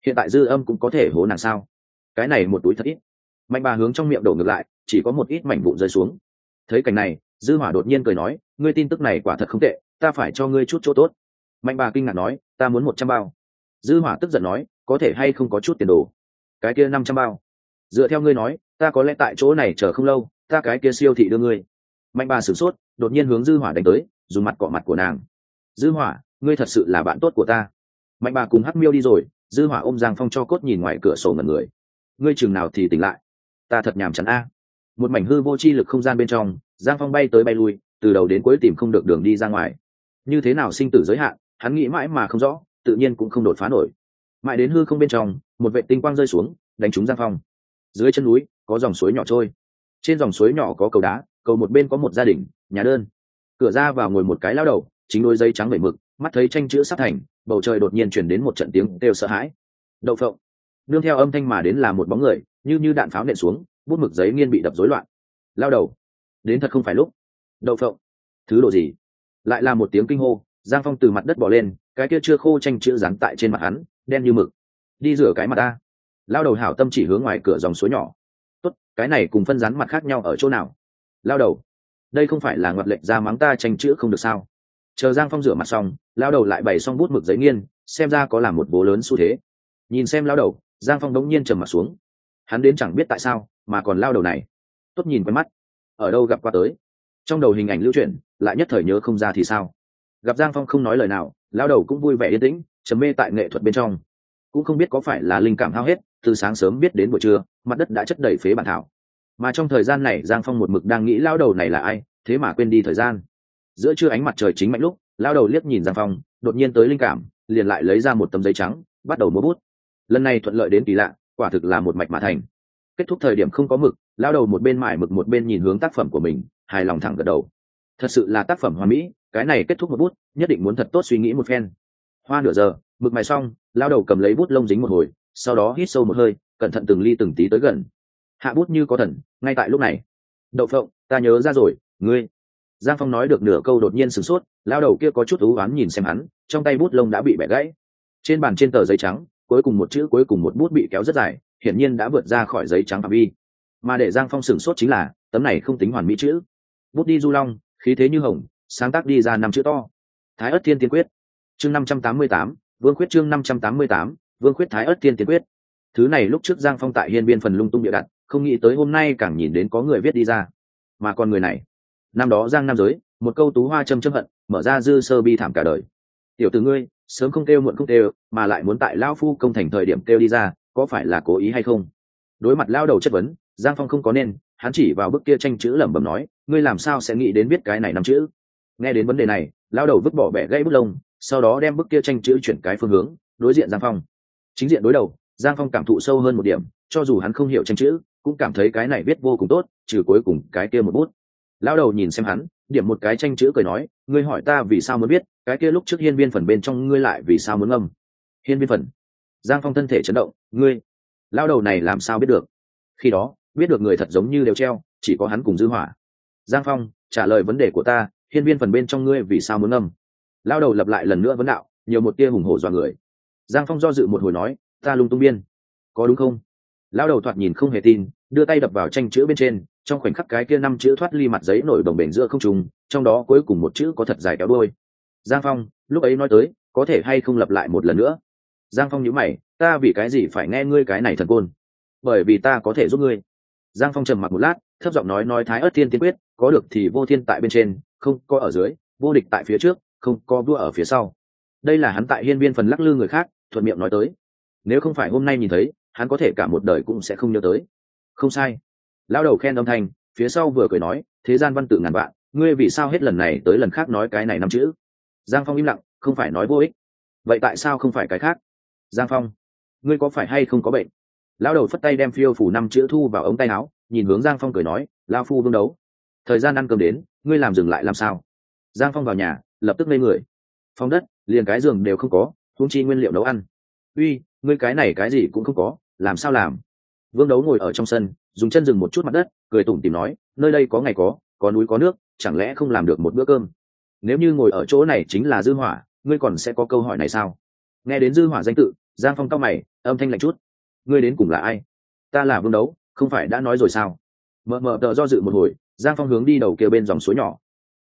[SPEAKER 1] Hiện tại dư âm cũng có thể hố nàng sao? Cái này một túi thật ít. Mạnh bà hướng trong miệng đổ ngược lại, chỉ có một ít mảnh vụn rơi xuống. Thấy cảnh này, dư hỏa đột nhiên cười nói, ngươi tin tức này quả thật không tệ, ta phải cho ngươi chút chỗ tốt. Mạnh bà kinh ngạc nói ta muốn một trăm bao. Dư hỏa tức giận nói, có thể hay không có chút tiền đồ? Cái kia năm trăm bao. Dựa theo ngươi nói, ta có lẽ tại chỗ này chờ không lâu, ta cái kia siêu thị đưa ngươi. Mạnh bà sửng sốt, đột nhiên hướng dư hỏa đánh tới, dùng mặt cọ mặt của nàng. Dư hỏa, ngươi thật sự là bạn tốt của ta. Mạnh bà cùng hắc miêu đi rồi, dư hỏa ôm giang phong cho cốt nhìn ngoài cửa sổ ngẩn người. Ngươi chừng nào thì tỉnh lại. Ta thật nhàm chán a. Một mảnh hư vô chi lực không gian bên trong, giang phong bay tới bay lui, từ đầu đến cuối tìm không được đường đi ra ngoài. Như thế nào sinh tử giới hạn hắn nghĩ mãi mà không rõ, tự nhiên cũng không đột phá nổi. Mãi đến hư không bên trong, một vệ tinh quang rơi xuống, đánh trúng giang phong. Dưới chân núi, có dòng suối nhỏ trôi. Trên dòng suối nhỏ có cầu đá, cầu một bên có một gia đình, nhà đơn. Cửa ra vào ngồi một cái lao đầu, chính đôi dây trắng vẩy mực, mắt thấy tranh chữ sắp thành, bầu trời đột nhiên chuyển đến một trận tiếng kêu sợ hãi. Đậu phộng. Nương theo âm thanh mà đến là một bóng người, như như đạn pháo nện xuống, bút mực giấy nghiên bị đập rối loạn. Lao đầu. Đến thật không phải lúc. Đậu phộng. Thứ đồ gì? Lại là một tiếng kinh hô giang phong từ mặt đất bỏ lên, cái kia chưa khô tranh chữ rắn tại trên mặt hắn, đen như mực. Đi rửa cái mặt ta. Lao đầu hảo tâm chỉ hướng ngoài cửa dòng suối nhỏ. Tốt, cái này cùng phân rắn mặt khác nhau ở chỗ nào? Lao đầu, đây không phải là ngoặt lệnh ra mắng ta tranh chữ không được sao? Chờ giang phong rửa mặt xong, lao đầu lại bày xong bút mực giấy nghiên, xem ra có là một bố lớn xu thế. Nhìn xem lao đầu, giang phong đống nhiên trầm mặt xuống. Hắn đến chẳng biết tại sao, mà còn lao đầu này. Tốt nhìn quen mắt. Ở đâu gặp qua tới? Trong đầu hình ảnh lưu chuyển, lại nhất thời nhớ không ra thì sao? Gặp giang phong không nói lời nào lao đầu cũng vui vẻ yên tĩnh chấm mê tại nghệ thuật bên trong. Cũng không biết có phải là linh cảm hao hết, từ sáng sớm biết đến buổi trưa, mặt đất đã chất đầy phế bản thảo. Mà trong thời gian này, giang phong một mực đang nghĩ lao đầu này là ai, thế mà quên đi thời gian. Giữa trưa ánh mặt trời chính mạnh lúc lao đầu liếc nhìn giang phong, đột nhiên tới linh cảm, liền lại lấy ra một tấm giấy trắng, bắt đầu múa bút. Lần này thuận lợi đến kỳ lạ, quả thực là một mạch mà thành. Kết thúc thời điểm không có mực lao đầu một bên mải mực một bên nhìn hướng tác phẩm của mình, hài lòng thẳng gật đầu. Thật sự là tác phẩm hoa mỹ cái này kết thúc một bút, nhất định muốn thật tốt suy nghĩ một phen. Hoa nửa giờ, mực mài xong, lao đầu cầm lấy bút lông dính một hồi, sau đó hít sâu một hơi, cẩn thận từng ly từng tí tới gần. Hạ bút như có thần, ngay tại lúc này. Đậu phộng, ta nhớ ra rồi, ngươi. Giang phong nói được nửa câu đột nhiên sửng sốt, lao đầu kia có chút thú oán nhìn xem hắn, trong tay bút lông đã bị bẻ gãy. Trên bàn trên tờ giấy trắng, cuối cùng một chữ cuối cùng một bút bị kéo rất dài, hiển nhiên đã vượt ra khỏi giấy trắng phạm vi. Mà để giang phong sửng sốt chính là, tấm này không tính hoàn mỹ chữ. Bút đi du long, khí thế như hồng sáng tác đi ra năm chữ to. Thái ất thiên tiên quyết. Chương năm trăm tám mươi tám, vương quyết chương năm trăm tám mươi tám, vương quyết thái ất thiên tiên quyết. Thứ này lúc trước giang phong tại hiên biên phần lung tung địa đặt, không nghĩ tới hôm nay càng nhìn đến có người viết đi ra. Mà còn người này, năm đó giang nam giới, một câu tú hoa châm châm hận, mở ra dư sơ bi thảm cả đời. Tiểu từ ngươi, sớm không kêu muộn không kêu, mà lại muốn tại lao phu công thành thời điểm kêu đi ra, có phải là cố ý hay không? Đối mặt lao đầu chất vấn, giang phong không có nên, hắn chỉ vào bức kia tranh chữ lẩm bẩm nói, ngươi làm sao sẽ nghĩ đến viết cái này năm chữ? Nghe đến vấn đề này lao đầu vứt bỏ bẻ gãy bút lông, sau đó đem bức kia tranh chữ chuyển cái phương hướng, đối diện giang phong. Chính diện đối đầu, giang phong cảm thụ sâu hơn một điểm, cho dù hắn không hiểu tranh chữ, cũng cảm thấy cái này viết vô cùng tốt, trừ cuối cùng cái kia một bút. Lão đầu nhìn xem hắn, điểm một cái tranh chữ cười nói, ngươi hỏi ta vì sao muốn biết cái kia lúc trước hiên viên phần bên trong ngươi lại vì sao muốn ngâm? Hiên viên phần. Giang phong thân thể chấn động, ngươi, lão đầu này làm sao biết được? Khi đó, biết được người thật giống như đều treo, chỉ có hắn cùng dư hỏa. Giang phong trả lời vấn đề của ta hiên viên phần bên trong ngươi vì sao muốn âm lão đầu lập lại lần nữa vấn đạo, nhiều một tia hùng hổ dọa người. Giang phong do dự một hồi nói, ta lung tung biên. Có đúng không? Lão đầu thoạt nhìn không hề tin, đưa tay đập vào tranh chữ bên trên, trong khoảnh khắc cái kia năm chữ thoát ly mặt giấy nổi đồng bền giữa không trùng trong đó cuối cùng một chữ có thật dài kéo đôi giang phong, lúc ấy nói tới, có thể hay không lặp lại một lần nữa? Giang phong nhíu mày, ta vì cái gì phải nghe ngươi cái này thần côn? Bởi vì ta có thể giúp ngươi. Giang phong trầm mặc một lát, thấp giọng nói nói thái ớt thiên tiên quyết, có được thì vô thiên tại bên trên không có ở dưới, vô địch tại phía trước, không có vua ở phía sau. Đây là hắn tại hiên viên phần lắc lư người khác, thuận miệng nói tới. Nếu không phải hôm nay nhìn thấy, hắn có thể cả một đời cũng sẽ không nhớ tới. Không sai. Lão đầu khen âm thanh, phía sau vừa cười nói, thế gian văn tự ngàn vạn, ngươi vì sao hết lần này tới lần khác nói cái này năm chữ? Giang phong im lặng, không phải nói vô ích. Vậy tại sao không phải cái khác? Giang phong, ngươi có phải hay không có bệnh? Lão đầu phất tay đem phiêu phủ năm chữ thu vào ống tay áo, nhìn hướng giang phong cười nói lao phu vương đấu thời gian ăn cơm đến, ngươi làm dừng lại làm sao? Giang phong vào nhà, lập tức lên người. Phong đất, liền cái giường đều không có thúng chi nguyên liệu nấu ăn. Uy, ngươi cái này cái gì cũng không có, làm sao làm? Vương đấu ngồi ở trong sân, dùng chân dừng một chút mặt đất, cười tủm tìm nói, nơi đây có ngày có có núi có nước, chẳng lẽ không làm được một bữa cơm? Nếu như ngồi ở chỗ này chính là dư hỏa, ngươi còn sẽ có câu hỏi này sao? Nghe đến dư hỏa danh tự, giang phong cao mày, âm thanh lạnh chút. Ngươi đến cùng là ai? Ta là vương đấu, không phải đã nói rồi sao? Mờ mờ tờ do dự một hồi giang phong hướng đi đầu kia bên dòng suối nhỏ.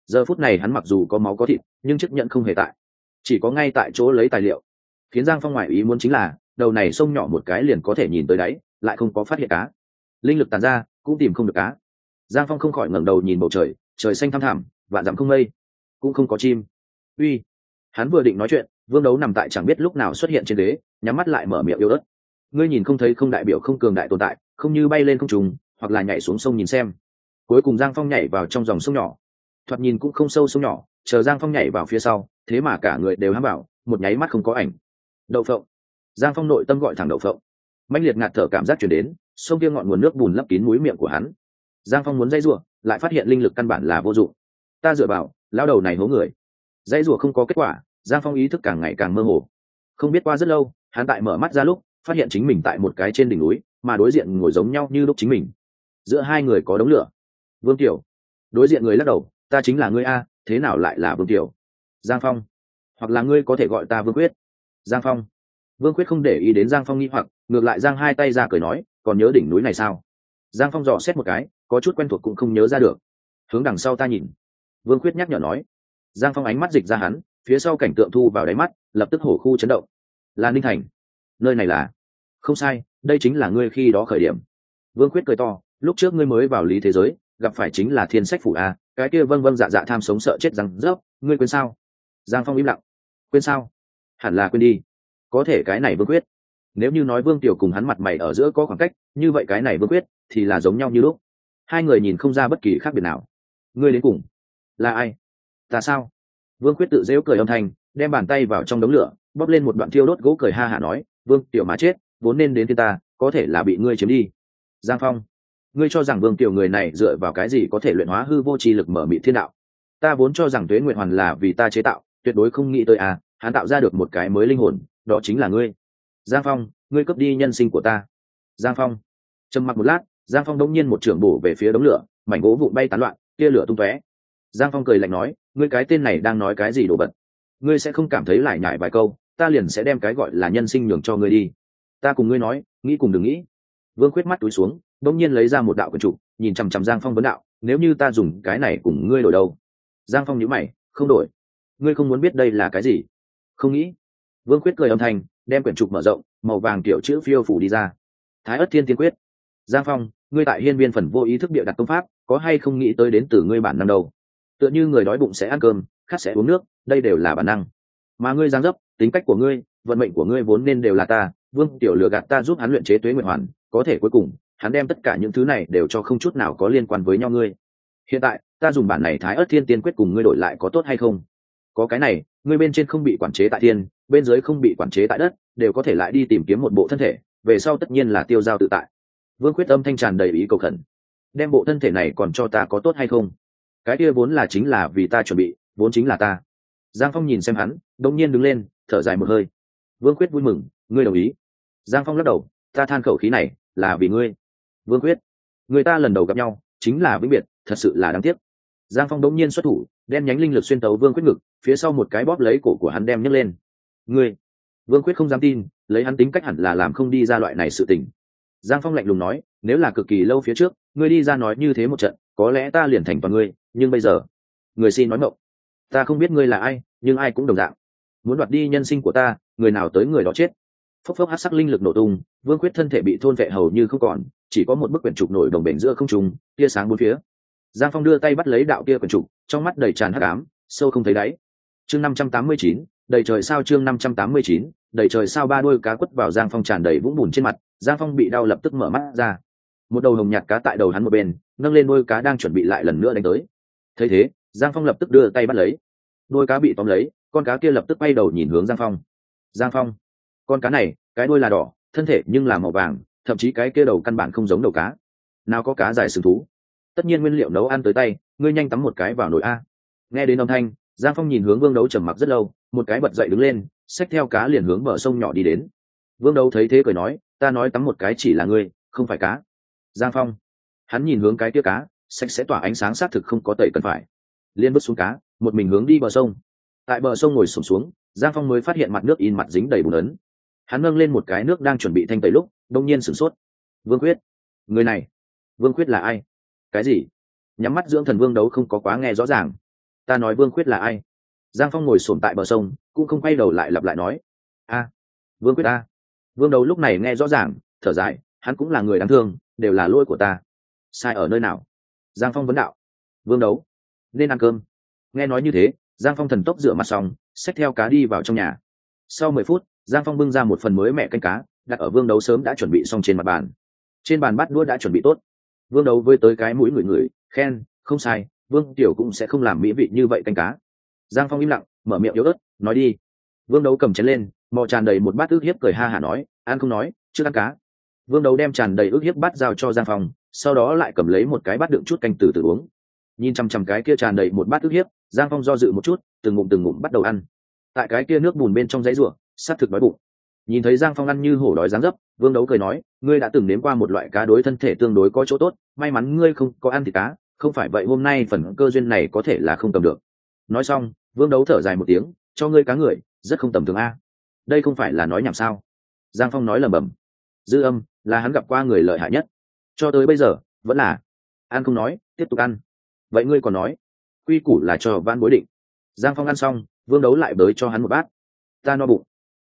[SPEAKER 1] Giờ phút này hắn mặc dù có máu có thịt, nhưng chức nhận không hề tại. Chỉ có ngay tại chỗ lấy tài liệu. Khiến giang phong ngoại ý muốn chính là, đầu này sông nhỏ một cái liền có thể nhìn tới đáy, lại không có phát hiện cá. Linh lực tàn ra, cũng tìm không được cá. Giang phong không khỏi ngẩng đầu nhìn bầu trời trời xanh thăm thẳm, vạn dặm không mây, cũng không có chim. Uy! Hắn vừa định nói chuyện, vương đấu nằm tại chẳng biết lúc nào xuất hiện trên đế, nhắm mắt lại mở miệng yêu ớt ngươi nhìn không thấy không đại biểu không cường đại tồn tại, không như bay lên không trùng, hoặc là nhảy xuống sông nhìn xem cuối cùng giang phong nhảy vào trong dòng sông nhỏ. Thoạt nhìn cũng không sâu sông nhỏ, chờ giang phong nhảy vào phía sau, thế mà cả người đều hám bảo, một nháy mắt không có ảnh. Đậu phộng. Giang phong nội tâm gọi thẳng đậu phộng. Mạnh liệt ngạt thở cảm giác chuyển đến, sông kia ngọn nguồn nước bùn lấp kín mũi miệng của hắn. Giang phong muốn dây rủa, lại phát hiện linh lực căn bản là vô dụng. Ta dựa vào lao đầu này hố người. Dây rủa không có kết quả, giang phong ý thức càng ngày càng mơ hồ. Không biết qua rất lâu, hắn tại mở mắt ra lúc, phát hiện chính mình tại một cái trên đỉnh núi, mà đối diện ngồi giống nhau như lúc chính mình. Giữa hai người có đống lửa vương tiểu đối diện người lắc đầu, ta chính là ngươi a, thế nào lại là vương tiểu giang phong. Hoặc là ngươi có thể gọi ta vương quyết. Giang phong. Vương quyết không để ý đến giang phong nghi hoặc, ngược lại giang hai tay ra cười nói, còn nhớ đỉnh núi này sao? Giang phong dò xét một cái, có chút quen thuộc cũng không nhớ ra được. Hướng đằng sau ta nhìn. Vương quyết nhắc nhở nói. Giang phong ánh mắt dịch ra hắn, phía sau cảnh tượng thu vào đáy mắt, lập tức hổ khu chấn động. Là ninh thành, nơi này là? Không sai, đây chính là ngươi khi đó khởi điểm. Vương quyết cười to, lúc trước ngươi mới vào lý thế giới gặp phải chính là thiên sách phủ a, cái kia vâng vâng dạ dạ tham sống sợ chết rằng rớp, ngươi quên sao? Giang phong im lặng. Quên sao? Hẳn là quên đi. Có thể cái này vương quyết. Nếu như nói vương tiểu cùng hắn mặt mày ở giữa có khoảng cách, như vậy cái này vương quyết thì là giống nhau như lúc. Hai người nhìn không ra bất kỳ khác biệt nào. Ngươi đến cùng là ai? Ta sao? Vương quyết tự dễu cười âm thanh, đem bàn tay vào trong đống lửa, bóp lên một đoạn thiêu đốt gỗ cười ha hả nói, vương tiểu mà chết, vốn nên đến thiên ta, có thể là bị ngươi chiếm đi. Giang phong ngươi cho rằng vương tiểu người này dựa vào cái gì có thể luyện hóa hư vô chi lực mở mị thiên đạo? Ta vốn cho rằng tuế nguyện hoàn là vì ta chế tạo, tuyệt đối không nghĩ tới à hắn tạo ra được một cái mới linh hồn, đó chính là ngươi. Giang phong, ngươi cướp đi nhân sinh của ta. Giang phong. Trầm mặc một lát, giang phong đông nhiên một trưởng bổ về phía đống lửa, mảnh gỗ vụn bay tán loạn, tia lửa tung tóe. Giang phong cười lạnh nói, ngươi cái tên này đang nói cái gì đồ vật? Ngươi sẽ không cảm thấy lại nhải vài câu, ta liền sẽ đem cái gọi là nhân sinh nhường cho ngươi đi. Ta cùng ngươi nói, nghĩ cùng đừng nghĩ. Vương khuyết mắt túi xuống đông nhiên lấy ra một đạo quần trụ nhìn chằm chằm giang phong vấn đạo, nếu như ta dùng cái này cùng ngươi đổi đâu? Giang phong nhữ mày, không đổi. Ngươi không muốn biết đây là cái gì? Không nghĩ. Vương quyết cười âm thanh, đem quyển trục mở rộng, màu vàng kiểu chữ phiêu phủ đi ra. Thái ất thiên tiên quyết. Giang phong, ngươi tại hiên viên phần vô ý thức địa đặt công pháp, có hay không nghĩ tới đến từ ngươi bản năng đâu? Tựa như người đói bụng sẽ ăn cơm, khát sẽ uống nước, đây đều là bản năng. Mà ngươi giang dấp, tính cách của ngươi, vận mệnh của ngươi vốn nên đều là ta, vương tiểu lừa gạt ta giúp hắn luyện chế tuế nguyện hoàn, có thể cuối cùng hắn đem tất cả những thứ này đều cho không chút nào có liên quan với nhau ngươi. Hiện tại, ta dùng bản này thái ớt thiên tiên quyết cùng ngươi đổi lại có tốt hay không? Có cái này, ngươi bên trên không bị quản chế tại thiên, bên dưới không bị quản chế tại đất, đều có thể lại đi tìm kiếm một bộ thân thể, về sau tất nhiên là tiêu giao tự tại. Vương quyết âm thanh tràn đầy ý cầu khẩn. Đem bộ thân thể này còn cho ta có tốt hay không? Cái kia vốn là chính là vì ta chuẩn bị, vốn chính là ta. Giang phong nhìn xem hắn đông nhiên đứng lên, thở dài một hơi. Vương quyết vui mừng, ngươi đồng ý. Giang phong lắc đầu, ta than khẩu khí này là vì ngươi vương quyết. Người ta lần đầu gặp nhau chính là vĩnh biệt, thật sự là đáng tiếc. Giang phong đống nhiên xuất thủ đem nhánh linh lực xuyên tấu vương quyết ngực, phía sau một cái bóp lấy cổ của hắn đem nhấc lên. Ngươi. Vương quyết không dám tin, lấy hắn tính cách hẳn là làm không đi ra loại này sự tình. Giang phong lạnh lùng nói, nếu là cực kỳ lâu phía trước, ngươi đi ra nói như thế một trận, có lẽ ta liền thành toàn ngươi, nhưng bây giờ, người xin nói mộng. Ta không biết ngươi là ai, nhưng ai cũng đồng dạng. Muốn đoạt đi nhân sinh của ta, người nào tới người đó chết phốc phốc hát sắc linh lực nổ tung, vương quyết thân thể bị thôn vệ hầu như không còn, chỉ có một bức quyển trục nổi đồng bể giữa không trùng tia sáng bốn phía. Giang phong đưa tay bắt lấy đạo tia quyển trục, trong mắt đầy tràn hắc ám, sâu không thấy đáy. Chương năm trăm tám mươi chín, đầy trời sao chương năm trăm tám mươi chín, đầy trời sao ba đôi cá quất vào giang phong tràn đầy vũng bùn trên mặt, giang phong bị đau lập tức mở mắt ra. Một đầu hồng nhạt cá tại đầu hắn một bên, nâng lên đôi cá đang chuẩn bị lại lần nữa đánh tới. Thấy thế, giang phong lập tức đưa tay bắt lấy. Đôi cá bị tóm lấy, con cá kia lập tức bay đầu nhìn hướng giang phong. Giang phong con cá này cái đuôi là đỏ thân thể nhưng là màu vàng thậm chí cái kia đầu căn bản không giống đầu cá. Nào có cá dài sừng thú. Tất nhiên nguyên liệu nấu ăn tới tay ngươi nhanh tắm một cái vào nồi a. Nghe đến âm thanh giang phong nhìn hướng vương đấu trầm mặc rất lâu một cái bật dậy đứng lên xách theo cá liền hướng bờ sông nhỏ đi đến. Vương đấu thấy thế cười nói ta nói tắm một cái chỉ là ngươi không phải cá. Giang phong hắn nhìn hướng cái kia cá sạch sẽ tỏa ánh sáng xác thực không có tẩy cần phải. Liên bước xuống cá một mình hướng đi bờ sông. Tại bờ sông ngồi sụp xuống, xuống giang phong mới phát hiện mặt nước in mặt dính đầy bùn ấn hắn nâng lên một cái nước đang chuẩn bị thanh tẩy lúc, đông nhiên sửng sốt. Vương quyết người này, vương quyết là ai? Cái gì? Nhắm mắt dưỡng thần vương đấu không có quá nghe rõ ràng. Ta nói vương quyết là ai? Giang phong ngồi sồn tại bờ sông, cũng không quay đầu lại lặp lại nói. A, vương quyết ta vương đấu lúc này nghe rõ ràng, thở dài, hắn cũng là người đáng thương, đều là lỗi của ta. Sai ở nơi nào? Giang phong vấn đạo. Vương đấu, nên ăn cơm. Nghe nói như thế, giang phong thần tốc rửa mặt xong, xách theo cá đi vào trong nhà. Sau mười phút giang phong bưng ra một phần mới mẹ canh cá, đặt ở vương đấu sớm đã chuẩn bị xong trên mặt bàn. Trên bàn bát đũa đã chuẩn bị tốt. Vương đấu với tới cái mũi người người, khen, không sai, vương tiểu cũng sẽ không làm mỹ vị như vậy canh cá. Giang phong im lặng, mở miệng yếu ớt, nói đi. Vương đấu cầm chén lên, mò tràn đầy một bát ước hiếp cười ha hả nói ăn không nói, chưa ăn cá. Vương đấu đem tràn đầy ước hiếp bát giao cho giang phong, sau đó lại cầm lấy một cái bát đựng chút canh từ từ uống. Nhìn chằm chằm cái kia tràn đầy một bát ước hiếp, giang phong do dự một chút, từng ngụm từng ngụm bắt đầu ăn. Tại cái kia nước bùn bên trong giấy ruộng sát thực đói bụng. Nhìn thấy giang phong ăn như hổ đói dáng dấp, vương đấu cười nói, ngươi đã từng nếm qua một loại cá đối thân thể tương đối có chỗ tốt, may mắn ngươi không có ăn thịt cá, không phải vậy hôm nay phần cơ duyên này có thể là không cầm được. Nói xong, vương đấu thở dài một tiếng, cho ngươi cá người, rất không tầm thường a. Đây không phải là nói nhảm sao? Giang phong nói lầm bầm dư âm, là hắn gặp qua người lợi hại nhất. Cho tới bây giờ, vẫn là ăn không nói, tiếp tục ăn. Vậy ngươi còn nói, quy củ là cho van bối định. Giang phong ăn xong, vương đấu lại bới cho hắn một bát. Ta no bụng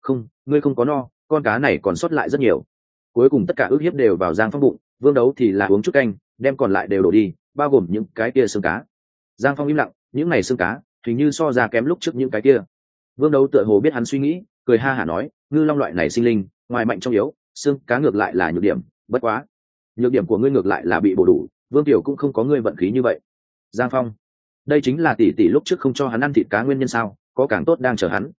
[SPEAKER 1] không, ngươi không có no, con cá này còn sót lại rất nhiều. Cuối cùng tất cả ước hiếp đều vào giang phong bụng, vương đấu thì là uống chút canh, đem còn lại đều đổ đi, bao gồm những cái kia xương cá. Giang phong im lặng, những này xương cá, hình như so ra kém lúc trước những cái kia. Vương đấu tựa hồ biết hắn suy nghĩ, cười ha hả nói, ngư long loại này sinh linh, ngoài mạnh trong yếu, xương cá ngược lại là nhược điểm, bất quá, nhược điểm của ngươi ngược lại là bị bổ đủ, vương tiểu cũng không có ngươi vận khí như vậy. Giang phong, đây chính là tỷ tỷ lúc trước không cho hắn ăn thịt cá nguyên nhân sao, có càng tốt đang chờ hắn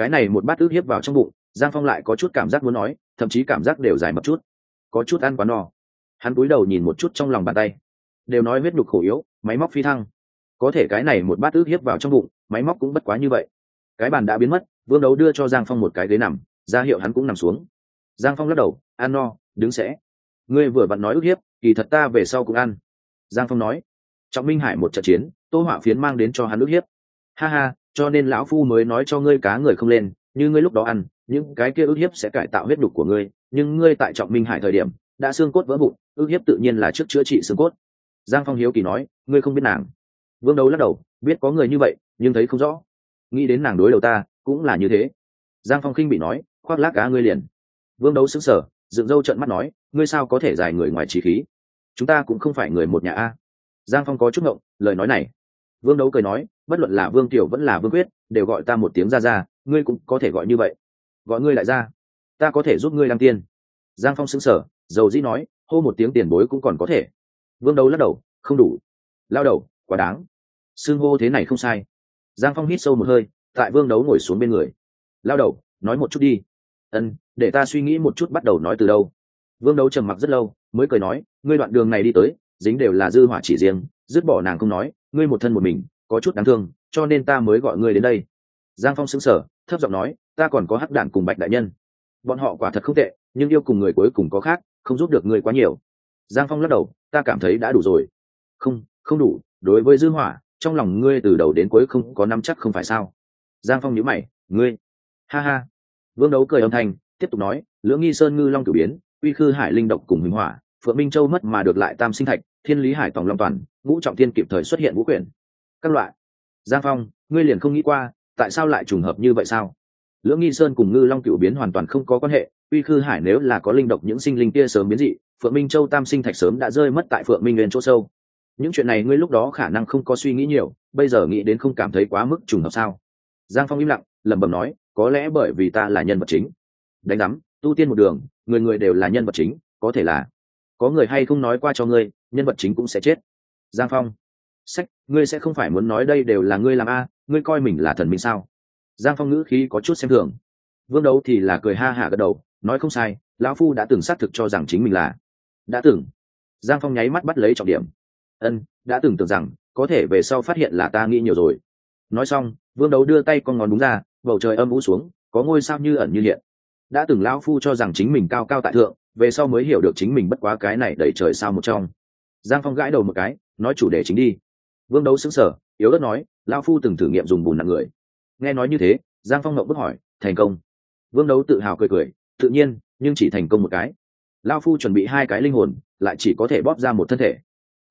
[SPEAKER 1] cái này một bát ước hiếp vào trong bụng, giang phong lại có chút cảm giác muốn nói, thậm chí cảm giác đều dài một chút. Có chút ăn quá no. Hắn cúi đầu nhìn một chút trong lòng bàn tay. Đều nói huyết nhục khổ yếu, máy móc phi thăng. Có thể cái này một bát ước hiếp vào trong bụng, máy móc cũng bất quá như vậy. Cái bàn đã biến mất, vương đấu đưa cho giang phong một cái ghế nằm, ra hiệu hắn cũng nằm xuống. Giang phong lắc đầu, ăn no, đứng sẽ. Ngươi vừa vặn nói ức hiếp, kỳ thật ta về sau cũng ăn. Giang phong nói. Trọng minh hải một trận chiến, tô hỏa phiến mang đến cho hắn ức hiếp. Ha ha cho nên lão phu mới nói cho ngươi cá người không lên, như ngươi lúc đó ăn, những cái kia ức hiếp sẽ cải tạo huyết đục của ngươi, nhưng ngươi tại trọng minh hải thời điểm, đã xương cốt vỡ vụn ức hiếp tự nhiên là trước chữa trị xương cốt. Giang phong hiếu kỳ nói, ngươi không biết nàng. Vương đấu lắc đầu, biết có người như vậy, nhưng thấy không rõ. Nghĩ đến nàng đối đầu ta, cũng là như thế. Giang phong khinh bị nói, khoác lác cá ngươi liền. Vương đấu xứng sở dựng râu trận mắt nói, ngươi sao có thể giải người ngoài trí khí? Chúng ta cũng không phải người một nhà a. Giang phong có chút ngộng, lời nói này. Vương đấu cười nói bất luận là vương tiểu vẫn là vương quyết, đều gọi ta một tiếng ra ra ngươi cũng có thể gọi như vậy. Gọi ngươi lại ra ta có thể giúp ngươi đăng tiên. Giang phong xứng sở dầu dĩ nói, hô một tiếng tiền bối cũng còn có thể. Vương đấu lắc đầu, không đủ. Lao đầu, quá đáng. Xưng hô thế này không sai. Giang phong hít sâu một hơi, tại vương đấu ngồi xuống bên người. Lao đầu, nói một chút đi. Ân, để ta suy nghĩ một chút bắt đầu nói từ đâu. Vương đấu trầm mặc rất lâu, mới cười nói, ngươi đoạn đường này đi tới, dính đều là dư hỏa chỉ riêng, dứt bỏ nàng không nói, ngươi một thân một mình có chút đáng thương, cho nên ta mới gọi ngươi đến đây. Giang phong xứng sở thấp giọng nói, ta còn có hắc đạn cùng bạch đại nhân. Bọn họ quả thật không tệ, nhưng yêu cùng người cuối cùng có khác, không giúp được ngươi quá nhiều. Giang phong lắc đầu, ta cảm thấy đã đủ rồi. Không không đủ, đối với dư hỏa, trong lòng ngươi từ đầu đến cuối không có nắm chắc không phải sao? Giang phong nhíu mày, ngươi? Ha ha. Vương đấu cười âm thanh, tiếp tục nói, lưỡng nghi sơn ngư long cửu biến, uy khư hải linh độc cùng minh hỏa, phượng minh châu mất mà được lại tam sinh thạch, thiên lý hải tòng long toàn, ngũ trọng thiên kịp thời xuất hiện vũ quyển các loại. Giang phong, ngươi liền không nghĩ qua, tại sao lại trùng hợp như vậy sao? Lưỡng nghi sơn cùng ngư long cựu biến hoàn toàn không có quan hệ, uy khư hải nếu là có linh độc những sinh linh kia sớm biến dị, phượng minh châu tam sinh thạch sớm đã rơi mất tại phượng minh nguyên chỗ sâu. Những chuyện này ngươi lúc đó khả năng không có suy nghĩ nhiều, bây giờ nghĩ đến không cảm thấy quá mức trùng hợp sao? Giang phong im lặng, lẩm bẩm nói, có lẽ bởi vì ta là nhân vật chính. Đánh giám, tu tiên một đường, người người đều là nhân vật chính, có thể là. Có người hay không nói qua cho ngươi, nhân vật chính cũng sẽ chết. Giang phong sách, ngươi sẽ không phải muốn nói đây đều là ngươi làm a, ngươi coi mình là thần minh sao? Giang phong ngữ khí có chút xem thường. Vương đấu thì là cười ha hả gật đầu, nói không sai, lão phu đã từng xác thực cho rằng chính mình là. Đã từng. Giang phong nháy mắt bắt lấy trọng điểm. Ân, đã từng tưởng rằng, có thể về sau phát hiện là ta nghĩ nhiều rồi. Nói xong, vương đấu đưa tay con ngón đúng ra, bầu trời âm ú xuống, có ngôi sao như ẩn như hiện. Đã từng lão phu cho rằng chính mình cao cao tại thượng, về sau mới hiểu được chính mình bất quá cái này đẩy trời sao một trong. Giang phong gãi đầu một cái, nói chủ đề chính đi vương đấu xứng sở yếu đất nói, lão phu từng thử nghiệm dùng bùn nặng người. Nghe nói như thế, giang phong ngậm bức hỏi, thành công. Vương đấu tự hào cười cười, tự nhiên, nhưng chỉ thành công một cái. Lao phu chuẩn bị hai cái linh hồn, lại chỉ có thể bóp ra một thân thể.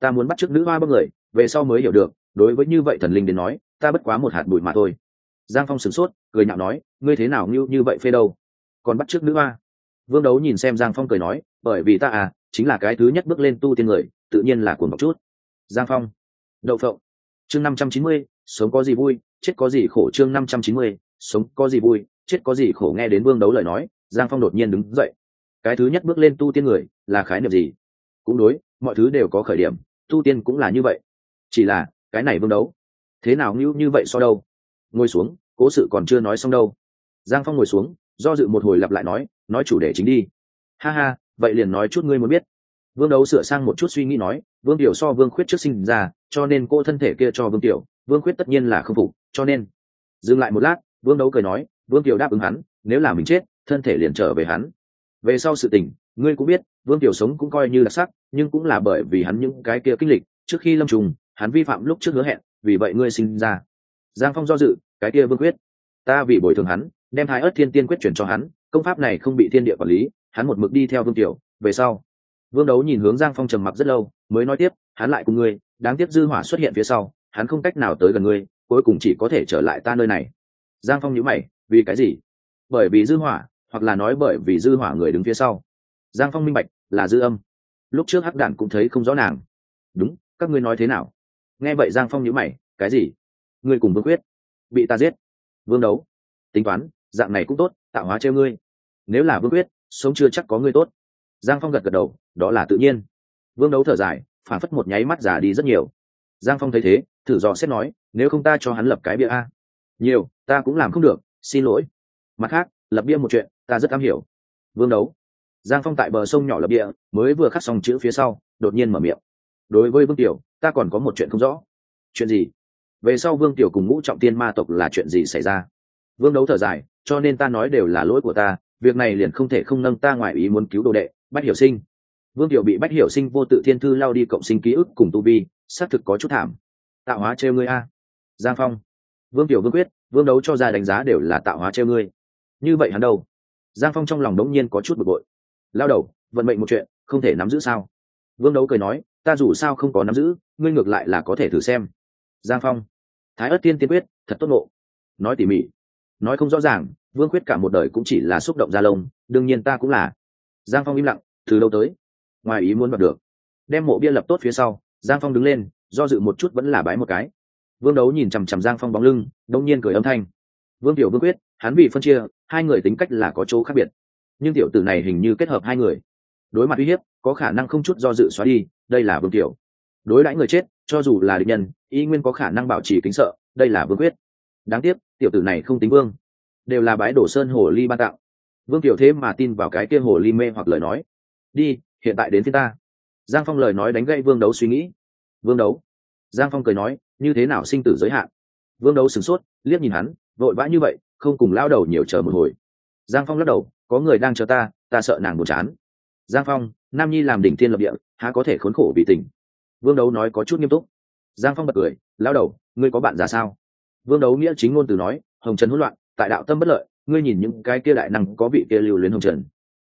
[SPEAKER 1] Ta muốn bắt t r ư ớ c nữ hoa bất người, về sau mới hiểu được, đối với như vậy thần linh đến nói, ta bất quá một hạt bụi mà thôi. Giang phong sửng sốt, cười nhạo nói, ngươi thế nào như như vậy phê đâu? Còn bắt t r ư ớ c nữ hoa? Vương đấu nhìn xem giang phong cười nói, bởi vì ta à chính là cái thứ nhất bước lên tu tiên người, tự nhiên là cuồng một chút. Giang phong đậu phộng. Chương năm trăm chín mươi, sống có gì vui, chết có gì khổ. Chương năm trăm chín mươi, sống có gì vui, chết có gì khổ. Nghe đến vương đấu lời nói, giang phong đột nhiên đứng dậy. Cái thứ nhất bước lên tu tiên người là khái niệm gì? Cũng đối, mọi thứ đều có khởi điểm, tu tiên cũng là như vậy. Chỉ là, cái này vương đấu, thế nào như như vậy so đâu? Ngồi xuống, cố sự còn chưa nói xong đâu. Giang phong ngồi xuống, do dự một hồi lặp lại nói nói chủ đề chính đi. Ha ha, vậy liền nói chút ngươi muốn biết vương đấu sửa sang một chút suy nghĩ nói, vương tiểu so vương khuyết trước sinh ra, cho nên cô thân thể kia cho vương tiểu, vương khuyết tất nhiên là không phục, cho nên dừng lại một lát, vương đấu cười nói, vương tiểu đáp ứng hắn, nếu là mình chết, thân thể liền trở về hắn. Về sau sự tình, ngươi cũng biết, vương tiểu sống cũng coi như là sắc, nhưng cũng là bởi vì hắn những cái kia kinh lịch, trước khi lâm trùng, hắn vi phạm lúc trước hứa hẹn, vì vậy ngươi sinh ra. Giang phong do dự, cái kia vương quyết ta vì bồi thường hắn, đem hai ớt thiên tiên quyết chuyển cho hắn, công pháp này không bị thiên địa quản lý, hắn một mực đi theo vương tiểu, về sau vương đấu nhìn hướng giang phong trầm mặc rất lâu, mới nói tiếp, hắn lại cùng ngươi, đáng tiếc dư hỏa xuất hiện phía sau, hắn không cách nào tới gần ngươi, cuối cùng chỉ có thể trở lại ta nơi này. Giang phong nhíu mày, vì cái gì? Bởi vì dư hỏa, hoặc là nói bởi vì dư hỏa người đứng phía sau. Giang phong minh bạch, là dư âm. Lúc trước hắc đản cũng thấy không rõ nàng. Đúng, các ngươi nói thế nào? Nghe vậy giang phong nhíu mày, cái gì? Ngươi cùng vương quyết, bị ta giết. Vương đấu, tính toán, dạng này cũng tốt, tạo hóa treo ngươi. Nếu là vương quyết, sống chưa chắc có ngươi tốt giang phong gật gật đầu, đó là tự nhiên. Vương đấu thở dài, phản phất một nháy mắt giả đi rất nhiều. Giang phong thấy thế, thử dò xét nói, nếu không ta cho hắn lập cái bia a. Nhiều, ta cũng làm không được, xin lỗi. Mặt khác, lập bia một chuyện, ta rất am hiểu. Vương đấu. Giang phong tại bờ sông nhỏ lập bia, mới vừa khắc xong chữ phía sau, đột nhiên mở miệng. Đối với vương tiểu, ta còn có một chuyện không rõ. Chuyện gì? Về sau vương tiểu cùng ngũ trọng tiên ma tộc là chuyện gì xảy ra? Vương đấu thở dài, cho nên ta nói đều là lỗi của ta, việc này liền không thể không nâng ta ngoài ý muốn cứu đồ đệ bách hiểu sinh. Vương tiểu bị bách hiểu sinh vô tự thiên thư lao đi cộng sinh ký ức cùng tu vi, xác thực có chút thảm. Tạo hóa trêu ngươi a. Giang phong. Vương tiểu vương quyết, vương đấu cho ra đánh giá đều là tạo hóa trêu ngươi. Như vậy hắn đâu? Giang phong trong lòng đống nhiên có chút bực bội. Lao đầu, vận mệnh một chuyện, không thể nắm giữ sao? Vương đấu cười nói, ta dù sao không có nắm giữ, ngươi ngược lại là có thể thử xem. Giang phong. Thái ất tiên tiên quyết, thật tốt nộ. Nói tỉ mỉ. Nói không rõ ràng, vương quyết cả một đời cũng chỉ là xúc động gia lông, đương nhiên ta cũng là giang phong im lặng, từ đâu tới? Ngoài ý muốn bật được. Đem mộ bia lập tốt phía sau, giang phong đứng lên, do dự một chút vẫn là bái một cái. Vương đấu nhìn chằm chằm giang phong bóng lưng, đông nhiên cười âm thanh. Vương tiểu vương quyết, hắn bị phân chia, hai người tính cách là có chỗ khác biệt. Nhưng tiểu tử này hình như kết hợp hai người. Đối mặt uy hiếp, có khả năng không chút do dự xóa đi, đây là vương tiểu. Đối đãi người chết, cho dù là định nhân, y nguyên có khả năng bảo trì kính sợ, đây là vương quyết. Đáng tiếc, tiểu tử này không tính vương. Đều là bái đổ sơn hồ ly ban tạo vương tiểu thế mà tin vào cái kia hồ ly mê hoặc lời nói. Đi, hiện tại đến phía ta. Giang phong lời nói đánh gãy vương đấu suy nghĩ. Vương đấu. Giang phong cười nói, như thế nào sinh tử giới hạn? Vương đấu sửng sốt, liếc nhìn hắn, vội vã như vậy, không cùng lao đầu nhiều chờ một hồi. Giang phong lắc đầu, có người đang chờ ta ta sợ nàng buồn chán. Giang phong, nam nhi làm đỉnh thiên lập địa, há có thể khốn khổ vì tình? Vương đấu nói có chút nghiêm túc. Giang phong bật cười, lao đầu, ngươi có bạn già sao? Vương đấu nghĩa chính ngôn từ nói, hồng trần hỗn loạn, tại đạo tâm bất lợi ngươi nhìn những cái kia đại năng có vị kia lưu luyến hồng trần.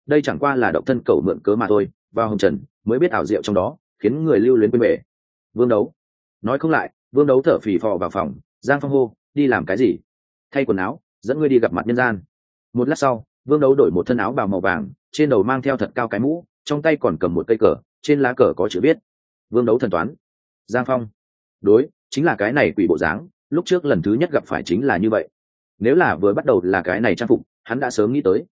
[SPEAKER 1] Đây chẳng qua là động thân cầu mượn cớ mà thôi, vào hồng trần mới biết ảo diệu trong đó, khiến người lưu luyến quên bể vương đấu. Nói không lại, vương đấu thở phì phò vào phòng, giang phong hô, đi làm cái gì? Thay quần áo, dẫn ngươi đi gặp mặt nhân gian. Một lát sau, vương đấu đổi một thân áo bào màu vàng, trên đầu mang theo thật cao cái mũ, trong tay còn cầm một cây cờ, trên lá cờ có chữ viết, vương đấu thần toán. Giang phong. Đối, chính là cái này quỷ bộ dáng, lúc trước lần thứ nhất gặp phải chính là như vậy nếu là vừa bắt đầu là cái này trang phục, hắn đã sớm nghĩ tới.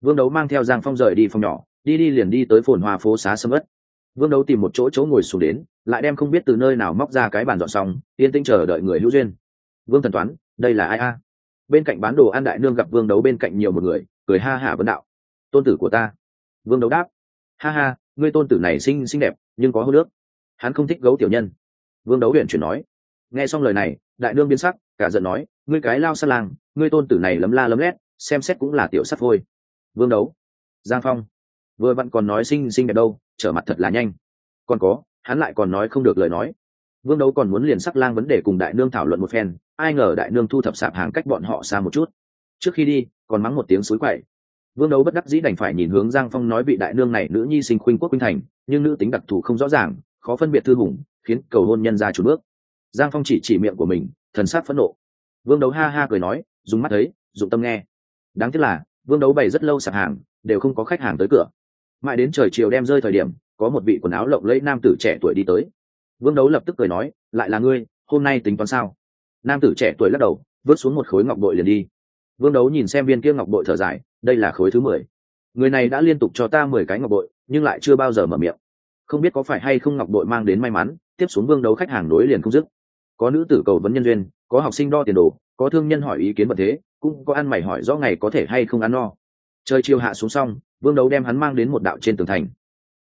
[SPEAKER 1] Vương đấu mang theo giang phong rời đi phòng nhỏ, đi đi liền đi tới phồn hoa phố xá sâm ất vương đấu tìm một chỗ chỗ ngồi xuống đến, lại đem không biết từ nơi nào móc ra cái bàn dọn xong, yên tĩnh chờ đợi người hữu duyên. Vương thần toán, đây là ai a? Bên cạnh bán đồ ăn đại nương gặp vương đấu bên cạnh nhiều một người, cười ha hả vấn đạo. Tôn tử của ta. Vương đấu đáp. Ha ha, ngươi tôn tử này xinh xinh đẹp, nhưng có hô nước hắn không thích gấu tiểu nhân. Vương đấu huyện chuyển nói. Nghe xong lời này, đại nương biến sắc cả giận nói, ngươi cái lao sát lang, ngươi tôn tử này lấm la lấm lét, xem xét cũng là tiểu sắt thôi vương đấu. Giang phong. Vừa vặn còn nói xinh xinh đẹp đâu, trở mặt thật là nhanh. Còn có, hắn lại còn nói không được lời nói. Vương đấu còn muốn liền sắc lang vấn đề cùng đại nương thảo luận một phen, ai ngờ đại nương thu thập sạp hàng cách bọn họ xa một chút. Trước khi đi, còn mắng một tiếng suối quậy. Vương đấu bất đắc dĩ đành phải nhìn hướng giang phong nói bị đại nương này nữ nhi sinh khuynh quốc khuynh thành, nhưng nữ tính đặc thù không rõ ràng, khó phân biệt thư hùng, khiến cầu hôn nhân ra chủ bước. Giang phong chỉ chỉ miệng của mình thần sắc phẫn nộ. Vương đấu ha ha cười nói, dùng mắt thấy, dụng tâm nghe. Đáng tiếc là, vương đấu bày rất lâu sạp hàng, đều không có khách hàng tới cửa. Mãi đến trời chiều đem rơi thời điểm, có một vị quần áo lộng lẫy nam tử trẻ tuổi đi tới. Vương đấu lập tức cười nói, lại là ngươi, hôm nay tính toán sao? Nam tử trẻ tuổi lắc đầu vớt xuống một khối ngọc bội liền đi. Vương đấu nhìn xem viên kia ngọc bội thở dài, đây là khối thứ mười. Người này đã liên tục cho ta mười cái ngọc bội, nhưng lại chưa bao giờ mở miệng. Không biết có phải hay không ngọc bội mang đến may mắn, tiếp xuống vương đấu khách hàng nối liền không dứt có nữ tử cầu vấn nhân duyên, có học sinh đo tiền đồ, có thương nhân hỏi ý kiến vật thế, cũng có ăn mày hỏi rõ ngày có thể hay không ăn no. Trời chiều hạ xuống xong, vương đấu đem hắn mang đến một đạo trên tường thành.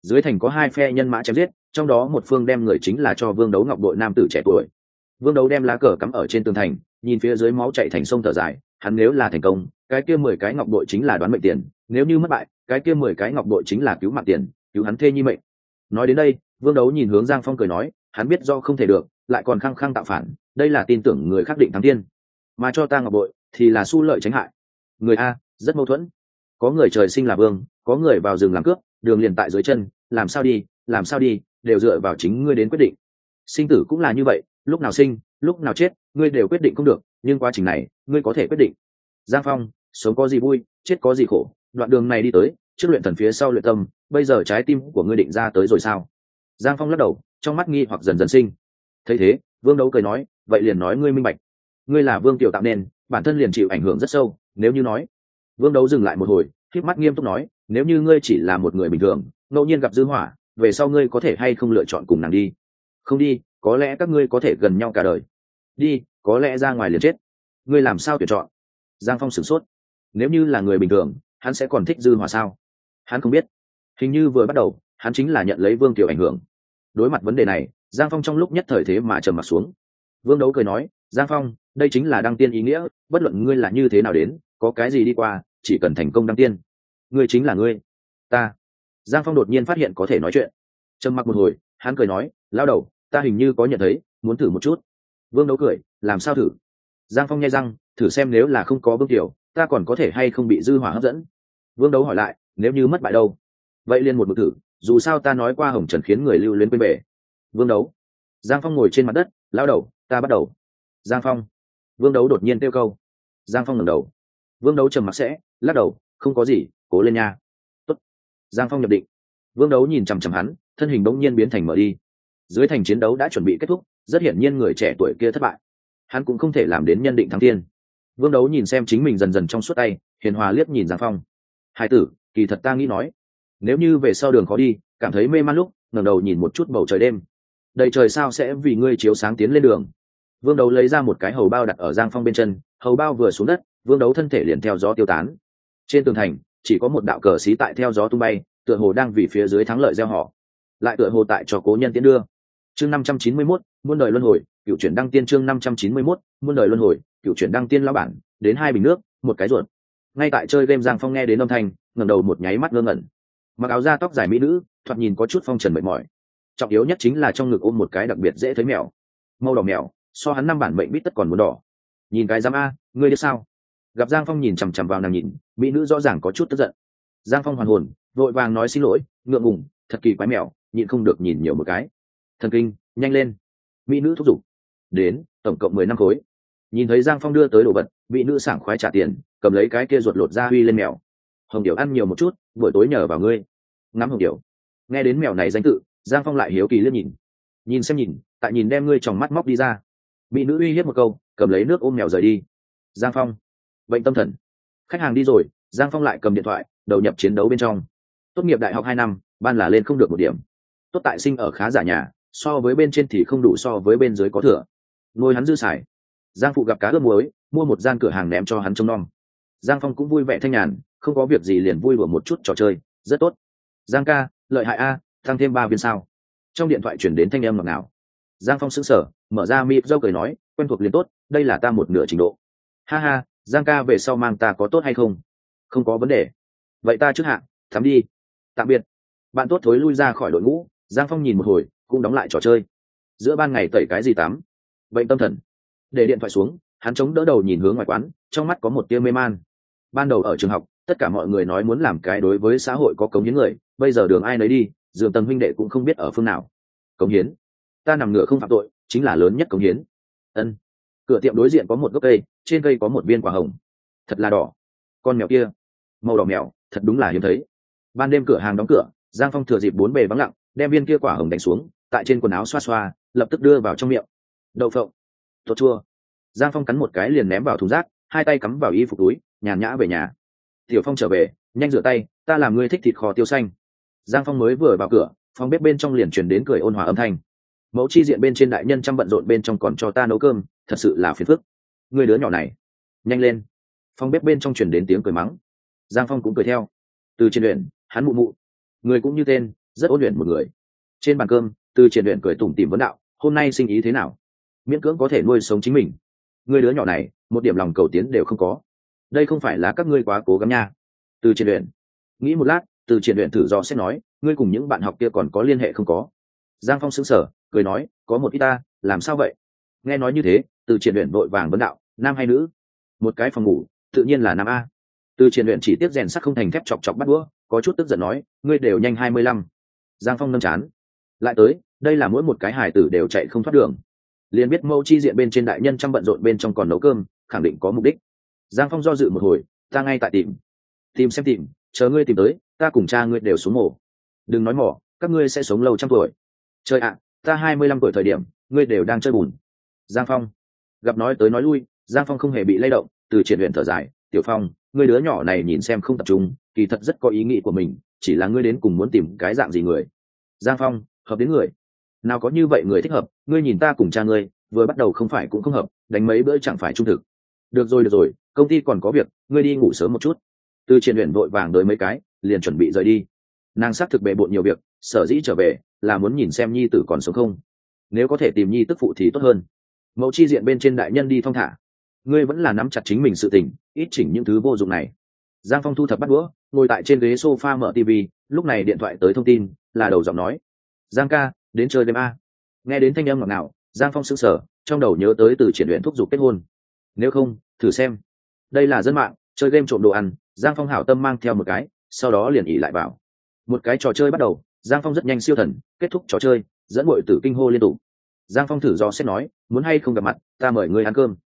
[SPEAKER 1] Dưới thành có hai phe nhân mã chém giết, trong đó một phương đem người chính là cho vương đấu ngọc đội nam tử trẻ tuổi. Vương đấu đem lá cờ cắm ở trên tường thành, nhìn phía dưới máu chạy thành sông thở dài, hắn nếu là thành công, cái kia mười cái ngọc đội chính là đoán mệnh tiền, nếu như mất bại, cái kia mười cái ngọc đội chính là cứu mạng tiền, cứu hắn thê nhi mệnh. Nói đến đây, vương đấu nhìn hướng giang phong cười nói, hắn biết do không thể được lại còn khăng khăng tạo phản, đây là tin tưởng người khắc định thắng tiên mà cho ta ngọc bội, thì là su lợi tránh hại. Người a, rất mâu thuẫn. Có người trời sinh là vương, có người vào rừng làm cướp, đường liền tại dưới chân, làm sao đi, làm sao đi, đều dựa vào chính ngươi đến quyết định. Sinh tử cũng là như vậy, lúc nào sinh, lúc nào chết, ngươi đều quyết định không được, nhưng quá trình này, ngươi có thể quyết định. Giang phong, sống có gì vui, chết có gì khổ, đoạn đường này đi tới, trước luyện thần phía sau luyện tâm, bây giờ trái tim của ngươi định ra tới rồi sao? Giang phong lắc đầu, trong mắt nghi hoặc dần dần sinh thấy thế, vương đấu cười nói, vậy liền nói ngươi minh bạch. Ngươi là vương tiểu tạo nên, bản thân liền chịu ảnh hưởng rất sâu, nếu như nói. Vương đấu dừng lại một hồi khiếp mắt nghiêm túc nói, nếu như ngươi chỉ là một người bình thường, ngẫu nhiên gặp dư hỏa, về sau ngươi có thể hay không lựa chọn cùng nàng đi? Không đi, có lẽ các ngươi có thể gần nhau cả đời. Đi, có lẽ ra ngoài liền chết. Ngươi làm sao tuyển chọn? Giang phong sửng sốt. Nếu như là người bình thường, hắn sẽ còn thích dư hỏa sao? Hắn không biết. Hình như vừa bắt đầu, hắn chính là nhận lấy vương tiểu ảnh hưởng. Đối mặt vấn đề này giang phong trong lúc nhất thời thế mà trầm mặt xuống. Vương đấu cười nói, giang phong, đây chính là đăng tiên ý nghĩa, bất luận ngươi là như thế nào đến, có cái gì đi qua, chỉ cần thành công đăng tiên. Ngươi chính là ngươi. Ta. Giang phong đột nhiên phát hiện có thể nói chuyện. Trầm mặc một hồi, hắn cười nói, lao đầu, ta hình như có nhận thấy, muốn thử một chút. Vương đấu cười, làm sao thử? Giang phong nghe răng, thử xem nếu là không có vương tiểu ta còn có thể hay không bị dư hỏa hấp dẫn? Vương đấu hỏi lại, nếu như mất bại đâu? Vậy liền một mực thử, dù sao ta nói qua hồng trần khiến người lưu luyến quên bể vương đấu. Giang phong ngồi trên mặt đất, lao đầu, ta bắt đầu. Giang phong. Vương đấu đột nhiên kêu câu. Giang phong ngẩng đầu. Vương đấu trầm mặc sẽ, lắc đầu, không có gì, cố lên nha. Tốt. giang phong nhập định. Vương đấu nhìn chằm chằm hắn, thân hình bỗng nhiên biến thành mở đi. Dưới thành chiến đấu đã chuẩn bị kết thúc, rất hiển nhiên người trẻ tuổi kia thất bại. Hắn cũng không thể làm đến nhân định thắng tiên vương đấu nhìn xem chính mình dần dần trong suốt tay, hiền hòa liếc nhìn giang phong. Hai tử, kỳ thật ta nghĩ nói, nếu như về sau đường khó đi, cảm thấy mê man lúc, ngẩng đầu nhìn một chút bầu trời đêm đầy trời sao sẽ vì ngươi chiếu sáng tiến lên đường. Vương đấu lấy ra một cái hầu bao đặt ở giang phong bên chân hầu bao vừa xuống đất vương đấu thân thể liền theo gió tiêu tán. Trên tường thành chỉ có một đạo cờ xí tại theo gió tung bay tựa hồ đang vì phía dưới thắng lợi gieo họ. Lại tựa hồ tại cho cố nhân tiến đưa. Chương năm trăm chín mươi 591, muôn đời luân hồi cựu chuyển đăng tiên chương năm trăm chín mươi 591, muôn đời luân hồi cựu chuyển đăng tiên lão bản đến hai bình nước một cái ruột. Ngay tại chơi game giang phong nghe đến âm thanh ngẩng đầu một nháy mắt ngơ ngẩn. Mặc áo da tóc dài mỹ nữ thoạt nhìn có chút phong trần mệt mỏi trọng yếu nhất chính là trong ngực ôm một cái đặc biệt dễ thấy mèo. Màu đỏ mèo, so hắn năm bản mệnh bít tất còn muốn đỏ. Nhìn cái giám a, ngươi đi sao? Gặp giang phong nhìn chằm chằm vào nàng nhìn, mỹ nữ rõ ràng có chút tức giận. Giang phong hoàn hồn, vội vàng nói xin lỗi, ngượng ngùng, thật kỳ quái mèo, nhịn không được nhìn nhiều một cái. Thần kinh, nhanh lên. Mỹ nữ thúc giục. Đến, tổng cộng mười năm khối. Nhìn thấy giang phong đưa tới đồ vật, mỹ nữ sảng khoái trả tiền, cầm lấy cái kia ruột lột ra huy lên mèo. Hồng điệu ăn nhiều một chút, buổi tối nhờ vào ngươi. Ngắm hồng điệu nghe đến mèo này danh tự giang phong lại hiếu kỳ liếc nhìn. Nhìn xem nhìn, tại nhìn đem ngươi tròng mắt móc đi ra. Mỹ nữ uy hiếp một câu, cầm lấy nước ôm mèo rời đi. Giang phong. Bệnh tâm thần. Khách hàng đi rồi, giang phong lại cầm điện thoại, đầu nhập chiến đấu bên trong. Tốt nghiệp đại học hai năm, ban là lên không được một điểm. Tốt tại sinh ở khá giả nhà, so với bên trên thì không đủ so với bên dưới có thừa. Ngồi hắn dư xài. Giang phụ gặp cá ướp muối, mua một gian cửa hàng ném cho hắn trông nom. Giang phong cũng vui vẻ thanh nhàn, không có việc gì liền vui đùa một chút trò chơi. Rất tốt. Giang ca, lợi hại a tăng thêm ba viên sao? Trong điện thoại chuyển đến thanh em ngọt nào giang phong sững sờ, mở ra mịp dâu cười nói, quen thuộc liền tốt, đây là ta một nửa trình độ. Ha ha, giang ca về sau mang ta có tốt hay không? Không có vấn đề. Vậy ta trước hạ, thắm đi. Tạm biệt. Bạn tốt thối lui ra khỏi đội ngũ, giang phong nhìn một hồi, cũng đóng lại trò chơi. Giữa ban ngày tẩy cái gì tắm? Bệnh tâm thần. Để điện thoại xuống, hắn chống đỡ đầu nhìn hướng ngoài quán, trong mắt có một tia mê man. Ban đầu ở trường học, tất cả mọi người nói muốn làm cái đối với xã hội có cống những người, bây giờ đường ai nấy đi dường tầng huynh đệ cũng không biết ở phương nào. Cống hiến. Ta nằm ngựa không phạm tội, chính là lớn nhất cống hiến. Ân. Cửa tiệm đối diện có một gốc cây, trên cây có một viên quả hồng. Thật là đỏ. Con mèo kia. Màu đỏ mèo, thật đúng là hiếm thấy. Ban đêm cửa hàng đóng cửa, giang phong thừa dịp bốn bề vắng lặng, đem viên kia quả hồng đánh xuống, tại trên quần áo xoa xoa, lập tức đưa vào trong miệng. Đậu phộng. Tốt chua. Giang phong cắn một cái liền ném vào thùng rác, hai tay cắm vào y phục túi, nhàn nhã về nhà. Tiểu phong trở về, nhanh rửa tay, ta làm ngươi thích thịt kho tiêu xanh giang phong mới vừa vào cửa, phòng bếp bên trong liền chuyển đến cười ôn hòa âm thanh. Mẫu chi diện bên trên đại nhân chăm bận rộn bên trong còn cho ta nấu cơm, thật sự là phiền phức. Người đứa nhỏ này, nhanh lên. Phòng bếp bên trong chuyển đến tiếng cười mắng. Giang phong cũng cười theo. Từ trên luyện hắn mụ mụ. Người cũng như tên, rất ôn luyện một người. Trên bàn cơm, từ triển luyện cười tủm tìm vấn đạo, hôm nay sinh ý thế nào? Miễn cưỡng có thể nuôi sống chính mình. Người đứa nhỏ này, một điểm lòng cầu tiến đều không có. Đây không phải là các ngươi quá cố gắng nha. Từ triển luyện nghĩ một lát từ triển luyện thử do xét nói, ngươi cùng những bạn học kia còn có liên hệ không có? Giang phong xứng sở cười nói, có một ít ta, làm sao vậy? Nghe nói như thế, từ triển luyện vội vàng vấn đạo, nam hay nữ? Một cái phòng ngủ, tự nhiên là nam a. Từ triển luyện chỉ tiếp rèn sắt không thành thép chọc chọc bắt đũa, có chút tức giận nói, ngươi đều nhanh hai mươi lăm. Giang phong nâm chán. Lại tới, đây là mỗi một cái hải tử đều chạy không thoát đường. Liền biết mẫu chi diện bên trên đại nhân chăm bận rộn bên trong còn nấu cơm, khẳng định có mục đích. Giang phong do dự một hồi, ta ngay tại tìm. Tìm xem tìm, chờ ngươi tìm tới ta cùng cha ngươi đều xuống mổ. Đừng nói mỏ, các ngươi sẽ sống lâu trăm tuổi. Trời ạ, ta hai mươi lăm tuổi thời điểm, ngươi đều đang chơi bùn. Giang phong. Gặp nói tới nói lui, giang phong không hề bị lay động, từ triển luyện thở dài, tiểu phong, ngươi đứa nhỏ này nhìn xem không tập trung, kỳ thật rất có ý nghĩ của mình, chỉ là ngươi đến cùng muốn tìm cái dạng gì người? Giang phong, hợp đến người. Nào có như vậy người thích hợp, ngươi nhìn ta cùng cha ngươi, vừa bắt đầu không phải cũng không hợp, đánh mấy bữa chẳng phải trung thực. Được rồi được rồi, công ty còn có việc, ngươi đi ngủ sớm một chút. Từ triển luyện vội vàng đợi mấy cái liền chuẩn bị rời đi. Nàng xác thực bề bộn nhiều việc, sở dĩ trở về là muốn nhìn xem nhi tử còn sống không. Nếu có thể tìm nhi tức phụ thì tốt hơn. Mẫu chi diện bên trên đại nhân đi thong thả. Ngươi vẫn là nắm chặt chính mình sự tình, ít chỉnh những thứ vô dụng này. Giang phong thu thập bắt đũa, ngồi tại trên ghế s o f a mở tv lúc này điện thoại tới thông tin, là đầu giọng nói. Giang ca, đến chơi đêm a. Nghe đến thanh âm ngọt nào giang phong s ữ n g sở trong đầu nhớ tới từ triển luyện thúc giục kết hôn. Nếu không, thử xem. Đây là dân mạng, chơi game trộm đồ ăn, giang phong hảo tâm mang theo một cái sau đó liền ỉ lại vào. Một cái trò chơi bắt đầu, giang phong rất nhanh siêu thần, kết thúc trò chơi, dẫn bội tử kinh hô liên tục. Giang phong thử do xét nói, muốn hay không gặp mặt, ta mời ngươi ăn cơm.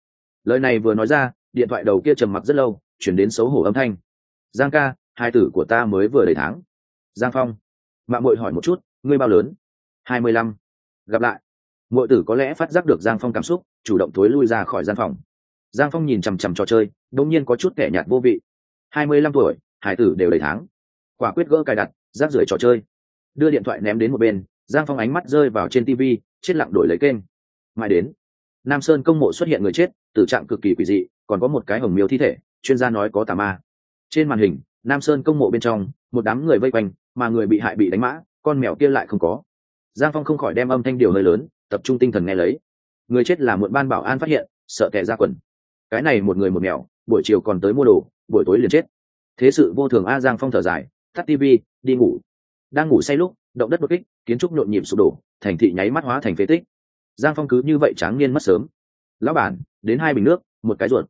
[SPEAKER 1] Lời này vừa nói ra, điện thoại đầu kia trầm mặc rất lâu, chuyển đến xấu hổ âm thanh. Giang ca, hai tử của ta mới vừa đầy tháng. Giang phong, mạng mội hỏi một chút, ngươi bao lớn? Hai mươi lăm. Gặp lại. Mội tử có lẽ phát giác được giang phong cảm xúc, chủ động thối lui ra khỏi gian phòng. Giang phong nhìn chằm chằm trò chơi đông nhiên có chút kẻ nhạt vô vị. Hai mươi lăm tuổi hải tử đều đầy tháng. Quả quyết gỡ cài đặt, rác rưởi trò chơi. Đưa điện thoại ném đến một bên, giang phong ánh mắt rơi vào trên tv chết lặng đổi lấy kênh. Mãi đến, nam sơn công mộ xuất hiện người chết, tử trạng cực kỳ quỷ dị, còn có một cái hồng miêu thi thể, chuyên gia nói có tà ma. Trên màn hình, nam sơn công mộ bên trong, một đám người vây quanh, mà người bị hại bị đánh mã, con mèo kia lại không có. Giang phong không khỏi đem âm thanh điều hơi lớn, tập trung tinh thần nghe lấy. Người chết là muộn ban bảo an phát hiện, sợ kẻ ra quần. Cái này một người một mèo, buổi chiều còn tới mua đồ, buổi tối liền chết thế sự vô thường a giang phong thở dài, tắt tv đi ngủ. Đang ngủ say lúc, động đất đột kích, kiến trúc nhộn nhịp sụp đổ, thành thị nháy mắt hóa thành phế tích. Giang phong cứ như vậy tráng niên mất sớm. Lão bản, đến hai bình nước, một cái ruột.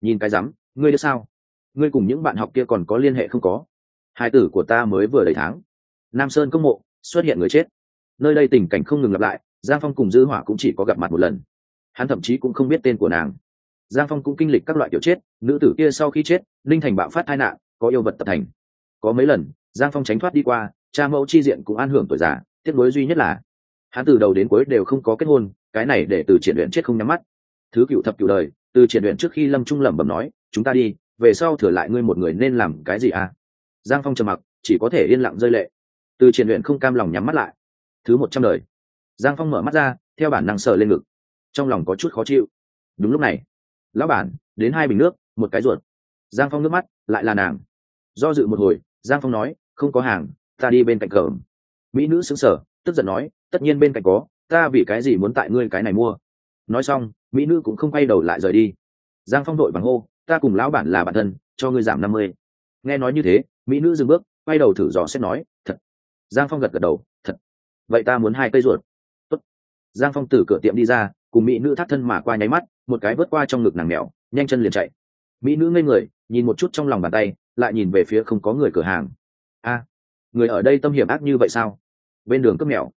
[SPEAKER 1] Nhìn cái rắm, ngươi đưa sao? Ngươi cùng những bạn học kia còn có liên hệ không có? Hai tử của ta mới vừa đầy tháng. Nam sơn công mộ, xuất hiện người chết. Nơi đây tình cảnh không ngừng lặp lại, giang phong cùng dư hỏa cũng chỉ có gặp mặt một lần. Hắn thậm chí cũng không biết tên của nàng. Giang phong cũng kinh lịch các loại kiểu chết, nữ tử kia sau khi chết linh thành bạo phát tai nạn có yêu vật tập thành. Có mấy lần, giang phong tránh thoát đi qua, cha mẫu chi diện cũng an hưởng tuổi già, tiếc nối duy nhất là, hắn từ đầu đến cuối đều không có kết hôn, cái này để từ triển luyện chết không nhắm mắt. Thứ cựu thập cựu đời, từ triển luyện trước khi lâm trung lẩm bẩm nói, chúng ta đi, về sau thừa lại ngươi một người nên làm cái gì à? Giang phong trầm mặc, chỉ có thể yên lặng rơi lệ. Từ triển luyện không cam lòng nhắm mắt lại. Thứ một trăm đời. Giang phong mở mắt ra, theo bản năng sờ lên ngực. Trong lòng có chút khó chịu. Đúng lúc này, lão bản, đến hai bình nước, một cái ruột. Giang phong nước mắt, lại là nàng do dự một hồi, giang phong nói, không có hàng, ta đi bên cạnh cờ mỹ nữ xứng sở tức giận nói, tất nhiên bên cạnh có, ta vì cái gì muốn tại ngươi cái này mua? Nói xong, mỹ nữ cũng không quay đầu lại rời đi. Giang phong đội bằng hô, ta cùng lão bản là bản thân, cho ngươi giảm năm mươi. Nghe nói như thế, mỹ nữ dừng bước, quay đầu thử dò xét nói, thật. Giang phong gật gật đầu, thật. Vậy ta muốn hai cây ruột. Tốt. giang phong từ cửa tiệm đi ra, cùng mỹ nữ thắt thân mà qua nháy mắt, một cái vớt qua trong ngực nàng mèo, nhanh chân liền chạy. Mỹ nữ ngây người, nhìn một chút trong lòng bàn tay lại nhìn về phía không có người cửa hàng. A, người ở đây tâm hiểm ác như vậy sao? Bên đường cướp mèo.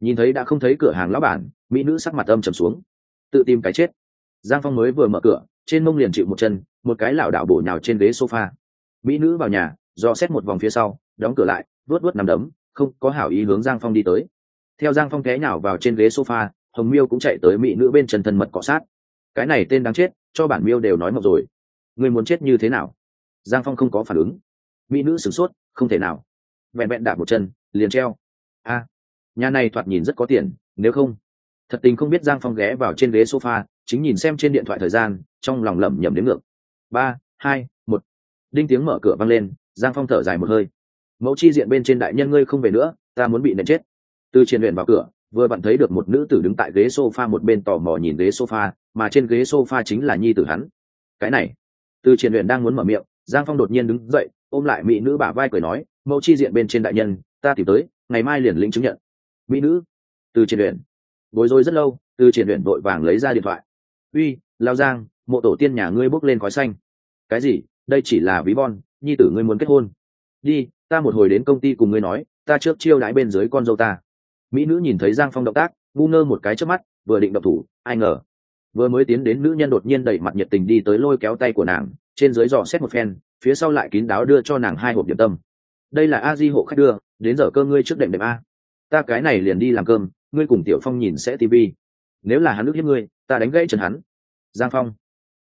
[SPEAKER 1] Nhìn thấy đã không thấy cửa hàng lão bản, mỹ nữ sắc mặt âm trầm xuống. Tự tìm cái chết. Giang phong mới vừa mở cửa, trên mông liền chịu một chân, một cái lảo đảo bổ nhào trên ghế sofa. Mỹ nữ vào nhà do xét một vòng phía sau, đóng cửa lại, vuốt vuốt nằm đấm, không có hảo ý hướng giang phong đi tới. Theo giang phong té nhào vào trên ghế sofa, hồng miêu cũng chạy tới mỹ nữ bên chân thân mật cọ sát. Cái này tên đáng chết, cho bản miêu đều nói mộc rồi. Người muốn chết như thế nào? Giang phong không có phản ứng. Mỹ nữ sửng sốt, không thể nào. Vẹn vẹn đạp một chân, liền treo. A, nhà này thoạt nhìn rất có tiền, nếu không. Thật tình không biết giang phong ghé vào trên ghế sofa, chính nhìn xem trên điện thoại thời gian, trong lòng lẩm nhẩm đến ngược. Ba, hai, một. Đinh tiếng mở cửa văng lên, giang phong thở dài một hơi. Mẫu chi diện bên trên đại nhân ngươi không về nữa, ta muốn bị nện chết. Từ triển luyện vào cửa, vừa bạn thấy được một nữ tử đứng tại ghế sofa một bên tò mò nhìn ghế sofa, mà trên ghế sofa chính là nhi tử hắn. Cái này. Từ triển luyện đang muốn mở miệng giang phong đột nhiên đứng dậy, ôm lại mỹ nữ bả vai cười nói, mẫu chi diện bên trên đại nhân, ta tìm tới, ngày mai liền lĩnh chứng nhận. Mỹ nữ? Từ triển luyện bối rối rất lâu, từ triển luyện vội vàng lấy ra điện thoại. Uy, lao giang, mộ tổ tiên nhà ngươi bốc lên khói xanh. Cái gì? Đây chỉ là ví von, nhi tử ngươi muốn kết hôn. Đi, ta một hồi đến công ty cùng ngươi nói, ta trước chiêu đãi bên dưới con dâu ta. Mỹ nữ nhìn thấy giang phong động tác, ngu ngơ một cái trước mắt, vừa định động thủ, ai ngờ. Vừa mới tiến đến nữ nhân đột nhiên đẩy mặt nhiệt tình đi tới lôi kéo tay của nàng trên dưới dò xét một phen, phía sau lại kín đáo đưa cho nàng hai hộp điểm tâm. Đây là a di hộ khách đưa, đến giờ cơ ngươi trước đệm đệm a. Ta cái này liền đi làm cơm, ngươi cùng tiểu phong nhìn sẽ tv nếu là hắn ước hiếp ngươi, ta đánh gãy chân hắn. Giang phong.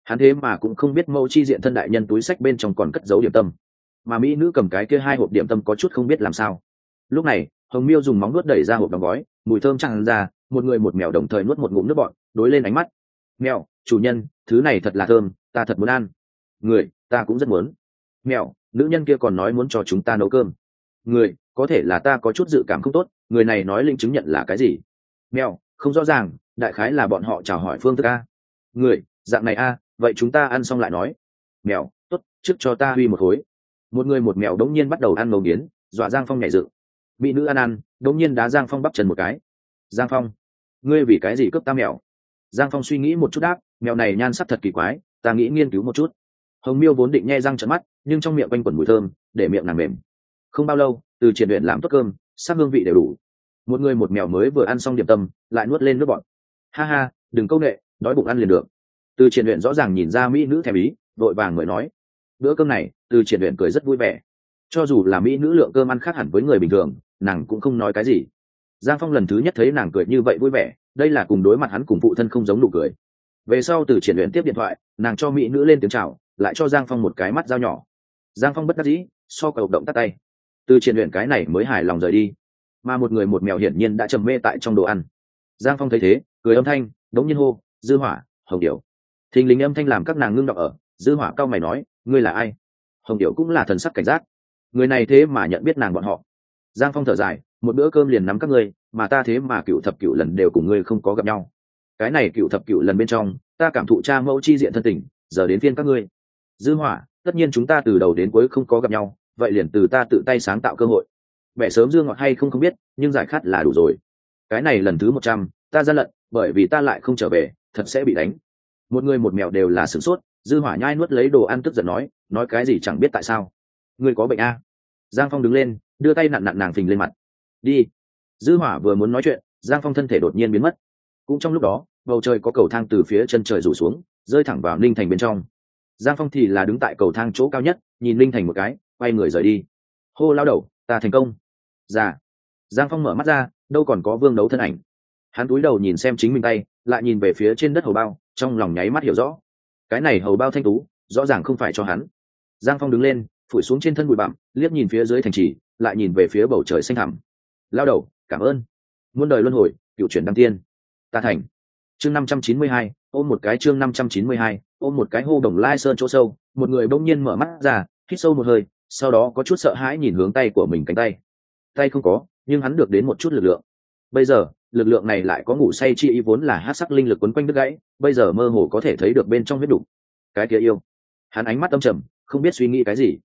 [SPEAKER 1] Hắn thế mà cũng không biết mẫu chi diện thân đại nhân túi sách bên trong còn cất giấu điểm tâm. Mà mỹ nữ cầm cái kia hai hộp điểm tâm có chút không biết làm sao. Lúc này, hồng miêu dùng móng nuốt đẩy ra hộp đóng gói, mùi thơm tràn ra, một người một mèo đồng thời nuốt một ngụm nước bọn đối lên ánh mắt. Mèo, chủ nhân, thứ này thật là thơm, ta thật muốn ăn người, ta cũng rất muốn. Mèo nữ nhân kia còn nói muốn cho chúng ta nấu cơm. Người, có thể là ta có chút dự cảm không tốt, người này nói linh chứng nhận là cái gì? Mèo không rõ ràng, đại khái là bọn họ chào hỏi phương thức a. Người, dạng này a, vậy chúng ta ăn xong lại nói. Mèo t ố t trước cho ta huy một khối một người một mèo đống nhiên bắt đầu ăn ngầu nghiến, dọa giang phong nhảy dựng. Mỹ nữ ăn ăn, đống nhiên đá giang phong bắp chân một cái. Giang phong, ngươi vì cái gì cướp ta mèo giang phong suy nghĩ một chút đáp mèo này nhan sắc thật kỳ quái, ta nghĩ nghiên cứu một chút hồng miêu vốn định nghe răng trận mắt, nhưng trong miệng quanh quẩn mùi thơm, để miệng nàng mềm. Không bao lâu, từ triển luyện làm tốt cơm, sắc hương vị đều đủ. Một người một mèo mới vừa ăn xong điểm tâm, lại nuốt lên nước bọn ha ha, đừng công nghệ đói bụng ăn liền được. Từ triển luyện rõ ràng nhìn ra mỹ nữ thèm ý, vội vàng người nói, bữa cơm này, từ triển luyện cười rất vui vẻ. Cho dù là mỹ nữ lượng cơm ăn khác hẳn với người bình thường, nàng cũng không nói cái gì. Giang phong lần thứ nhất thấy nàng cười như vậy vui vẻ, đây là cùng đối mặt hắn cùng phụ thân không giống nụ cười. Về sau từ triển luyện tiếp điện thoại, nàng cho mỹ nữ lên tiếng chào lại cho giang phong một cái mắt dao nhỏ. Giang phong bất đắc dĩ, so cầu động tắt tay. Từ triển luyện cái này mới hài lòng rời đi. Mà một người một mèo hiển nhiên đã trầm mê tại trong đồ ăn. Giang phong thấy thế, cười âm thanh, đống nhiên hô, dư hỏa, hồng điệu thình lình âm thanh làm các nàng ngưng đọc ở, dư hỏa cao mày nói, ngươi là ai? Hồng điệu cũng là thần sắc cảnh giác. Người này thế mà nhận biết nàng bọn họ. Giang phong thở dài, một bữa cơm liền nắm các ngươi, mà ta thế mà cựu thập cựu lần đều cùng ngươi không có gặp nhau. Cái này cựu thập cựu lần bên trong, ta cảm thụ cha mẫu chi diện thân tình, giờ đến phiên các ngươi dư hỏa, tất nhiên chúng ta từ đầu đến cuối không có gặp nhau, vậy liền từ ta tự tay sáng tạo cơ hội. Vẻ sớm dương ngọt hay không không biết, nhưng giải khát là đủ rồi. Cái này lần thứ một trăm, ta ra lận, bởi vì ta lại không trở về, thật sẽ bị đánh. Một người một mèo đều là sửng sốt, dư hỏa nhai nuốt lấy đồ ăn tức giận nói nói cái gì chẳng biết tại sao. Người có bệnh a giang phong đứng lên, đưa tay nặn nặn nàng phình lên mặt. Đi. Dư hỏa vừa muốn nói chuyện, giang phong thân thể đột nhiên biến mất. Cũng trong lúc đó, bầu trời có cầu thang từ phía chân trời rủ xuống, rơi thẳng vào ninh thành bên trong giang phong thì là đứng tại cầu thang chỗ cao nhất, nhìn linh thành một cái, quay người rời đi. Hô, lao đầu, ta thành công. Dạ. Giang phong mở mắt ra, đâu còn có vương đấu thân ảnh. Hắn cúi đầu nhìn xem chính mình tay, lại nhìn về phía trên đất hầu bao, trong lòng nháy mắt hiểu rõ. Cái này hầu bao thanh tú, rõ ràng không phải cho hắn. Giang phong đứng lên, phủi xuống trên thân bụi bặm, liếc nhìn phía dưới thành trì, lại nhìn về phía bầu trời xanh thẳm. Lao đầu, cảm ơn. Muôn đời luân hồi, cựu chuyển đăng tiên. Ta thành. Chương năm trăm chín mươi hai ôm một cái chương năm trăm chín mươi hai, ôm một cái hô đồng lai sơn chỗ sâu, một người bỗng nhiên mở mắt ra, hít sâu một hơi, sau đó có chút sợ hãi nhìn hướng tay của mình cánh tay. Tay không có, nhưng hắn được đến một chút lực lượng. Bây giờ, lực lượng này lại có ngủ say chi ý vốn là hát sắc linh lực quấn quanh đứt gãy, bây giờ mơ hồ có thể thấy được bên trong huyết đục cái kia yêu. Hắn ánh mắt âm trầm, không biết suy nghĩ cái gì.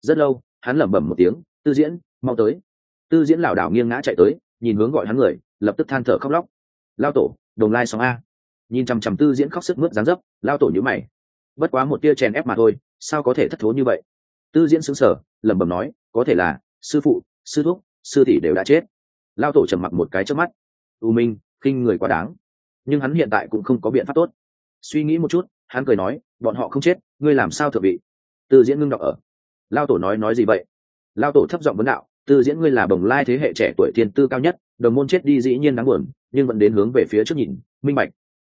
[SPEAKER 1] Rất lâu, hắn lẩm bẩm một tiếng, tư diễn, mau tới. Tư diễn lảo đảo nghiêng ngã chạy tới, nhìn hướng gọi hắn người, lập tức than thở khóc lóc. Lao tổ, đồng lai sóng a nhìn chằm chằm tư diễn khóc sức mướt dáng dấp, lao tổ nhữ mày. Bất quá một tia chèn ép mà thôi, sao có thể thất thố như vậy? Tư diễn xứng sở lẩm bẩm nói, có thể là, sư phụ, sư thúc, sư tỷ đều đã chết. Lao tổ trầm mặc một cái trước mắt. U minh, khinh người quá đáng. Nhưng hắn hiện tại cũng không có biện pháp tốt. Suy nghĩ một chút, hắn cười nói, bọn họ không chết, ngươi làm sao thượng vị? Tư diễn ngưng đọc ở. Lao tổ nói nói gì vậy? Lao tổ thấp giọng vấn đạo, tư diễn ngươi là bồng lai thế hệ trẻ tuổi thiên tư cao nhất, đồng môn chết đi dĩ nhiên đáng buồn, nhưng vẫn đến hướng về phía trước nhìn, minh bạch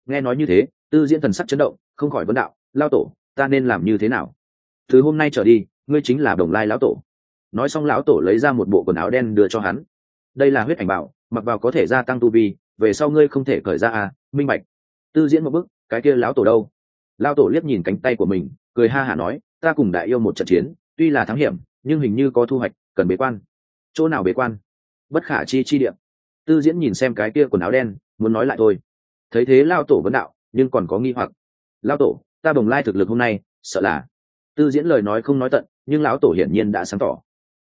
[SPEAKER 1] nghe nói như thế, tư diễn thần sắc chấn động, không khỏi vấn đạo lao tổ, ta nên làm như thế nào? Từ hôm nay trở đi, ngươi chính là đồng lai lão tổ. Nói xong lão tổ lấy ra một bộ quần áo đen đưa cho hắn. Đây là huyết ảnh bảo, mặc vào có thể gia tăng tu vi, về sau ngươi không thể cởi ra à minh bạch. Tư diễn một bức cái kia lão tổ đâu? Lão tổ liếc nhìn cánh tay của mình, cười ha hả nói, ta cùng đại yêu một trận chiến, tuy là thắng hiểm, nhưng hình như có thu hoạch, cần bế quan. Chỗ nào bế quan? Bất khả chi chi điểm tư diễn nhìn xem cái kia quần áo đen, muốn nói lại thôi thấy thế lao tổ vấn đạo, nhưng còn có nghi hoặc. Lao tổ, ta bồng lai thực lực hôm nay, sợ là. Tư diễn lời nói không nói tận, nhưng lão tổ hiển nhiên đã sáng tỏ.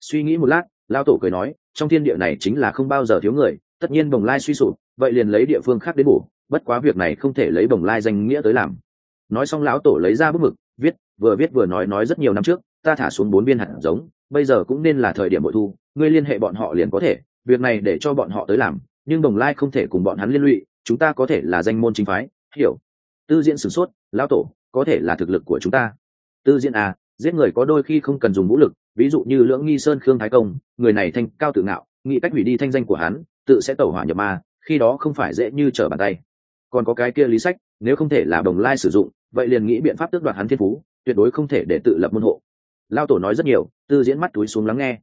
[SPEAKER 1] Suy nghĩ một lát lão tổ cười nói, trong thiên địa này chính là không bao giờ thiếu người, tất nhiên bồng lai suy sụp, vậy liền lấy địa phương khác đến bổ, bất quá việc này không thể lấy bồng lai danh nghĩa tới làm. Nói xong lão tổ lấy ra bức mực, viết, vừa viết vừa nói nói rất nhiều năm trước, ta thả xuống bốn viên hạt giống, bây giờ cũng nên là thời điểm bội thu, ngươi liên hệ bọn họ liền có thể, việc này để cho bọn họ tới làm, nhưng bồng lai không thể cùng bọn hắn liên lụy chúng ta có thể là danh môn chính phái, hiểu. Tư diễn sửng sốt, lão tổ, có thể là thực lực của chúng ta. Tư diễn à giết người có đôi khi không cần dùng vũ lực, ví dụ như lưỡng nghi sơn khương thái công, người này thanh cao tự ngạo, nghĩ cách hủy đi thanh danh của hắn, tự sẽ tẩu hỏa nhập ma, khi đó không phải dễ như trở bàn tay. Còn có cái kia lý sách, nếu không thể là đồng lai sử dụng, vậy liền nghĩ biện pháp tước đoạt hắn thiên phú, tuyệt đối không thể để tự lập môn hộ. Lao tổ nói rất nhiều, tư diễn mắt túi xuống lắng nghe.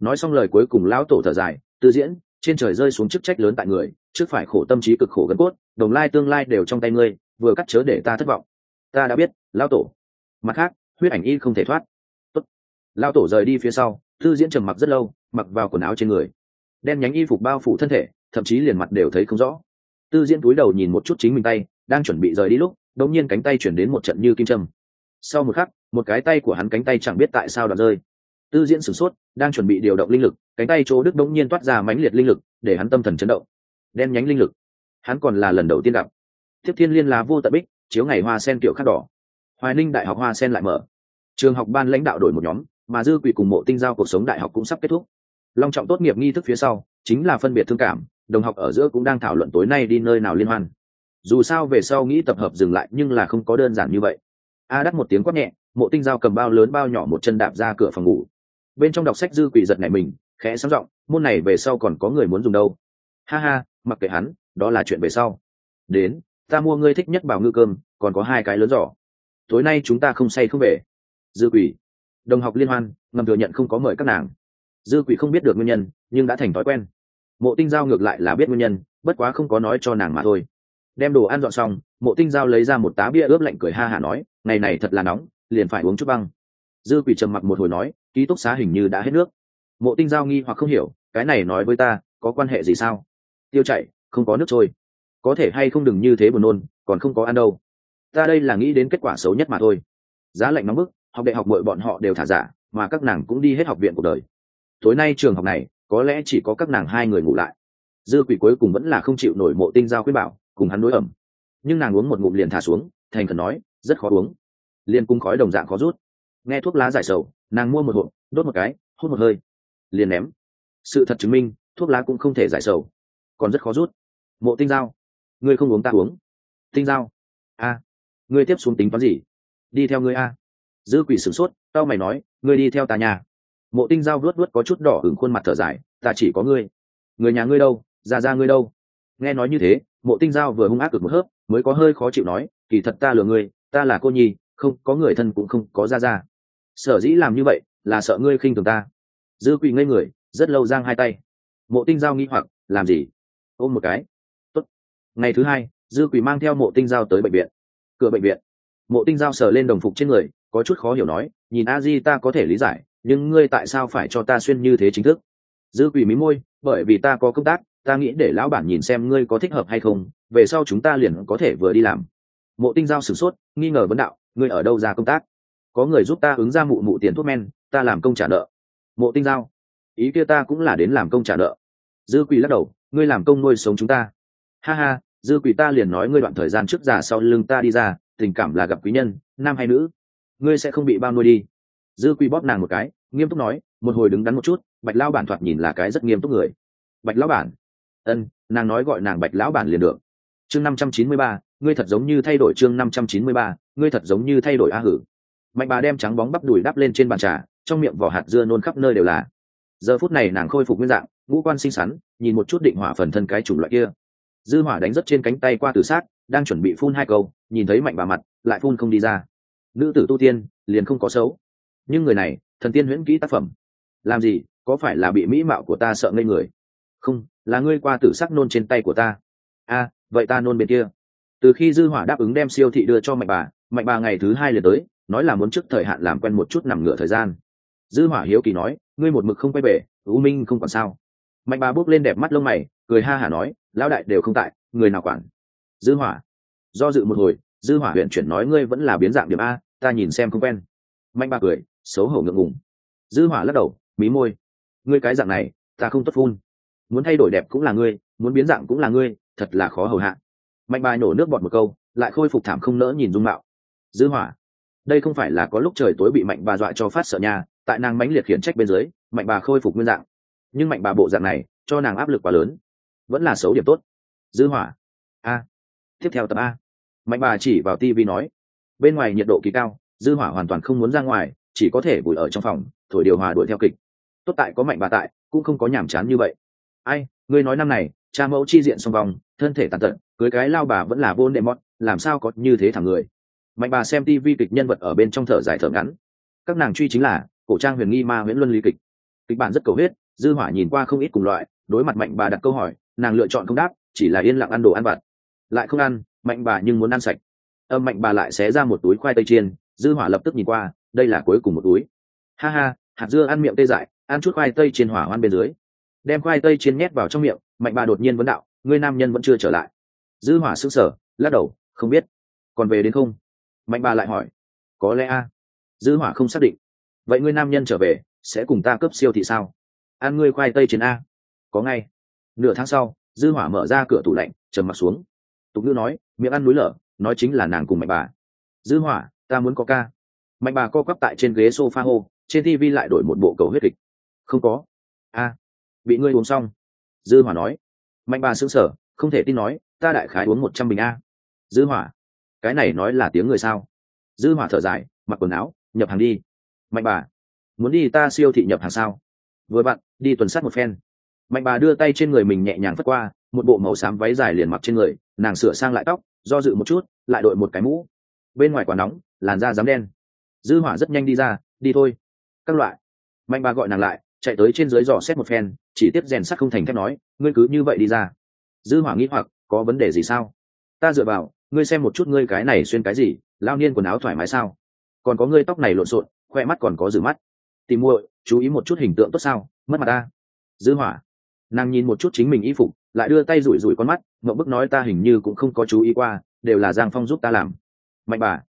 [SPEAKER 1] Nói xong lời cuối cùng, lão tổ thở dài, tư diễn trên trời rơi xuống chức trách lớn tại người, trước phải khổ tâm trí cực khổ gân cốt, đồng lai tương lai đều trong tay ngươi, vừa cắt chớ để ta thất vọng. Ta đã biết lao tổ. Mặt khác, huyết ảnh y không thể thoát. Tốt. lao tổ rời đi phía sau, tư diễn trầm mặc rất lâu, mặc vào quần áo trên người. Đen nhánh y phục bao phủ thân thể, thậm chí liền mặt đều thấy không rõ. Tư diễn túi đầu nhìn một chút chính mình tay, đang chuẩn bị rời đi lúc, đột nhiên cánh tay chuyển đến một trận như kim châm. Sau một khắc, một cái tay của hắn cánh tay chẳng biết tại sao đã rơi. Tư diễn sửng sốt, đang chuẩn bị điều động linh lực cánh tay chỗ đức đống nhiên toát ra mãnh liệt linh lực, để hắn tâm thần chấn động. Đen nhánh linh lực. Hắn còn là lần đầu tiên gặp. Tiếp thiên liên lá vô tận bích, chiếu ngày hoa sen kiểu khắc đỏ. Hoài ninh đại học hoa sen lại mở. Trường học ban lãnh đạo đổi một nhóm, mà dư quỷ cùng mộ tinh giao cuộc sống đại học cũng sắp kết thúc. Long trọng tốt nghiệp nghi thức phía sau, chính là phân biệt thương cảm, đồng học ở giữa cũng đang thảo luận tối nay đi nơi nào liên hoan. Dù sao về sau nghĩ tập hợp dừng lại, nhưng là không có đơn giản như vậy. A đắt một tiếng quát nhẹ, mộ tinh giao cầm bao lớn bao nhỏ một chân đạp ra cửa phòng ngủ. Bên trong đọc sách dư quỷ giật này mình khẽ sáng giọng, môn này về sau còn có người muốn dùng đâu? Ha ha, mặc kệ hắn, đó là chuyện về sau. Đến, ta mua ngươi thích nhất bảo ngư cơm, còn có hai cái lớn giỏ. Tối nay chúng ta không say không về. Dư quỷ. Đồng học liên hoan, ngầm thừa nhận không có mời các nàng. Dư quỷ không biết được nguyên nhân, nhưng đã thành thói quen. Mộ tinh giao ngược lại là biết nguyên nhân, bất quá không có nói cho nàng mà thôi. Đem đồ ăn dọn xong, mộ tinh giao lấy ra một tá bia ướp lạnh cười ha hả nói, ngày này thật là nóng, liền phải uống chút băng. Dư quỷ trầm mặc một hồi nói, ký túc xá hình như đã hết nước mộ tinh giao nghi hoặc không hiểu, cái này nói với ta, có quan hệ gì sao? Tiêu chạy, không có nước trôi. Có thể hay không đừng như thế buồn nôn, còn không có ăn đâu. Ta đây là nghĩ đến kết quả xấu nhất mà thôi. Giá lạnh nóng bức, học đại học mọi bọn họ đều thả giả, mà các nàng cũng đi hết học viện cuộc đời. Tối nay trường học này, có lẽ chỉ có các nàng hai người ngủ lại. Dư quỷ cuối cùng vẫn là không chịu nổi mộ tinh giao khuyên bảo, cùng hắn đối ẩm. Nhưng nàng uống một ngụm liền thả xuống, thành khẩn nói, rất khó uống. Liền cung khói đồng dạng khó rút. Nghe thuốc lá giải sầu, nàng mua một hộp, đốt một cái, hút một hơi liền ném. Sự thật chứng minh, thuốc lá cũng không thể giải sầu. Còn rất khó rút. Mộ tinh giao, ngươi không uống ta uống. Tinh giao, a, ngươi tiếp xuống tính toán gì? Đi theo ngươi a. Dư quỷ sửng sốt, tao mày nói, ngươi đi theo ta nhà. Mộ tinh giao vuốt vuốt có chút đỏ hửng khuôn mặt thở dài, ta chỉ có ngươi. Người nhà ngươi đâu? Ra ra ngươi đâu? Nghe nói như thế, mộ tinh giao vừa hung ác cực một hớp, mới có hơi khó chịu nói, kỳ thật ta lừa ngươi, ta là cô nhi, không, có người thân cũng không có ra ra. Sở dĩ làm như vậy, là sợ ngươi khinh thường ta dư quỷ ngây người, rất lâu giang hai tay. Mộ tinh giao nghĩ hoặc, làm gì? Ôm một cái. Tốt. ngày thứ hai, dư quỷ mang theo mộ tinh giao tới bệnh viện. Cửa bệnh viện. Mộ tinh giao sờ lên đồng phục trên người, có chút khó hiểu nói, nhìn a di ta có thể lý giải, nhưng ngươi tại sao phải cho ta xuyên như thế chính thức? Dư quỷ mí môi, bởi vì ta có công tác, ta nghĩ để lão bản nhìn xem ngươi có thích hợp hay không, về sau chúng ta liền có thể vừa đi làm. Mộ tinh giao sửng sốt, nghi ngờ vấn đạo, ngươi ở đâu ra công tác? Có người giúp ta ứng ra mụ mụ tiền thuốc men, ta làm công trả nợ mộ tinh giao. Ý kia ta cũng là đến làm công trả nợ. Dư quỷ lắc đầu, ngươi làm công nuôi sống chúng ta. Ha ha, dư quỷ ta liền nói ngươi đoạn thời gian trước già sau lưng ta đi ra, tình cảm là gặp quý nhân, nam hay nữ, ngươi sẽ không bị bao nuôi đi. Dư quỷ bóp nàng một cái, nghiêm túc nói, một hồi đứng đắn một chút, bạch lao bản thoạt nhìn là cái rất nghiêm túc người. Bạch lão bản? Ân, nàng nói gọi nàng bạch lão bản liền được. Chương năm trăm chín mươi ba, ngươi thật giống như thay đổi chương năm trăm chín mươi ba, ngươi thật giống như thay đổi a hử. Mạnh bà đem trắng bóng bắp đùi đắp lên trên bàn trà trong miệng vỏ hạt dưa nôn khắp nơi đều là. Giờ phút này nàng khôi phục nguyên dạng, ngũ quan xinh xắn, nhìn một chút định hỏa phần thân cái chủng loại kia. Dư hỏa đánh rất trên cánh tay qua từ sát đang chuẩn bị phun hai câu, nhìn thấy mạnh bà mặt, lại phun không đi ra. Nữ tử tu tiên, liền không có xấu. Nhưng người này, thần tiên huyễn kỹ tác phẩm. Làm gì, có phải là bị mỹ mạo của ta sợ ngây người? Không, là ngươi qua tử sắc nôn trên tay của ta. A, vậy ta nôn bên kia. Từ khi dư hỏa đáp ứng đem siêu thị đưa cho mạnh bà mạnh bà ngày thứ hai liền tới, nói là muốn trước thời hạn làm quen một chút nằm ngửa thời gian dư hỏa hiếu kỳ nói, ngươi một mực không quay về, u minh không còn sao? Mạnh bà bước lên đẹp mắt lông mày, cười ha hả nói, lão đại đều không tại, người nào quản? Dư hỏa, do dự một hồi, dư hỏa huyện chuyển nói, ngươi vẫn là biến dạng điểm a, ta nhìn xem không quen. Mạnh bà cười, xấu hổ ngượng ngùng. Dư hỏa lắc đầu, mí môi, ngươi cái dạng này, ta không tốt phun. Muốn thay đổi đẹp cũng là ngươi, muốn biến dạng cũng là ngươi, thật là khó hầu hạ. Mạnh bà nổ nước bọt một câu, lại khôi phục thảm không nỡ nhìn dung mạo. Dư hỏa, đây không phải là có lúc trời tối bị mạnh bà dọa cho phát sợ nhà tại nàng mãnh liệt khiển trách bên dưới, mạnh bà khôi phục nguyên dạng. Nhưng mạnh bà bộ dạng này, cho nàng áp lực quá lớn. Vẫn là xấu điểm tốt. Dư hỏa. A. Tiếp theo tập a. Mạnh bà chỉ vào tivi nói. Bên ngoài nhiệt độ kỳ cao, dư hỏa hoàn toàn không muốn ra ngoài, chỉ có thể vùi ở trong phòng, thổi điều hòa đuổi theo kịch. Tốt tại có mạnh bà tại, cũng không có nhàm chán như vậy. Ai, ngươi nói năm này, cha mẫu chi diện xong vòng, thân thể tàn tật, cưới cái lao bà vẫn là vô đệ mót làm sao có như thế thằng người. Mạnh bà xem tivi kịch nhân vật ở bên trong thở dài thở ngắn. Các nàng truy chính là cổ trang huyền nghi ma nguyễn luân lý kịch. Kịch bản rất cầu hết dư hỏa nhìn qua không ít cùng loại, đối mặt mạnh bà đặt câu hỏi, nàng lựa chọn không đáp, chỉ là yên lặng ăn đồ ăn vặt. Lại không ăn, mạnh bà nhưng muốn ăn sạch. Âm mạnh bà lại xé ra một túi khoai tây chiên, dư hỏa lập tức nhìn qua, đây là cuối cùng một túi. Ha ha, hạt dưa ăn miệng tê dại, ăn chút khoai tây chiên hỏa hoan bên dưới. Đem khoai tây chiên nhét vào trong miệng, mạnh bà đột nhiên vấn đạo, ngươi nam nhân vẫn chưa trở lại. Dư hỏa sững sờ, lắc đầu, không biết. Còn về đến không? Mạnh bà lại hỏi, có lẽ a. Dư hỏa không xác định vậy ngươi nam nhân trở về, sẽ cùng ta cấp siêu thị sao? Ăn ngươi khoai tây chiến a. Có ngay. Nửa tháng sau, dư hỏa mở ra cửa tủ lạnh, trầm mặt xuống. Tục ngữ nói, miệng ăn núi lở, nói chính là nàng cùng mạnh bà. Dư hỏa, ta muốn có ca. Mạnh bà co quắp tại trên ghế sofa hô, trên tv lại đổi một bộ cầu huyết kịch. Không có. A. Bị ngươi uống xong. Dư hỏa nói. Mạnh bà sững sờ, không thể tin nói, ta đại khái uống một trăm bình a. Dư hỏa. Cái này nói là tiếng người sao? Dư hỏa thở dài, mặc quần áo, nhập hàng đi mạnh bà, muốn đi ta siêu thị nhập hàng sao? Vừa bạn, đi tuần sát một phen. Mạnh bà đưa tay trên người mình nhẹ nhàng phất qua, một bộ màu xám váy dài liền mặc trên người, nàng sửa sang lại tóc, do dự một chút, lại đội một cái mũ. Bên ngoài quả nóng, làn da dám đen. Dư hỏa rất nhanh đi ra, đi thôi. Các loại. Mạnh bà gọi nàng lại, chạy tới trên dưới dò xét một phen, chỉ tiếp rèn sắt không thành thép nói, ngươi cứ như vậy đi ra. Dư hỏa nghĩ hoặc, có vấn đề gì sao? Ta dựa vào, ngươi xem một chút ngươi cái này xuyên cái gì, lao niên quần áo thoải mái sao? Còn có ngươi tóc này lộn xộn khoe mắt còn có rử mắt. Tìm muội, chú ý một chút hình tượng tốt sao? Mất mặt ta. Dư hỏa. Nàng nhìn một chút chính mình y phục, lại đưa tay rủi rủi con mắt ngậm bức nói ta hình như cũng không có chú ý qua, đều là giang phong giúp ta làm. Mạnh bà.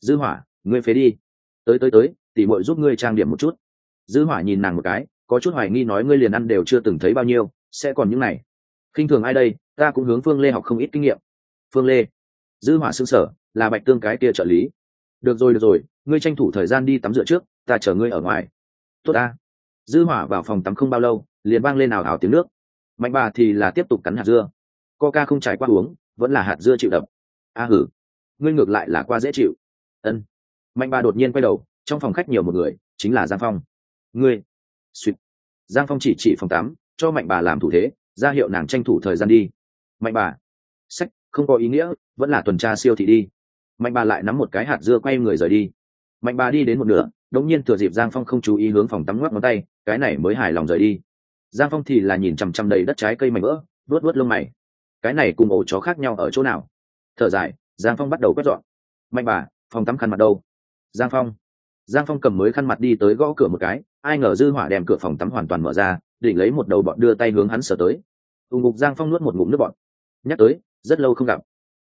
[SPEAKER 1] Dư hỏa, ngươi phế đi. Tới tới tới tỉ muội giúp ngươi trang điểm một chút. Dư hỏa nhìn nàng một cái, có chút hoài nghi nói ngươi liền ăn đều chưa từng thấy bao nhiêu, sẽ còn những này. Khinh thường ai đây, ta cũng hướng phương lê học không ít kinh nghiệm. Phương lê. Dư hỏa xương sở là bạch tương cái kia trợ lý được rồi được rồi, ngươi tranh thủ thời gian đi tắm rửa trước, ta chờ ngươi ở ngoài. Tốt ta. Dư hỏa vào phòng tắm không bao lâu, liền vang lên ảo ảo tiếng nước. Mạnh bà thì là tiếp tục cắn hạt dưa. Coca không trải qua uống, vẫn là hạt dưa chịu đập. A hử. Ngươi ngược lại là qua dễ chịu. Ân. Mạnh bà đột nhiên quay đầu, trong phòng khách nhiều một người, chính là giang phong. Ngươi. Suýt giang phong chỉ chỉ phòng tắm, cho mạnh bà làm thủ thế, ra hiệu nàng tranh thủ thời gian đi. Mạnh bà. Sách, không có ý nghĩa, vẫn là tuần tra siêu thị đi mạnh bà lại nắm một cái hạt dưa quay người rời đi. Mạnh bà đi đến một nửa đống nhiên thừa dịp giang phong không chú ý hướng phòng tắm ngoắc ngón tay, cái này mới hài lòng rời đi. Giang phong thì là nhìn chằm chằm đầy đất trái cây mảnh vỡ vớt vớt lông mày. Cái này cùng ổ chó khác nhau ở chỗ nào? Thở dài, giang phong bắt đầu quét dọn. Mạnh bà, phòng tắm khăn mặt đâu? Giang phong. Giang phong cầm mới khăn mặt đi tới gõ cửa một cái, ai ngờ dư hỏa đem cửa phòng tắm hoàn toàn mở ra định lấy một đầu bọn đưa tay hướng hắn sờ tới. Ùng ngục giang phong nuốt một ngụm nước bọn nhắc tới, rất lâu không gặp.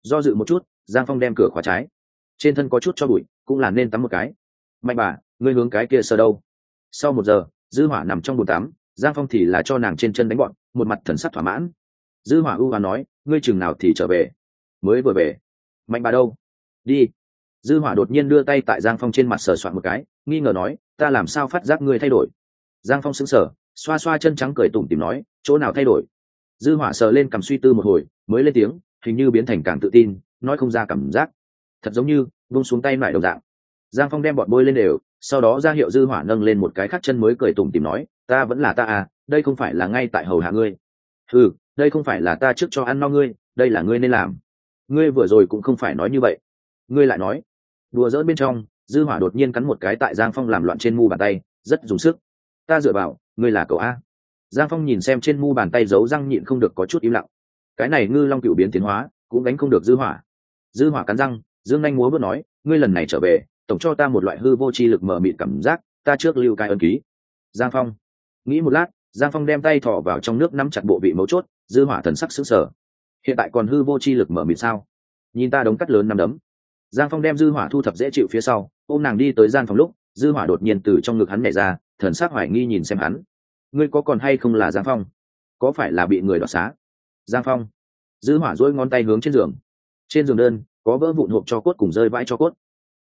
[SPEAKER 1] Do dự một chút giang phong đem cửa khóa trái. Trên thân có chút cho bụi, cũng là nên tắm một cái. Mạnh bà, ngươi hướng cái kia sờ đâu? Sau một giờ, dư hỏa nằm trong bồn tắm, giang phong thì là cho nàng trên chân đánh bọn, một mặt thần sắc thỏa mãn. Dư hỏa ưu và nói, ngươi chừng nào thì trở về? Mới vừa về. Mạnh bà đâu? Đi. Dư hỏa đột nhiên đưa tay tại giang phong trên mặt sờ soạn một cái, nghi ngờ nói, ta làm sao phát giác ngươi thay đổi? Giang phong sững sờ, xoa xoa chân trắng cười tủm tỉm nói, chỗ nào thay đổi? Dư hỏa sờ lên cầm suy tư một hồi, mới lên tiếng, hình như biến thành càng tự tin nói không ra cảm giác. Thật giống như, buông xuống tay lại đồng dạng. Giang phong đem bọn bôi lên đều, sau đó ra hiệu dư hỏa nâng lên một cái khác chân mới cười tủm tỉm nói, ta vẫn là ta à đây không phải là ngay tại hầu hạ ngươi. Ừ đây không phải là ta trước cho ăn no ngươi, đây là ngươi nên làm. Ngươi vừa rồi cũng không phải nói như vậy. Ngươi lại nói. Đùa dỡn bên trong, dư hỏa đột nhiên cắn một cái tại giang phong làm loạn trên mu bàn tay, rất dùng sức. Ta dựa vào, ngươi là cậu a. Giang phong nhìn xem trên mu bàn tay giấu răng nhịn không được có chút im lặng. Cái này ngư long cựu biến tiến hóa, cũng đánh không được dư hỏa dư hỏa cắn răng, dương nhanh múa bước nói, ngươi lần này trở về, tổng cho ta một loại hư vô chi lực mở mịt cảm giác, ta trước lưu cai ân ký. Giang phong. Nghĩ một lát, giang phong đem tay thò vào trong nước nắm chặt bộ vị mấu chốt, dư hỏa thần sắc sững sờ. Hiện tại còn hư vô chi lực mở mịt sao? Nhìn ta đống cắt lớn năm đấm. Giang phong đem dư hỏa thu thập dễ chịu phía sau, ôm nàng đi tới gian phòng lúc, dư hỏa đột nhiên từ trong ngực hắn nhảy ra, thần sắc hoài nghi nhìn xem hắn. Ngươi có còn hay không là giang phong? Có phải là bị người đoạt xá? Giang phong. Dư hỏa duỗi ngón tay hướng trên giường trên giường đơn có vỡ vụn hộp cho cốt cùng rơi vãi cho cốt.